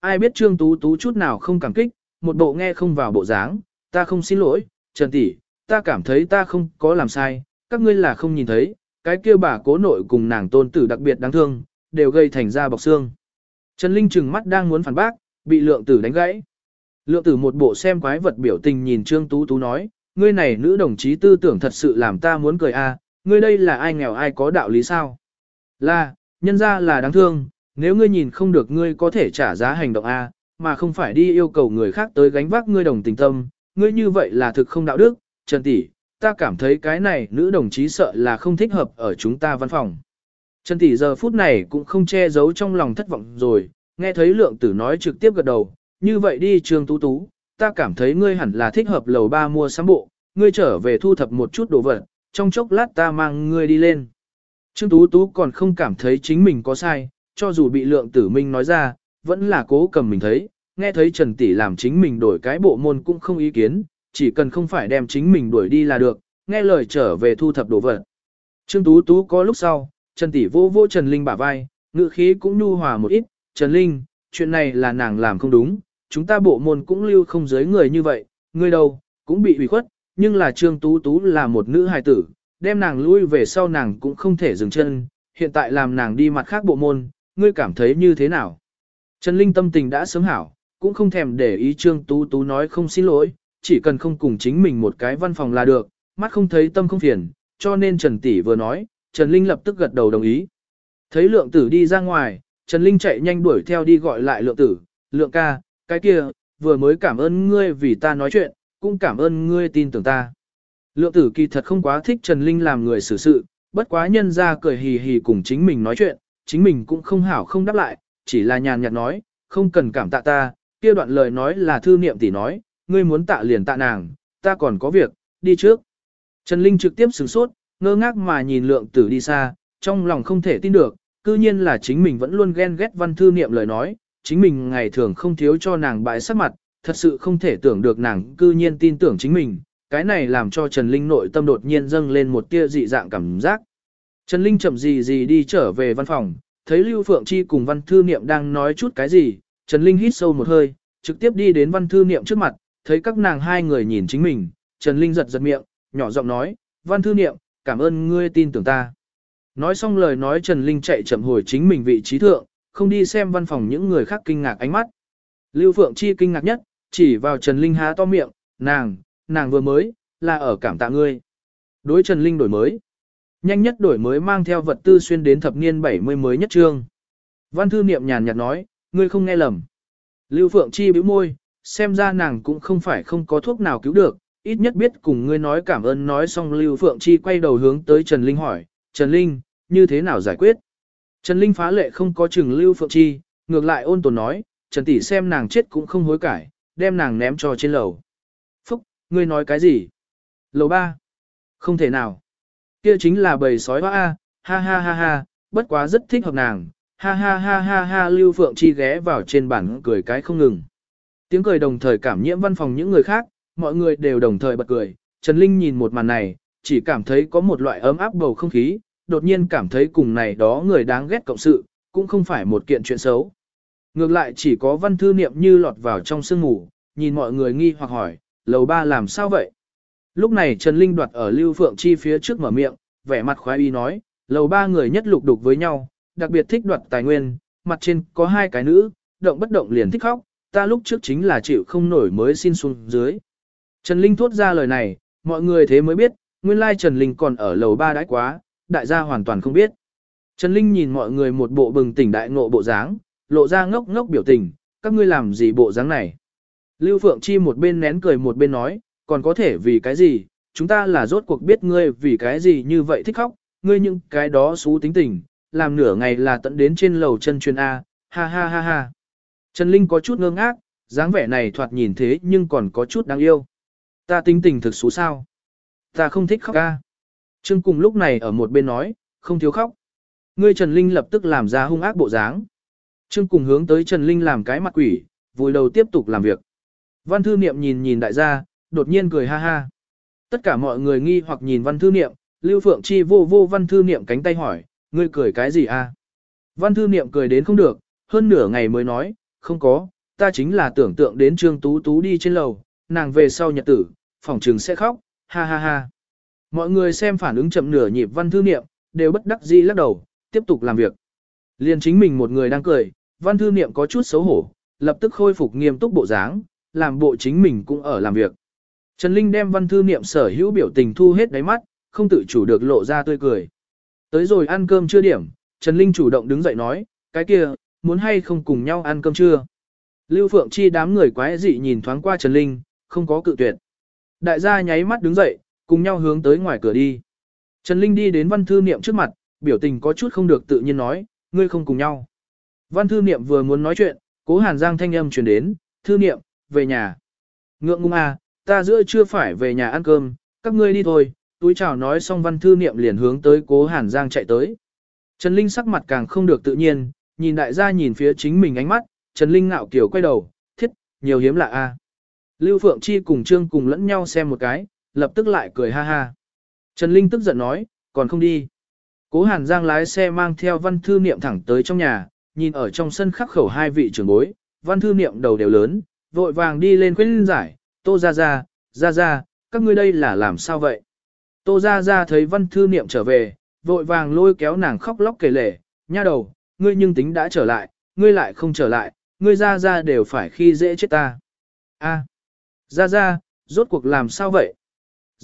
Speaker 1: Ai biết Trương Tú Tú chút nào không cảm kích, một bộ nghe không vào bộ dáng, ta không xin lỗi, Trần tỷ, ta cảm thấy ta không có làm sai, các ngươi là không nhìn thấy, cái kia bà cố nội cùng nàng tôn tử đặc biệt đáng thương, đều gây thành ra bọc xương. Trần Linh trừng mắt đang muốn phản bác, bị lượng tử đánh gãy. Lượng tử một bộ xem quái vật biểu tình nhìn Trương Tú Tú nói, ngươi này nữ đồng chí tư tưởng thật sự làm ta muốn cười a, à, ngươi đây là ai nghèo ai có đạo lý sao? Là, nhân ra là đáng thương, nếu ngươi nhìn không được ngươi có thể trả giá hành động a, mà không phải đi yêu cầu người khác tới gánh vác ngươi đồng tình tâm, ngươi như vậy là thực không đạo đức, Trần tỷ, ta cảm thấy cái này nữ đồng chí sợ là không thích hợp ở chúng ta văn phòng. Trần tỷ giờ phút này cũng không che giấu trong lòng thất vọng rồi, nghe thấy lượng tử nói trực tiếp gật đầu, như vậy đi Trương Tú Tú, ta cảm thấy ngươi hẳn là thích hợp lầu ba mua sắm bộ, ngươi trở về thu thập một chút đồ vật, trong chốc lát ta mang ngươi đi lên. Trương Tú Tú còn không cảm thấy chính mình có sai, cho dù bị lượng tử minh nói ra, vẫn là cố cầm mình thấy, nghe thấy Trần Tỷ làm chính mình đổi cái bộ môn cũng không ý kiến, chỉ cần không phải đem chính mình đuổi đi là được, nghe lời trở về thu thập đồ vật. Trương Tú Tú có lúc sau, Trần Tỷ vô vô Trần Linh bả vai, ngữ khí cũng nhu hòa một ít, Trần Linh, chuyện này là nàng làm không đúng, chúng ta bộ môn cũng lưu không giới người như vậy, người đâu, cũng bị ủy khuất, nhưng là Trương Tú Tú là một nữ hài tử, đem nàng lui về sau nàng cũng không thể dừng chân, hiện tại làm nàng đi mặt khác bộ môn, ngươi cảm thấy như thế nào? Trần Linh tâm tình đã sớm hảo, cũng không thèm để ý Trương Tú Tú nói không xin lỗi, chỉ cần không cùng chính mình một cái văn phòng là được, mắt không thấy tâm không phiền, cho nên Trần Tỷ vừa nói, Trần Linh lập tức gật đầu đồng ý. Thấy lượng tử đi ra ngoài, Trần Linh chạy nhanh đuổi theo đi gọi lại lượng tử, lượng ca, cái kia, vừa mới cảm ơn ngươi vì ta nói chuyện, cũng cảm ơn ngươi tin tưởng ta. Lượng tử kỳ thật không quá thích Trần Linh làm người xử sự, bất quá nhân ra cười hì hì cùng chính mình nói chuyện, chính mình cũng không hảo không đáp lại, chỉ là nhàn nhạt nói, không cần cảm tạ ta, kia đoạn lời nói là thư niệm tỷ nói, ngươi muốn tạ liền tạ nàng, ta còn có việc, đi trước. Trần Linh trực tiếp sửng sốt, ngơ ngác mà nhìn lượng tử đi xa, trong lòng không thể tin được, cư nhiên là chính mình vẫn luôn ghen ghét văn thư niệm lời nói, chính mình ngày thường không thiếu cho nàng bại sắc mặt, thật sự không thể tưởng được nàng cư nhiên tin tưởng chính mình, cái này làm cho Trần Linh nội tâm đột nhiên dâng lên một tia dị dạng cảm giác. Trần Linh chậm gì gì đi trở về văn phòng, thấy Lưu Phượng Chi cùng văn thư niệm đang nói chút cái gì, Trần Linh hít sâu một hơi, trực tiếp đi đến văn thư niệm trước mặt, thấy các nàng hai người nhìn chính mình, Trần Linh giật giật miệng, nhỏ giọng nói, văn thư niệm, cảm ơn ngươi tin tưởng ta. Nói xong lời nói Trần Linh chạy chậm hồi chính mình vị trí thượng, không đi xem văn phòng những người khác kinh ngạc ánh mắt. Lưu Phượng Chi kinh ngạc nhất, chỉ vào Trần Linh há to miệng, nàng, nàng vừa mới, là ở cảm tạ ngươi. Đối Trần Linh đổi mới. Nhanh nhất đổi mới mang theo vật tư xuyên đến thập niên 70 mới nhất trương. Văn thư niệm nhàn nhạt nói, ngươi không nghe lầm. Lưu Phượng Chi bĩu môi, xem ra nàng cũng không phải không có thuốc nào cứu được, ít nhất biết cùng ngươi nói cảm ơn nói xong Lưu Phượng Chi quay đầu hướng tới Trần Linh hỏi, Trần Linh, như thế nào giải quyết? Trần Linh phá lệ không có chừng Lưu Phượng Chi, ngược lại ôn tồn nói, Trần Tỷ xem nàng chết cũng không hối cải, đem nàng ném cho trên lầu. Phúc, ngươi nói cái gì? Lầu ba? Không thể nào. Kia chính là bầy sói hoa a, ha ha ha ha, bất quá rất thích hợp nàng, ha ha ha ha ha Lưu Phượng Chi ghé vào trên bàn cười cái không ngừng. Tiếng cười đồng thời cảm nhiễm văn phòng những người khác, mọi người đều đồng thời bật cười. Trần Linh nhìn một màn này, chỉ cảm thấy có một loại ấm áp bầu không khí, đột nhiên cảm thấy cùng này đó người đáng ghét cộng sự, cũng không phải một kiện chuyện xấu. Ngược lại chỉ có văn thư niệm như lọt vào trong sương ngủ, nhìn mọi người nghi hoặc hỏi, lầu ba làm sao vậy? Lúc này Trần Linh đoạt ở Lưu Phượng Chi phía trước mở miệng, vẻ mặt khoái y nói, lầu ba người nhất lục đục với nhau, đặc biệt thích đoạt tài nguyên, mặt trên có hai cái nữ, động bất động liền thích khóc, ta lúc trước chính là chịu không nổi mới xin xuống dưới. Trần Linh thốt ra lời này, mọi người thế mới biết, nguyên lai Trần Linh còn ở lầu ba đãi quá, đại gia hoàn toàn không biết. Trần Linh nhìn mọi người một bộ bừng tỉnh đại ngộ bộ dáng, lộ ra ngốc ngốc biểu tình, các ngươi làm gì bộ dáng này. Lưu Phượng Chi một bên nén cười một bên nói, còn có thể vì cái gì, chúng ta là rốt cuộc biết ngươi vì cái gì như vậy thích khóc, ngươi những cái đó xú tính tình, làm nửa ngày là tận đến trên lầu chân truyền A, ha ha ha ha. Trần Linh có chút ngơ ngác, dáng vẻ này thoạt nhìn thế nhưng còn có chút đáng yêu. Ta tính tình thực xú sao? Ta không thích khóc ca. Trương cùng lúc này ở một bên nói, không thiếu khóc. Ngươi Trần Linh lập tức làm ra hung ác bộ dáng. Trương cùng hướng tới Trần Linh làm cái mặt quỷ, vùi đầu tiếp tục làm việc. Văn thư niệm nhìn nhìn đại gia, đột nhiên cười ha ha. Tất cả mọi người nghi hoặc nhìn văn thư niệm, Lưu Phượng Chi vô vô văn thư niệm cánh tay hỏi, ngươi cười cái gì a? Văn thư niệm cười đến không được, hơn nửa ngày mới nói, không có, ta chính là tưởng tượng đến Trương Tú Tú đi trên lầu, nàng về sau nhật tử, phòng trường sẽ khóc, ha ha ha. Mọi người xem phản ứng chậm nửa nhịp văn thư niệm, đều bất đắc dĩ lắc đầu, tiếp tục làm việc. Liên chính mình một người đang cười, văn thư niệm có chút xấu hổ, lập tức khôi phục nghiêm túc bộ dáng, làm bộ chính mình cũng ở làm việc. Trần Linh đem văn thư niệm sở hữu biểu tình thu hết đáy mắt, không tự chủ được lộ ra tươi cười. Tới rồi ăn cơm chưa điểm, Trần Linh chủ động đứng dậy nói, cái kia, muốn hay không cùng nhau ăn cơm trưa. Lưu Phượng Chi đám người quái dị nhìn thoáng qua Trần Linh, không có cự tuyệt. Đại gia nháy mắt đứng dậy, cùng nhau hướng tới ngoài cửa đi. Trần Linh đi đến văn thư niệm trước mặt, biểu tình có chút không được tự nhiên nói, ngươi không cùng nhau. Văn thư niệm vừa muốn nói chuyện, cố hàn giang thanh âm truyền đến, thư niệm, về nhà. Ngượng ngung à, ta giữa chưa phải về nhà ăn cơm, các ngươi đi thôi, túi chào nói xong văn thư niệm liền hướng tới cố hàn giang chạy tới. Trần Linh sắc mặt càng không được tự nhiên, nhìn đại gia nhìn phía chính mình ánh mắt, Trần Linh ngạo kiểu quay đầu, thiết, nhiều hiếm lạ a. Lưu Phượng Chi cùng Trương cùng lẫn nhau xem một cái, lập tức lại cười ha ha. Trần Linh tức giận nói, còn không đi. Cố Hàn Giang lái xe mang theo văn thư niệm thẳng tới trong nhà, nhìn ở trong sân khắc khẩu hai vị trưởng bối, văn thư niệm đầu đều lớn, vội vàng đi lên khuyên giải, tô ra ra, ra ra, các ngươi đây là làm sao vậy? Tô ra ra thấy văn thư niệm trở về, vội vàng lôi kéo nàng khóc lóc kể lể, nha đầu, ngươi nhưng tính đã trở lại, ngươi lại không trở lại, ngươi ra ra đều phải khi dễ chết ta. A, ra ra, rốt cuộc làm sao vậy?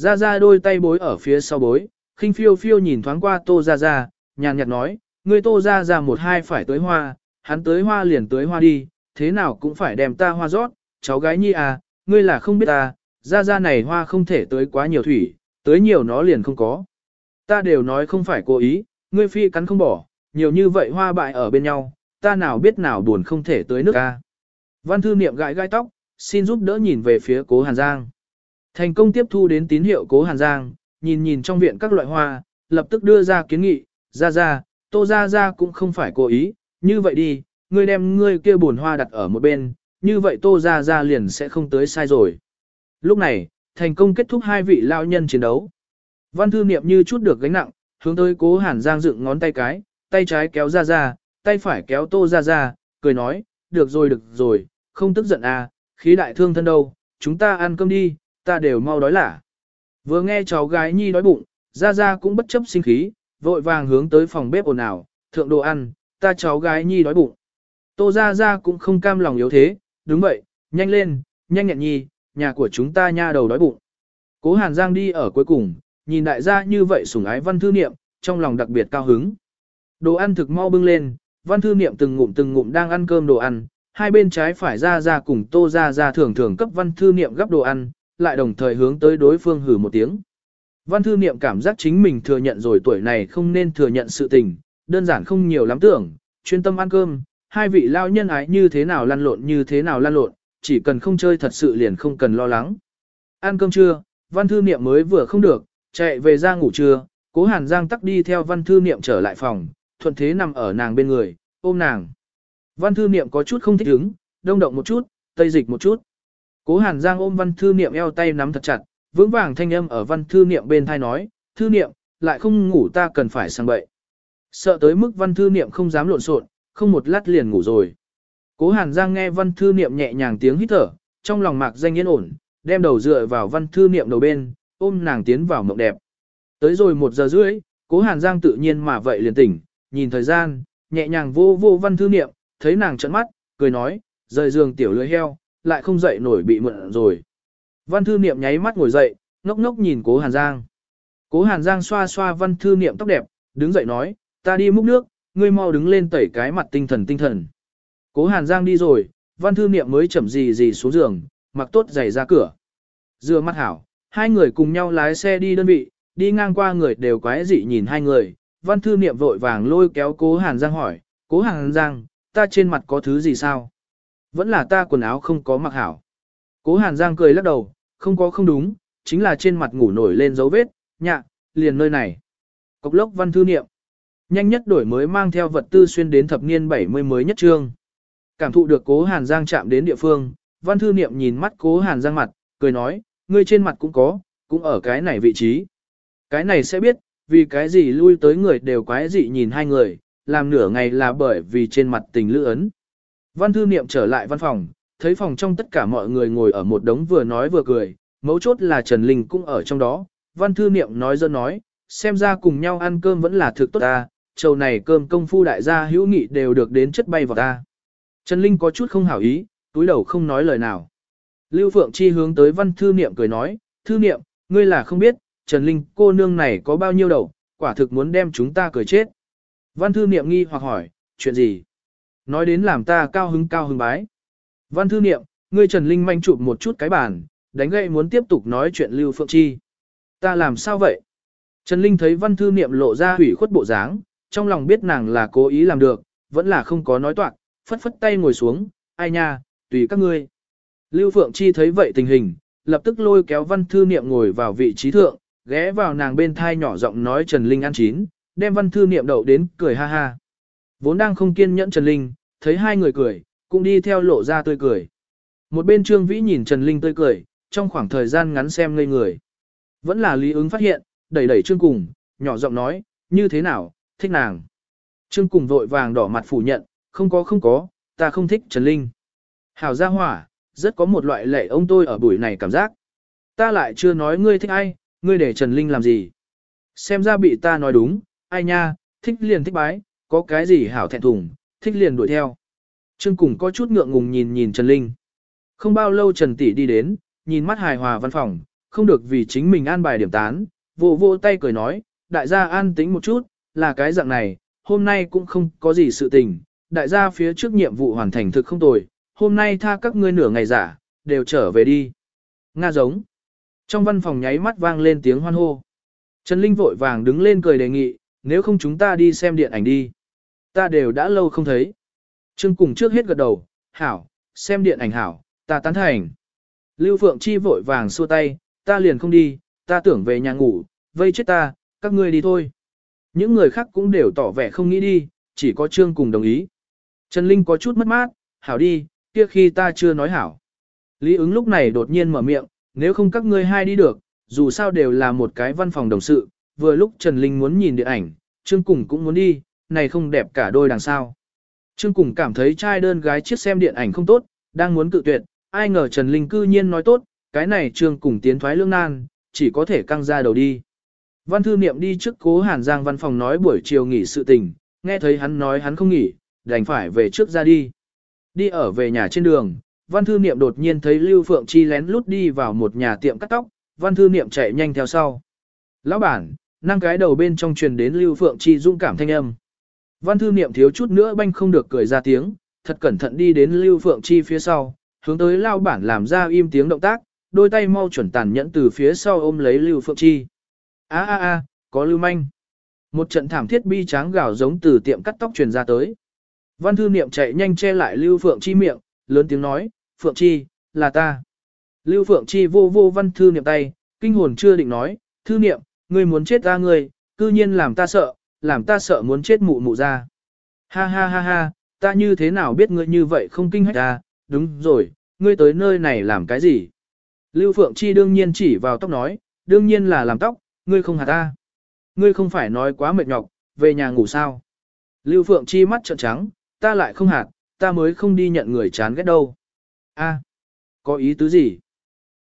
Speaker 1: Ra ra đôi tay bối ở phía sau bối, khinh phiêu phiêu nhìn thoáng qua tô ra ra, nhàn nhạt nói, ngươi tô ra ra một hai phải tới hoa, hắn tới hoa liền tới hoa đi, thế nào cũng phải đem ta hoa rót, cháu gái nhi à, ngươi là không biết ta, ra ra này hoa không thể tới quá nhiều thủy, tới nhiều nó liền không có. Ta đều nói không phải cố ý, ngươi phi cắn không bỏ, nhiều như vậy hoa bại ở bên nhau, ta nào biết nào buồn không thể tới nước ca. Văn thư niệm gãi gai tóc, xin giúp đỡ nhìn về phía cố Hàn Giang. Thành công tiếp thu đến tín hiệu cố Hàn Giang, nhìn nhìn trong viện các loại hoa, lập tức đưa ra kiến nghị, ra ra, tô ra ra cũng không phải cố ý, như vậy đi, ngươi đem ngươi kia buồn hoa đặt ở một bên, như vậy tô ra ra liền sẽ không tới sai rồi. Lúc này, thành công kết thúc hai vị lao nhân chiến đấu. Văn thư niệm như chút được gánh nặng, hướng tới cố hàn giang dựng ngón tay cái, tay trái kéo ra ra, tay phải kéo tô ra ra, cười nói, được rồi được rồi, không tức giận à, khí đại thương thân đâu, chúng ta ăn cơm đi, ta đều mau đói lả. Vừa nghe cháu gái nhi đói bụng, ra ra cũng bất chấp sinh khí, vội vàng hướng tới phòng bếp ồn ào, thượng đồ ăn, ta cháu gái nhi đói bụng. Tô ra ra cũng không cam lòng yếu thế, đúng vậy, nhanh lên, nhanh nhẹn nhi, nhà của chúng ta nha đầu đói bụng. Cố Hàn Giang đi ở cuối cùng, nhìn đại gia như vậy sủng ái văn thư niệm, trong lòng đặc biệt cao hứng. Đồ ăn thực mau bưng lên, văn thư niệm từng ngụm từng ngụm đang ăn cơm đồ ăn, hai bên trái phải ra ra cùng tô ra ra thường thường cấp văn thư niệm gấp đồ ăn, lại đồng thời hướng tới đối phương hử một tiếng. Văn thư niệm cảm giác chính mình thừa nhận rồi tuổi này không nên thừa nhận sự tình, đơn giản không nhiều lắm tưởng, chuyên tâm ăn cơm, hai vị lao nhân ái như thế nào lăn lộn như thế nào lăn lộn, chỉ cần không chơi thật sự liền không cần lo lắng. Ăn cơm trưa, văn thư niệm mới vừa không được, chạy về ra ngủ trưa, cố hàn giang tắc đi theo văn thư niệm trở lại phòng, thuận thế nằm ở nàng bên người, ôm nàng. Văn thư niệm có chút không thích ứng, đông động một chút, tây dịch một chút. Cố hàn giang ôm văn thư niệm eo tay nắm thật chặt, vững vàng thanh âm ở văn thư niệm bên thai nói, thư niệm, lại không ngủ ta cần phải sang bậy. Sợ tới mức văn thư niệm không dám lộn xộn, không một lát liền ngủ rồi. Cố hàn giang nghe văn thư niệm nhẹ nhàng tiếng hít thở, trong lòng mạc danh yên ổn, đem đầu dựa vào văn thư niệm đầu bên, ôm nàng tiến vào mộng đẹp. Tới rồi một giờ rưỡi, cố hàn giang tự nhiên mà vậy liền tỉnh, nhìn thời gian, nhẹ nhàng vô vô văn thư niệm, thấy nàng trợn mắt, cười nói, rời giường tiểu lưỡi heo, lại không dậy nổi bị mượn rồi. Văn thư niệm nháy mắt ngồi dậy, ngốc ngốc nhìn cố hàn giang. Cố hàn giang xoa xoa văn thư niệm tóc đẹp, đứng dậy nói, ta đi múc nước, ngươi mau đứng lên tẩy cái mặt tinh thần tinh thần. Cố hàn giang đi rồi, văn thư niệm mới chậm gì gì xuống giường, mặc tốt giày ra cửa. dưa mắt hảo, hai người cùng nhau lái xe đi đơn vị, đi ngang qua người đều quái dị nhìn hai người, văn thư niệm vội vàng lôi kéo cố hàn giang hỏi, cố hàn giang, ta trên mặt có thứ gì sao? Vẫn là ta quần áo không có mặc hảo. Cố hàn giang cười lắc đầu, không có không đúng, chính là trên mặt ngủ nổi lên dấu vết, nhạ, liền nơi này. Cốc lốc văn thư niệm. Nhanh nhất đổi mới mang theo vật tư xuyên đến thập niên 70 mới nhất trương. Cảm thụ được cố hàn giang chạm đến địa phương, văn thư niệm nhìn mắt cố hàn giang mặt, cười nói, ngươi trên mặt cũng có, cũng ở cái này vị trí. Cái này sẽ biết, vì cái gì lui tới người đều quái dị nhìn hai người, làm nửa ngày là bởi vì trên mặt tình lữ ấn. Văn thư niệm trở lại văn phòng, thấy phòng trong tất cả mọi người ngồi ở một đống vừa nói vừa cười, mấu chốt là Trần Linh cũng ở trong đó. Văn thư niệm nói dân nói, xem ra cùng nhau ăn cơm vẫn là thực tốt ta, trầu này cơm công phu đại gia hữu nghị đều được đến chất bay vào ta. Trần Linh có chút không hảo ý, túi đầu không nói lời nào. Lưu Phượng Chi hướng tới văn thư niệm cười nói, thư niệm, ngươi là không biết, Trần Linh cô nương này có bao nhiêu đầu, quả thực muốn đem chúng ta cười chết. Văn thư niệm nghi hoặc hỏi, chuyện gì? Nói đến làm ta cao hứng cao hứng bái. Văn thư niệm, ngươi Trần Linh manh chụp một chút cái bàn, đánh gậy muốn tiếp tục nói chuyện Lưu Phượng Chi. Ta làm sao vậy? Trần Linh thấy văn thư niệm lộ ra hủy khuất bộ dáng, trong lòng biết nàng là cố ý làm được, vẫn là không có nói toạc, phất phất tay ngồi xuống, ai nha, tùy các ngươi. Lưu Phượng Chi thấy vậy tình hình, lập tức lôi kéo văn thư niệm ngồi vào vị trí thượng, ghé vào nàng bên thai nhỏ giọng nói Trần Linh ăn chín, đem văn thư niệm đậu đến cười ha ha. Vốn đang không kiên nhẫn Trần Linh, thấy hai người cười, cũng đi theo lộ ra tươi cười. Một bên Trương Vĩ nhìn Trần Linh tươi cười, trong khoảng thời gian ngắn xem ngây người. Vẫn là Lý ứng phát hiện, đẩy đẩy Trương Cùng, nhỏ giọng nói, như thế nào, thích nàng. Trương Cùng vội vàng đỏ mặt phủ nhận, không có không có, ta không thích Trần Linh. Hảo gia hỏa, rất có một loại lệ ông tôi ở buổi này cảm giác. Ta lại chưa nói ngươi thích ai, ngươi để Trần Linh làm gì. Xem ra bị ta nói đúng, ai nha, thích liền thích bái, có cái gì hảo thẹn thùng, thích liền đuổi theo. Trương Cùng có chút ngượng ngùng nhìn nhìn Trần Linh. Không bao lâu Trần Tỷ đi đến, nhìn mắt hài hòa văn phòng, không được vì chính mình an bài điểm tán, vỗ vỗ tay cười nói, đại gia an tính một chút, là cái dạng này, hôm nay cũng không có gì sự tình, đại gia phía trước nhiệm vụ hoàn thành thực không tồi, hôm nay tha các ngươi nửa ngày giả, đều trở về đi. Nga giống. Trong văn phòng nháy mắt vang lên tiếng hoan hô. Trần Linh vội vàng đứng lên cười đề nghị, nếu không chúng ta đi xem điện ảnh đi. Ta đều đã lâu không thấy. Trương cùng trước hết gật đầu, hảo, xem điện ảnh hảo, ta tán thành. Lưu Phượng Chi vội vàng xua tay, ta liền không đi, ta tưởng về nhà ngủ, vây chết ta, các ngươi đi thôi. Những người khác cũng đều tỏ vẻ không nghĩ đi, chỉ có Trương cùng đồng ý. Trần Linh có chút mất mát, hảo đi, kia khi ta chưa nói hảo. Lý ứng lúc này đột nhiên mở miệng, nếu không các ngươi hai đi được, dù sao đều là một cái văn phòng đồng sự, vừa lúc Trần Linh muốn nhìn điện ảnh, Trương Cùng cũng muốn đi, này không đẹp cả đôi đằng sao. Trương Cùng cảm thấy trai đơn gái chiếc xem điện ảnh không tốt, đang muốn cự tuyệt, ai ngờ Trần Linh cư nhiên nói tốt, cái này Trương Cùng tiến thoái lương nan, chỉ có thể căng ra đầu đi. Văn thư niệm đi trước cố Hàn Giang văn phòng nói buổi chiều nghỉ sự tình, nghe thấy hắn nói hắn không nghỉ, đành phải về trước ra đi. Đi ở về nhà trên đường, văn thư niệm đột nhiên thấy Lưu Phượng Chi lén lút đi vào một nhà tiệm cắt tóc, văn thư niệm chạy nhanh theo sau. Lão bản, năng cái đầu bên trong truyền đến Lưu Phượng Chi dũng cảm thanh âm. Văn thư niệm thiếu chút nữa banh không được cười ra tiếng, thật cẩn thận đi đến Lưu Phượng Chi phía sau, hướng tới lao bản làm ra im tiếng động tác, đôi tay mau chuẩn tàn nhẫn từ phía sau ôm lấy Lưu Phượng Chi. A a a, có lưu manh. Một trận thảm thiết bi tráng gào giống từ tiệm cắt tóc truyền ra tới. Văn thư niệm chạy nhanh che lại Lưu Phượng Chi miệng, lớn tiếng nói, Phượng Chi, là ta. Lưu Phượng Chi vô vô văn thư niệm tay, kinh hồn chưa định nói, thư niệm, ngươi muốn chết ta ngươi, cư nhiên làm ta sợ, làm ta sợ muốn chết mụ mụ ra. Ha ha ha ha, ta như thế nào biết ngươi như vậy không kinh hách ta, đúng rồi, ngươi tới nơi này làm cái gì? Lưu Phượng Chi đương nhiên chỉ vào tóc nói, đương nhiên là làm tóc, ngươi không hạt ta. Ngươi không phải nói quá mệt nhọc, về nhà ngủ sao? Lưu Phượng Chi mắt trợn trắng, ta lại không hạt, ta mới không đi nhận người chán ghét đâu. A, có ý tứ gì?